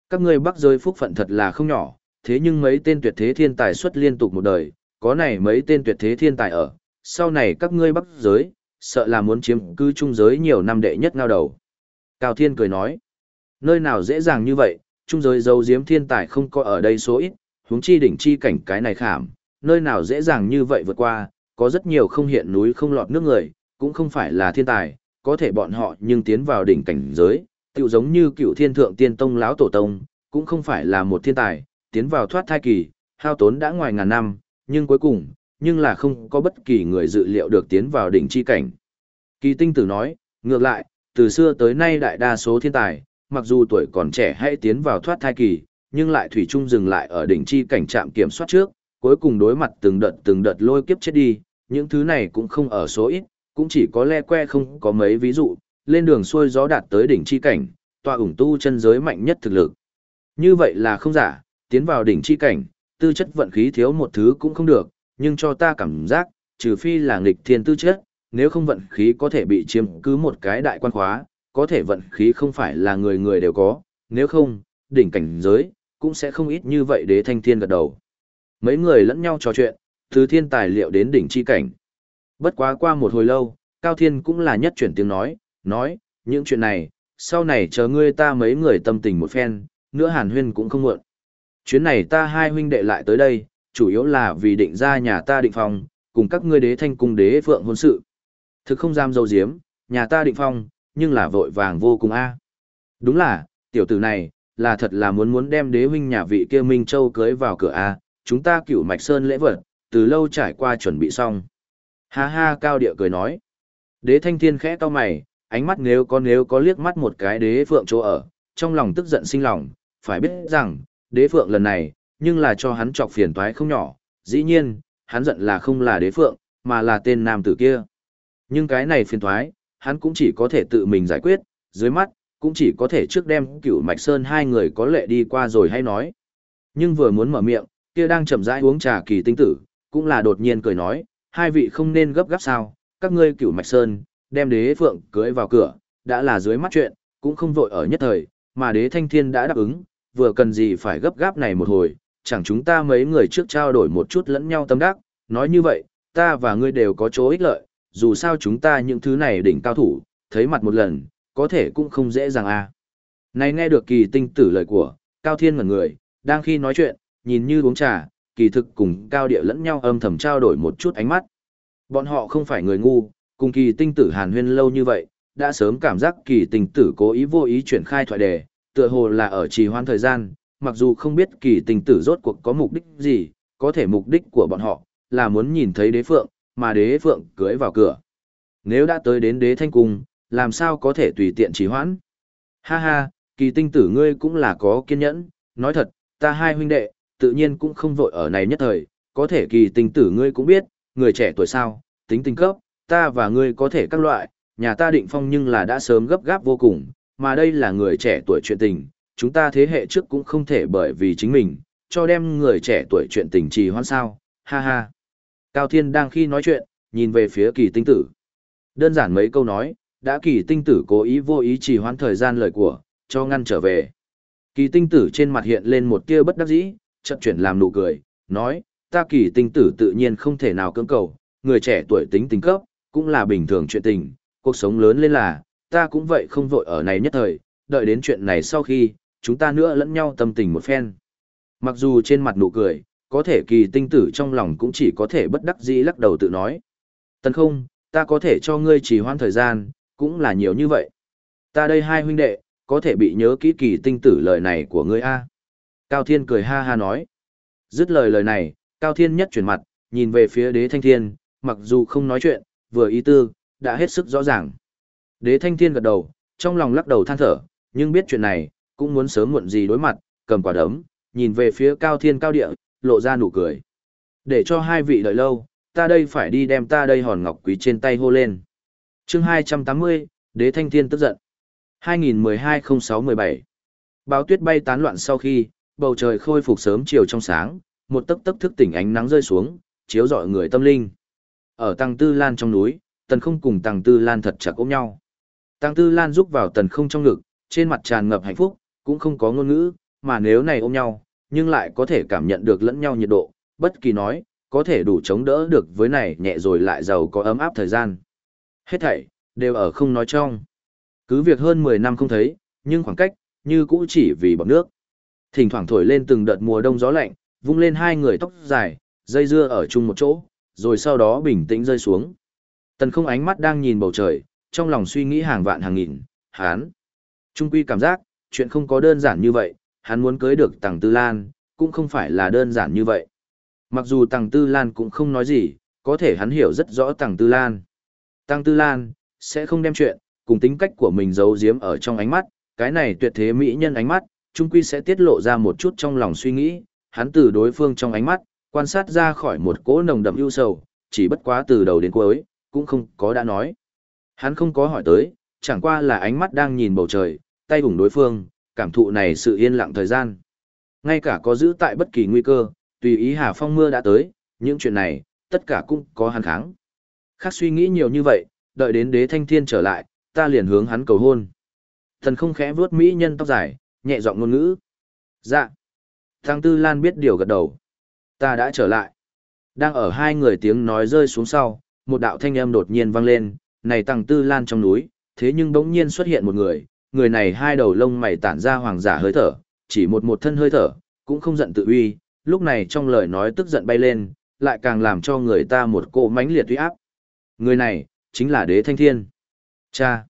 Các ngươi bắc giới phúc phận thật là không nhỏ, thế nhưng mấy tên tuyệt thế thiên tài xuất liên tục một đời, có này mấy tên tuyệt thế thiên tài ở, sau này các ngươi bắc giới, sợ là muốn chiếm cư trung giới nhiều năm đệ nhất ngao đầu. Cao Thiên cười nói, nơi nào dễ dàng như vậy, trung giới dấu diếm thiên tài không có ở đây số ít, huống chi đỉnh chi cảnh cái này khảm, nơi nào dễ dàng như vậy vượt qua, có rất nhiều không hiện núi không lọt nước người, cũng không phải là thiên tài, có thể bọn họ nhưng tiến vào đỉnh cảnh giới, tựu giống như cựu thiên thượng tiên tông lão tổ tông, cũng không phải là một thiên tài, tiến vào thoát thai kỳ, hao tốn đã ngoài ngàn năm, nhưng cuối cùng, nhưng là không có bất kỳ người dự liệu được tiến vào đỉnh chi cảnh. Kỳ tinh tử nói, ngược lại, từ xưa tới nay đại đa số thiên tài, mặc dù tuổi còn trẻ hay tiến vào thoát thai kỳ, nhưng lại thủy chung dừng lại ở đỉnh chi cảnh trạm kiểm soát trước, cuối cùng đối mặt từng đợt từng đợt lôi kiếp chết đi, những thứ này cũng không ở số ít, cũng chỉ có le que không có mấy ví dụ, lên đường xuôi gió đạt tới đỉnh chi cảnh, tọa ủng tu chân giới mạnh nhất thực lực. Như vậy là không giả, tiến vào đỉnh chi cảnh, tư chất vận khí thiếu một thứ cũng không được, nhưng cho ta cảm giác, trừ phi là nghịch thiên tư chất, nếu không vận khí có thể bị chiếm cứ một cái đại quan khóa, có thể vận khí không phải là người người đều có, nếu không, đỉnh cảnh giới, cũng sẽ không ít như vậy đế thanh thiên gật đầu. Mấy người lẫn nhau trò chuyện, từ thiên tài liệu đến đỉnh chi cảnh. Bất quá qua một hồi lâu, Cao Thiên cũng là nhất chuyển tiếng nói, nói, những chuyện này, sau này chờ ngươi ta mấy người tâm tình một phen, nữa hàn huyên cũng không muộn. Chuyến này ta hai huynh đệ lại tới đây, chủ yếu là vì định ra nhà ta định phòng, cùng các ngươi đế thanh cung đế phượng hôn sự. Thực không dám dâu diếm, nhà ta định phong, nhưng là vội vàng vô cùng a. Đúng là, tiểu tử này, là thật là muốn muốn đem đế huynh nhà vị kia Minh Châu cưới vào cửa a, chúng ta cửu mạch sơn lễ vật, từ lâu trải qua chuẩn bị xong. Ha ha cao địa cười nói. Đế thanh thiên khẽ to mày, ánh mắt nếu có nếu có liếc mắt một cái đế phượng chỗ ở, trong lòng tức giận sinh lòng, phải biết rằng, đế phượng lần này, nhưng là cho hắn chọc phiền toái không nhỏ, dĩ nhiên, hắn giận là không là đế phượng, mà là tên nam tử kia. Nhưng cái này phiền toái, hắn cũng chỉ có thể tự mình giải quyết, dưới mắt, cũng chỉ có thể trước đem cửu mạch sơn hai người có lệ đi qua rồi hay nói. Nhưng vừa muốn mở miệng, kia đang chậm rãi uống trà kỳ tinh tử, cũng là đột nhiên cười nói, hai vị không nên gấp gáp sao, các ngươi cửu mạch sơn, đem đế phượng cưới vào cửa, đã là dưới mắt chuyện, cũng không vội ở nhất thời, mà đế thanh thiên đã đáp ứng, vừa cần gì phải gấp gáp này một hồi, chẳng chúng ta mấy người trước trao đổi một chút lẫn nhau tâm đắc, nói như vậy, ta và ngươi đều có chỗ ích lợi, dù sao chúng ta những thứ này đỉnh cao thủ, thấy mặt một lần, có thể cũng không dễ dàng à. Này nghe được kỳ tinh tử lời của, Cao Thiên ngẩn người, đang khi nói chuyện, nhìn như uống trà, kỳ thực cùng Cao Địa lẫn nhau âm thầm trao đổi một chút ánh mắt. Bọn họ không phải người ngu, cùng kỳ tinh tử hàn huyên lâu như vậy, đã sớm cảm giác kỳ tinh tử cố ý vô ý chuyển khai thoại đề, tựa hồ là ở trì hoãn thời gian, mặc dù không biết kỳ tinh tử rốt cuộc có mục đích gì, có thể mục đích của bọn họ là muốn nhìn thấy đế phượng, mà đế phượng cưới vào cửa. Nếu đã tới đến đế thanh cung, làm sao có thể tùy tiện trì hoãn? Ha ha, kỳ tinh tử ngươi cũng là có kiên nhẫn, nói thật, ta hai huynh đệ, tự nhiên cũng không vội ở này nhất thời, có thể kỳ tinh tử ngươi cũng biết, người trẻ tuổi sao, tính tình cấp, ta và ngươi có thể các loại, nhà ta định phong nhưng là đã sớm gấp gáp vô cùng, mà đây là người trẻ tuổi chuyện tình, chúng ta thế hệ trước cũng không thể bởi vì chính mình, cho đem người trẻ tuổi chuyện tình trì hoãn sao, ha ha. Cao Thiên đang khi nói chuyện, nhìn về phía kỳ tinh tử. Đơn giản mấy câu nói, đã kỳ tinh tử cố ý vô ý trì hoãn thời gian lời của, cho ngăn trở về. Kỳ tinh tử trên mặt hiện lên một tia bất đắc dĩ, chợt chuyển làm nụ cười, nói, ta kỳ tinh tử tự nhiên không thể nào cưỡng cầu, người trẻ tuổi tính tình cấp, cũng là bình thường chuyện tình, cuộc sống lớn lên là, ta cũng vậy không vội ở này nhất thời, đợi đến chuyện này sau khi, chúng ta nữa lẫn nhau tâm tình một phen. Mặc dù trên mặt nụ cười, có thể kỳ tinh tử trong lòng cũng chỉ có thể bất đắc dĩ lắc đầu tự nói. Tần không, ta có thể cho ngươi trì hoãn thời gian, cũng là nhiều như vậy. Ta đây hai huynh đệ, có thể bị nhớ kỹ kỳ tinh tử lời này của ngươi a Cao Thiên cười ha ha nói. Dứt lời lời này, Cao Thiên nhất chuyển mặt, nhìn về phía đế thanh thiên, mặc dù không nói chuyện, vừa ý tư, đã hết sức rõ ràng. Đế thanh thiên gật đầu, trong lòng lắc đầu than thở, nhưng biết chuyện này, cũng muốn sớm muộn gì đối mặt, cầm quả đấm, nhìn về phía cao thiên cao địa, lộ ra nụ cười. Để cho hai vị đợi lâu, ta đây phải đi đem ta đây hòn ngọc quý trên tay hô lên chương 280, Đế Thanh Thiên tức giận. 2012-06-17 Báo tuyết bay tán loạn sau khi, bầu trời khôi phục sớm chiều trong sáng, một tấc tấc thức tỉnh ánh nắng rơi xuống, chiếu rọi người tâm linh. Ở Tăng Tư Lan trong núi, Tần Không cùng Tăng Tư Lan thật chặt ôm nhau. Tăng Tư Lan rúc vào Tần Không trong ngực, trên mặt tràn ngập hạnh phúc, cũng không có ngôn ngữ, mà nếu này ôm nhau, nhưng lại có thể cảm nhận được lẫn nhau nhiệt độ, bất kỳ nói, có thể đủ chống đỡ được với này nhẹ rồi lại giàu có ấm áp thời gian. Hết thảy, đều ở không nói trong. Cứ việc hơn 10 năm không thấy, nhưng khoảng cách, như cũ chỉ vì bọc nước. Thỉnh thoảng thổi lên từng đợt mùa đông gió lạnh, vung lên hai người tóc dài, dây dưa ở chung một chỗ, rồi sau đó bình tĩnh rơi xuống. Tần không ánh mắt đang nhìn bầu trời, trong lòng suy nghĩ hàng vạn hàng nghìn, hán. Trung quy cảm giác, chuyện không có đơn giản như vậy, hắn muốn cưới được Tằng Tư Lan, cũng không phải là đơn giản như vậy. Mặc dù Tằng Tư Lan cũng không nói gì, có thể hắn hiểu rất rõ Tằng Tư Lan. Tăng Tư Lan, sẽ không đem chuyện, cùng tính cách của mình giấu giếm ở trong ánh mắt, cái này tuyệt thế mỹ nhân ánh mắt, chung quy sẽ tiết lộ ra một chút trong lòng suy nghĩ, hắn từ đối phương trong ánh mắt, quan sát ra khỏi một cỗ nồng đậm ưu sầu, chỉ bất quá từ đầu đến cuối, cũng không có đã nói. Hắn không có hỏi tới, chẳng qua là ánh mắt đang nhìn bầu trời, tay ủng đối phương, cảm thụ này sự yên lặng thời gian. Ngay cả có giữ tại bất kỳ nguy cơ, tùy ý Hà Phong mưa đã tới, những chuyện này, tất cả cũng có hắn kháng. Khác suy nghĩ nhiều như vậy, đợi đến đế thanh thiên trở lại, ta liền hướng hắn cầu hôn. Thần không khẽ vuốt mỹ nhân tóc dài, nhẹ giọng ngôn ngữ. Dạ. Thăng Tư Lan biết điều gật đầu. Ta đã trở lại. Đang ở hai người tiếng nói rơi xuống sau, một đạo thanh âm đột nhiên vang lên, này Tăng Tư Lan trong núi, thế nhưng bỗng nhiên xuất hiện một người, người này hai đầu lông mày tản ra hoàng giả hơi thở, chỉ một một thân hơi thở, cũng không giận tự uy, lúc này trong lời nói tức giận bay lên, lại càng làm cho người ta một cỗ mãnh liệt uy áp. Người này, chính là đế thanh thiên. Cha!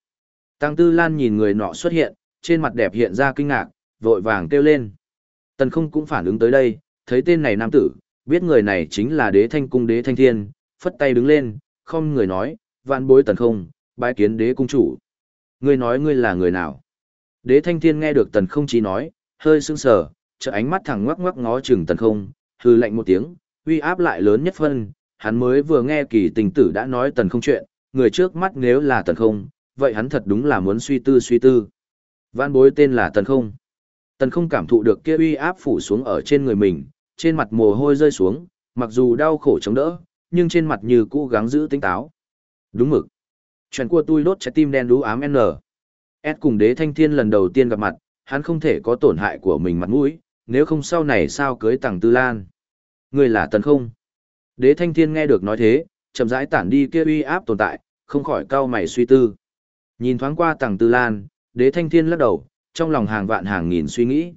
Tăng Tư Lan nhìn người nọ xuất hiện, trên mặt đẹp hiện ra kinh ngạc, vội vàng kêu lên. Tần không cũng phản ứng tới đây, thấy tên này nam tử, biết người này chính là đế thanh cung đế thanh thiên, phất tay đứng lên, không người nói, vạn bối tần không, bái kiến đế cung chủ. Ngươi nói ngươi là người nào? Đế thanh thiên nghe được tần không chỉ nói, hơi sững sờ, trợ ánh mắt thẳng ngoắc ngoắc ngó chừng tần không, hư lạnh một tiếng, uy áp lại lớn nhất phân, hắn mới vừa nghe kỳ tình tử đã nói tần không chuyện, người trước mắt nếu là tần không, vậy hắn thật đúng là muốn suy tư suy tư. Vãn bối tên là tần không. Tần không cảm thụ được kia uy áp phủ xuống ở trên người mình, trên mặt mồ hôi rơi xuống, mặc dù đau khổ chống đỡ, nhưng trên mặt như cũ gắng giữ tính táo. Đúng mực. Chuyện của tôi đốt trái tim đen đú ám N. S cùng đế thanh thiên lần đầu tiên gặp mặt, hắn không thể có tổn hại của mình mặt mũi, nếu không sau này sao cưới tàng tư lan. Người là tần không. Đế thanh thiên nghe được nói thế, chậm rãi tản đi kia uy áp tồn tại, không khỏi cau mày suy tư. Nhìn thoáng qua tàng tư lan, đế thanh thiên lắc đầu, trong lòng hàng vạn hàng nghìn suy nghĩ.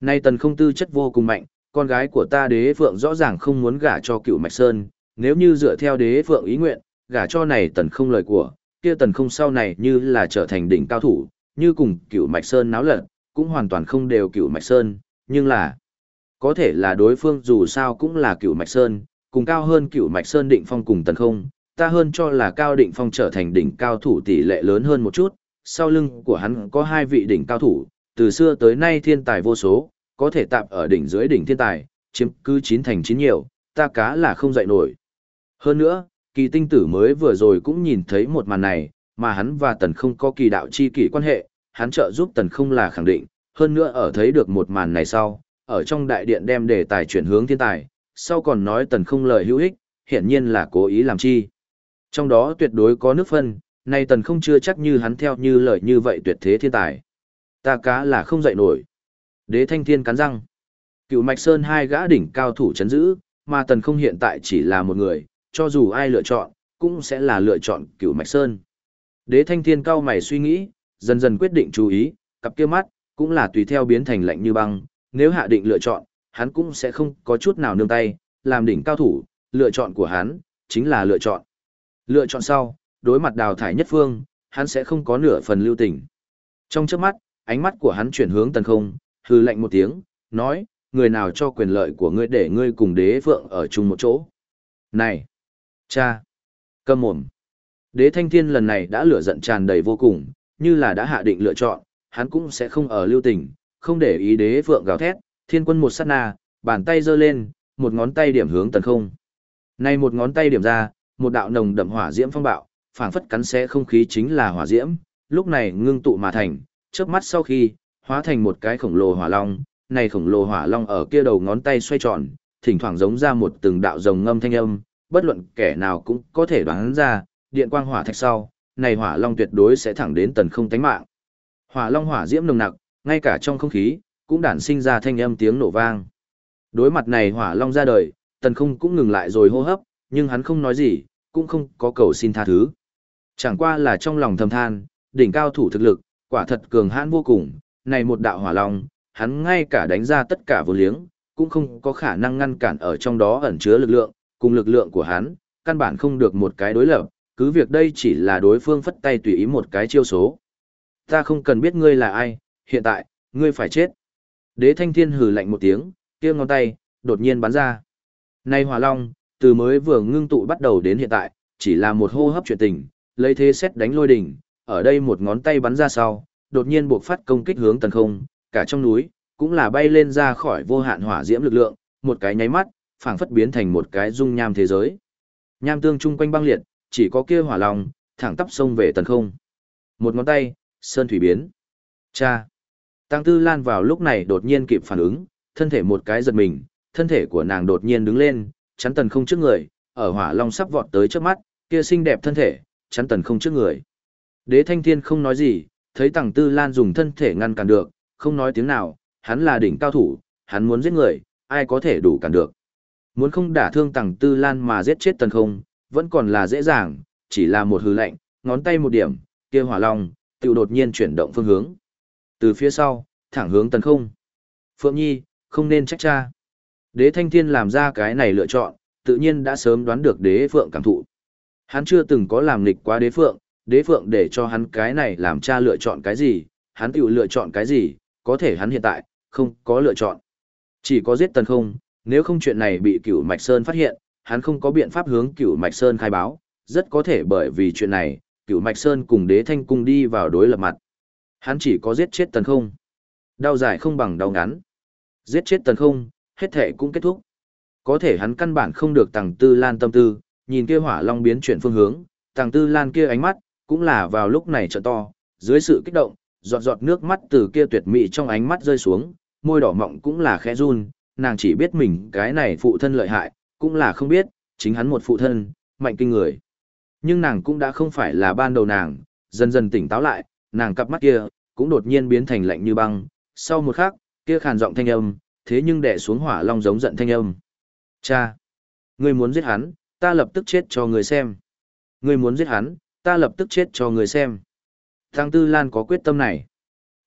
Nay tần không tư chất vô cùng mạnh, con gái của ta đế phượng rõ ràng không muốn gả cho cựu mạch sơn, nếu như dựa theo đế phượng ý nguyện, gả cho này tần không lời của, kia tần không sau này như là trở thành đỉnh cao thủ, như cùng cựu mạch sơn náo loạn, cũng hoàn toàn không đều cựu mạch sơn, nhưng là, có thể là đối phương dù sao cũng là cựu mạch sơn, cùng cao hơn cựu mạch sơn định phong cùng tần không, ta hơn cho là cao định phong trở thành đỉnh cao thủ tỷ lệ lớn hơn một chút, sau lưng của hắn có hai vị đỉnh cao thủ, từ xưa tới nay thiên tài vô số, có thể tạm ở đỉnh dưới đỉnh thiên tài, chiếm cứ chín thành chín nhiều, ta cá là không dậy nổi. Hơn nữa, kỳ tinh tử mới vừa rồi cũng nhìn thấy một màn này, mà hắn và tần không có kỳ đạo chi kỷ quan hệ, hắn trợ giúp tần không là khẳng định, hơn nữa ở thấy được một màn này sau, ở trong đại điện đem đề tài chuyển hướng thiên tài, sau còn nói tần không lời hữu ích, hiển nhiên là cố ý làm chi. Trong đó tuyệt đối có nước phân, nay tần không chưa chắc như hắn theo như lời như vậy tuyệt thế thiên tài. Ta cá là không dậy nổi. Đế thanh thiên cắn răng. Cựu mạch sơn hai gã đỉnh cao thủ chấn giữ, mà tần không hiện tại chỉ là một người, cho dù ai lựa chọn, cũng sẽ là lựa chọn cựu mạch sơn. Đế thanh thiên cao mày suy nghĩ, dần dần quyết định chú ý, cặp kia mắt, cũng là tùy theo biến thành lạnh như băng, nếu hạ định lựa chọn, hắn cũng sẽ không có chút nào nương tay, làm đỉnh cao thủ, lựa chọn của hắn, chính là lựa chọn. Lựa chọn sau, đối mặt đào thải nhất phương, hắn sẽ không có nửa phần lưu tình. Trong trước mắt, ánh mắt của hắn chuyển hướng tần không, hư lạnh một tiếng, nói, người nào cho quyền lợi của ngươi để ngươi cùng đế vượng ở chung một chỗ. Này! Cha! Cầm mồm! Đế thanh thiên lần này đã lửa giận tràn đầy vô cùng, như là đã hạ định lựa chọn, hắn cũng sẽ không ở lưu tình, không để ý đế vượng gào thét, thiên quân một sát na, bàn tay giơ lên, một ngón tay điểm hướng tần không. Này một ngón tay điểm ra, một đạo nồng đậm hỏa diễm phong bạo, phảng phất cắn xé không khí chính là hỏa diễm, lúc này ngưng tụ mà thành, chớp mắt sau khi, hóa thành một cái khổng lồ hỏa long, này khổng lồ hỏa long ở kia đầu ngón tay xoay tròn, thỉnh thoảng giống ra một từng đạo rồng ngâm thanh âm, bất luận kẻ nào cũng có thể đoán ra, điện quang hỏa thạch sau, này hỏa long tuyệt đối sẽ thẳng đến tần không tánh mạng. Hỏa long hỏa diễm nồng nặc, ngay cả trong không khí, cũng đản sinh ra thanh âm tiếng nổ vang. Đối mặt này hỏa long ra đời, tần không cũng ngừng lại rồi hô hấp, nhưng hắn không nói gì, cũng không có cầu xin tha thứ. Chẳng qua là trong lòng thầm than, đỉnh cao thủ thực lực, quả thật cường hãn vô cùng, này một đạo hỏa long, hắn ngay cả đánh ra tất cả vô liếng, cũng không có khả năng ngăn cản ở trong đó ẩn chứa lực lượng, cùng lực lượng của hắn, căn bản không được một cái đối lập, cứ việc đây chỉ là đối phương phất tay tùy ý một cái chiêu số. Ta không cần biết ngươi là ai, hiện tại, ngươi phải chết. Đế thanh thiên hừ lạnh một tiếng, kia ngón tay, đột nhiên bắn ra. Nay hỏa long, từ mới vừa ngưng tụ bắt đầu đến hiện tại, chỉ là một hô hấp chuyện tình, lấy thế xét đánh lôi đỉnh, ở đây một ngón tay bắn ra sau, đột nhiên buộc phát công kích hướng tần không, cả trong núi, cũng là bay lên ra khỏi vô hạn hỏa diễm lực lượng, một cái nháy mắt, phảng phất biến thành một cái dung nham thế giới. Nham tương chung quanh băng liệt, chỉ có kia hỏa long, thẳng tắp sông về tần không. Một ngón tay, sơn thủy biến. Cha. Tăng Tư Lan vào lúc này đột nhiên kịp phản ứng, thân thể một cái giật mình, thân thể của nàng đột nhiên đứng lên, chắn tần không trước người, ở hỏa long sắp vọt tới trước mắt, kia xinh đẹp thân thể, chắn tần không trước người. Đế Thanh Thiên không nói gì, thấy Tăng Tư Lan dùng thân thể ngăn cản được, không nói tiếng nào, hắn là đỉnh cao thủ, hắn muốn giết người, ai có thể đủ cản được. Muốn không đả thương Tăng Tư Lan mà giết chết tần không, vẫn còn là dễ dàng, chỉ là một hư lệnh, ngón tay một điểm, kia hỏa long, tiểu đột nhiên chuyển động phương hướng. Từ phía sau, thẳng hướng tấn không. Phượng Nhi, không nên trách cha. Đế Thanh Thiên làm ra cái này lựa chọn, tự nhiên đã sớm đoán được đế Phượng cảm thụ. Hắn chưa từng có làm nghịch quá đế Phượng, đế Phượng để cho hắn cái này làm cha lựa chọn cái gì, hắn tự lựa chọn cái gì, có thể hắn hiện tại, không có lựa chọn. Chỉ có giết tần không, nếu không chuyện này bị cửu Mạch Sơn phát hiện, hắn không có biện pháp hướng cửu Mạch Sơn khai báo, rất có thể bởi vì chuyện này, cửu Mạch Sơn cùng đế thanh cung đi vào đối lập mặt. Hắn chỉ có giết chết tần không. Đau dài không bằng đau ngắn. Giết chết tần không, hết thể cũng kết thúc. Có thể hắn căn bản không được tàng tư lan tâm tư, nhìn kia hỏa long biến chuyển phương hướng, tàng tư lan kia ánh mắt, cũng là vào lúc này trợ to, dưới sự kích động, giọt giọt nước mắt từ kia tuyệt mỹ trong ánh mắt rơi xuống, môi đỏ mọng cũng là khẽ run, nàng chỉ biết mình cái này phụ thân lợi hại, cũng là không biết, chính hắn một phụ thân, mạnh kinh người. Nhưng nàng cũng đã không phải là ban đầu nàng, dần dần tỉnh táo lại, nàng cặp mắt kia, cũng đột nhiên biến thành lạnh như băng, sau một khắc, kia khàn giọng thanh âm, thế nhưng đè xuống hỏa long giống giận thanh âm. Cha! Ngươi muốn giết hắn, ta lập tức chết cho người xem. Ngươi muốn giết hắn, ta lập tức chết cho người xem. Tăng Tư Lan có quyết tâm này.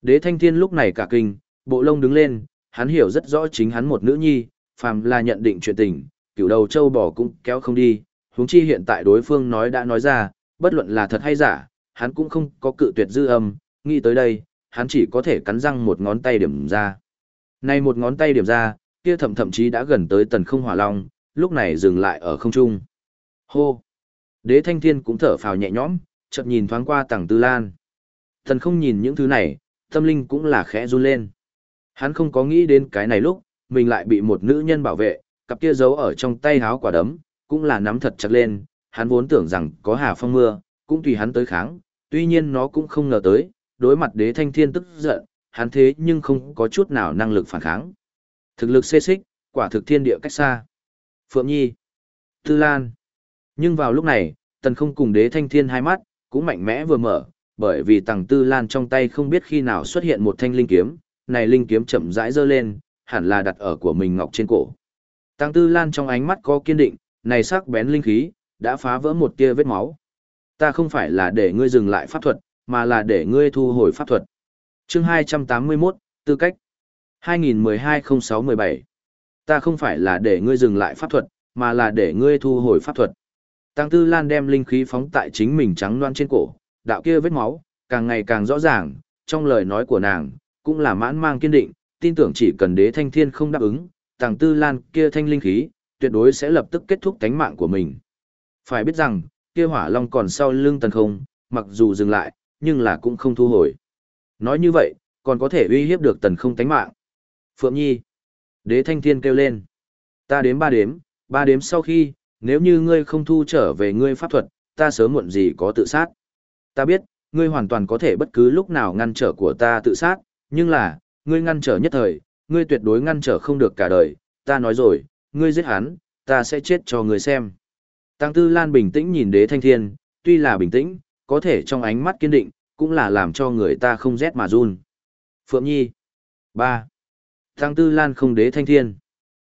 Đế Thanh Thiên lúc này cả kinh, bộ lông đứng lên, hắn hiểu rất rõ chính hắn một nữ nhi, phàm là nhận định chuyện tình, cửu đầu châu bò cũng kéo không đi, huống chi hiện tại đối phương nói đã nói ra, bất luận là thật hay giả, hắn cũng không có cự tuyệt dư âm, nghĩ tới đây, hắn chỉ có thể cắn răng một ngón tay điểm ra. Này một ngón tay điểm ra, kia thậm thậm chí đã gần tới tần không hỏa long, lúc này dừng lại ở không trung. Hô! Đế thanh thiên cũng thở phào nhẹ nhõm, chợt nhìn thoáng qua tầng tư lan. Tần không nhìn những thứ này, tâm linh cũng là khẽ run lên. Hắn không có nghĩ đến cái này lúc, mình lại bị một nữ nhân bảo vệ, cặp kia giấu ở trong tay háo quả đấm, cũng là nắm thật chặt lên, hắn vốn tưởng rằng có hà phong mưa, cũng tùy hắn tới kháng, tuy nhiên nó cũng không ngờ tới, đối mặt đế thanh thiên tức giận, hắn thế nhưng không có chút nào năng lực phản kháng. Thực lực xê xích, quả thực thiên địa cách xa. Phượng Nhi, Tư Lan. Nhưng vào lúc này, tần không cùng đế thanh thiên hai mắt, cũng mạnh mẽ vừa mở, bởi vì tàng Tư Lan trong tay không biết khi nào xuất hiện một thanh linh kiếm, này linh kiếm chậm rãi giơ lên, hẳn là đặt ở của mình ngọc trên cổ. Tàng Tư Lan trong ánh mắt có kiên định, này sắc bén linh khí, đã phá vỡ một tia vết máu. Ta không phải là để ngươi dừng lại pháp thuật, mà là để ngươi thu hồi pháp thuật. Chương 281, tư cách. 2012-06-17. Ta không phải là để ngươi dừng lại pháp thuật, mà là để ngươi thu hồi pháp thuật. Tăng Tư Lan đem linh khí phóng tại chính mình trắng loan trên cổ, đạo kia vết máu, càng ngày càng rõ ràng, trong lời nói của nàng, cũng là mãn mang kiên định, tin tưởng chỉ cần đế thanh thiên không đáp ứng, Tăng Tư Lan kia thanh linh khí, tuyệt đối sẽ lập tức kết thúc tánh mạng của mình. Phải biết rằng, kia hỏa long còn sau lưng tần không, mặc dù dừng lại, nhưng là cũng không thu hồi. Nói như vậy, còn có thể uy hiếp được tần không tánh mạng. Phượng Nhi. Đế Thanh Thiên kêu lên. Ta đếm ba đếm, ba đếm sau khi, nếu như ngươi không thu trở về ngươi pháp thuật, ta sớm muộn gì có tự sát. Ta biết, ngươi hoàn toàn có thể bất cứ lúc nào ngăn trở của ta tự sát, nhưng là, ngươi ngăn trở nhất thời, ngươi tuyệt đối ngăn trở không được cả đời, ta nói rồi, ngươi giết hắn, ta sẽ chết cho ngươi xem. Tăng Tư Lan bình tĩnh nhìn đế thanh thiên, tuy là bình tĩnh, có thể trong ánh mắt kiên định, cũng là làm cho người ta không rét mà run. Phượng Nhi 3. Tăng Tư Lan không đế thanh thiên.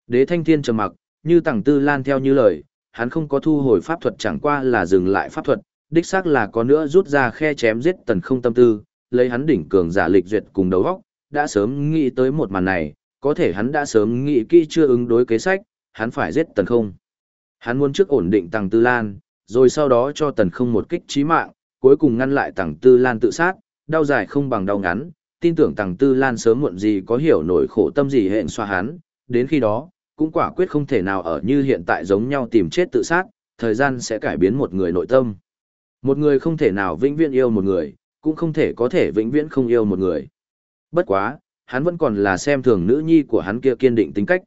Đế thanh thiên trầm mặc, như Tăng Tư Lan theo như lời, hắn không có thu hồi pháp thuật chẳng qua là dừng lại pháp thuật, đích xác là có nữa rút ra khe chém giết tần không tâm tư, lấy hắn đỉnh cường giả lịch duyệt cùng đấu góc, đã sớm nghĩ tới một màn này, có thể hắn đã sớm nghĩ kỹ chưa ứng đối kế sách, hắn phải giết tần không. Hắn muốn trước ổn định Tằng Tư Lan, rồi sau đó cho tần không một kích chí mạng, cuối cùng ngăn lại Tằng Tư Lan tự sát, đau dài không bằng đau ngắn, tin tưởng Tằng Tư Lan sớm muộn gì có hiểu nổi khổ tâm gì hẹn xoa hắn, đến khi đó, cũng quả quyết không thể nào ở như hiện tại giống nhau tìm chết tự sát, thời gian sẽ cải biến một người nội tâm. Một người không thể nào vĩnh viễn yêu một người, cũng không thể có thể vĩnh viễn không yêu một người. Bất quá, hắn vẫn còn là xem thường nữ nhi của hắn kia kiên định tính cách.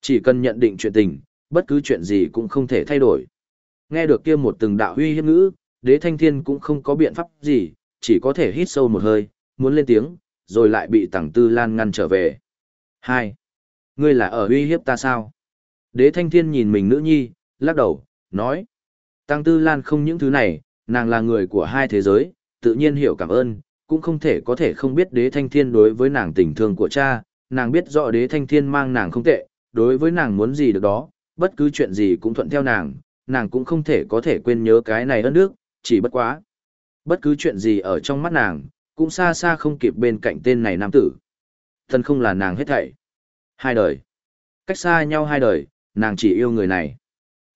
Chỉ cần nhận định chuyện tình, bất cứ chuyện gì cũng không thể thay đổi. Nghe được kia một từng đạo huy hiếp ngữ, đế thanh thiên cũng không có biện pháp gì, chỉ có thể hít sâu một hơi, muốn lên tiếng, rồi lại bị tàng tư lan ngăn trở về. 2. Ngươi là ở uy hiếp ta sao? Đế thanh thiên nhìn mình nữ nhi, lắc đầu, nói. Tăng tư lan không những thứ này, nàng là người của hai thế giới, tự nhiên hiểu cảm ơn, cũng không thể có thể không biết đế thanh thiên đối với nàng tình thương của cha, nàng biết rõ đế thanh thiên mang nàng không tệ, đối với nàng muốn gì được đó, bất cứ chuyện gì cũng thuận theo nàng, nàng cũng không thể có thể quên nhớ cái này ơn nước, chỉ bất quá. Bất cứ chuyện gì ở trong mắt nàng, cũng xa xa không kịp bên cạnh tên này nam tử. Thân không là nàng hết thảy. Hai đời. Cách xa nhau hai đời, nàng chỉ yêu người này.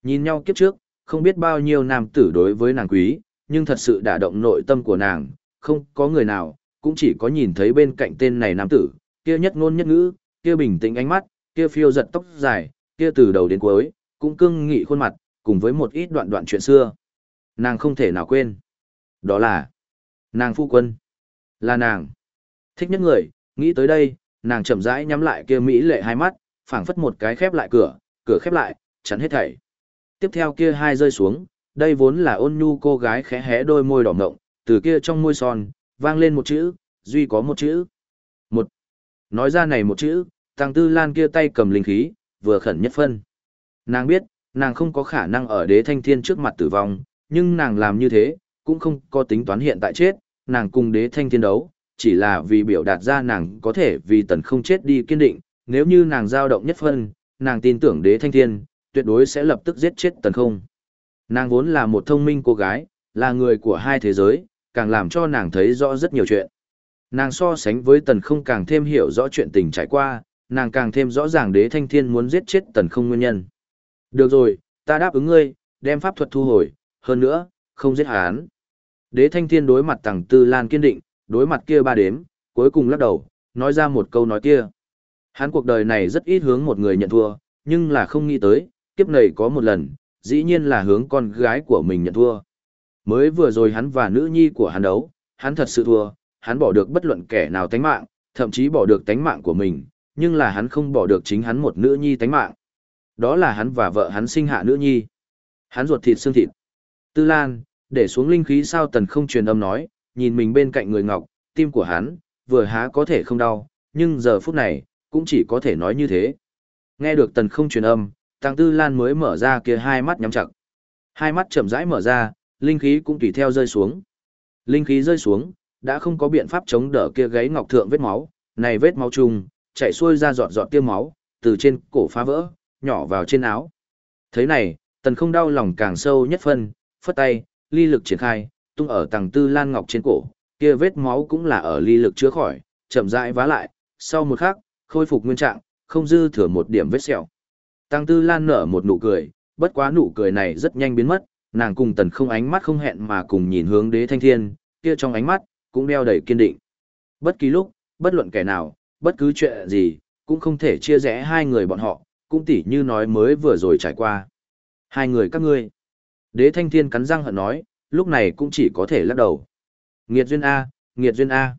Nhìn nhau kiếp trước, không biết bao nhiêu nam tử đối với nàng quý, nhưng thật sự đả động nội tâm của nàng, không có người nào, cũng chỉ có nhìn thấy bên cạnh tên này nam tử, kia nhất ngôn nhất ngữ, kia bình tĩnh ánh mắt, kia phiêu giật tóc dài, kia từ đầu đến cuối, cũng cưng nghị khuôn mặt, cùng với một ít đoạn đoạn chuyện xưa. Nàng không thể nào quên. Đó là nàng phu quân. Là nàng. Thích nhất người, nghĩ tới đây, nàng chậm rãi nhắm lại kia mỹ lệ hai mắt, phảng phất một cái khép lại cửa, cửa khép lại, chắn hết thảy. Tiếp theo kia hai rơi xuống, đây vốn là ôn nhu cô gái khẽ hé đôi môi đỏ ngộng, từ kia trong môi son, vang lên một chữ, duy có một chữ. Một. Nói ra này một chữ, Tăng Tư Lan kia tay cầm linh khí, vừa khẩn nhất phân. Nàng biết, nàng không có khả năng ở đế thanh thiên trước mặt tử vong, nhưng nàng làm như thế, cũng không có tính toán hiện tại chết, nàng cùng đế thanh thiên đấu, chỉ là vì biểu đạt ra nàng có thể vì tần không chết đi kiên định, nếu như nàng dao động nhất phân, nàng tin tưởng đế thanh thiên, tuyệt đối sẽ lập tức giết chết tần không. Nàng vốn là một thông minh cô gái, là người của hai thế giới, càng làm cho nàng thấy rõ rất nhiều chuyện. Nàng so sánh với tần không càng thêm hiểu rõ chuyện tình trải qua, nàng càng thêm rõ ràng đế thanh thiên muốn giết chết tần không nguyên nhân. Được rồi, ta đáp ứng ngươi, đem pháp thuật thu hồi, hơn nữa, không giết hắn. Đế thanh thiên đối mặt tàng tư lan kiên định, đối mặt kia ba đếm, cuối cùng lắc đầu, nói ra một câu nói kia. Hắn cuộc đời này rất ít hướng một người nhận thua, nhưng là không nghĩ tới, kiếp này có một lần, dĩ nhiên là hướng con gái của mình nhận thua. Mới vừa rồi hắn và nữ nhi của hắn đấu, hắn thật sự thua, hắn bỏ được bất luận kẻ nào tánh mạng, thậm chí bỏ được tánh mạng của mình, nhưng là hắn không bỏ được chính hắn một nữ nhi tánh mạng. Đó là hắn và vợ hắn sinh hạ nữ nhi. Hắn ruột thịt xương thịt. Tư Lan, để xuống linh khí sao tần không truyền âm nói, nhìn mình bên cạnh người ngọc, tim của hắn, vừa há có thể không đau, nhưng giờ phút này, cũng chỉ có thể nói như thế. Nghe được tần không truyền âm, Tăng Tư Lan mới mở ra kia hai mắt nhắm chặt. Hai mắt chậm rãi mở ra, linh khí cũng tùy theo rơi xuống. Linh khí rơi xuống, đã không có biện pháp chống đỡ kia gáy ngọc thượng vết máu, này vết máu trùng chảy xuôi ra giọt giọt tiêu máu, từ trên cổ phá vỡ, nhỏ vào trên áo. Thế này, tần không đau lòng càng sâu nhất phân, phất tay, ly lực triển khai, tung ở tầng tư lan ngọc trên cổ, kia vết máu cũng là ở ly lực chữa khỏi, chậm rãi vá lại, sau một khắc, khôi phục nguyên trạng, không dư thừa một điểm vết sẹo. Tăng tư lan nở một nụ cười, bất quá nụ cười này rất nhanh biến mất, nàng cùng tần không ánh mắt không hẹn mà cùng nhìn hướng đế thanh thiên, kia trong ánh mắt, cũng đeo đầy kiên định. Bất kỳ lúc, bất luận kẻ nào, bất cứ chuyện gì, cũng không thể chia rẽ hai người bọn họ, cũng tỉ như nói mới vừa rồi trải qua. Hai người các ngươi. Đế thanh thiên cắn răng hận nói, lúc này cũng chỉ có thể lắc đầu. Nghiệt duyên A, nghiệt duyên A.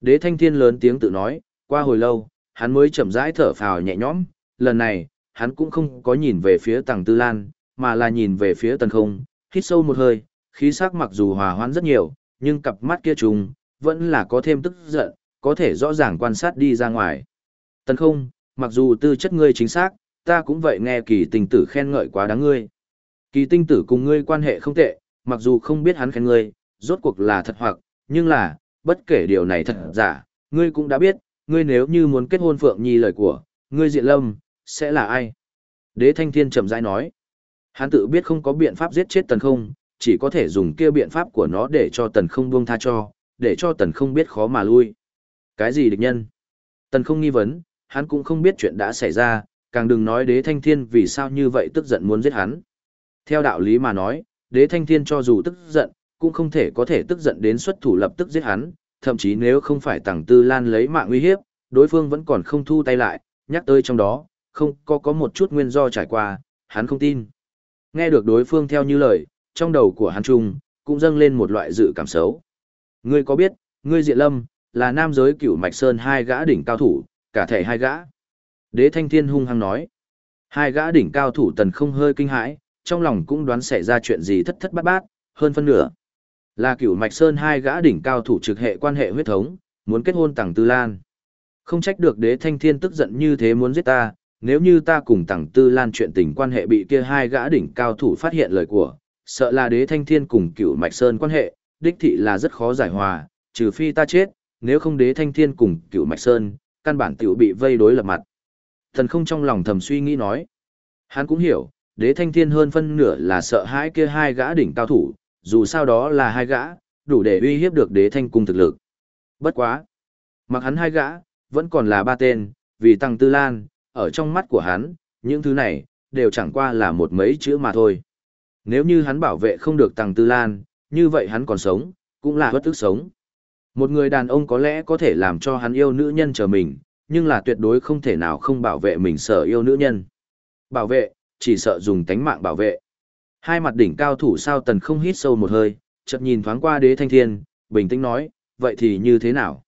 Đế thanh thiên lớn tiếng tự nói, qua hồi lâu, hắn mới chậm rãi thở phào nhẹ nhõm, lần này, hắn cũng không có nhìn về phía tàng tư lan, mà là nhìn về phía tần không, hít sâu một hơi, khí sắc mặc dù hòa hoãn rất nhiều, nhưng cặp mắt kia trùng, vẫn là có thêm tức giận, có thể rõ ràng quan sát đi ra ngoài. Tần không, mặc dù tư chất ngươi chính xác, ta cũng vậy nghe kỳ tinh tử khen ngợi quá đáng ngươi. Kỳ tinh tử cùng ngươi quan hệ không tệ, mặc dù không biết hắn khen ngươi, rốt cuộc là thật hoặc, nhưng là, bất kể điều này thật giả, ngươi cũng đã biết, ngươi nếu như muốn kết hôn Phượng Nhi lời của, ngươi diện lâm, sẽ là ai? Đế Thanh Thiên trầm rãi nói, hắn tự biết không có biện pháp giết chết tần không, chỉ có thể dùng kia biện pháp của nó để cho tần không buông tha cho, để cho tần không biết khó mà lui. Cái gì địch nhân? Tần không nghi vấn, hắn cũng không biết chuyện đã xảy ra, càng đừng nói đế thanh thiên vì sao như vậy tức giận muốn giết hắn. Theo đạo lý mà nói, đế thanh thiên cho dù tức giận, cũng không thể có thể tức giận đến xuất thủ lập tức giết hắn, thậm chí nếu không phải tàng tư lan lấy mạng uy hiếp, đối phương vẫn còn không thu tay lại, nhắc tới trong đó, không có có một chút nguyên do trải qua, hắn không tin. Nghe được đối phương theo như lời, trong đầu của hắn trung, cũng dâng lên một loại dự cảm xấu. Ngươi có biết, ngươi diện lâm, là nam giới cửu mạch sơn hai gã đỉnh cao thủ, cả thể hai gã. Đế thanh thiên hung hăng nói. Hai gã đỉnh cao thủ tần không hơi kinh hãi, trong lòng cũng đoán xảy ra chuyện gì thất thất bát bát, hơn phân nửa. Là cửu mạch sơn hai gã đỉnh cao thủ trực hệ quan hệ huyết thống, muốn kết hôn tàng tư lan. Không trách được đế thanh thiên tức giận như thế muốn giết ta, nếu như ta cùng tàng tư lan chuyện tình quan hệ bị kia hai gã đỉnh cao thủ phát hiện lời của, sợ là đế thanh thiên cùng cửu mạch sơn quan hệ, đích thị là rất khó giải hòa, trừ phi ta chết, nếu không đế thanh thiên cùng cửu mạch sơn, căn bản tiểu bị vây đối lập mặt. Thần không trong lòng thầm suy nghĩ nói. Hắn cũng hiểu, đế thanh thiên hơn phân nửa là sợ hãi kia hai gã đỉnh cao thủ, dù sao đó là hai gã, đủ để uy hiếp được đế thanh cung thực lực. Bất quá. Mặc hắn hai gã, vẫn còn là ba tên, vì tăng tư lan, ở trong mắt của hắn, những thứ này, đều chẳng qua là một mấy chữ mà thôi. Nếu như hắn bảo vệ không được tăng tư lan, như vậy hắn còn sống, cũng là bất tức sống. Một người đàn ông có lẽ có thể làm cho hắn yêu nữ nhân chờ mình, nhưng là tuyệt đối không thể nào không bảo vệ mình sợ yêu nữ nhân. Bảo vệ, chỉ sợ dùng tánh mạng bảo vệ. Hai mặt đỉnh cao thủ sao tần không hít sâu một hơi, chợt nhìn thoáng qua đế thanh thiên, bình tĩnh nói, vậy thì như thế nào?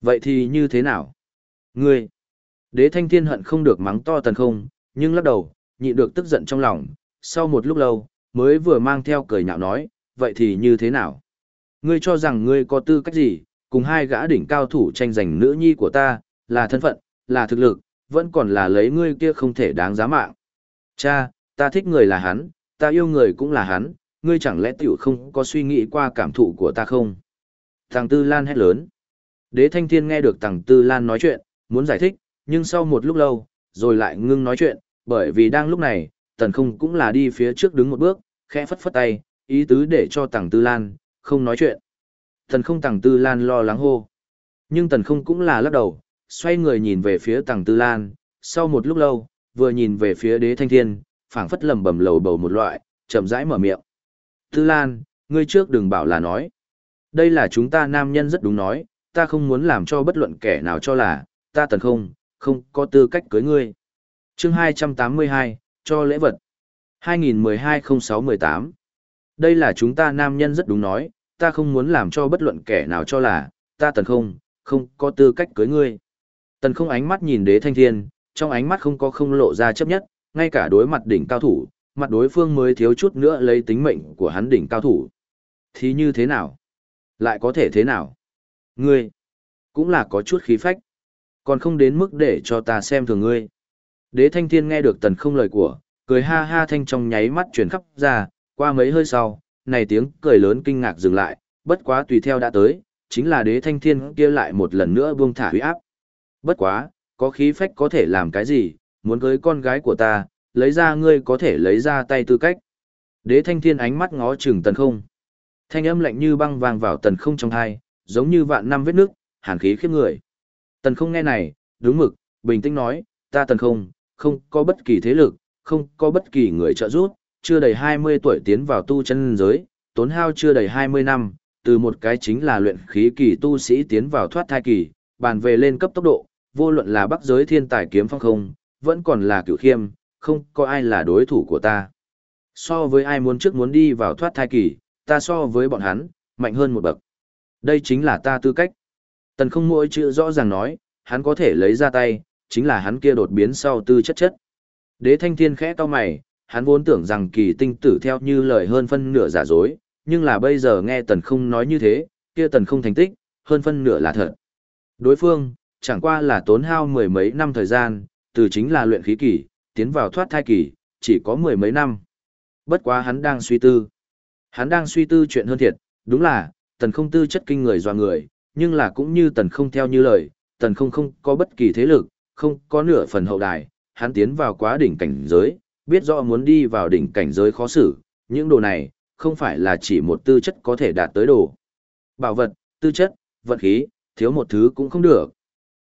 Vậy thì như thế nào? Ngươi! Đế thanh thiên hận không được mắng to tần không, nhưng lắc đầu, nhịn được tức giận trong lòng, sau một lúc lâu, mới vừa mang theo cười nhạo nói, vậy thì như thế nào? Ngươi cho rằng ngươi có tư cách gì, cùng hai gã đỉnh cao thủ tranh giành nữ nhi của ta, là thân phận, là thực lực, vẫn còn là lấy ngươi kia không thể đáng giá mạng. Cha, ta thích người là hắn, ta yêu người cũng là hắn, ngươi chẳng lẽ tiểu không có suy nghĩ qua cảm thụ của ta không? Tàng Tư Lan hét lớn. Đế Thanh Thiên nghe được Tàng Tư Lan nói chuyện, muốn giải thích, nhưng sau một lúc lâu, rồi lại ngưng nói chuyện, bởi vì đang lúc này, Tần không cũng là đi phía trước đứng một bước, khẽ phất phất tay, ý tứ để cho Tàng Tư Lan, không nói chuyện. Tần không tàng Tư Lan lo lắng hô. Nhưng Tần không cũng là lắc đầu, xoay người nhìn về phía tàng Tư Lan, sau một lúc lâu, vừa nhìn về phía đế thanh thiên, phảng phất lầm bầm lầu bầu một loại, chậm rãi mở miệng. Tư Lan, ngươi trước đừng bảo là nói. Đây là chúng ta nam nhân rất đúng nói, ta không muốn làm cho bất luận kẻ nào cho là, ta tần không, không có tư cách cưới ngươi. chương 282, cho lễ vật. 2012-06-18 Đây là chúng ta nam nhân rất đúng nói, ta không muốn làm cho bất luận kẻ nào cho là, ta tần không, không có tư cách cưới ngươi. Tần không ánh mắt nhìn đế thanh thiên, trong ánh mắt không có không lộ ra chấp nhất, ngay cả đối mặt đỉnh cao thủ, mặt đối phương mới thiếu chút nữa lấy tính mệnh của hắn đỉnh cao thủ. Thì như thế nào? Lại có thể thế nào? Ngươi, cũng là có chút khí phách, còn không đến mức để cho ta xem thường ngươi. Đế thanh thiên nghe được tần không lời của, cười ha ha thanh trong nháy mắt chuyển khắp ra, qua mấy hơi sau, này tiếng cười lớn kinh ngạc dừng lại, bất quá tùy theo đã tới, chính là đế thanh thiên kia lại một lần nữa buông thả huy áp. Bất quá, có khí phách có thể làm cái gì, muốn cưới con gái của ta, lấy ra ngươi có thể lấy ra tay tư cách. Đế thanh thiên ánh mắt ngó chừng tần không. Thanh âm lạnh như băng vàng vào tần không trong hai, giống như vạn năm vết nước, hàn khí khiếp người. Tần không nghe này, đúng mực, bình tĩnh nói, ta tần không, không có bất kỳ thế lực, không có bất kỳ người trợ giúp, chưa đầy 20 tuổi tiến vào tu chân giới, tốn hao chưa đầy 20 năm, từ một cái chính là luyện khí kỳ tu sĩ tiến vào thoát thai kỳ, bàn về lên cấp tốc độ, vô luận là bắc giới thiên tài kiếm phong không, vẫn còn là cửu khiêm, không có ai là đối thủ của ta. So với ai muốn trước muốn đi vào thoát thai kỳ, ta so với bọn hắn, mạnh hơn một bậc. Đây chính là ta tư cách. Tần không mỗi chữ rõ ràng nói, hắn có thể lấy ra tay, chính là hắn kia đột biến sau tư chất chất. Đế thanh thiên khẽ to mày, hắn vốn tưởng rằng kỳ tinh tử theo như lời hơn phân nửa giả dối, nhưng là bây giờ nghe tần không nói như thế, kia tần không thành tích, hơn phân nửa là thật. Đối phương, chẳng qua là tốn hao mười mấy năm thời gian, từ chính là luyện khí kỳ, tiến vào thoát thai kỳ, chỉ có mười mấy năm. Bất quá hắn đang suy tư. Hắn đang suy tư chuyện hơn thiệt, đúng là, tần không tư chất kinh người doa người, nhưng là cũng như tần không theo như lời, tần không không có bất kỳ thế lực, không có nửa phần hậu đài, hắn tiến vào quá đỉnh cảnh giới, biết rõ muốn đi vào đỉnh cảnh giới khó xử, những đồ này, không phải là chỉ một tư chất có thể đạt tới đồ. Bảo vật, tư chất, vận khí, thiếu một thứ cũng không được.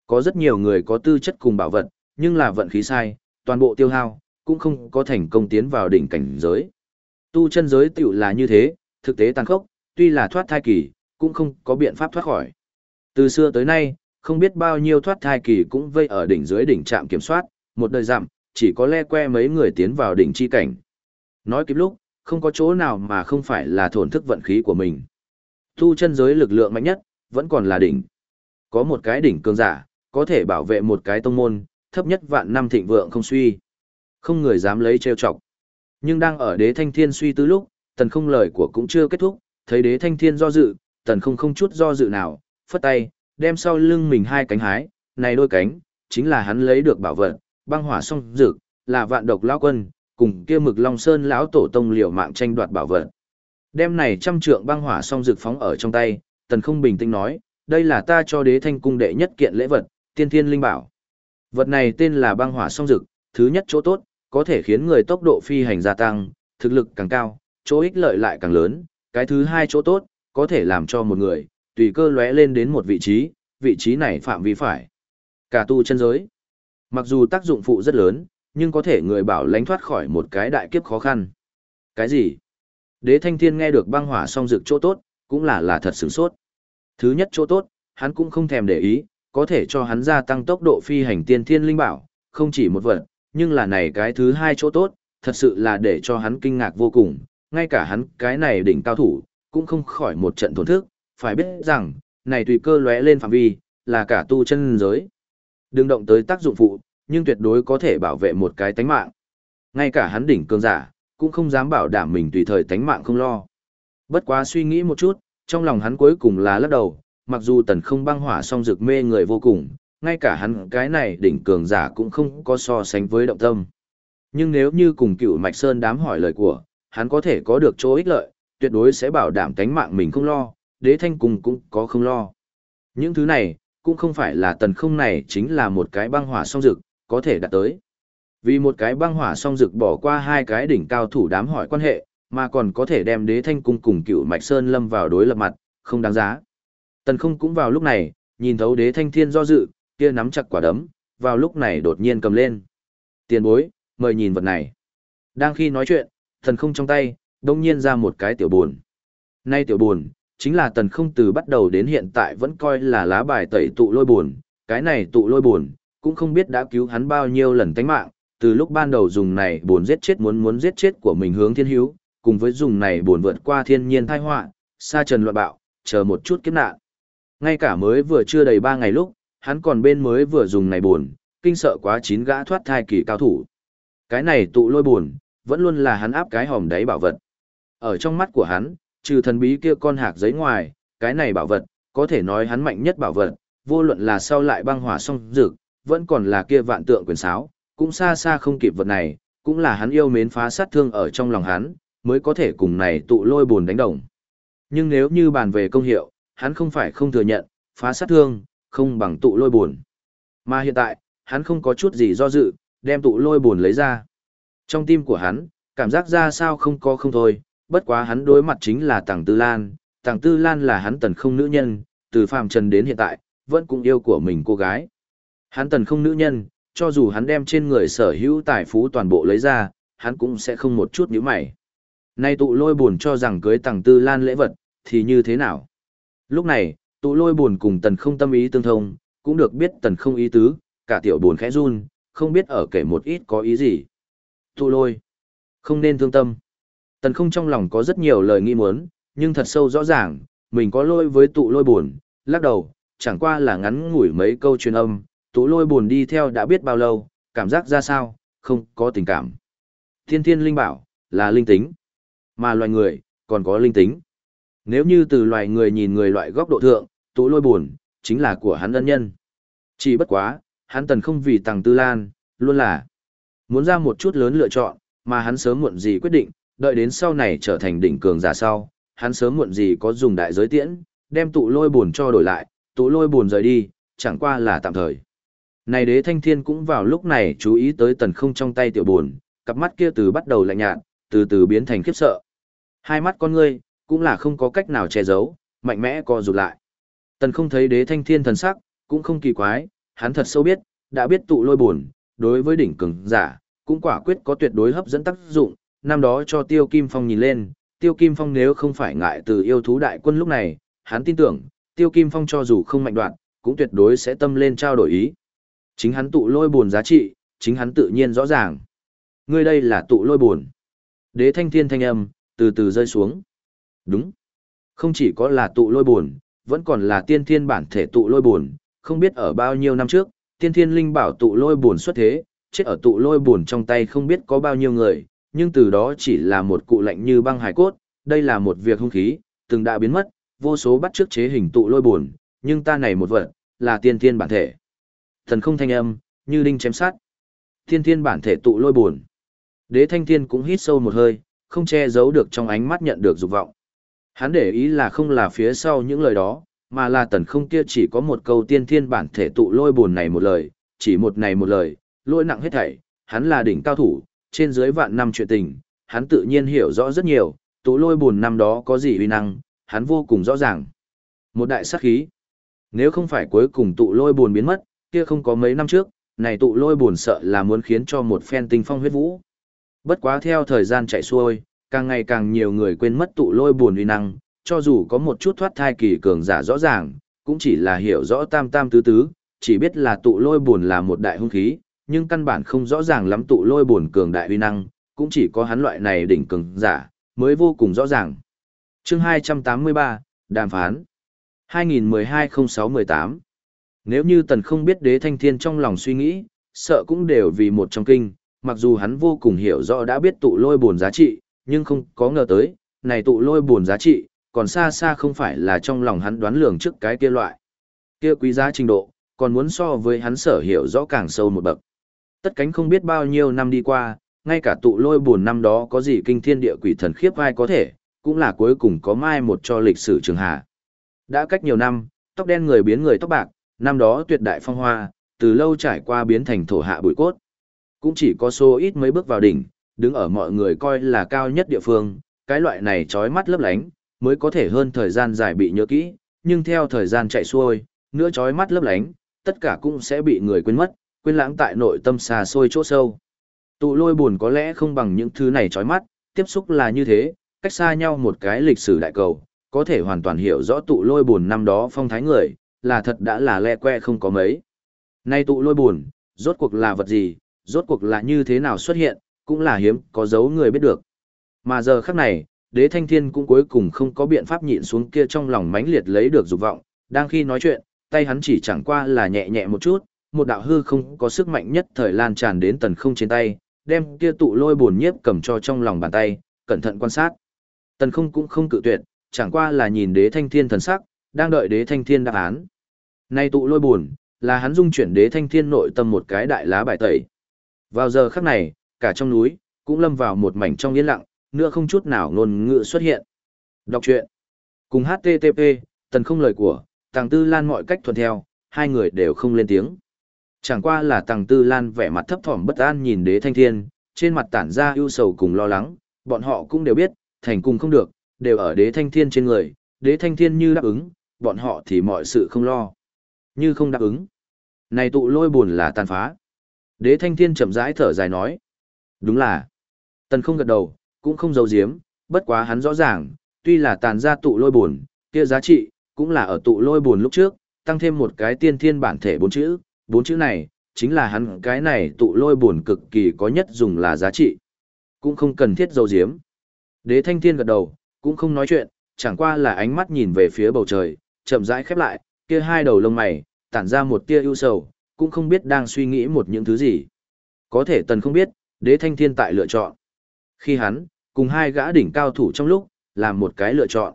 Có rất nhiều người có tư chất cùng bảo vật, nhưng là vận khí sai, toàn bộ tiêu hao, cũng không có thành công tiến vào đỉnh cảnh giới. Tu chân giới tiểu là như thế, thực tế tàn khốc, tuy là thoát thai kỳ, cũng không có biện pháp thoát khỏi. Từ xưa tới nay, không biết bao nhiêu thoát thai kỳ cũng vây ở đỉnh dưới đỉnh trạm kiểm soát, một đời giảm chỉ có le que mấy người tiến vào đỉnh chi cảnh. Nói kịp lúc, không có chỗ nào mà không phải là thổn thức vận khí của mình. Tu chân giới lực lượng mạnh nhất, vẫn còn là đỉnh. Có một cái đỉnh cường giả, có thể bảo vệ một cái tông môn, thấp nhất vạn năm thịnh vượng không suy. Không người dám lấy trêu chọc. Nhưng đang ở đế thanh thiên suy tư lúc, tần không lời của cũng chưa kết thúc, thấy đế thanh thiên do dự, tần không không chút do dự nào, phất tay, đem sau lưng mình hai cánh hái, này đôi cánh, chính là hắn lấy được bảo vật, băng hỏa song dực là vạn độc lão quân, cùng kia mực long sơn lão tổ tông liều mạng tranh đoạt bảo vật. Đem này trăm trượng băng hỏa song dực phóng ở trong tay, tần không bình tĩnh nói, đây là ta cho đế thanh cung đệ nhất kiện lễ vật, tiên thiên linh bảo. Vật này tên là băng hỏa song dực. thứ nhất chỗ tốt, có thể khiến người tốc độ phi hành gia tăng, thực lực càng cao, chỗ ích lợi lại càng lớn, cái thứ hai chỗ tốt, có thể làm cho một người, tùy cơ lóe lên đến một vị trí, vị trí này phạm vi phải. Cả tu chân giới. Mặc dù tác dụng phụ rất lớn, nhưng có thể người bảo lánh thoát khỏi một cái đại kiếp khó khăn. Cái gì? Đế thanh thiên nghe được băng hỏa song dược chỗ tốt, cũng là là thật sửng sốt. Thứ nhất chỗ tốt, hắn cũng không thèm để ý, có thể cho hắn gia tăng tốc độ phi hành tiên thiên linh bảo, không chỉ một vật, nhưng là này cái thứ hai chỗ tốt, thật sự là để cho hắn kinh ngạc vô cùng, ngay cả hắn cái này đỉnh cao thủ, cũng không khỏi một trận tổn thức, phải biết rằng, này tùy cơ lóe lên phạm vi, là cả tu chân giới. Đừng động tới tác dụng phụ, nhưng tuyệt đối có thể bảo vệ một cái tánh mạng. Ngay cả hắn đỉnh cường giả, cũng không dám bảo đảm mình tùy thời tánh mạng không lo. Bất quá suy nghĩ một chút, trong lòng hắn cuối cùng là lắc đầu, mặc dù tần không băng hỏa song rực mê người vô cùng, ngay cả hắn cái này đỉnh cường giả cũng không có so sánh với động tâm. Nhưng nếu như cùng cựu Mạch Sơn đám hỏi lời của, hắn có thể có được chỗ ích lợi, tuyệt đối sẽ bảo đảm tánh mạng mình không lo, đế thanh cùng cũng có không lo. Những thứ này, cũng không phải là tần không này chính là một cái băng hỏa song dực có thể đạt tới. Vì một cái băng hỏa song dực bỏ qua hai cái đỉnh cao thủ đám hỏi quan hệ, mà còn có thể đem đế thanh cung cùng cựu mạch sơn lâm vào đối lập mặt, không đáng giá. Tần không cũng vào lúc này, nhìn thấu đế thanh thiên do dự, kia nắm chặt quả đấm, vào lúc này đột nhiên cầm lên. Tiền bối, mời nhìn vật này. Đang khi nói chuyện, thần không trong tay, đông nhiên ra một cái tiểu buồn. Nay tiểu buồn, chính là tần không từ bắt đầu đến hiện tại vẫn coi là lá bài tẩy tụ lôi buồn. Cái này tụ lôi buồn, cũng không biết đã cứu hắn bao nhiêu lần tánh mạng, từ lúc ban đầu dùng này buồn giết chết muốn muốn giết chết của mình hướng thiên hữu, cùng với dùng này buồn vượt qua thiên nhiên tai họa, xa trần loạn bạo, chờ một chút kiếp nạn. Ngay cả mới vừa chưa đầy ba ngày lúc, hắn còn bên mới vừa dùng này buồn, kinh sợ quá chín gã thoát thai kỳ cao thủ. Cái này tụ lôi buồn, vẫn luôn là hắn áp cái hòm đáy bảo vật. Ở trong mắt của hắn, trừ thần bí kia con hạc giấy ngoài, cái này bảo vật, có thể nói hắn mạnh nhất bảo vật, vô luận là sau lại băng hỏa song dược, vẫn còn là kia vạn tượng quyền sáo, cũng xa xa không kịp vật này, cũng là hắn yêu mến phá sát thương ở trong lòng hắn, mới có thể cùng này tụ lôi buồn đánh đồng. Nhưng nếu như bàn về công hiệu, hắn không phải không thừa nhận, phá sát thương, không bằng tụ lôi buồn. Mà hiện tại, hắn không có chút gì do dự, đem tụ lôi buồn lấy ra. Trong tim của hắn, cảm giác ra sao không có không thôi, bất quá hắn đối mặt chính là Tàng Tư Lan, Tàng Tư Lan là hắn tần không nữ nhân, từ phàm trần đến hiện tại, vẫn cũng yêu của mình cô gái. Hắn tần không nữ nhân, cho dù hắn đem trên người sở hữu tài phú toàn bộ lấy ra, hắn cũng sẽ không một chút nhíu mày. Nay tụ lôi buồn cho rằng cưới Tàng Tư Lan lễ vật, thì như thế nào? Lúc này, tụ lôi buồn cùng tần không tâm ý tương thông, cũng được biết tần không ý tứ, cả tiểu buồn khẽ run, không biết ở kể một ít có ý gì. Tụ lôi, không nên thương tâm. Tần không trong lòng có rất nhiều lời nghi muốn, nhưng thật sâu rõ ràng, mình có lôi với tụ lôi buồn, lắc đầu, chẳng qua là ngắn ngủi mấy câu truyền âm, tụ lôi buồn đi theo đã biết bao lâu, cảm giác ra sao, không có tình cảm. Thiên thiên linh bảo, là linh tính. Mà loài người, còn có linh tính. Nếu như từ loài người nhìn người loại góc độ thượng, tụ lôi buồn, chính là của hắn ân nhân. Chỉ bất quá, hắn tần không vì tàng tư lan, luôn là muốn ra một chút lớn lựa chọn, mà hắn sớm muộn gì quyết định, đợi đến sau này trở thành đỉnh cường giả sau, hắn sớm muộn gì có dùng đại giới tiễn, đem tụ lôi buồn cho đổi lại, tụ lôi buồn rời đi, chẳng qua là tạm thời. Này đế thanh thiên cũng vào lúc này chú ý tới tần không trong tay tiểu buồn, cặp mắt kia từ bắt đầu lạnh nhạt, từ từ biến thành khiếp sợ. Hai mắt con ngươi, cũng là không có cách nào che giấu, mạnh mẽ co rụt lại. Tần không thấy đế thanh thiên thần sắc, cũng không kỳ quái, hắn thật sâu biết, đã biết tụ lôi buồn, đối với đỉnh cường giả, cũng quả quyết có tuyệt đối hấp dẫn tác dụng, năm đó cho Tiêu Kim Phong nhìn lên, Tiêu Kim Phong nếu không phải ngại từ yêu thú đại quân lúc này, hắn tin tưởng, Tiêu Kim Phong cho dù không mạnh đoạn, cũng tuyệt đối sẽ tâm lên trao đổi ý. Chính hắn tụ lôi buồn giá trị, chính hắn tự nhiên rõ ràng. Ngươi đây là tụ lôi buồn. Đế thanh thiên thanh âm, từ từ rơi xuống. Đúng. Không chỉ có là tụ lôi buồn, vẫn còn là tiên thiên bản thể tụ lôi buồn, không biết ở bao nhiêu năm trước, tiên thiên linh bảo tụ lôi buồn xuất thế, chết ở tụ lôi buồn trong tay không biết có bao nhiêu người, nhưng từ đó chỉ là một cụ lạnh như băng hải cốt, đây là một việc hung khí, từng đã biến mất, vô số bắt trước chế hình tụ lôi buồn, nhưng ta này một vật, là tiên thiên bản thể. Thần không thanh âm, như đinh chém sát. Tiên thiên bản thể tụ lôi buồn. Đế thanh thiên cũng hít sâu một hơi, không che giấu được trong ánh mắt nhận được dục vọng. Hắn để ý là không là phía sau những lời đó, mà là tần không kia chỉ có một câu tiên thiên bản thể tụ lôi buồn này một lời, chỉ một này một lời, lôi nặng hết thảy, hắn là đỉnh cao thủ, trên dưới vạn năm chuyện tình, hắn tự nhiên hiểu rõ rất nhiều, tụ lôi buồn năm đó có gì uy năng, hắn vô cùng rõ ràng. Một đại sát khí. Nếu không phải cuối cùng tụ lôi buồn biến mất, kia không có mấy năm trước, này tụ lôi buồn sợ là muốn khiến cho một phen tinh phong huyết vũ. Bất quá theo thời gian chạy xuôi, càng ngày càng nhiều người quên mất tụ lôi buồn uy năng, cho dù có một chút thoát thai kỳ cường giả rõ ràng, cũng chỉ là hiểu rõ tam tam tứ tứ, chỉ biết là tụ lôi buồn là một đại hung khí, nhưng căn bản không rõ ràng lắm tụ lôi buồn cường đại uy năng, cũng chỉ có hắn loại này đỉnh cường giả, mới vô cùng rõ ràng. chương 283, Đàm phán 2012-06-18 Nếu như tần không biết đế thanh thiên trong lòng suy nghĩ, sợ cũng đều vì một trong kinh, mặc dù hắn vô cùng hiểu rõ đã biết tụ lôi buồn giá trị, nhưng không có ngờ tới, này tụ lôi buồn giá trị, còn xa xa không phải là trong lòng hắn đoán lường trước cái kia loại. Kia quý giá trình độ, còn muốn so với hắn sở hiểu rõ càng sâu một bậc. Tất cánh không biết bao nhiêu năm đi qua, ngay cả tụ lôi buồn năm đó có gì kinh thiên địa quỷ thần khiếp ai có thể, cũng là cuối cùng có mai một cho lịch sử trường hạ. Đã cách nhiều năm, tóc đen người biến người tóc bạc, năm đó tuyệt đại phong hoa, từ lâu trải qua biến thành thổ hạ bụi cốt. Cũng chỉ có số ít mấy bước vào đỉnh, đứng ở mọi người coi là cao nhất địa phương, cái loại này trói mắt lấp lánh, mới có thể hơn thời gian dài bị nhớ kỹ, nhưng theo thời gian chạy xuôi, nữa trói mắt lấp lánh, tất cả cũng sẽ bị người quên mất, quên lãng tại nội tâm xa xôi chỗ sâu. Tụ lôi buồn có lẽ không bằng những thứ này chói mắt, tiếp xúc là như thế, cách xa nhau một cái lịch sử đại cầu, có thể hoàn toàn hiểu rõ tụ lôi buồn năm đó phong thái người, là thật đã là le que không có mấy. Nay tụ lôi buồn, rốt cuộc là vật gì, rốt cuộc là như thế nào xuất hiện, cũng là hiếm có dấu người biết được. Mà giờ khắc này, đế thanh thiên cũng cuối cùng không có biện pháp nhịn xuống kia trong lòng mãnh liệt lấy được dục vọng, đang khi nói chuyện, tay hắn chỉ chẳng qua là nhẹ nhẹ một chút, một đạo hư không có sức mạnh nhất thời lan tràn đến tần không trên tay, đem kia tụ lôi buồn nhiếp cầm cho trong lòng bàn tay, cẩn thận quan sát. Tần không cũng không cự tuyệt, chẳng qua là nhìn đế thanh thiên thần sắc, đang đợi đế thanh thiên đáp án. Nay tụ lôi buồn, là hắn dung chuyển đế thanh thiên nội tâm một cái đại lá bài tẩy. Vào giờ khắc này, cả trong núi, cũng lâm vào một mảnh trong yên lặng, nữa không chút nào ngôn ngữ xuất hiện. Đọc truyện. Cùng HTTP, tần không lời của, tàng tư lan mọi cách thuận theo, hai người đều không lên tiếng. Chẳng qua là tàng tư lan vẻ mặt thấp thỏm bất an nhìn đế thanh thiên, trên mặt tản ra ưu sầu cùng lo lắng, bọn họ cũng đều biết, thành cùng không được, đều ở đế thanh thiên trên người, đế thanh thiên như đáp ứng, bọn họ thì mọi sự không lo. Như không đáp ứng. Này tụ lôi buồn là tàn phá. Đế thanh thiên chậm rãi thở dài nói. Đúng là. Tần không gật đầu, cũng không giấu giếm, bất quá hắn rõ ràng, tuy là tàn ra tụ lôi buồn, kia giá trị, cũng là ở tụ lôi buồn lúc trước, tăng thêm một cái tiên thiên bản thể bốn chữ, bốn chữ này, chính là hắn cái này tụ lôi buồn cực kỳ có nhất dùng là giá trị. Cũng không cần thiết dầu diếm. Đế thanh thiên gật đầu, cũng không nói chuyện, chẳng qua là ánh mắt nhìn về phía bầu trời, chậm rãi khép lại, kia hai đầu lông mày, tản ra một tia ưu sầu, cũng không biết đang suy nghĩ một những thứ gì. Có thể tần không biết, đế thanh thiên tại lựa chọn. Khi hắn, cùng hai gã đỉnh cao thủ trong lúc, làm một cái lựa chọn.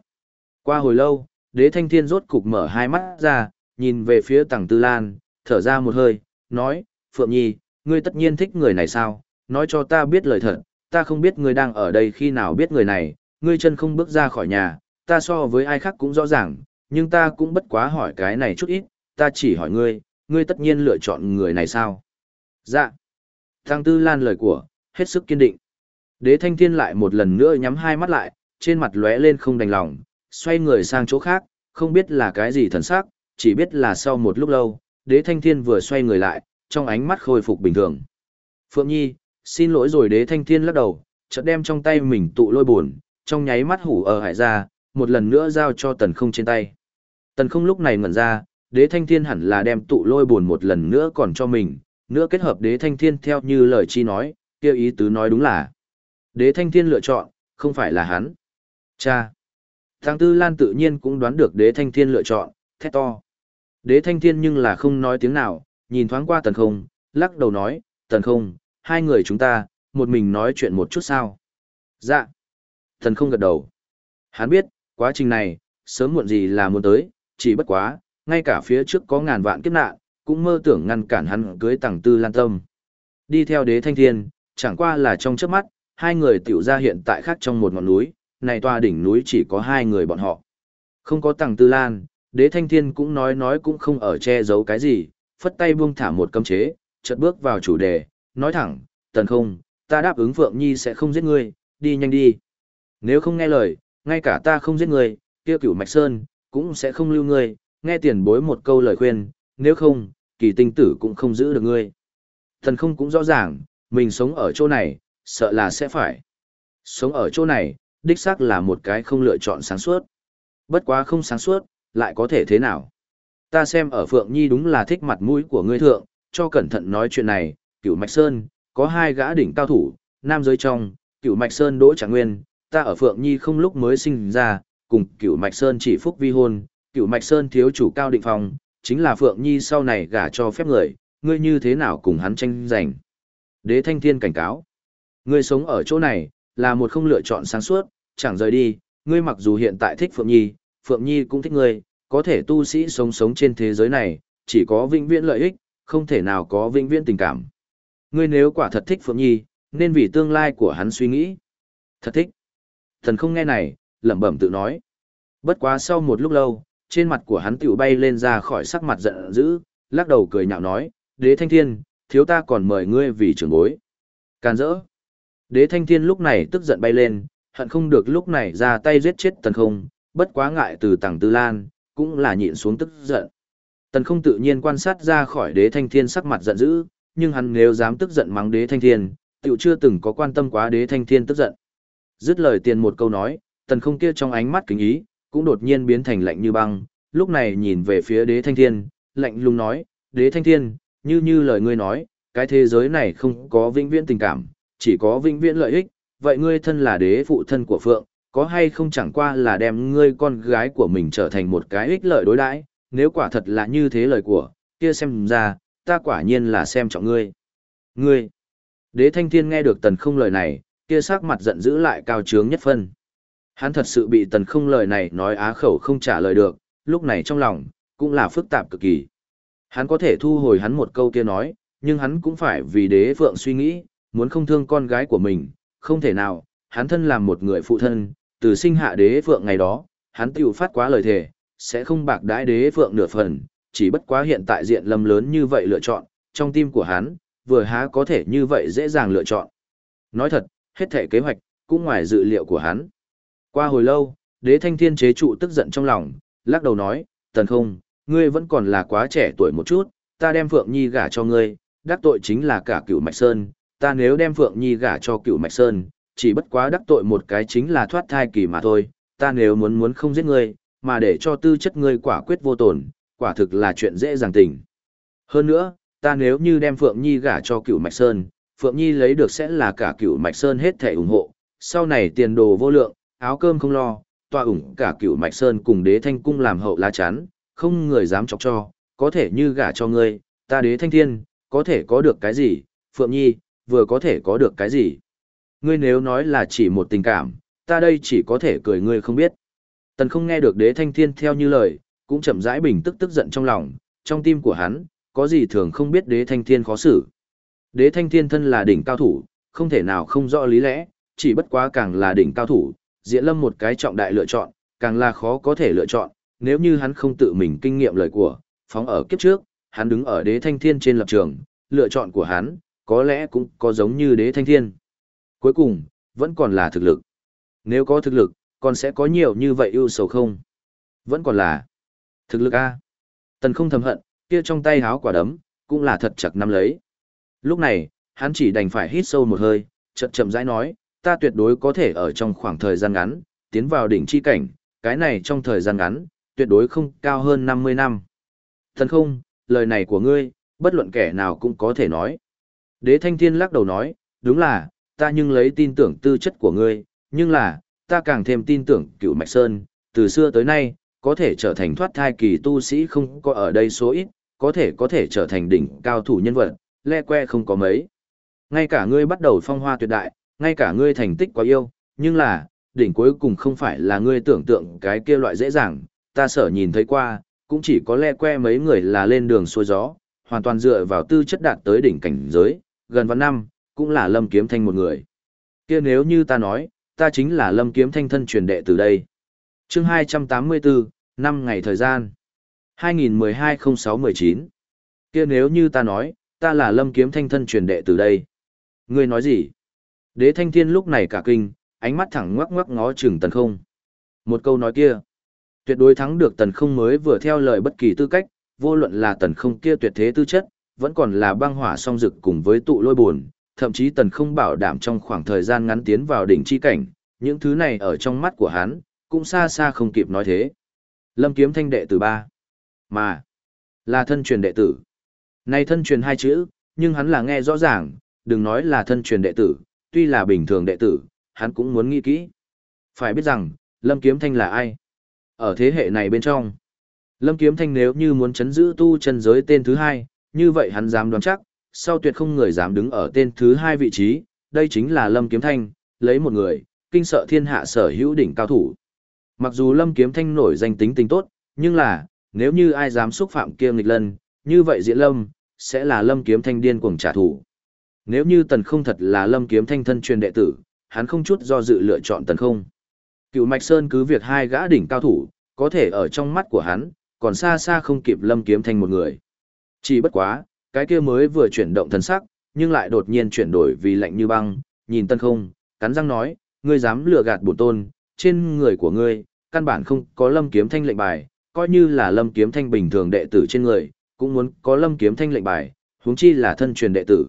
Qua hồi lâu, đế thanh thiên rốt cục mở hai mắt ra, nhìn về phía tàng tư lan, thở ra một hơi, nói, Phượng Nhi, ngươi tất nhiên thích người này sao, nói cho ta biết lời thật, ta không biết ngươi đang ở đây khi nào biết người này, ngươi chân không bước ra khỏi nhà, ta so với ai khác cũng rõ ràng, nhưng ta cũng bất quá hỏi cái này chút ít, ta chỉ hỏi ngươi, ngươi tất nhiên lựa chọn người này sao? Dạ. Thăng Tư Lan lời của, hết sức kiên định. Đế Thanh Thiên lại một lần nữa nhắm hai mắt lại, trên mặt lóe lên không đành lòng, xoay người sang chỗ khác, không biết là cái gì thần sắc, chỉ biết là sau một lúc lâu, Đế Thanh Thiên vừa xoay người lại, trong ánh mắt khôi phục bình thường. Phượng Nhi, xin lỗi rồi Đế Thanh Thiên lắc đầu, chợt đem trong tay mình tụ lôi buồn, trong nháy mắt hủ ở hải ra, một lần nữa giao cho Tần Không trên tay. Tần Không lúc này ngẩn ra, Đế Thanh Thiên hẳn là đem tụ lôi buồn một lần nữa còn cho mình, nữa kết hợp Đế Thanh Thiên theo như lời chi nói, kêu ý tứ nói đúng là. Đế Thanh Thiên lựa chọn, không phải là hắn. Cha. Thằng Tư Lan tự nhiên cũng đoán được Đế Thanh Thiên lựa chọn, thét to. Đế Thanh Thiên nhưng là không nói tiếng nào, nhìn thoáng qua Tần Không, lắc đầu nói, Tần Không, hai người chúng ta, một mình nói chuyện một chút sao. Dạ. Tần Không gật đầu. Hắn biết, quá trình này, sớm muộn gì là muốn tới, chỉ bất quá, ngay cả phía trước có ngàn vạn kiếp nạn, cũng mơ tưởng ngăn cản hắn cưới tàng tư lan tâm. Đi theo đế thanh thiên, chẳng qua là trong chớp mắt, hai người tiểu ra hiện tại khác trong một ngọn núi, này tòa đỉnh núi chỉ có hai người bọn họ. Không có tàng tư lan, đế thanh thiên cũng nói nói cũng không ở che giấu cái gì, phất tay buông thả một cấm chế, chợt bước vào chủ đề, nói thẳng, tần không, ta đáp ứng Phượng Nhi sẽ không giết ngươi, đi nhanh đi. Nếu không nghe lời, ngay cả ta không giết ngươi, kia cửu Mạch Sơn, cũng sẽ không lưu ngươi, nghe tiền bối một câu lời khuyên, nếu không, kỳ tinh tử cũng không giữ được ngươi. Thần không cũng rõ ràng, mình sống ở chỗ này, sợ là sẽ phải. Sống ở chỗ này, đích xác là một cái không lựa chọn sáng suốt. Bất quá không sáng suốt, lại có thể thế nào? Ta xem ở Phượng Nhi đúng là thích mặt mũi của ngươi thượng, cho cẩn thận nói chuyện này, cửu Mạch Sơn, có hai gã đỉnh cao thủ, nam giới trong, cửu Mạch Sơn đỗ trạng nguyên, ta ở Phượng Nhi không lúc mới sinh ra, cùng cửu Mạch Sơn chỉ phúc vi hôn, cửu Mạch Sơn thiếu chủ cao định phòng, chính là Phượng Nhi sau này gả cho phép người, ngươi như thế nào cùng hắn tranh giành. Đế Thanh Thiên cảnh cáo, ngươi sống ở chỗ này, là một không lựa chọn sáng suốt, chẳng rời đi, ngươi mặc dù hiện tại thích Phượng Nhi, Phượng Nhi cũng thích ngươi, có thể tu sĩ sống sống trên thế giới này, chỉ có vĩnh viễn lợi ích, không thể nào có vĩnh viễn tình cảm. Ngươi nếu quả thật thích Phượng Nhi, nên vì tương lai của hắn suy nghĩ. Thật thích. Thần không nghe này, lẩm bẩm tự nói. Bất quá sau một lúc lâu, trên mặt của hắn tiểu bay lên ra khỏi sắc mặt giận dữ, lắc đầu cười nhạo nói, đế thanh thiên, thiếu ta còn mời ngươi vì trưởng bối. Can dỡ. Đế thanh thiên lúc này tức giận bay lên, hận không được lúc này ra tay giết chết tần không, bất quá ngại từ tàng tư lan, cũng là nhịn xuống tức giận. Tần không tự nhiên quan sát ra khỏi đế thanh thiên sắc mặt giận dữ, nhưng hắn nếu dám tức giận mắng đế thanh thiên, tiểu chưa từng có quan tâm quá đế thanh thiên tức giận. Dứt lời tiền một câu nói, tần không kia trong ánh mắt kính ý, cũng đột nhiên biến thành lạnh như băng, lúc này nhìn về phía đế thanh thiên, lạnh lùng nói, đế thanh thiên, như như lời ngươi nói, cái thế giới này không có vĩnh viễn tình cảm, chỉ có vĩnh viễn lợi ích, vậy ngươi thân là đế phụ thân của Phượng, có hay không chẳng qua là đem ngươi con gái của mình trở thành một cái ích lợi đối đãi, nếu quả thật là như thế lời của, kia xem ra, ta quả nhiên là xem trọng ngươi. Ngươi! Đế thanh thiên nghe được tần không lời này, kia sắc mặt giận dữ lại cao trướng nhất phân. Hắn thật sự bị tần không lời này nói á khẩu không trả lời được, lúc này trong lòng, cũng là phức tạp cực kỳ. Hắn có thể thu hồi hắn một câu kia nói, nhưng hắn cũng phải vì đế phượng suy nghĩ, muốn không thương con gái của mình, không thể nào, hắn thân làm một người phụ thân, từ sinh hạ đế phượng ngày đó, hắn tiểu phát quá lời thề, sẽ không bạc đãi đế phượng nửa phần, chỉ bất quá hiện tại diện lâm lớn như vậy lựa chọn, trong tim của hắn, vừa há có thể như vậy dễ dàng lựa chọn. Nói thật, hết thể kế hoạch, cũng ngoài dự liệu của hắn. Qua hồi lâu, đế thanh thiên chế trụ tức giận trong lòng, lắc đầu nói, tần không, ngươi vẫn còn là quá trẻ tuổi một chút, ta đem Phượng Nhi gả cho ngươi, đắc tội chính là cả cửu Mạch Sơn, ta nếu đem Phượng Nhi gả cho cửu Mạch Sơn, chỉ bất quá đắc tội một cái chính là thoát thai kỳ mà thôi, ta nếu muốn muốn không giết ngươi, mà để cho tư chất ngươi quả quyết vô tổn, quả thực là chuyện dễ dàng tình. Hơn nữa, ta nếu như đem Phượng Nhi gả cho cửu Mạch Sơn, Phượng Nhi lấy được sẽ là cả cửu Mạch Sơn hết thể ủng hộ, sau này tiền đồ vô lượng, áo cơm không lo, tòa ủng cả cửu Mạch Sơn cùng đế thanh cung làm hậu lá chắn, không người dám chọc cho, có thể như gả cho ngươi, ta đế thanh thiên, có thể có được cái gì, Phượng Nhi, vừa có thể có được cái gì. Ngươi nếu nói là chỉ một tình cảm, ta đây chỉ có thể cười ngươi không biết. Tần không nghe được đế thanh thiên theo như lời, cũng chậm rãi bình tức tức giận trong lòng, trong tim của hắn, có gì thường không biết đế thanh thiên khó xử. Đế thanh thiên thân là đỉnh cao thủ, không thể nào không rõ lý lẽ, chỉ bất quá càng là đỉnh cao thủ, diễn lâm một cái trọng đại lựa chọn, càng là khó có thể lựa chọn, nếu như hắn không tự mình kinh nghiệm lời của, phóng ở kiếp trước, hắn đứng ở đế thanh thiên trên lập trường, lựa chọn của hắn, có lẽ cũng có giống như đế thanh thiên. Cuối cùng, vẫn còn là thực lực. Nếu có thực lực, còn sẽ có nhiều như vậy ưu sầu không? Vẫn còn là thực lực A. Tần không thầm hận, kia trong tay háo quả đấm, cũng là thật chặt nắm lấy. Lúc này, hắn chỉ đành phải hít sâu một hơi, chậm chậm rãi nói, ta tuyệt đối có thể ở trong khoảng thời gian ngắn, tiến vào đỉnh chi cảnh, cái này trong thời gian ngắn, tuyệt đối không cao hơn 50 năm. Thần không, lời này của ngươi, bất luận kẻ nào cũng có thể nói. Đế Thanh Thiên lắc đầu nói, đúng là, ta nhưng lấy tin tưởng tư chất của ngươi, nhưng là, ta càng thêm tin tưởng cựu Mạch Sơn, từ xưa tới nay, có thể trở thành thoát thai kỳ tu sĩ không có ở đây số ít, có thể có thể trở thành đỉnh cao thủ nhân vật, le que không có mấy. Ngay cả ngươi bắt đầu phong hoa tuyệt đại, ngay cả ngươi thành tích quá yêu, nhưng là, đỉnh cuối cùng không phải là ngươi tưởng tượng cái kia loại dễ dàng, ta sở nhìn thấy qua, cũng chỉ có le que mấy người là lên đường xuôi gió, hoàn toàn dựa vào tư chất đạt tới đỉnh cảnh giới, gần vạn năm, cũng là lâm kiếm thanh một người. kia nếu như ta nói, ta chính là lâm kiếm thanh thân truyền đệ từ đây. chương 284, năm ngày thời gian. 2012-06-19. kia nếu như ta nói, ta là lâm kiếm thanh thân truyền đệ từ đây. Ngươi nói gì? Đế thanh thiên lúc này cả kinh, ánh mắt thẳng ngoắc ngoắc ngó chừng tần không. Một câu nói kia, tuyệt đối thắng được tần không mới vừa theo lời bất kỳ tư cách, vô luận là tần không kia tuyệt thế tư chất, vẫn còn là băng hỏa song dực cùng với tụ lôi buồn, thậm chí tần không bảo đảm trong khoảng thời gian ngắn tiến vào đỉnh chi cảnh, những thứ này ở trong mắt của hắn, cũng xa xa không kịp nói thế. Lâm kiếm thanh đệ tử ba, mà, là thân truyền đệ tử. Này thân truyền hai chữ, nhưng hắn là nghe rõ ràng, đừng nói là thân truyền đệ tử, tuy là bình thường đệ tử, hắn cũng muốn nghĩ kỹ. Phải biết rằng, Lâm Kiếm Thanh là ai? Ở thế hệ này bên trong, Lâm Kiếm Thanh nếu như muốn chấn giữ tu chân giới tên thứ hai, như vậy hắn dám đoán chắc, sau tuyệt không người dám đứng ở tên thứ hai vị trí, đây chính là Lâm Kiếm Thanh, lấy một người, kinh sợ thiên hạ sở hữu đỉnh cao thủ. Mặc dù Lâm Kiếm Thanh nổi danh tính tình tốt, nhưng là, nếu như ai dám xúc phạm kia nghịch lân, như vậy diễn Lâm, sẽ là Lâm Kiếm Thanh điên cuồng trả thù. Nếu như Tần không thật là Lâm Kiếm Thanh thân truyền đệ tử, hắn không chút do dự lựa chọn Tần không. Cựu Mạch Sơn cứ việc hai gã đỉnh cao thủ, có thể ở trong mắt của hắn, còn xa xa không kịp Lâm Kiếm Thanh một người. Chỉ bất quá, cái kia mới vừa chuyển động thần sắc, nhưng lại đột nhiên chuyển đổi vì lạnh như băng, nhìn tân không, cắn răng nói, ngươi dám lừa gạt bổn tôn, trên người của ngươi, căn bản không có Lâm Kiếm Thanh lệnh bài, coi như là Lâm Kiếm Thanh bình thường đệ tử trên người, cũng muốn có Lâm Kiếm Thanh lệnh bài, huống chi là thân truyền đệ tử.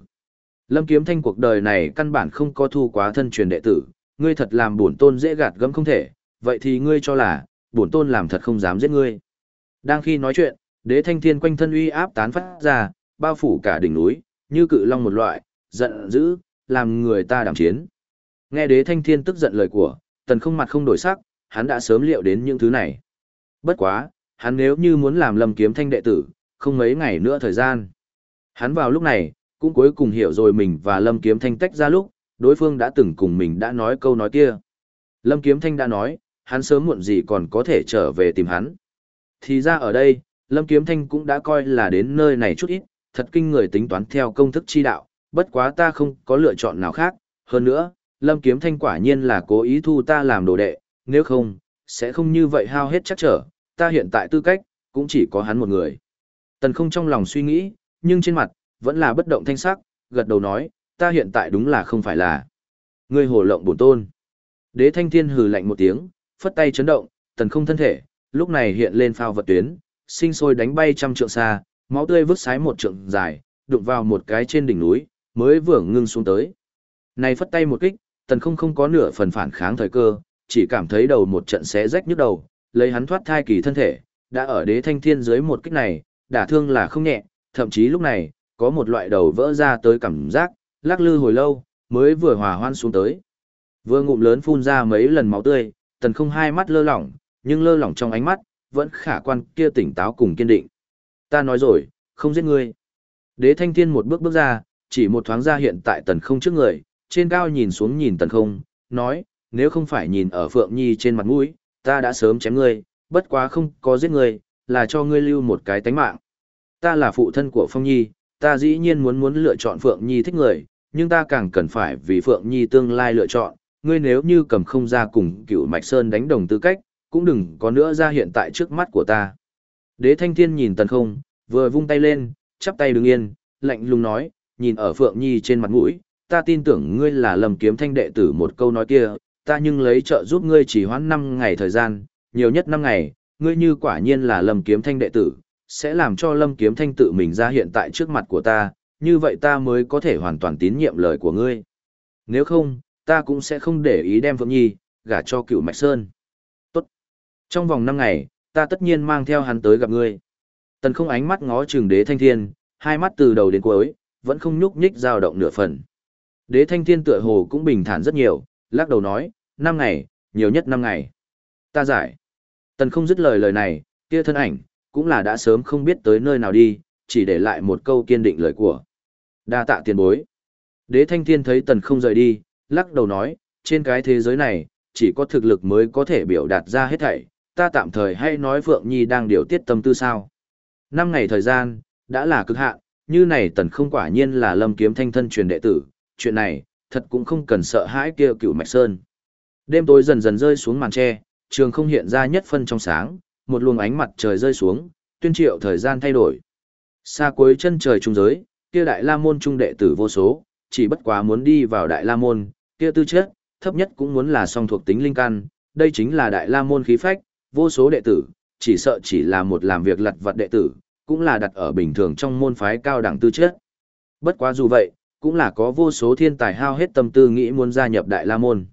Lâm Kiếm Thanh cuộc đời này căn bản không có thu quá thân truyền đệ tử, ngươi thật làm bổn tôn dễ gạt gẫm không thể, vậy thì ngươi cho là, bổn tôn làm thật không dám giết ngươi. Đang khi nói chuyện, đế thanh thiên quanh thân uy áp tán phát ra, bao phủ cả đỉnh núi, như cự long một loại, giận dữ, làm người ta đảm chiến. Nghe đế thanh thiên tức giận lời của, tần không mặt không đổi sắc, hắn đã sớm liệu đến những thứ này. Bất quá, hắn nếu như muốn làm lâm kiếm thanh đệ tử, không mấy ngày nữa thời gian. Hắn vào lúc này, cũng cuối cùng hiểu rồi mình và Lâm Kiếm Thanh tách ra lúc, đối phương đã từng cùng mình đã nói câu nói kia. Lâm Kiếm Thanh đã nói, hắn sớm muộn gì còn có thể trở về tìm hắn. Thì ra ở đây, Lâm Kiếm Thanh cũng đã coi là đến nơi này chút ít, thật kinh người tính toán theo công thức chi đạo, bất quá ta không có lựa chọn nào khác, hơn nữa, Lâm Kiếm Thanh quả nhiên là cố ý thu ta làm đồ đệ, nếu không, sẽ không như vậy hao hết chắc trở, ta hiện tại tư cách, cũng chỉ có hắn một người. Tần không trong lòng suy nghĩ, nhưng trên mặt, vẫn là bất động thanh sắc, gật đầu nói, ta hiện tại đúng là không phải là. Ngươi hồ lộng bổn tôn. Đế thanh thiên hừ lạnh một tiếng, phất tay chấn động, tần không thân thể, lúc này hiện lên phao vật tuyến, sinh sôi đánh bay trăm trượng xa, máu tươi vứt sái một trượng dài, đụng vào một cái trên đỉnh núi, mới vừa ngưng xuống tới. Này phất tay một kích, tần không không có nửa phần phản kháng thời cơ, chỉ cảm thấy đầu một trận xé rách nhức đầu, lấy hắn thoát thai kỳ thân thể, đã ở đế thanh thiên dưới một kích này, đả thương là không nhẹ, thậm chí lúc này, có một loại đầu vỡ ra tới cảm giác, lắc lư hồi lâu, mới vừa hòa hoan xuống tới. Vừa ngụm lớn phun ra mấy lần máu tươi, tần không hai mắt lơ lỏng, nhưng lơ lỏng trong ánh mắt, vẫn khả quan kia tỉnh táo cùng kiên định. Ta nói rồi, không giết ngươi. Đế thanh thiên một bước bước ra, chỉ một thoáng ra hiện tại tần không trước người, trên cao nhìn xuống nhìn tần không, nói, nếu không phải nhìn ở Phượng Nhi trên mặt mũi, ta đã sớm chém ngươi, bất quá không có giết ngươi, là cho ngươi lưu một cái tánh mạng. Ta là phụ thân của Phong Nhi, ta dĩ nhiên muốn muốn lựa chọn Phượng Nhi thích người, nhưng ta càng cần phải vì Phượng Nhi tương lai lựa chọn, ngươi nếu như cầm không ra cùng cựu Mạch Sơn đánh đồng tư cách, cũng đừng có nữa ra hiện tại trước mắt của ta. Đế Thanh Thiên nhìn tần không, vừa vung tay lên, chắp tay đứng yên, lạnh lùng nói, nhìn ở Phượng Nhi trên mặt mũi, ta tin tưởng ngươi là lầm kiếm thanh đệ tử một câu nói kia, ta nhưng lấy trợ giúp ngươi chỉ hoãn 5 ngày thời gian, nhiều nhất 5 ngày, ngươi như quả nhiên là lâm kiếm thanh đệ tử, sẽ làm cho lâm kiếm thanh tự mình ra hiện tại trước mặt của ta, như vậy ta mới có thể hoàn toàn tín nhiệm lời của ngươi. Nếu không, ta cũng sẽ không để ý đem Phượng Nhi, gả cho cựu Mạch Sơn. Tốt. Trong vòng 5 ngày, ta tất nhiên mang theo hắn tới gặp ngươi. Tần không ánh mắt ngó trường đế thanh thiên, hai mắt từ đầu đến cuối, vẫn không nhúc nhích dao động nửa phần. Đế thanh thiên tựa hồ cũng bình thản rất nhiều, lắc đầu nói, năm ngày, nhiều nhất năm ngày. Ta giải. Tần không dứt lời lời này, kia thân ảnh, cũng là đã sớm không biết tới nơi nào đi, chỉ để lại một câu kiên định lời của. Đa tạ tiền bối. Đế thanh thiên thấy tần không rời đi, lắc đầu nói, trên cái thế giới này, chỉ có thực lực mới có thể biểu đạt ra hết thảy, ta tạm thời hay nói Phượng Nhi đang điều tiết tâm tư sao. Năm ngày thời gian, đã là cực hạn, như này tần không quả nhiên là lâm kiếm thanh thân truyền đệ tử, chuyện này, thật cũng không cần sợ hãi kia cựu mạch sơn. Đêm tối dần dần rơi xuống màn tre, trường không hiện ra nhất phân trong sáng, một luồng ánh mặt trời rơi xuống, tuyên triệu thời gian thay đổi. Xa cuối chân trời trung giới, kia đại la môn trung đệ tử vô số, chỉ bất quá muốn đi vào đại la môn, kia tư chất, thấp nhất cũng muốn là song thuộc tính linh căn, đây chính là đại la môn khí phách, vô số đệ tử, chỉ sợ chỉ là một làm việc lặt vặt đệ tử, cũng là đặt ở bình thường trong môn phái cao đẳng tư chất. Bất quá dù vậy, cũng là có vô số thiên tài hao hết tâm tư nghĩ muốn gia nhập đại la môn.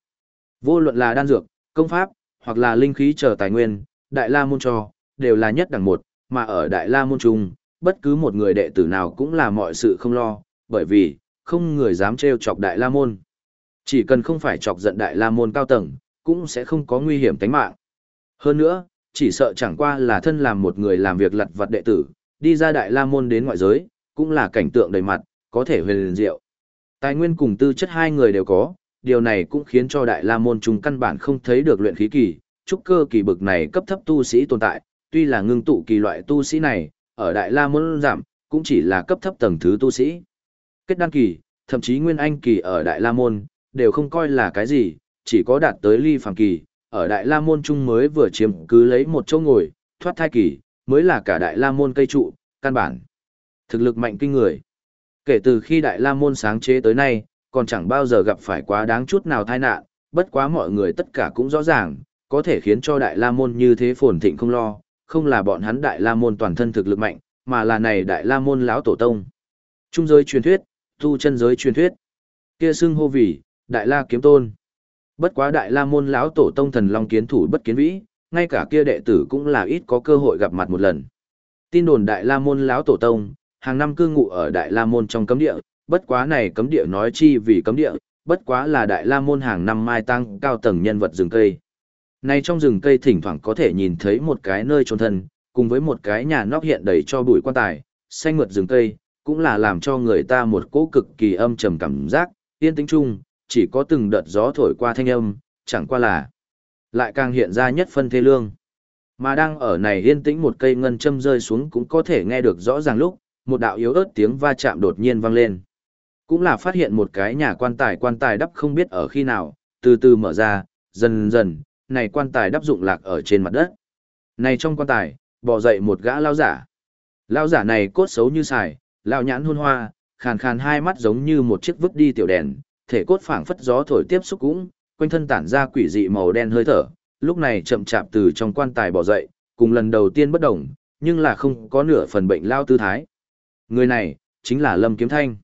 Vô luận là đan dược, công pháp, hoặc là linh khí chờ tài nguyên, Đại La Môn cho, đều là nhất đẳng một, mà ở Đại La Môn chung, bất cứ một người đệ tử nào cũng là mọi sự không lo, bởi vì, không người dám trêu chọc Đại La Môn. Chỉ cần không phải chọc giận Đại La Môn cao tầng, cũng sẽ không có nguy hiểm tính mạng. Hơn nữa, chỉ sợ chẳng qua là thân làm một người làm việc lặt vặt đệ tử, đi ra Đại La Môn đến ngoại giới, cũng là cảnh tượng đầy mặt, có thể huyền liền diệu. Tài nguyên cùng tư chất hai người đều có, điều này cũng khiến cho đại la môn chúng căn bản không thấy được luyện khí kỳ, trúc cơ kỳ bực này cấp thấp tu sĩ tồn tại, tuy là ngưng tụ kỳ loại tu sĩ này, ở đại la môn giảm, cũng chỉ là cấp thấp tầng thứ tu sĩ. Kết đan kỳ, thậm chí nguyên anh kỳ ở đại la môn, đều không coi là cái gì, chỉ có đạt tới ly phàm kỳ, ở đại la môn trung mới vừa chiếm cứ lấy một chỗ ngồi, thoát thai kỳ, mới là cả đại la môn cây trụ, căn bản. Thực lực mạnh kinh người. Kể từ khi đại la môn sáng chế tới nay, còn chẳng bao giờ gặp phải quá đáng chút nào tai nạn, bất quá mọi người tất cả cũng rõ ràng, có thể khiến cho Đại La Môn như thế phồn thịnh không lo, không là bọn hắn Đại La Môn toàn thân thực lực mạnh, mà là này Đại La Môn lão tổ tông. Trung giới truyền thuyết, tu chân giới truyền thuyết, kia xưng hô vì, Đại La Kiếm Tôn. Bất quá Đại La Môn lão tổ tông thần long kiến thủ bất kiến vĩ, ngay cả kia đệ tử cũng là ít có cơ hội gặp mặt một lần. Tin đồn Đại La Môn lão tổ tông, hàng năm cư ngụ ở Đại La Môn trong cấm địa, bất quá này cấm địa nói chi vì cấm địa, bất quá là đại la môn hàng năm mai tăng cao tầng nhân vật rừng cây. Này trong rừng cây thỉnh thoảng có thể nhìn thấy một cái nơi trôn thân, cùng với một cái nhà nóc hiện đầy cho bụi quan tài, xanh mượt rừng cây, cũng là làm cho người ta một cỗ cực kỳ âm trầm cảm giác, yên tĩnh chung, chỉ có từng đợt gió thổi qua thanh âm, chẳng qua là lại càng hiện ra nhất phân thế lương. Mà đang ở này yên tĩnh một cây ngân châm rơi xuống cũng có thể nghe được rõ ràng lúc, một đạo yếu ớt tiếng va chạm đột nhiên vang lên. Cũng là phát hiện một cái nhà quan tài quan tài đắp không biết ở khi nào, từ từ mở ra, dần dần, này quan tài đắp dụng lạc ở trên mặt đất. Này trong quan tài, bò dậy một gã lao giả. Lao giả này cốt xấu như xài, lao nhãn hôn hoa, khàn khàn hai mắt giống như một chiếc vứt đi tiểu đèn, thể cốt phảng phất gió thổi tiếp xúc cũng, quanh thân tản ra quỷ dị màu đen hơi thở, lúc này chậm chạp từ trong quan tài bò dậy, cùng lần đầu tiên bất động, nhưng là không có nửa phần bệnh lao tư thái. Người này, chính là Lâm Kiếm Thanh.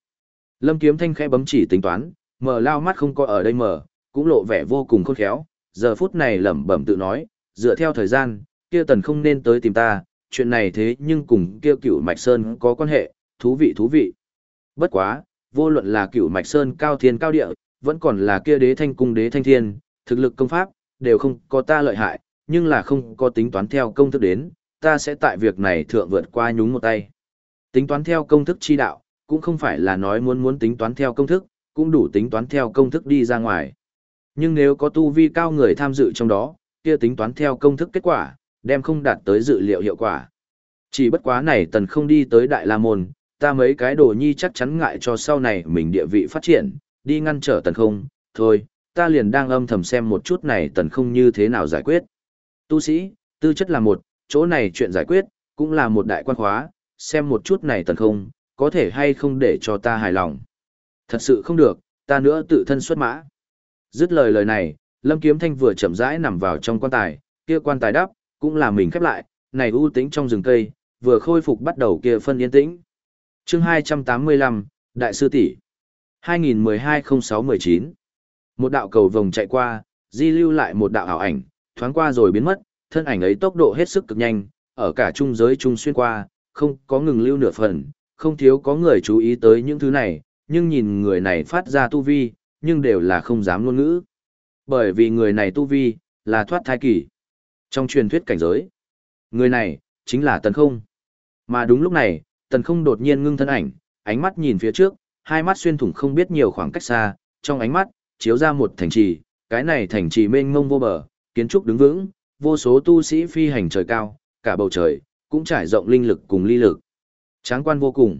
Lâm Kiếm Thanh khẽ bấm chỉ tính toán, mở lao mắt không có ở đây mở, cũng lộ vẻ vô cùng khôn khéo, giờ phút này lẩm bẩm tự nói, dựa theo thời gian, kia tần không nên tới tìm ta, chuyện này thế nhưng cùng kia cửu Mạch Sơn có quan hệ, thú vị thú vị. Bất quá, vô luận là cửu Mạch Sơn cao thiên cao địa, vẫn còn là kia đế thanh cung đế thanh thiên, thực lực công pháp, đều không có ta lợi hại, nhưng là không có tính toán theo công thức đến, ta sẽ tại việc này thượng vượt qua nhúng một tay. Tính toán theo công thức chi đạo, cũng không phải là nói muốn muốn tính toán theo công thức, cũng đủ tính toán theo công thức đi ra ngoài. Nhưng nếu có tu vi cao người tham dự trong đó, kia tính toán theo công thức kết quả, đem không đạt tới dự liệu hiệu quả. Chỉ bất quá này tần không đi tới Đại La Môn, ta mấy cái đồ nhi chắc chắn ngại cho sau này mình địa vị phát triển, đi ngăn trở tần không, thôi, ta liền đang âm thầm xem một chút này tần không như thế nào giải quyết. Tu sĩ, tư chất là một, chỗ này chuyện giải quyết, cũng là một đại quan khóa, xem một chút này tần không, có thể hay không để cho ta hài lòng. Thật sự không được, ta nữa tự thân xuất mã. Dứt lời lời này, Lâm Kiếm Thanh vừa chậm rãi nằm vào trong quan tài, kia quan tài đắp, cũng là mình khép lại, này u tĩnh trong rừng cây, vừa khôi phục bắt đầu kia phân yên tĩnh. Chương 285, Đại sư tỷ. 2012-06-19. Một đạo cầu vồng chạy qua, di lưu lại một đạo ảo ảnh, thoáng qua rồi biến mất, thân ảnh ấy tốc độ hết sức cực nhanh, ở cả trung giới trung xuyên qua, không có ngừng lưu nửa phần, không thiếu có người chú ý tới những thứ này, nhưng nhìn người này phát ra tu vi, nhưng đều là không dám ngôn ngữ. Bởi vì người này tu vi, là thoát thai kỳ. Trong truyền thuyết cảnh giới, người này, chính là tần không. Mà đúng lúc này, tần không đột nhiên ngưng thân ảnh, ánh mắt nhìn phía trước, hai mắt xuyên thủng không biết nhiều khoảng cách xa, trong ánh mắt, chiếu ra một thành trì, cái này thành trì mênh mông vô bờ, kiến trúc đứng vững, vô số tu sĩ phi hành trời cao, cả bầu trời, cũng trải rộng linh lực cùng ly lực. Tráng quan vô cùng.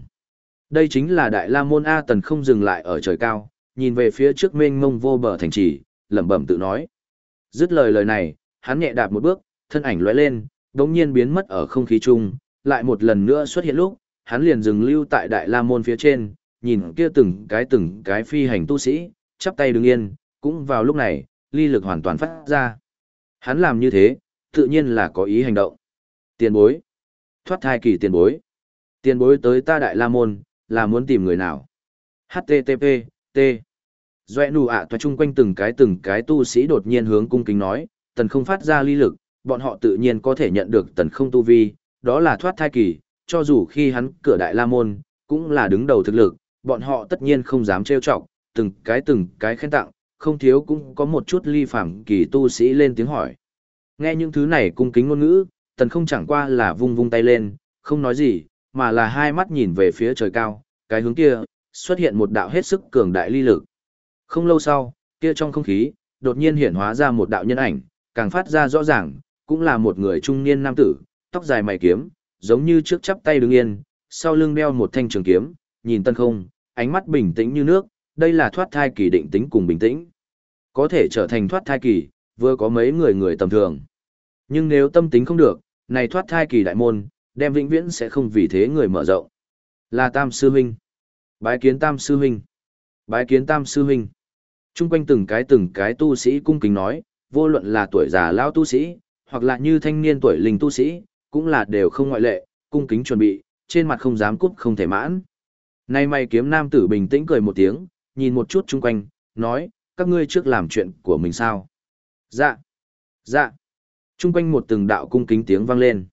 Đây chính là Đại La Môn A Tần không dừng lại ở trời cao, nhìn về phía trước mênh mông vô bờ thành trì, lẩm bẩm tự nói. Dứt lời lời này, hắn nhẹ đạp một bước, thân ảnh lóe lên, đống nhiên biến mất ở không khí chung, lại một lần nữa xuất hiện lúc, hắn liền dừng lưu tại Đại La Môn phía trên, nhìn kia từng cái từng cái phi hành tu sĩ, chắp tay đứng yên, cũng vào lúc này, ly lực hoàn toàn phát ra. Hắn làm như thế, tự nhiên là có ý hành động. Tiền bối. Thoát thai kỳ tiền bối. Tiền bối tới ta Đại La Môn, là muốn tìm người nào? HTTP, T. Doe nụ ạ toa chung quanh từng cái từng cái tu sĩ đột nhiên hướng cung kính nói, tần không phát ra ly lực, bọn họ tự nhiên có thể nhận được tần không tu vi, đó là thoát thai kỳ, cho dù khi hắn cửa đại la môn, cũng là đứng đầu thực lực, bọn họ tất nhiên không dám trêu chọc, từng cái từng cái khen tặng, không thiếu cũng có một chút ly phảng kỳ tu sĩ lên tiếng hỏi. Nghe những thứ này cung kính ngôn ngữ, tần không chẳng qua là vung vung tay lên, không nói gì, mà là hai mắt nhìn về phía trời cao, cái hướng kia, xuất hiện một đạo hết sức cường đại ly lực. Không lâu sau, kia trong không khí, đột nhiên hiện hóa ra một đạo nhân ảnh, càng phát ra rõ ràng, cũng là một người trung niên nam tử, tóc dài mày kiếm, giống như trước chắp tay đứng yên, sau lưng đeo một thanh trường kiếm, nhìn tân không, ánh mắt bình tĩnh như nước, đây là thoát thai kỳ định tính cùng bình tĩnh. Có thể trở thành thoát thai kỳ, vừa có mấy người người tầm thường. Nhưng nếu tâm tính không được, này thoát thai kỳ đại môn, đem vĩnh viễn sẽ không vì thế người mở rộng. Là Tam Sư Huynh. Bái kiến Tam Sư Huynh. Bái kiến Tam Sư Huynh. Trung quanh từng cái từng cái tu sĩ cung kính nói, vô luận là tuổi già lão tu sĩ, hoặc là như thanh niên tuổi linh tu sĩ, cũng là đều không ngoại lệ, cung kính chuẩn bị, trên mặt không dám cút không thể mãn. Nay mày kiếm nam tử bình tĩnh cười một tiếng, nhìn một chút chung quanh, nói, các ngươi trước làm chuyện của mình sao? Dạ, dạ. Chung quanh một từng đạo cung kính tiếng vang lên.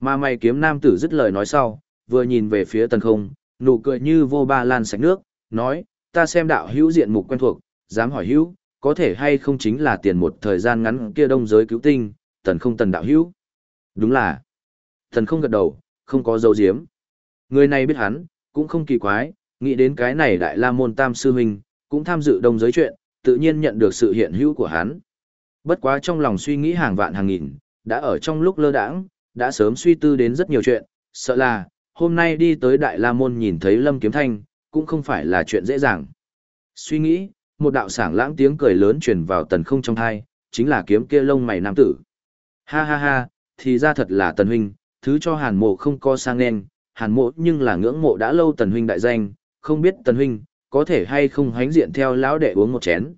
Mà mày kiếm nam tử dứt lời nói sau, vừa nhìn về phía tần không, nụ cười như vô ba lan sạch nước, nói, ta xem đạo hữu diện mục quen thuộc, dám hỏi hữu, có thể hay không chính là tiền một thời gian ngắn kia đông giới cứu tinh, tần không tần đạo hữu. Đúng là, tần không gật đầu, không có dấu diếm. Người này biết hắn, cũng không kỳ quái, nghĩ đến cái này đại la môn tam sư huynh, cũng tham dự đông giới chuyện, tự nhiên nhận được sự hiện hữu của hắn. Bất quá trong lòng suy nghĩ hàng vạn hàng nghìn, đã ở trong lúc lơ đãng, đã sớm suy tư đến rất nhiều chuyện, sợ là, hôm nay đi tới Đại La Môn nhìn thấy Lâm Kiếm Thanh, cũng không phải là chuyện dễ dàng. Suy nghĩ, một đạo sảng lãng tiếng cười lớn truyền vào tần không trong thai, chính là kiếm kia lông mày nam tử. Ha ha ha, thì ra thật là tần huynh, thứ cho hàn mộ không co sang nên, hàn mộ nhưng là ngưỡng mộ đã lâu tần huynh đại danh, không biết tần huynh, có thể hay không hánh diện theo lão đệ uống một chén.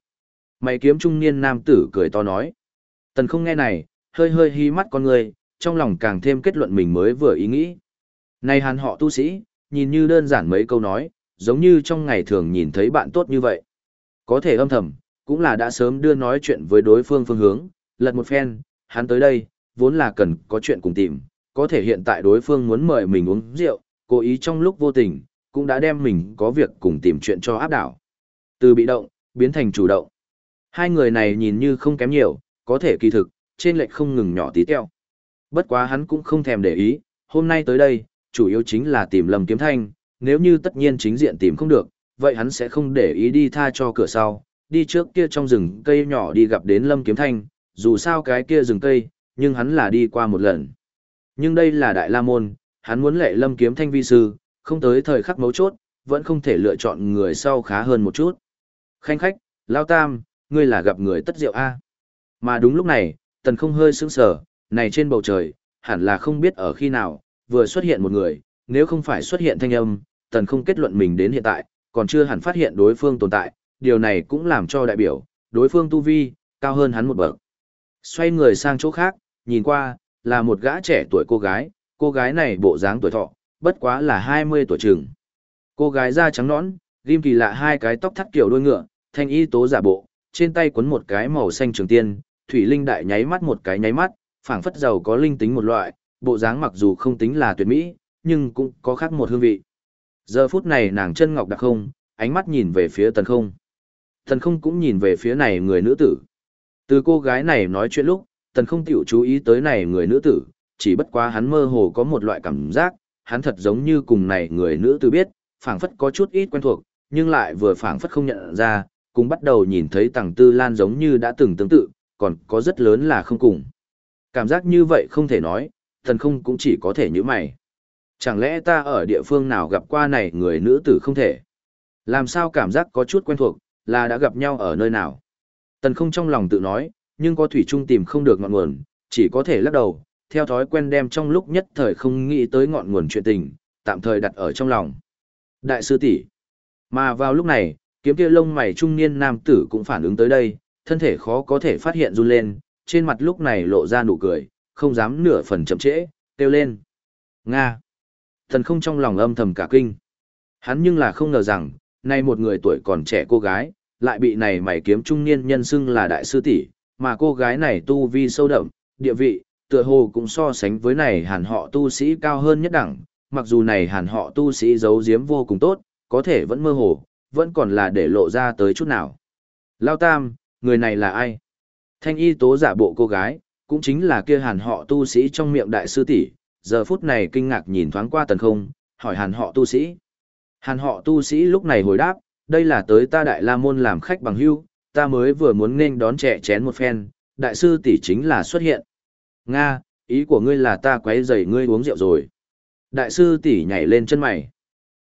Mày kiếm trung niên nam tử cười to nói. Tần không nghe này, hơi hơi hí mắt con người, trong lòng càng thêm kết luận mình mới vừa ý nghĩ. Này hàn họ tu sĩ, nhìn như đơn giản mấy câu nói, giống như trong ngày thường nhìn thấy bạn tốt như vậy. Có thể âm thầm, cũng là đã sớm đưa nói chuyện với đối phương phương hướng, lật một phen, hắn tới đây, vốn là cần có chuyện cùng tìm, có thể hiện tại đối phương muốn mời mình uống rượu, cố ý trong lúc vô tình, cũng đã đem mình có việc cùng tìm chuyện cho áp đảo. Từ bị động, biến thành chủ động. Hai người này nhìn như không kém nhiều, có thể kỳ thực, trên lệch không ngừng nhỏ tí teo. Bất quá hắn cũng không thèm để ý, hôm nay tới đây, chủ yếu chính là tìm Lâm Kiếm Thanh, nếu như tất nhiên chính diện tìm không được, vậy hắn sẽ không để ý đi tha cho cửa sau, đi trước kia trong rừng cây nhỏ đi gặp đến Lâm Kiếm Thanh, dù sao cái kia rừng cây, nhưng hắn là đi qua một lần. Nhưng đây là Đại La Môn, hắn muốn lệ Lâm Kiếm Thanh vi sư, không tới thời khắc mấu chốt, vẫn không thể lựa chọn người sau khá hơn một chút. Khanh khách, Lao Tam, ngươi là gặp người tất diệu A. Mà đúng lúc này, tần không hơi sững sờ, này trên bầu trời, hẳn là không biết ở khi nào, vừa xuất hiện một người, nếu không phải xuất hiện thanh âm, tần không kết luận mình đến hiện tại, còn chưa hẳn phát hiện đối phương tồn tại, điều này cũng làm cho đại biểu, đối phương tu vi, cao hơn hắn một bậc. Xoay người sang chỗ khác, nhìn qua, là một gã trẻ tuổi cô gái, cô gái này bộ dáng tuổi thọ, bất quá là 20 tuổi chừng. Cô gái da trắng nõn, ghim kỳ lạ hai cái tóc thắt kiểu đuôi ngựa, thanh y tố giả bộ, trên tay quấn một cái màu xanh trường tiên, thủy linh đại nháy mắt một cái nháy mắt, phảng phất giàu có linh tính một loại, bộ dáng mặc dù không tính là tuyệt mỹ, nhưng cũng có khác một hương vị. Giờ phút này nàng chân ngọc đặc không, ánh mắt nhìn về phía tần không. Tần không cũng nhìn về phía này người nữ tử. Từ cô gái này nói chuyện lúc, tần không tiểu chú ý tới này người nữ tử, chỉ bất quá hắn mơ hồ có một loại cảm giác, hắn thật giống như cùng này người nữ tử biết, phảng phất có chút ít quen thuộc, nhưng lại vừa phảng phất không nhận ra, cũng bắt đầu nhìn thấy tàng tư lan giống như đã từng tương tự, còn có rất lớn là không cùng. Cảm giác như vậy không thể nói, Tần không cũng chỉ có thể như mày. Chẳng lẽ ta ở địa phương nào gặp qua này người nữ tử không thể? Làm sao cảm giác có chút quen thuộc, là đã gặp nhau ở nơi nào? Tần không trong lòng tự nói, nhưng có thủy trung tìm không được ngọn nguồn, chỉ có thể lắc đầu, theo thói quen đem trong lúc nhất thời không nghĩ tới ngọn nguồn chuyện tình, tạm thời đặt ở trong lòng. Đại sư tỷ Mà vào lúc này, kiếm kia lông mày trung niên nam tử cũng phản ứng tới đây, thân thể khó có thể phát hiện run lên, trên mặt lúc này lộ ra nụ cười, không dám nửa phần chậm trễ, kêu lên. Nga! Thần không trong lòng âm thầm cả kinh. Hắn nhưng là không ngờ rằng, nay một người tuổi còn trẻ cô gái, lại bị này mày kiếm trung niên nhân xưng là đại sư tỷ, mà cô gái này tu vi sâu đậm, địa vị, tựa hồ cũng so sánh với này hàn họ tu sĩ cao hơn nhất đẳng, mặc dù này hàn họ tu sĩ giấu giếm vô cùng tốt, có thể vẫn mơ hồ, vẫn còn là để lộ ra tới chút nào. Lao Tam, người này là ai? Thanh y tố giả bộ cô gái, cũng chính là kia hàn họ tu sĩ trong miệng đại sư tỷ, giờ phút này kinh ngạc nhìn thoáng qua tần không, hỏi hàn họ tu sĩ. Hàn họ tu sĩ lúc này hồi đáp, đây là tới ta đại la môn làm khách bằng hưu, ta mới vừa muốn nên đón trẻ chén một phen, đại sư tỷ chính là xuất hiện. Nga, ý của ngươi là ta quấy rầy ngươi uống rượu rồi. Đại sư tỷ nhảy lên chân mày.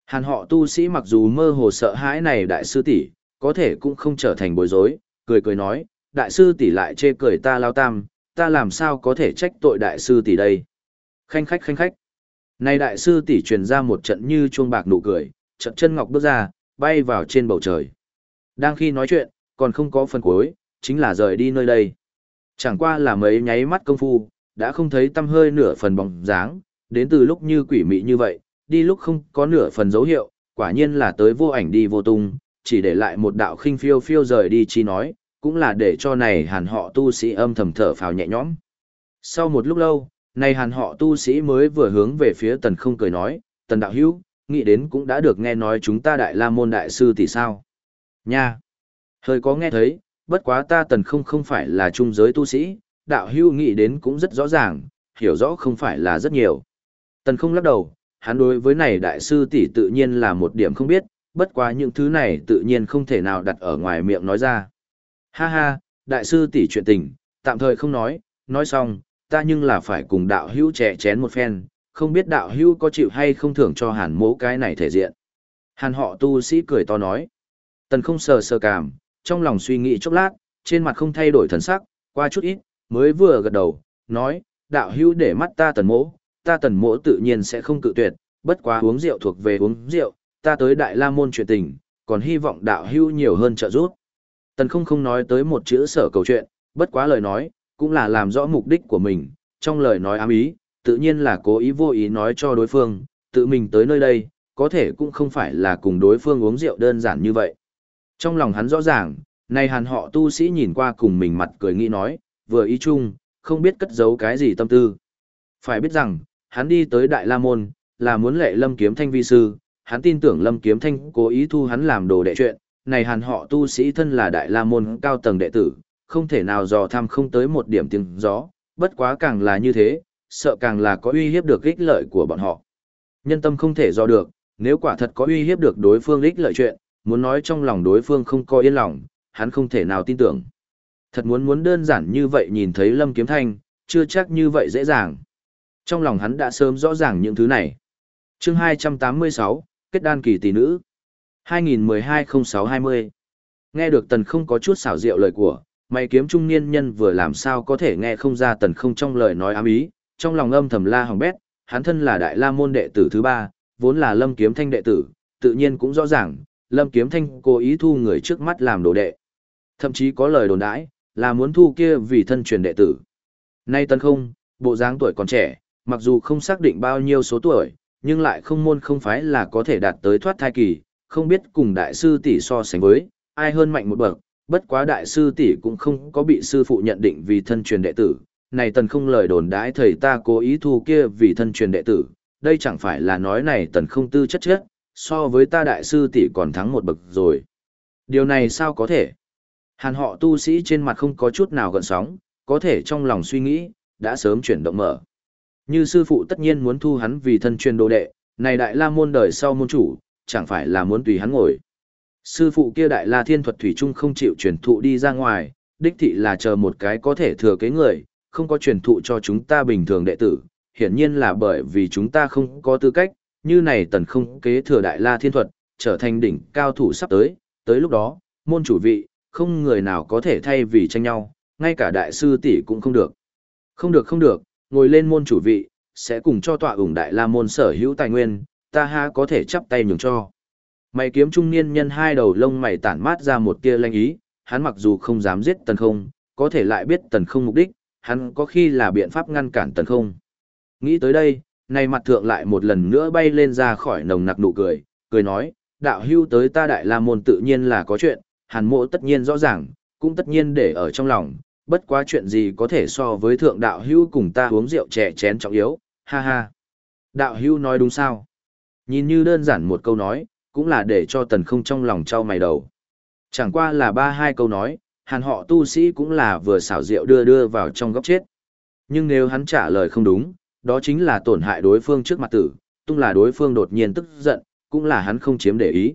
Hàn họ tu sĩ mặc dù mơ hồ sợ hãi này đại sư tỷ, có thể cũng không trở thành bối rối, cười cười nói, đại sư tỷ lại chê cười ta lao tam, ta làm sao có thể trách tội đại sư tỷ đây. Khanh khách khanh khách. Này đại sư tỷ truyền ra một trận như chuông bạc nụ cười, trận chân ngọc bước ra, bay vào trên bầu trời. Đang khi nói chuyện, còn không có phần cuối, chính là rời đi nơi đây. Chẳng qua là mấy nháy mắt công phu, đã không thấy tâm hơi nửa phần bóng dáng, đến từ lúc như quỷ mị như vậy, đi lúc không có nửa phần dấu hiệu, quả nhiên là tới vô ảnh đi vô tung, chỉ để lại một đạo khinh phiêu phiêu rời đi chi nói, cũng là để cho này hàn họ tu sĩ âm thầm thở phào nhẹ nhõm. Sau một lúc lâu, này hàn họ tu sĩ mới vừa hướng về phía tần không cười nói, tần đạo hữu, nghĩ đến cũng đã được nghe nói chúng ta đại la môn đại sư thì sao. Nha! Hơi có nghe thấy, bất quá ta tần không không phải là trung giới tu sĩ, đạo hưu nghĩ đến cũng rất rõ ràng, hiểu rõ không phải là rất nhiều. Tần không lắc đầu, hắn đối với này đại sư tỷ tự nhiên là một điểm không biết, bất quá những thứ này tự nhiên không thể nào đặt ở ngoài miệng nói ra. Ha ha, đại sư tỷ chuyện tình, tạm thời không nói, nói xong, ta nhưng là phải cùng đạo hữu trẻ chén một phen, không biết đạo hữu có chịu hay không thưởng cho hàn mố cái này thể diện. Hàn họ tu sĩ cười to nói. Tần không sờ sờ cảm, trong lòng suy nghĩ chốc lát, trên mặt không thay đổi thần sắc, qua chút ít, mới vừa gật đầu, nói, đạo hữu để mắt ta tần mỗ, ta tần mỗ tự nhiên sẽ không cự tuyệt, bất quá uống rượu thuộc về uống rượu, ta tới đại la môn chuyện tình, còn hy vọng đạo hữu nhiều hơn trợ giúp. Tần không không nói tới một chữ sở cầu chuyện, bất quá lời nói, cũng là làm rõ mục đích của mình, trong lời nói ám ý, tự nhiên là cố ý vô ý nói cho đối phương, tự mình tới nơi đây, có thể cũng không phải là cùng đối phương uống rượu đơn giản như vậy. Trong lòng hắn rõ ràng, này hàn họ tu sĩ nhìn qua cùng mình mặt cười nghĩ nói, vừa ý chung, không biết cất giấu cái gì tâm tư. Phải biết rằng, hắn đi tới Đại La Môn, là muốn lệ lâm kiếm thanh vi sư, hắn tin tưởng lâm kiếm thanh cố ý thu hắn làm đồ đệ chuyện, này hàn họ tu sĩ thân là Đại La Môn cao tầng đệ tử, không thể nào dò tham không tới một điểm tiếng gió, bất quá càng là như thế, sợ càng là có uy hiếp được ích lợi của bọn họ. Nhân tâm không thể dò được, nếu quả thật có uy hiếp được đối phương ích lợi chuyện, muốn nói trong lòng đối phương không có yên lòng, hắn không thể nào tin tưởng. Thật muốn muốn đơn giản như vậy nhìn thấy Lâm Kiếm Thanh, chưa chắc như vậy dễ dàng. Trong lòng hắn đã sớm rõ ràng những thứ này. chương 286, kết đan kỳ tỷ nữ. 2012-06-20. Nghe được tần không có chút xảo diệu lời của, mày kiếm trung niên nhân vừa làm sao có thể nghe không ra tần không trong lời nói ám ý, trong lòng âm thầm la hỏng bét, hắn thân là đại la môn đệ tử thứ ba, vốn là lâm kiếm thanh đệ tử, tự nhiên cũng rõ ràng, lâm kiếm thanh cố ý thu người trước mắt làm đồ đệ. Thậm chí có lời đồn đãi, là muốn thu kia vì thân truyền đệ tử. Nay tần không, bộ dáng tuổi còn trẻ, mặc dù không xác định bao nhiêu số tuổi, nhưng lại không môn không phái là có thể đạt tới thoát thai kỳ, không biết cùng đại sư tỷ so sánh với, ai hơn mạnh một bậc, bất quá đại sư tỷ cũng không có bị sư phụ nhận định vì thân truyền đệ tử. Này tần không lời đồn đãi thầy ta cố ý thu kia vì thân truyền đệ tử, đây chẳng phải là nói này tần không tư chất chất, so với ta đại sư tỷ còn thắng một bậc rồi. Điều này sao có thể? Hàn họ tu sĩ trên mặt không có chút nào gợn sóng, có thể trong lòng suy nghĩ, đã sớm chuyển động mở. Như sư phụ tất nhiên muốn thu hắn vì thân truyền đồ đệ, này đại la môn đời sau môn chủ, chẳng phải là muốn tùy hắn ngồi. Sư phụ kia đại la thiên thuật thủy chung không chịu truyền thụ đi ra ngoài, đích thị là chờ một cái có thể thừa kế người, không có truyền thụ cho chúng ta bình thường đệ tử, hiển nhiên là bởi vì chúng ta không có tư cách, như này tần không kế thừa đại la thiên thuật, trở thành đỉnh cao thủ sắp tới, tới lúc đó, môn chủ vị, không người nào có thể thay vì tranh nhau, ngay cả đại sư tỷ cũng không được. Không được không được, ngồi lên môn chủ vị, sẽ cùng cho tọa ủng đại la môn sở hữu tài nguyên, ta ha có thể chắp tay nhường cho. Mày kiếm trung niên nhân hai đầu lông mày tản mát ra một tia lanh ý, hắn mặc dù không dám giết tần không, có thể lại biết tần không mục đích, hắn có khi là biện pháp ngăn cản tần không. Nghĩ tới đây, này mặt thượng lại một lần nữa bay lên ra khỏi nồng nặc nụ cười, cười nói, đạo hưu tới ta đại la môn tự nhiên là có chuyện, hàn mộ tất nhiên rõ ràng, cũng tất nhiên để ở trong lòng, bất quá chuyện gì có thể so với thượng đạo hưu cùng ta uống rượu trẻ chén trọng yếu, ha ha. Đạo hưu nói đúng sao? Nhìn như đơn giản một câu nói, cũng là để cho tần không trong lòng trao mày đầu. Chẳng qua là ba hai câu nói, hàn họ tu sĩ cũng là vừa xảo rượu đưa đưa vào trong góc chết. Nhưng nếu hắn trả lời không đúng, đó chính là tổn hại đối phương trước mặt tử, tung là đối phương đột nhiên tức giận, cũng là hắn không chiếm để ý.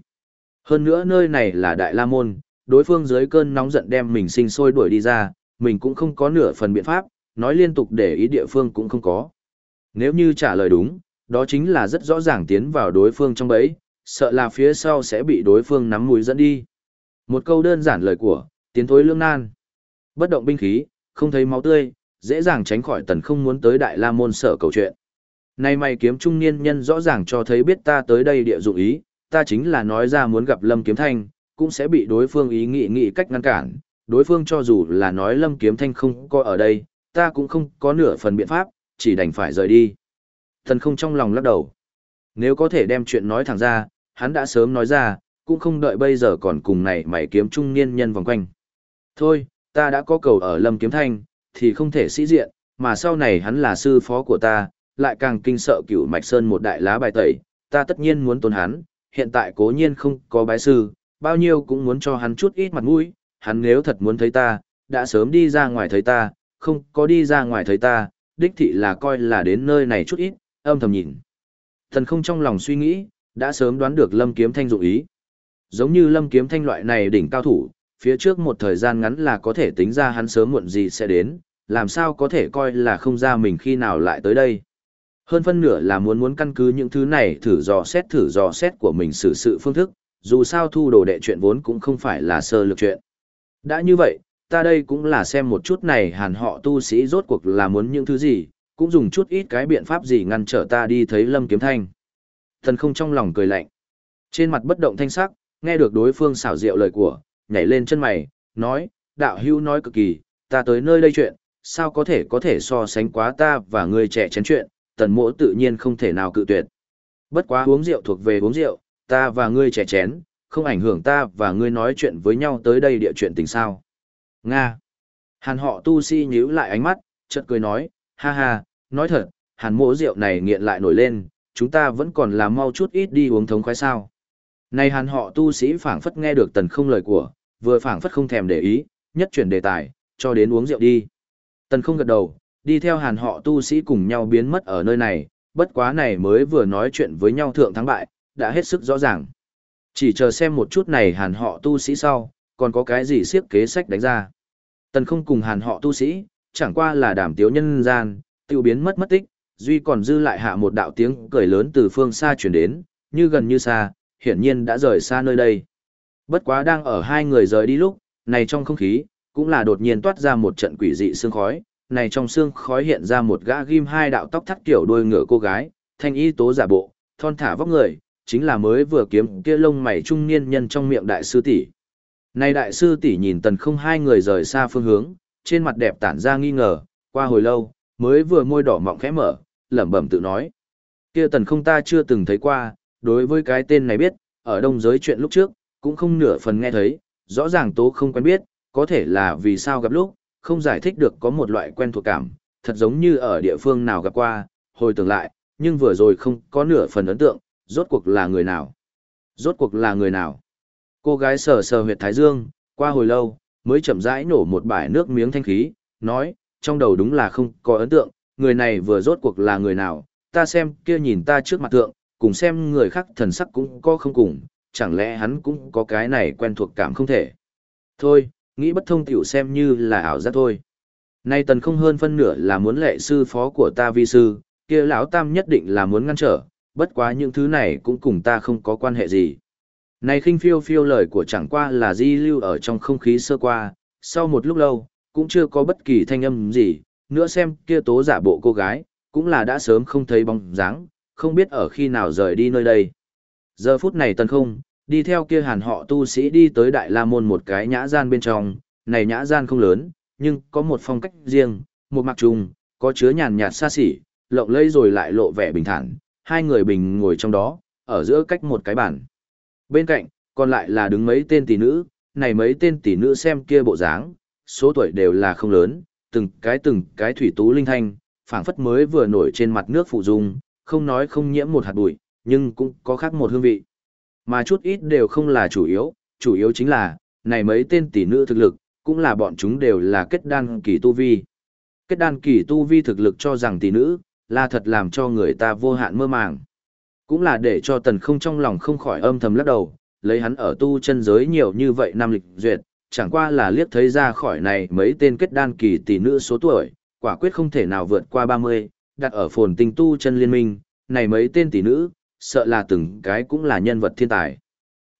Hơn nữa nơi này là Đại La Môn, đối phương dưới cơn nóng giận đem mình sinh sôi đuổi đi ra, mình cũng không có nửa phần biện pháp, nói liên tục để ý địa phương cũng không có. Nếu như trả lời đúng, đó chính là rất rõ ràng tiến vào đối phương trong bẫy, sợ là phía sau sẽ bị đối phương nắm mũi dẫn đi. Một câu đơn giản lời của, tiến thối lương nan. Bất động binh khí, không thấy máu tươi, dễ dàng tránh khỏi tần không muốn tới đại la môn sở cầu chuyện. nay mày kiếm trung niên nhân rõ ràng cho thấy biết ta tới đây địa dụng ý, ta chính là nói ra muốn gặp Lâm Kiếm Thanh, cũng sẽ bị đối phương ý nghị nghị cách ngăn cản. Đối phương cho dù là nói Lâm Kiếm Thanh không có ở đây, ta cũng không có nửa phần biện pháp, chỉ đành phải rời đi. Thần không trong lòng lắc đầu. Nếu có thể đem chuyện nói thẳng ra, hắn đã sớm nói ra, cũng không đợi bây giờ còn cùng này mày kiếm trung niên nhân vòng quanh. Thôi, ta đã có cầu ở Lâm Kiếm Thanh, thì không thể sĩ diện, mà sau này hắn là sư phó của ta, lại càng kinh sợ cửu Mạch Sơn một đại lá bài tẩy, ta tất nhiên muốn tôn hắn, hiện tại cố nhiên không có bái sư, bao nhiêu cũng muốn cho hắn chút ít mặt mũi, hắn nếu thật muốn thấy ta, đã sớm đi ra ngoài thấy ta, không có đi ra ngoài thấy ta, đích thị là coi là đến nơi này chút ít, âm thầm nhìn. Thần không trong lòng suy nghĩ, đã sớm đoán được Lâm Kiếm Thanh dụng ý. Giống như Lâm Kiếm Thanh loại này đỉnh cao thủ, phía trước một thời gian ngắn là có thể tính ra hắn sớm muộn gì sẽ đến, làm sao có thể coi là không ra mình khi nào lại tới đây. Hơn phân nửa là muốn muốn căn cứ những thứ này thử dò xét thử dò xét của mình xử sự phương thức, dù sao thu đồ đệ chuyện vốn cũng không phải là sơ lược chuyện. Đã như vậy, ta đây cũng là xem một chút này hàn họ tu sĩ rốt cuộc là muốn những thứ gì, cũng dùng chút ít cái biện pháp gì ngăn trở ta đi thấy lâm kiếm thanh. Thần không trong lòng cười lạnh. Trên mặt bất động thanh sắc, nghe được đối phương xảo diệu lời của, nhảy lên chân mày, nói, đạo hưu nói cực kỳ, ta tới nơi đây chuyện, sao có thể có thể so sánh quá ta và người trẻ chén chuyện, tần mỗ tự nhiên không thể nào cự tuyệt. Bất quá uống rượu thuộc về uống rượu, ta và ngươi trẻ chén, không ảnh hưởng ta và ngươi nói chuyện với nhau tới đây địa chuyện tình sao. Nga. Hàn họ tu si nhíu lại ánh mắt, chợt cười nói, ha ha, nói thật, hàn mỗ rượu này nghiện lại nổi lên, chúng ta vẫn còn làm mau chút ít đi uống thống khoái sao. Này hàn họ tu sĩ phảng phất nghe được tần không lời của, vừa phảng phất không thèm để ý, nhất chuyển đề tài, cho đến uống rượu đi. Tần không gật đầu, đi theo hàn họ tu sĩ cùng nhau biến mất ở nơi này, bất quá này mới vừa nói chuyện với nhau thượng thắng bại, đã hết sức rõ ràng. Chỉ chờ xem một chút này hàn họ tu sĩ sau, còn có cái gì siết kế sách đánh ra. Tần không cùng hàn họ tu sĩ, chẳng qua là đảm tiếu nhân gian, tiêu biến mất mất tích, duy còn dư lại hạ một đạo tiếng cười lớn từ phương xa chuyển đến, như gần như xa, hiển nhiên đã rời xa nơi đây. Bất quá đang ở hai người rời đi lúc, này trong không khí, cũng là đột nhiên toát ra một trận quỷ dị sương khói, này trong sương khói hiện ra một gã ghim hai đạo tóc thắt kiểu đuôi ngựa cô gái, thanh y tố giả bộ, thon thả vóc người, chính là mới vừa kiếm kia lông mày trung niên nhân trong miệng đại sư tỷ. Này đại sư tỷ nhìn tần không hai người rời xa phương hướng, trên mặt đẹp tản ra nghi ngờ, qua hồi lâu, mới vừa môi đỏ mọng khẽ mở, lẩm bẩm tự nói. Kia tần không ta chưa từng thấy qua, đối với cái tên này biết, ở đông giới chuyện lúc trước, cũng không nửa phần nghe thấy, rõ ràng tố không quen biết, có thể là vì sao gặp lúc, không giải thích được có một loại quen thuộc cảm, thật giống như ở địa phương nào gặp qua, hồi tưởng lại, nhưng vừa rồi không có nửa phần ấn tượng, rốt cuộc là người nào. Rốt cuộc là người nào. Cô gái sờ sờ huyệt thái dương, qua hồi lâu, mới chậm rãi nổ một bãi nước miếng thanh khí, nói, trong đầu đúng là không có ấn tượng, người này vừa rốt cuộc là người nào, ta xem kia nhìn ta trước mặt tượng, cùng xem người khác thần sắc cũng có không cùng, chẳng lẽ hắn cũng có cái này quen thuộc cảm không thể. Thôi, nghĩ bất thông tiểu xem như là ảo giác thôi. Nay tần không hơn phân nửa là muốn lệ sư phó của ta vi sư, kia lão tam nhất định là muốn ngăn trở, bất quá những thứ này cũng cùng ta không có quan hệ gì. Này khinh phiêu phiêu lời của chẳng qua là di lưu ở trong không khí sơ qua, sau một lúc lâu, cũng chưa có bất kỳ thanh âm gì, nữa xem kia tố giả bộ cô gái, cũng là đã sớm không thấy bóng dáng, không biết ở khi nào rời đi nơi đây. Giờ phút này tần không, đi theo kia hàn họ tu sĩ đi tới Đại La Môn một cái nhã gian bên trong, này nhã gian không lớn, nhưng có một phong cách riêng, một mặc trùng, có chứa nhàn nhạt xa xỉ, lộng lẫy rồi lại lộ vẻ bình thản, hai người bình ngồi trong đó, ở giữa cách một cái bàn. Bên cạnh, còn lại là đứng mấy tên tỷ nữ, này mấy tên tỷ nữ xem kia bộ dáng, số tuổi đều là không lớn, từng cái từng cái thủy tú linh thanh, phảng phất mới vừa nổi trên mặt nước phụ dung, không nói không nhiễm một hạt bụi, nhưng cũng có khác một hương vị. Mà chút ít đều không là chủ yếu, chủ yếu chính là, này mấy tên tỷ nữ thực lực, cũng là bọn chúng đều là kết đan kỳ tu vi. Kết đan kỳ tu vi thực lực cho rằng tỷ nữ, là thật làm cho người ta vô hạn mơ màng. Cũng là để cho tần không trong lòng không khỏi âm thầm lắc đầu, lấy hắn ở tu chân giới nhiều như vậy năm lịch duyệt, chẳng qua là liếc thấy ra khỏi này mấy tên kết đan kỳ tỷ nữ số tuổi, quả quyết không thể nào vượt qua 30, đặt ở phồn tinh tu chân liên minh, này mấy tên tỷ nữ, sợ là từng cái cũng là nhân vật thiên tài.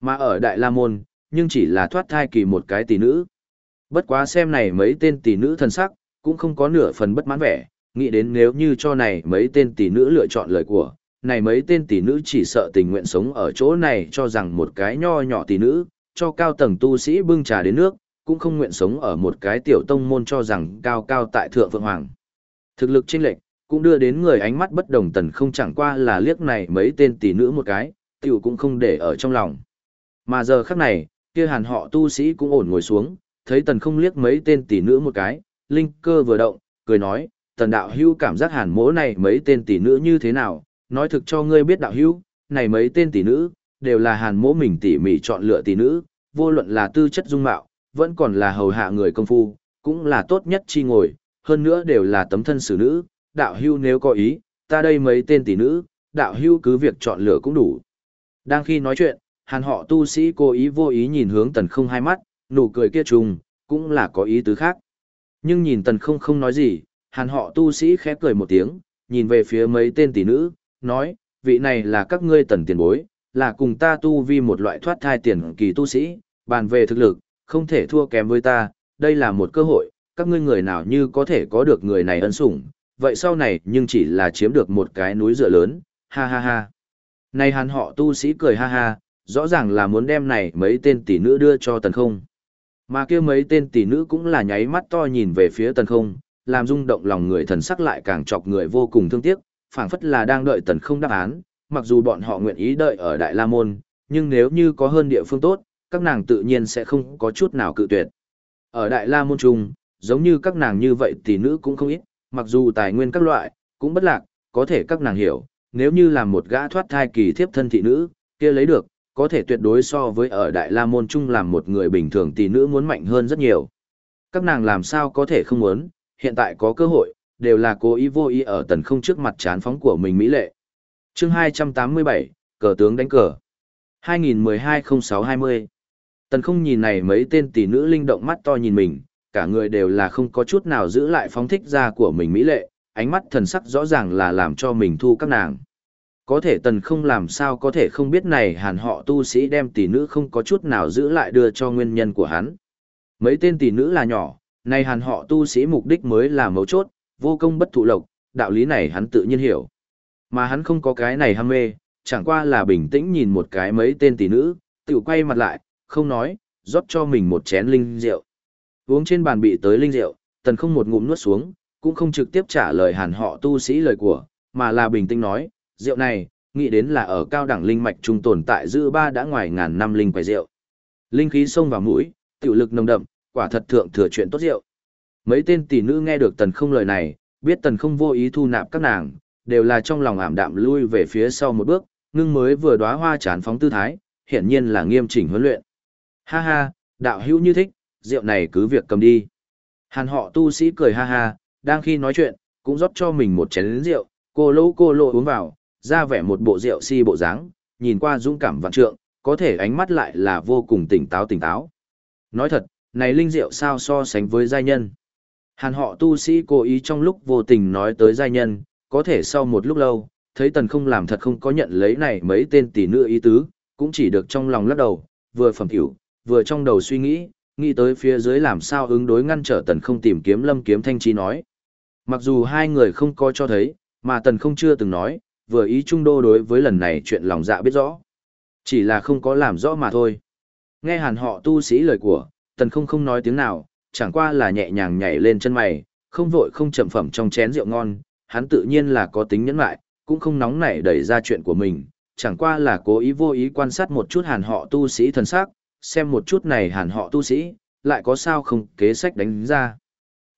Mà ở Đại La Môn, nhưng chỉ là thoát thai kỳ một cái tỷ nữ. Bất quá xem này mấy tên tỷ nữ thân sắc, cũng không có nửa phần bất mãn vẻ, nghĩ đến nếu như cho này mấy tên tỷ nữ lựa chọn lời của, này mấy tên tỷ nữ chỉ sợ tình nguyện sống ở chỗ này cho rằng một cái nho nhỏ tỷ nữ, cho cao tầng tu sĩ bưng trà đến nước, cũng không nguyện sống ở một cái tiểu tông môn cho rằng cao cao tại thượng vượng hoàng. Thực lực chênh lệch, cũng đưa đến người ánh mắt bất đồng tần không chẳng qua là liếc này mấy tên tỷ nữ một cái, tiểu cũng không để ở trong lòng. Mà giờ khắc này, kia hàn họ tu sĩ cũng ổn ngồi xuống, thấy tần không liếc mấy tên tỷ nữ một cái, linh cơ vừa động, cười nói, tần đạo hưu cảm giác hàn mỗ này mấy tên tỷ nữ như thế nào, nói thực cho ngươi biết đạo hưu, này mấy tên tỷ nữ, đều là hàn mỗ mình tỉ mỉ chọn lựa tỷ nữ, vô luận là tư chất dung mạo, vẫn còn là hầu hạ người công phu, cũng là tốt nhất chi ngồi, hơn nữa đều là tấm thân xử nữ, đạo hưu nếu có ý, ta đây mấy tên tỷ nữ, đạo hưu cứ việc chọn lựa cũng đủ. Đang khi nói chuyện, hàn họ tu sĩ cố ý vô ý nhìn hướng tần không hai mắt, nụ cười kia trùng, cũng là có ý tứ khác. Nhưng nhìn tần không không nói gì, hàn họ tu sĩ khẽ cười một tiếng, nhìn về phía mấy tên tỷ nữ, nói, vị này là các ngươi tần tiền bối, là cùng ta tu vi một loại thoát thai tiền kỳ tu sĩ, bàn về thực lực, không thể thua kém với ta, đây là một cơ hội, các ngươi người nào như có thể có được người này ân sủng, vậy sau này nhưng chỉ là chiếm được một cái núi dựa lớn, ha ha ha. Này hàn họ tu sĩ cười ha ha, rõ ràng là muốn đem này mấy tên tỷ nữ đưa cho tần không. Mà kia mấy tên tỷ nữ cũng là nháy mắt to nhìn về phía tần không, làm rung động lòng người thần sắc lại càng chọc người vô cùng thương tiếc, phảng phất là đang đợi tần không đáp án, mặc dù bọn họ nguyện ý đợi ở Đại La Môn, nhưng nếu như có hơn địa phương tốt, các nàng tự nhiên sẽ không có chút nào cự tuyệt. Ở Đại La Môn Trung, giống như các nàng như vậy tỷ nữ cũng không ít, mặc dù tài nguyên các loại, cũng bất lạc, có thể các nàng hiểu, nếu như làm một gã thoát thai kỳ thiếp thân thị nữ, kia lấy được, có thể tuyệt đối so với ở Đại La Môn Trung làm một người bình thường tỷ nữ muốn mạnh hơn rất nhiều. Các nàng làm sao có thể không muốn, hiện tại có cơ hội, đều là cố ý vô ý ở tần không trước mặt chán phóng của mình mỹ lệ. chương 287, cờ tướng đánh cờ. 2012-06-20 Tần không nhìn này mấy tên tỷ nữ linh động mắt to nhìn mình, cả người đều là không có chút nào giữ lại phóng thích ra của mình mỹ lệ, ánh mắt thần sắc rõ ràng là làm cho mình thu các nàng. Có thể tần không làm sao có thể không biết này hàn họ tu sĩ đem tỷ nữ không có chút nào giữ lại đưa cho nguyên nhân của hắn. Mấy tên tỷ nữ là nhỏ, này hàn họ tu sĩ mục đích mới là mấu chốt, vô công bất thụ lộc, đạo lý này hắn tự nhiên hiểu. Mà hắn không có cái này ham mê, chẳng qua là bình tĩnh nhìn một cái mấy tên tỷ nữ, tự quay mặt lại, không nói, rót cho mình một chén linh rượu. Uống trên bàn bị tới linh rượu, tần không một ngụm nuốt xuống, cũng không trực tiếp trả lời hàn họ tu sĩ lời của, mà là bình tĩnh nói, rượu này, nghĩ đến là ở cao đẳng linh mạch trung tồn tại giữ ba đã ngoài ngàn năm linh quầy rượu. Linh khí xông vào mũi, tiểu lực nồng đậm, quả thật thượng thừa chuyện tốt rượu. Mấy tên tỷ nữ nghe được tần không lời này, biết tần không vô ý thu nạp các nàng, đều là trong lòng ảm đạm lui về phía sau một bước, ngưng mới vừa đóa hoa chán phóng tư thái, hiển nhiên là nghiêm chỉnh huấn luyện. Ha ha, đạo hữu như thích, rượu này cứ việc cầm đi. Hàn họ tu sĩ cười ha ha, đang khi nói chuyện, cũng rót cho mình một chén rượu, cô lô cô lô uống vào, ra vẻ một bộ rượu si bộ dáng, nhìn qua dũng cảm vạn trượng, có thể ánh mắt lại là vô cùng tỉnh táo tỉnh táo. Nói thật, này linh rượu sao so sánh với giai nhân. Hàn họ tu sĩ cố ý trong lúc vô tình nói tới giai nhân, có thể sau một lúc lâu, thấy tần không làm thật không có nhận lấy này mấy tên tỷ nữ ý tứ, cũng chỉ được trong lòng lắc đầu, vừa phẩm hiểu, vừa trong đầu suy nghĩ, nghĩ tới phía dưới làm sao ứng đối ngăn trở tần không tìm kiếm lâm kiếm thanh trí nói. Mặc dù hai người không có cho thấy, mà tần không chưa từng nói, vừa ý trung đô đối với lần này chuyện lòng dạ biết rõ. Chỉ là không có làm rõ mà thôi. Nghe hàn họ tu sĩ lời của, tần không không nói tiếng nào, chẳng qua là nhẹ nhàng nhảy lên chân mày, không vội không chậm phẩm trong chén rượu ngon, hắn tự nhiên là có tính nhẫn lại, cũng không nóng nảy đẩy ra chuyện của mình, chẳng qua là cố ý vô ý quan sát một chút hàn họ tu sĩ thần sắc, xem một chút này hàn họ tu sĩ, lại có sao không kế sách đánh ra.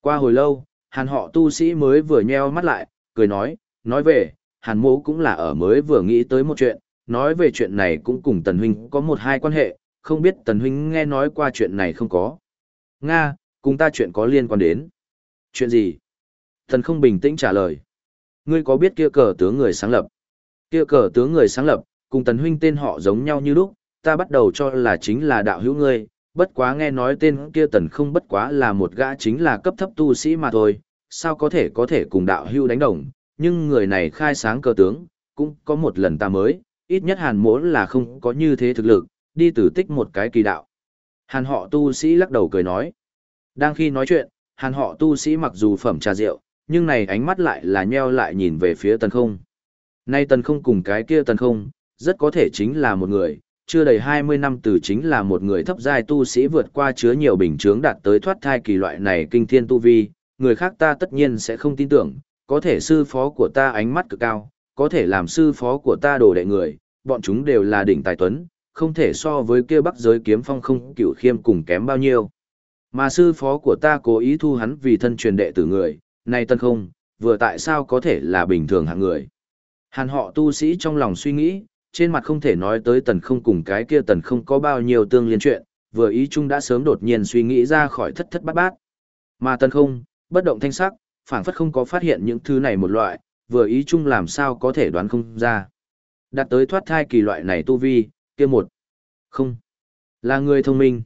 Qua hồi lâu, hàn họ tu sĩ mới vừa nheo mắt lại, cười nói, nói về, hàn mố cũng là ở mới vừa nghĩ tới một chuyện, nói về chuyện này cũng cùng tần huynh có một hai quan hệ, không biết tần huynh nghe nói qua chuyện này không có. Nga, cùng ta chuyện có liên quan đến. Chuyện gì? Thần không bình tĩnh trả lời. Ngươi có biết kia cờ tướng người sáng lập? Kia cờ tướng người sáng lập, cùng tần huynh tên họ giống nhau như lúc, ta bắt đầu cho là chính là đạo hữu ngươi, bất quá nghe nói tên kia tần không bất quá là một gã chính là cấp thấp tu sĩ mà thôi, sao có thể có thể cùng đạo hữu đánh đồng, nhưng người này khai sáng cơ tướng, cũng có một lần ta mới, ít nhất hàn mỗ là không có như thế thực lực, đi tử tích một cái kỳ đạo. Hàn họ tu sĩ lắc đầu cười nói. Đang khi nói chuyện, hàn họ tu sĩ mặc dù phẩm trà rượu, nhưng này ánh mắt lại là nheo lại nhìn về phía tần không. Nay tần không cùng cái kia tần không, rất có thể chính là một người, chưa đầy 20 năm từ chính là một người thấp giai tu sĩ vượt qua chứa nhiều bình chướng đạt tới thoát thai kỳ loại này kinh thiên tu vi, người khác ta tất nhiên sẽ không tin tưởng, có thể sư phó của ta ánh mắt cực cao, có thể làm sư phó của ta đồ đệ người, bọn chúng đều là đỉnh tài tuấn, không thể so với kia bắc giới kiếm phong không cửu khiêm cùng kém bao nhiêu. Mà sư phó của ta cố ý thu hắn vì thân truyền đệ tử người, nay tân không, vừa tại sao có thể là bình thường hạng người. Hàn họ tu sĩ trong lòng suy nghĩ, trên mặt không thể nói tới tần không cùng cái kia tần không có bao nhiêu tương liên chuyện, vừa ý chung đã sớm đột nhiên suy nghĩ ra khỏi thất thất bát bát. Mà tần không, bất động thanh sắc, phảng phất không có phát hiện những thứ này một loại, vừa ý chung làm sao có thể đoán không ra. Đạt tới thoát thai kỳ loại này tu vi, kia một. Không. Là người thông minh.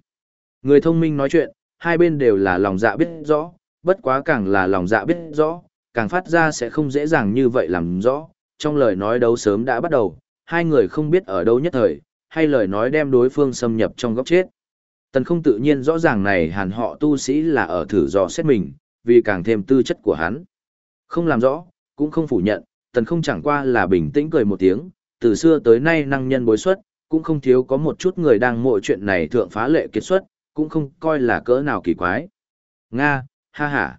Người thông minh nói chuyện, hai bên đều là lòng dạ biết rõ, bất quá càng là lòng dạ biết rõ, càng phát ra sẽ không dễ dàng như vậy làm rõ. Trong lời nói đấu sớm đã bắt đầu, hai người không biết ở đâu nhất thời, hay lời nói đem đối phương xâm nhập trong góc chết. Tần không tự nhiên rõ ràng này hàn họ tu sĩ là ở thử dò xét mình, vì càng thêm tư chất của hắn. Không làm rõ, cũng không phủ nhận, tần không chẳng qua là bình tĩnh cười một tiếng, từ xưa tới nay năng nhân bối xuất, cũng không thiếu có một chút người đang mộ chuyện này thượng phá lệ kết xuất, cũng không coi là cỡ nào kỳ quái. Nga, ha ha.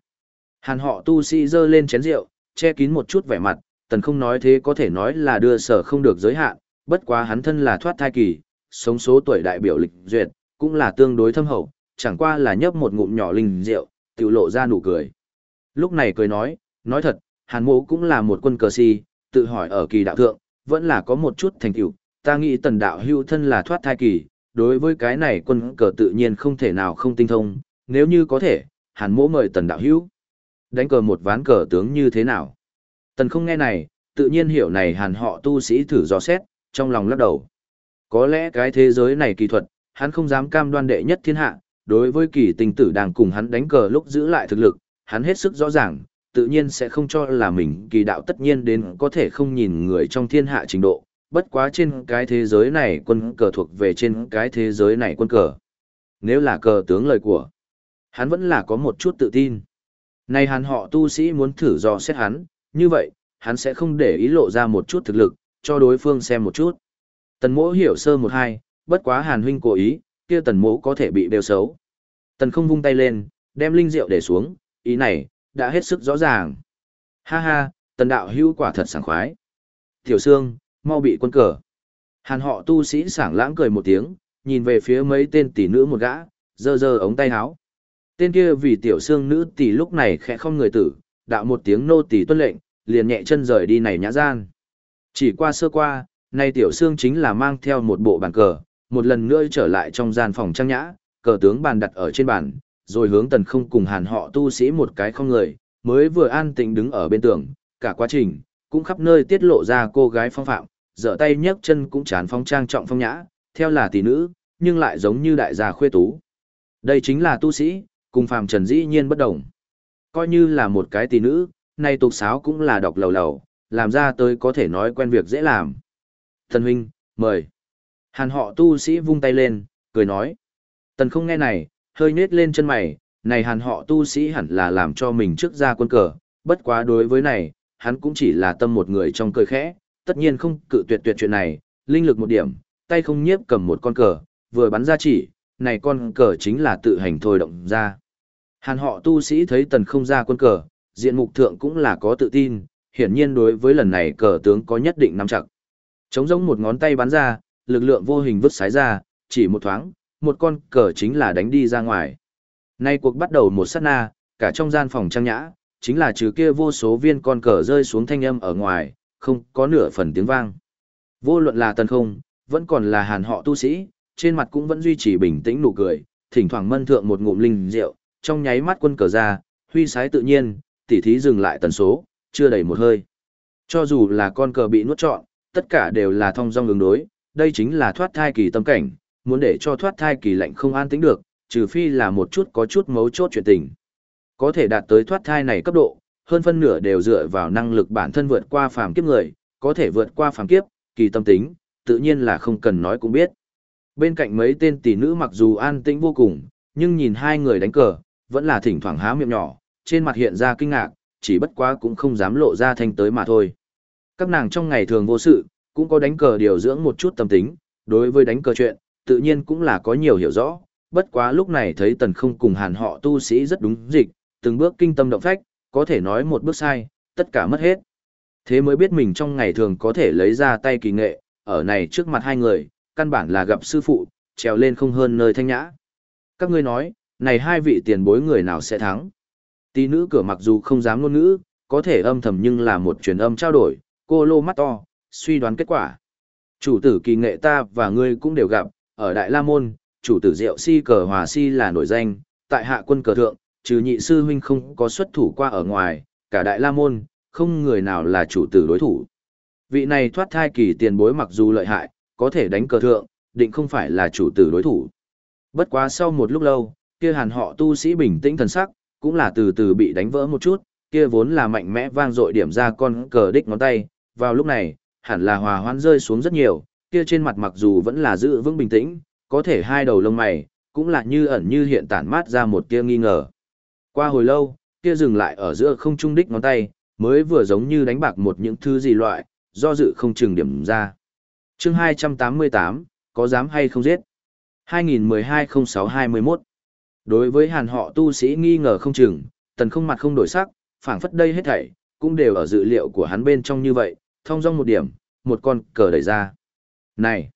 Hàn họ tu sĩ dơ lên chén rượu, che kín một chút vẻ mặt, tần không nói thế có thể nói là đưa sở không được giới hạn, bất quá hắn thân là thoát thai kỳ, sống số tuổi đại biểu lịch duyệt, cũng là tương đối thâm hậu, chẳng qua là nhấp một ngụm nhỏ linh rượu, tự lộ ra nụ cười. Lúc này cười nói, nói thật, hàn mộ cũng là một quân cờ si, tự hỏi ở kỳ đạo thượng, vẫn là có một chút thành tựu ta nghĩ tần đạo hưu thân là thoát thai kỳ, đối với cái này quân cờ tự nhiên không thể nào không tinh thông, nếu như có thể, hàn mỗ mời tần đạo hữu. Đánh cờ một ván cờ tướng như thế nào? Tần không nghe này, tự nhiên hiểu này hàn họ tu sĩ thử dò xét, trong lòng lắc đầu. Có lẽ cái thế giới này kỳ thuật, hắn không dám cam đoan đệ nhất thiên hạ, đối với kỳ tình tử đang cùng hắn đánh cờ lúc giữ lại thực lực, hắn hết sức rõ ràng, tự nhiên sẽ không cho là mình kỳ đạo tất nhiên đến có thể không nhìn người trong thiên hạ trình độ, bất quá trên cái thế giới này quân cờ thuộc về trên cái thế giới này quân cờ. Nếu là cờ tướng lời của, hắn vẫn là có một chút tự tin. Này hắn họ tu sĩ muốn thử dò xét hắn, như vậy, hắn sẽ không để ý lộ ra một chút thực lực, cho đối phương xem một chút. Tần mỗ hiểu sơ một hai, bất quá hàn huynh cố ý, kia tần mỗ có thể bị đều xấu. Tần không vung tay lên, đem linh rượu để xuống, ý này, đã hết sức rõ ràng. Ha ha, tần đạo hữu quả thật sảng khoái. Tiểu Sương, mau bị quân cờ. Hàn họ tu sĩ sảng lãng cười một tiếng, nhìn về phía mấy tên tỷ nữ một gã, dơ dơ ống tay áo. Tên kia vì tiểu Sương nữ tỷ lúc này khẽ không người tử, đạo một tiếng nô tỷ tuân lệnh, liền nhẹ chân rời đi này nhã gian. Chỉ qua sơ qua, nay tiểu xương chính là mang theo một bộ bàn cờ, một lần nữa trở lại trong gian phòng trang nhã, cờ tướng bàn đặt ở trên bàn, rồi hướng tần không cùng hàn họ tu sĩ một cái không người, mới vừa an tĩnh đứng ở bên tường, cả quá trình, cũng khắp nơi tiết lộ ra cô gái phong phạm, dở tay nhấc chân cũng chán phong trang trọng phong nhã, theo là tỷ nữ, nhưng lại giống như đại gia khuê tú. Đây chính là tu sĩ, cùng phàm trần dĩ nhiên bất đồng. Coi như là một cái tỷ nữ, nay tục sáo cũng là đọc lầu lầu, làm ra tới có thể nói quen việc dễ làm. Thần huynh, mời. Hàn họ tu sĩ vung tay lên, cười nói. Tần không nghe này, hơi nết lên chân mày, này hàn họ tu sĩ hẳn là làm cho mình trước ra quân cờ, bất quá đối với này, hắn cũng chỉ là tâm một người trong cười khẽ, tất nhiên không cự tuyệt tuyệt chuyện này, linh lực một điểm, tay không nhiếp cầm một con cờ, vừa bắn ra chỉ, này con cờ chính là tự hành thôi động ra. Hàn họ tu sĩ thấy tần không ra quân cờ, diện mục thượng cũng là có tự tin, hiển nhiên đối với lần này cờ tướng có nhất định nắm chặt. Chống giống một ngón tay bắn ra, lực lượng vô hình vứt sái ra, chỉ một thoáng, một con cờ chính là đánh đi ra ngoài. Nay cuộc bắt đầu một sát na, cả trong gian phòng trang nhã, chính là trừ kia vô số viên con cờ rơi xuống thanh âm ở ngoài, không có nửa phần tiếng vang. Vô luận là tần không, vẫn còn là hàn họ tu sĩ, trên mặt cũng vẫn duy trì bình tĩnh nụ cười, thỉnh thoảng mân thượng một ngụm linh rượu, trong nháy mắt quân cờ ra, huy sái tự nhiên, tỉ thí dừng lại tần số, chưa đầy một hơi. Cho dù là con cờ bị nuốt trọn, tất cả đều là thông dong ứng đối, đây chính là thoát thai kỳ tâm cảnh, muốn để cho thoát thai kỳ lạnh không an tĩnh được, trừ phi là một chút có chút mấu chốt chuyện tình. Có thể đạt tới thoát thai này cấp độ, hơn phân nửa đều dựa vào năng lực bản thân vượt qua phàm kiếp người, có thể vượt qua phàm kiếp, kỳ tâm tính, tự nhiên là không cần nói cũng biết. Bên cạnh mấy tên tỷ nữ mặc dù an tĩnh vô cùng, nhưng nhìn hai người đánh cờ, vẫn là thỉnh thoảng há miệng nhỏ, trên mặt hiện ra kinh ngạc, chỉ bất quá cũng không dám lộ ra thanh tới mà thôi. Các nàng trong ngày thường vô sự, cũng có đánh cờ điều dưỡng một chút tâm tính, đối với đánh cờ chuyện, tự nhiên cũng là có nhiều hiểu rõ, bất quá lúc này thấy tần không cùng hàn họ tu sĩ rất đúng dịch, từng bước kinh tâm động phách, có thể nói một bước sai, tất cả mất hết. Thế mới biết mình trong ngày thường có thể lấy ra tay kỳ nghệ, ở này trước mặt hai người, căn bản là gặp sư phụ, trèo lên không hơn nơi thanh nhã. Các ngươi nói, này hai vị tiền bối người nào sẽ thắng? Tí nữ cửa mặc dù không dám ngôn ngữ, có thể âm thầm nhưng là một truyền âm trao đổi, cô lô mắt to, suy đoán kết quả. Chủ tử kỳ nghệ ta và ngươi cũng đều gặp, ở Đại La Môn, chủ tử rượu si cờ hòa si là nổi danh, tại hạ quân cờ thượng, trừ nhị sư huynh không có xuất thủ qua ở ngoài, cả Đại La Môn, không người nào là chủ tử đối thủ. Vị này thoát thai kỳ tiền bối mặc dù lợi hại, có thể đánh cờ thượng, định không phải là chủ tử đối thủ. Bất quá sau một lúc lâu, kia hàn họ tu sĩ bình tĩnh thần sắc, cũng là từ từ bị đánh vỡ một chút, kia vốn là mạnh mẽ vang dội điểm ra con cờ đích ngón tay, vào lúc này, hẳn là hòa hoãn rơi xuống rất nhiều, kia trên mặt mặc dù vẫn là giữ vững bình tĩnh, có thể hai đầu lông mày, cũng là như ẩn như hiện tản mát ra một tia nghi ngờ. Qua hồi lâu, kia dừng lại ở giữa không trung đích ngón tay, mới vừa giống như đánh bạc một những thứ gì loại, do dự không chừng điểm ra. chương 288, có dám hay không giết? 2012-06-21 Đối với hàn họ tu sĩ nghi ngờ không chừng, tần không mặt không đổi sắc, phảng phất đây hết thảy, cũng đều ở dự liệu của hắn bên trong như vậy, thông dong một điểm, một con cờ đẩy ra. Này!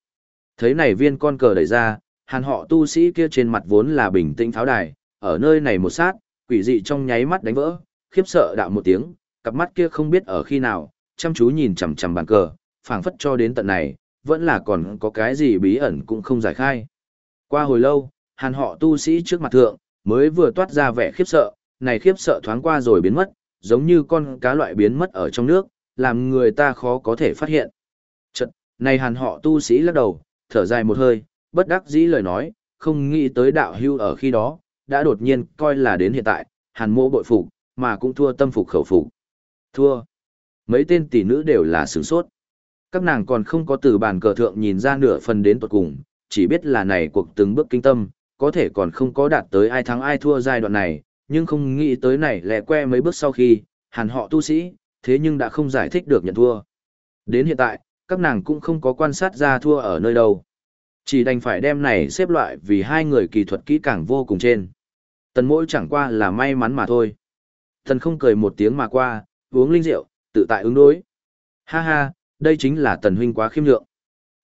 Thấy này viên con cờ đẩy ra, hàn họ tu sĩ kia trên mặt vốn là bình tĩnh tháo đài, ở nơi này một sát, quỷ dị trong nháy mắt đánh vỡ, khiếp sợ đạo một tiếng, cặp mắt kia không biết ở khi nào, chăm chú nhìn chằm chằm bàn cờ, phảng phất cho đến tận này, vẫn là còn có cái gì bí ẩn cũng không giải khai. Qua hồi lâu, hàn họ tu sĩ trước mặt thượng, mới vừa toát ra vẻ khiếp sợ, này khiếp sợ thoáng qua rồi biến mất, giống như con cá loại biến mất ở trong nước, làm người ta khó có thể phát hiện. Chật, này hàn họ tu sĩ lắc đầu, thở dài một hơi, bất đắc dĩ lời nói, không nghĩ tới đạo hưu ở khi đó, đã đột nhiên coi là đến hiện tại, hàn mô bội phục, mà cũng thua tâm phục khẩu phục. Thua. Mấy tên tỷ nữ đều là sửng sốt. Các nàng còn không có từ bàn cờ thượng nhìn ra nửa phần đến tuột cùng, chỉ biết là này cuộc từng bước kinh tâm, có thể còn không có đạt tới ai thắng ai thua giai đoạn này, nhưng không nghĩ tới này lẹ que mấy bước sau khi, hàn họ tu sĩ, thế nhưng đã không giải thích được nhận thua. Đến hiện tại, các nàng cũng không có quan sát ra thua ở nơi đâu. Chỉ đành phải đem này xếp loại vì hai người kỳ thuật kỹ càng vô cùng trên. Tần mỗi chẳng qua là may mắn mà thôi. Tần không cười một tiếng mà qua, uống linh rượu, tự tại ứng đối. Ha ha, đây chính là tần huynh quá khiêm lượng.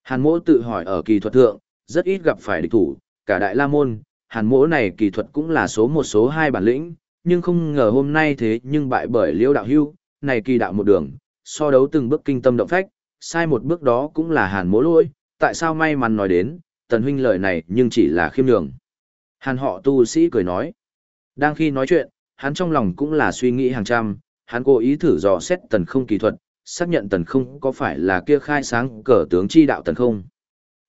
Hàn mỗ tự hỏi ở kỳ thuật thượng, rất ít gặp phải địch thủ, cả đại la môn, hàn mỗ này kỳ thuật cũng là số một số hai bản lĩnh, nhưng không ngờ hôm nay thế nhưng bại bởi liễu đạo hưu, này kỳ đạo một đường, so đấu từng bước kinh tâm động phách, sai một bước đó cũng là hàn mỗ lỗi, tại sao may mắn nói đến, tần huynh lời này nhưng chỉ là khiêm nhường. Hàn họ tu sĩ cười nói, đang khi nói chuyện, hắn trong lòng cũng là suy nghĩ hàng trăm, hắn cố ý thử dò xét tần không kỳ thuật, xác nhận tần không có phải là kia khai sáng cờ tướng chi đạo tần không.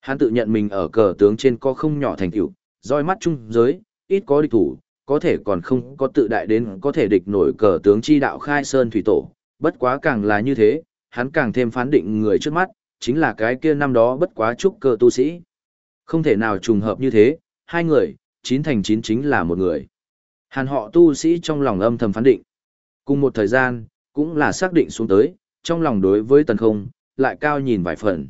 Hắn tự nhận mình ở cờ tướng trên có không nhỏ thành tựu, roi mắt trung giới, ít có địch thủ, có thể còn không có tự đại đến có thể địch nổi cờ tướng chi đạo khai sơn thủy tổ, bất quá càng là như thế, hắn càng thêm phán định người trước mắt, chính là cái kia năm đó bất quá trúc cơ tu sĩ. Không thể nào trùng hợp như thế, hai người, chín thành chín chính là một người. Hàn họ tu sĩ trong lòng âm thầm phán định. Cùng một thời gian, cũng là xác định xuống tới, trong lòng đối với tần không, lại cao nhìn vài phần.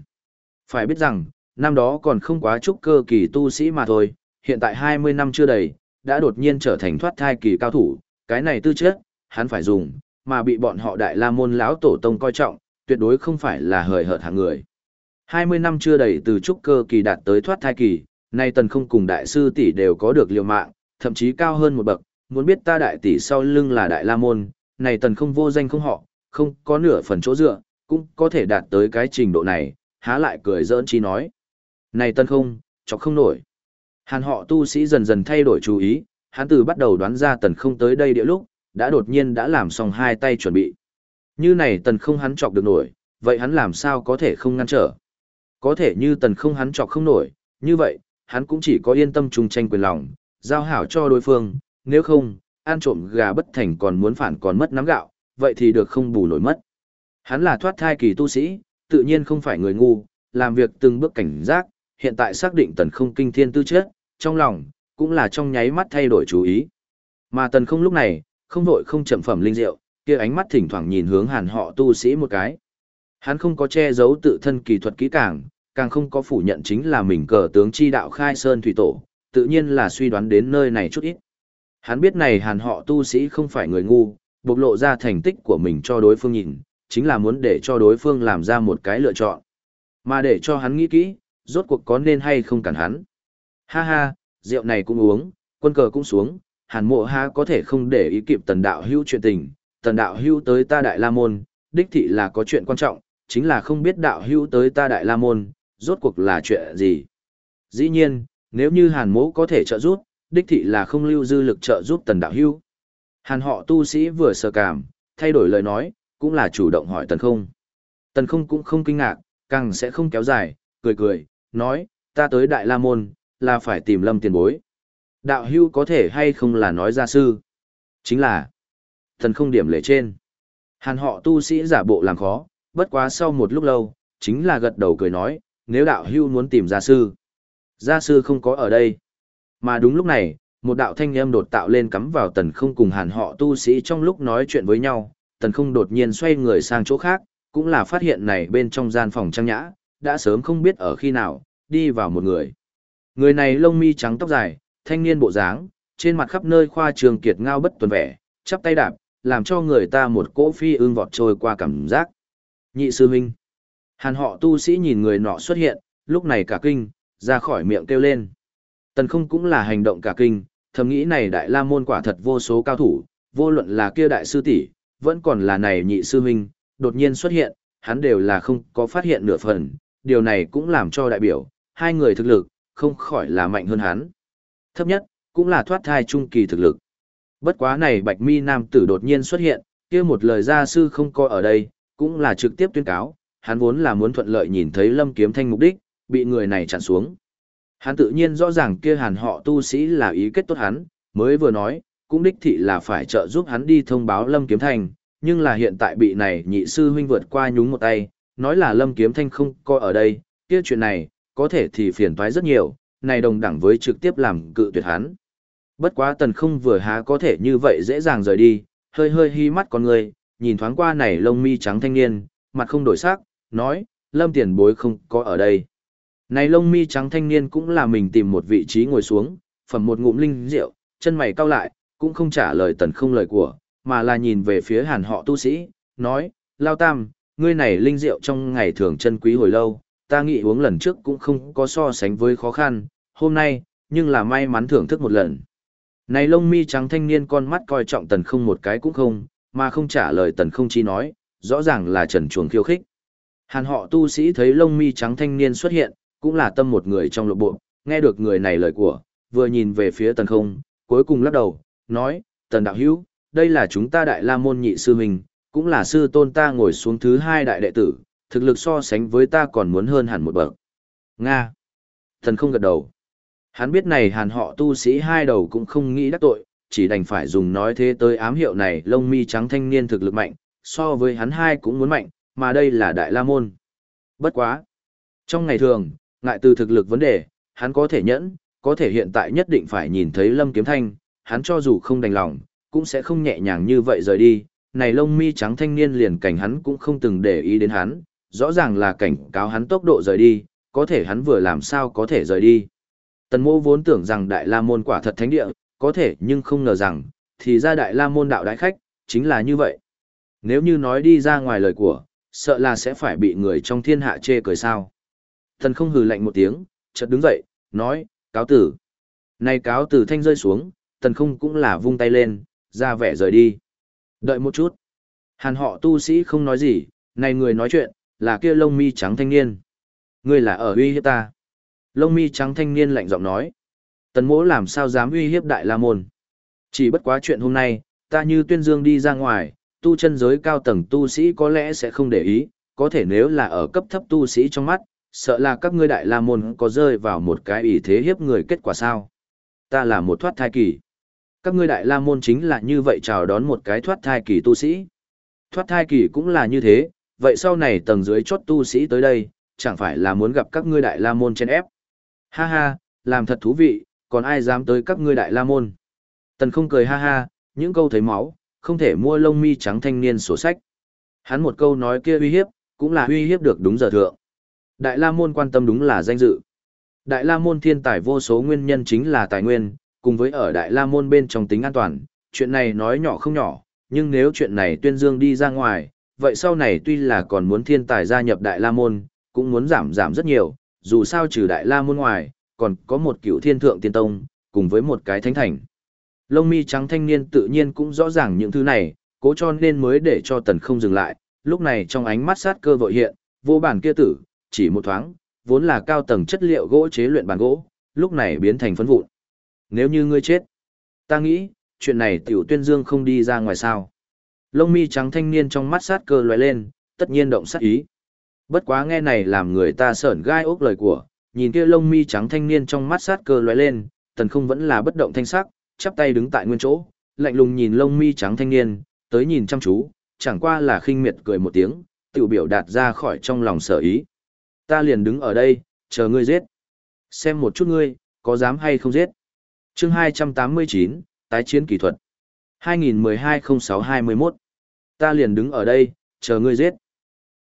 Phải biết rằng, năm đó còn không quá trúc cơ kỳ tu sĩ mà thôi, hiện tại 20 năm chưa đầy, đã đột nhiên trở thành thoát thai kỳ cao thủ, cái này tư chất, hắn phải dùng, mà bị bọn họ đại la môn lão tổ tông coi trọng, tuyệt đối không phải là hời hợt hạng người. 20 năm chưa đầy từ trúc cơ kỳ đạt tới thoát thai kỳ, nay tần không cùng đại sư tỷ đều có được liều mạng, thậm chí cao hơn một bậc, muốn biết ta đại tỷ sau lưng là đại la môn, này tần không vô danh không họ, không có nửa phần chỗ dựa, cũng có thể đạt tới cái trình độ này, há lại cười giỡn chi nói. Này tần không, chọc không nổi. Hàn họ tu sĩ dần dần thay đổi chú ý, hắn từ bắt đầu đoán ra tần không tới đây địa lúc, đã đột nhiên đã làm xong hai tay chuẩn bị. Như này tần không hắn chọc được nổi, vậy hắn làm sao có thể không ngăn trở. Có thể như tần không hắn chọc không nổi, như vậy, hắn cũng chỉ có yên tâm chung tranh quyền lòng, giao hảo cho đối phương, nếu không, ăn trộm gà bất thành còn muốn phản còn mất nắm gạo, vậy thì được không bù nổi mất. Hắn là thoát thai kỳ tu sĩ, tự nhiên không phải người ngu, làm việc từng bước cảnh giác, hiện tại xác định tần không kinh thiên tư chất, trong lòng, cũng là trong nháy mắt thay đổi chú ý. Mà tần không lúc này, không vội không chậm phẩm linh rượu, kia ánh mắt thỉnh thoảng nhìn hướng hàn họ tu sĩ một cái. Hắn không có che giấu tự thân kỳ thuật kỹ càng, càng không có phủ nhận chính là mình cờ tướng chi đạo khai sơn thủy tổ, tự nhiên là suy đoán đến nơi này chút ít. Hắn biết này hàn họ tu sĩ không phải người ngu, bộc lộ ra thành tích của mình cho đối phương nhìn, chính là muốn để cho đối phương làm ra một cái lựa chọn. Mà để cho hắn nghĩ kỹ, rốt cuộc có nên hay không cản hắn. Ha ha, rượu này cũng uống, quân cờ cũng xuống, hàn mộ ha có thể không để ý kịp tần đạo Hưu chuyện tình, tần đạo Hưu tới ta đại la môn, đích thị là có chuyện quan trọng, chính là không biết đạo Hưu tới ta đại la môn, rốt cuộc là chuyện gì. Dĩ nhiên, nếu như hàn mộ có thể trợ giúp, đích thị là không lưu dư lực trợ giúp tần đạo Hưu. Hàn họ tu sĩ vừa sờ cảm, thay đổi lời nói, cũng là chủ động hỏi tần không. Tần không cũng không kinh ngạc, càng sẽ không kéo dài, cười cười, nói, ta tới Đại La Môn, là phải tìm lâm tiền bối. Đạo hưu có thể hay không là nói gia sư? Chính là, thần không điểm lệ trên. Hàn họ tu sĩ giả bộ làm khó, bất quá sau một lúc lâu, chính là gật đầu cười nói, nếu đạo hưu muốn tìm gia sư. Gia sư không có ở đây. Mà đúng lúc này, một đạo thanh âm đột tạo lên cắm vào tần không cùng hàn họ tu sĩ trong lúc nói chuyện với nhau, tần không đột nhiên xoay người sang chỗ khác, cũng là phát hiện này bên trong gian phòng trang nhã, đã sớm không biết ở khi nào, đi vào một người. Người này lông mi trắng tóc dài, thanh niên bộ dáng, trên mặt khắp nơi khoa trường kiệt ngao bất tuần vẻ, chắp tay đạp, làm cho người ta một cỗ phi ương vọt trôi qua cảm giác. Nhị sư huynh. Hàn họ tu sĩ nhìn người nọ xuất hiện, lúc này cả kinh, ra khỏi miệng kêu lên. Tần không cũng là hành động cả kinh, thầm nghĩ này đại la môn quả thật vô số cao thủ, vô luận là kia đại sư tỷ, vẫn còn là này nhị sư huynh, đột nhiên xuất hiện, hắn đều là không có phát hiện nửa phần, điều này cũng làm cho đại biểu, hai người thực lực, không khỏi là mạnh hơn hắn. Thấp nhất, cũng là thoát thai trung kỳ thực lực. Bất quá này bạch mi nam tử đột nhiên xuất hiện, kia một lời gia sư không coi ở đây, cũng là trực tiếp tuyên cáo, hắn vốn là muốn thuận lợi nhìn thấy lâm kiếm thanh mục đích, bị người này chặn xuống. Hắn tự nhiên rõ ràng kia hàn họ tu sĩ là ý kết tốt hắn, mới vừa nói, cũng đích thị là phải trợ giúp hắn đi thông báo lâm kiếm thanh, nhưng là hiện tại bị này nhị sư huynh vượt qua nhúng một tay, nói là lâm kiếm thanh không coi ở đây, kia chuyện này, có thể thì phiền toái rất nhiều, này đồng đẳng với trực tiếp làm cự tuyệt hắn. Bất quá tần không vừa há có thể như vậy dễ dàng rời đi, hơi hơi hi mắt con người, nhìn thoáng qua này lông mi trắng thanh niên, mặt không đổi sắc, nói, lâm tiền bối không có ở đây. Này lông mi trắng thanh niên cũng là mình tìm một vị trí ngồi xuống, phẩm một ngụm linh rượu, chân mày cau lại, cũng không trả lời tần không lời của, mà là nhìn về phía hàn họ tu sĩ, nói, lao tam, ngươi này linh rượu trong ngày thường chân quý hồi lâu, ta nghĩ uống lần trước cũng không có so sánh với khó khăn, hôm nay, nhưng là may mắn thưởng thức một lần. Này lông mi trắng thanh niên con mắt coi trọng tần không một cái cũng không, mà không trả lời tần không chi nói, rõ ràng là trần chuồng khiêu khích. Hàn họ tu sĩ thấy lông mi trắng thanh niên xuất hiện, cũng là tâm một người trong lục bộ, nghe được người này lời của, vừa nhìn về phía tần không, cuối cùng lắc đầu, nói, tần đạo hữu, đây là chúng ta đại la môn nhị sư huynh, cũng là sư tôn ta ngồi xuống thứ hai đại đệ tử, thực lực so sánh với ta còn muốn hơn hẳn một bậc. Nga. thần không gật đầu. Hắn biết này hàn họ tu sĩ hai đầu cũng không nghĩ đắc tội, chỉ đành phải dùng nói thế tới ám hiệu này lông mi trắng thanh niên thực lực mạnh, so với hắn hai cũng muốn mạnh, mà đây là đại la môn. Bất quá. Trong ngày thường, ngại từ thực lực vấn đề, hắn có thể nhẫn, có thể hiện tại nhất định phải nhìn thấy lâm kiếm thanh, hắn cho dù không đành lòng, cũng sẽ không nhẹ nhàng như vậy rời đi. Này lông mi trắng thanh niên liền cảnh hắn cũng không từng để ý đến hắn, rõ ràng là cảnh cáo hắn tốc độ rời đi, có thể hắn vừa làm sao có thể rời đi. Tần mô vốn tưởng rằng Đại La Môn quả thật thánh địa, có thể nhưng không ngờ rằng, thì ra Đại La Môn đạo đại khách, chính là như vậy. Nếu như nói đi ra ngoài lời của, sợ là sẽ phải bị người trong thiên hạ chê cười sao. Tần không hừ lạnh một tiếng, chợt đứng dậy, nói, cáo tử. Này cáo tử thanh rơi xuống, tần không cũng là vung tay lên, ra vẻ rời đi. Đợi một chút. Hàn họ tu sĩ không nói gì, này người nói chuyện, là kia lông mi trắng thanh niên. Ngươi là ở uy hiếp ta. Lông mi trắng thanh niên lạnh giọng nói. Tần mỗ làm sao dám uy hiếp đại la môn. Chỉ bất quá chuyện hôm nay, ta như tuyên dương đi ra ngoài, tu chân giới cao tầng tu sĩ có lẽ sẽ không để ý, có thể nếu là ở cấp thấp tu sĩ trong mắt, sợ là các ngươi đại la môn có rơi vào một cái ý thế hiếp người kết quả sao. Ta là một thoát thai kỳ. Các ngươi đại la môn chính là như vậy chào đón một cái thoát thai kỳ tu sĩ. Thoát thai kỳ cũng là như thế, vậy sau này tầng dưới chót tu sĩ tới đây, chẳng phải là muốn gặp các ngươi đại la môn trên ép. Ha ha, làm thật thú vị, còn ai dám tới các ngươi đại la môn. Tần không cười ha ha, những câu thấy máu, không thể mua lông mi trắng thanh niên sổ sách. Hắn một câu nói kia uy hiếp, cũng là uy hiếp được đúng giờ thượng. Đại la môn quan tâm đúng là danh dự. Đại la môn thiên tài vô số nguyên nhân chính là tài nguyên, cùng với ở đại la môn bên trong tính an toàn, chuyện này nói nhỏ không nhỏ, nhưng nếu chuyện này tuyên dương đi ra ngoài, vậy sau này tuy là còn muốn thiên tài gia nhập đại la môn, cũng muốn giảm giảm rất nhiều, dù sao trừ đại la môn ngoài, còn có một cựu thiên thượng tiên tông, cùng với một cái thánh thành. Lông mi trắng thanh niên tự nhiên cũng rõ ràng những thứ này, cố cho nên mới để cho tần không dừng lại, lúc này trong ánh mắt sát cơ vội hiện, vô bản kia tử, chỉ một thoáng, vốn là cao tầng chất liệu gỗ chế luyện bàn gỗ, lúc này biến thành phấn vụn. Nếu như ngươi chết, ta nghĩ, chuyện này tiểu tuyên dương không đi ra ngoài sao. Lông mi trắng thanh niên trong mắt sát cơ loại lên, tất nhiên động sát ý. Bất quá nghe này làm người ta sởn gai ốc lời của, nhìn kia lông mi trắng thanh niên trong mắt sát cơ lóe lên, tần không vẫn là bất động thanh sắc, chắp tay đứng tại nguyên chỗ, lạnh lùng nhìn lông mi trắng thanh niên, tới nhìn chăm chú, chẳng qua là khinh miệt cười một tiếng, tiểu biểu đạt ra khỏi trong lòng sở ý. Ta liền đứng ở đây, chờ ngươi giết. Xem một chút ngươi, có dám hay không giết chương 289, tái chiến kỹ thuật. 2012-06-21. Ta liền đứng ở đây, chờ ngươi giết.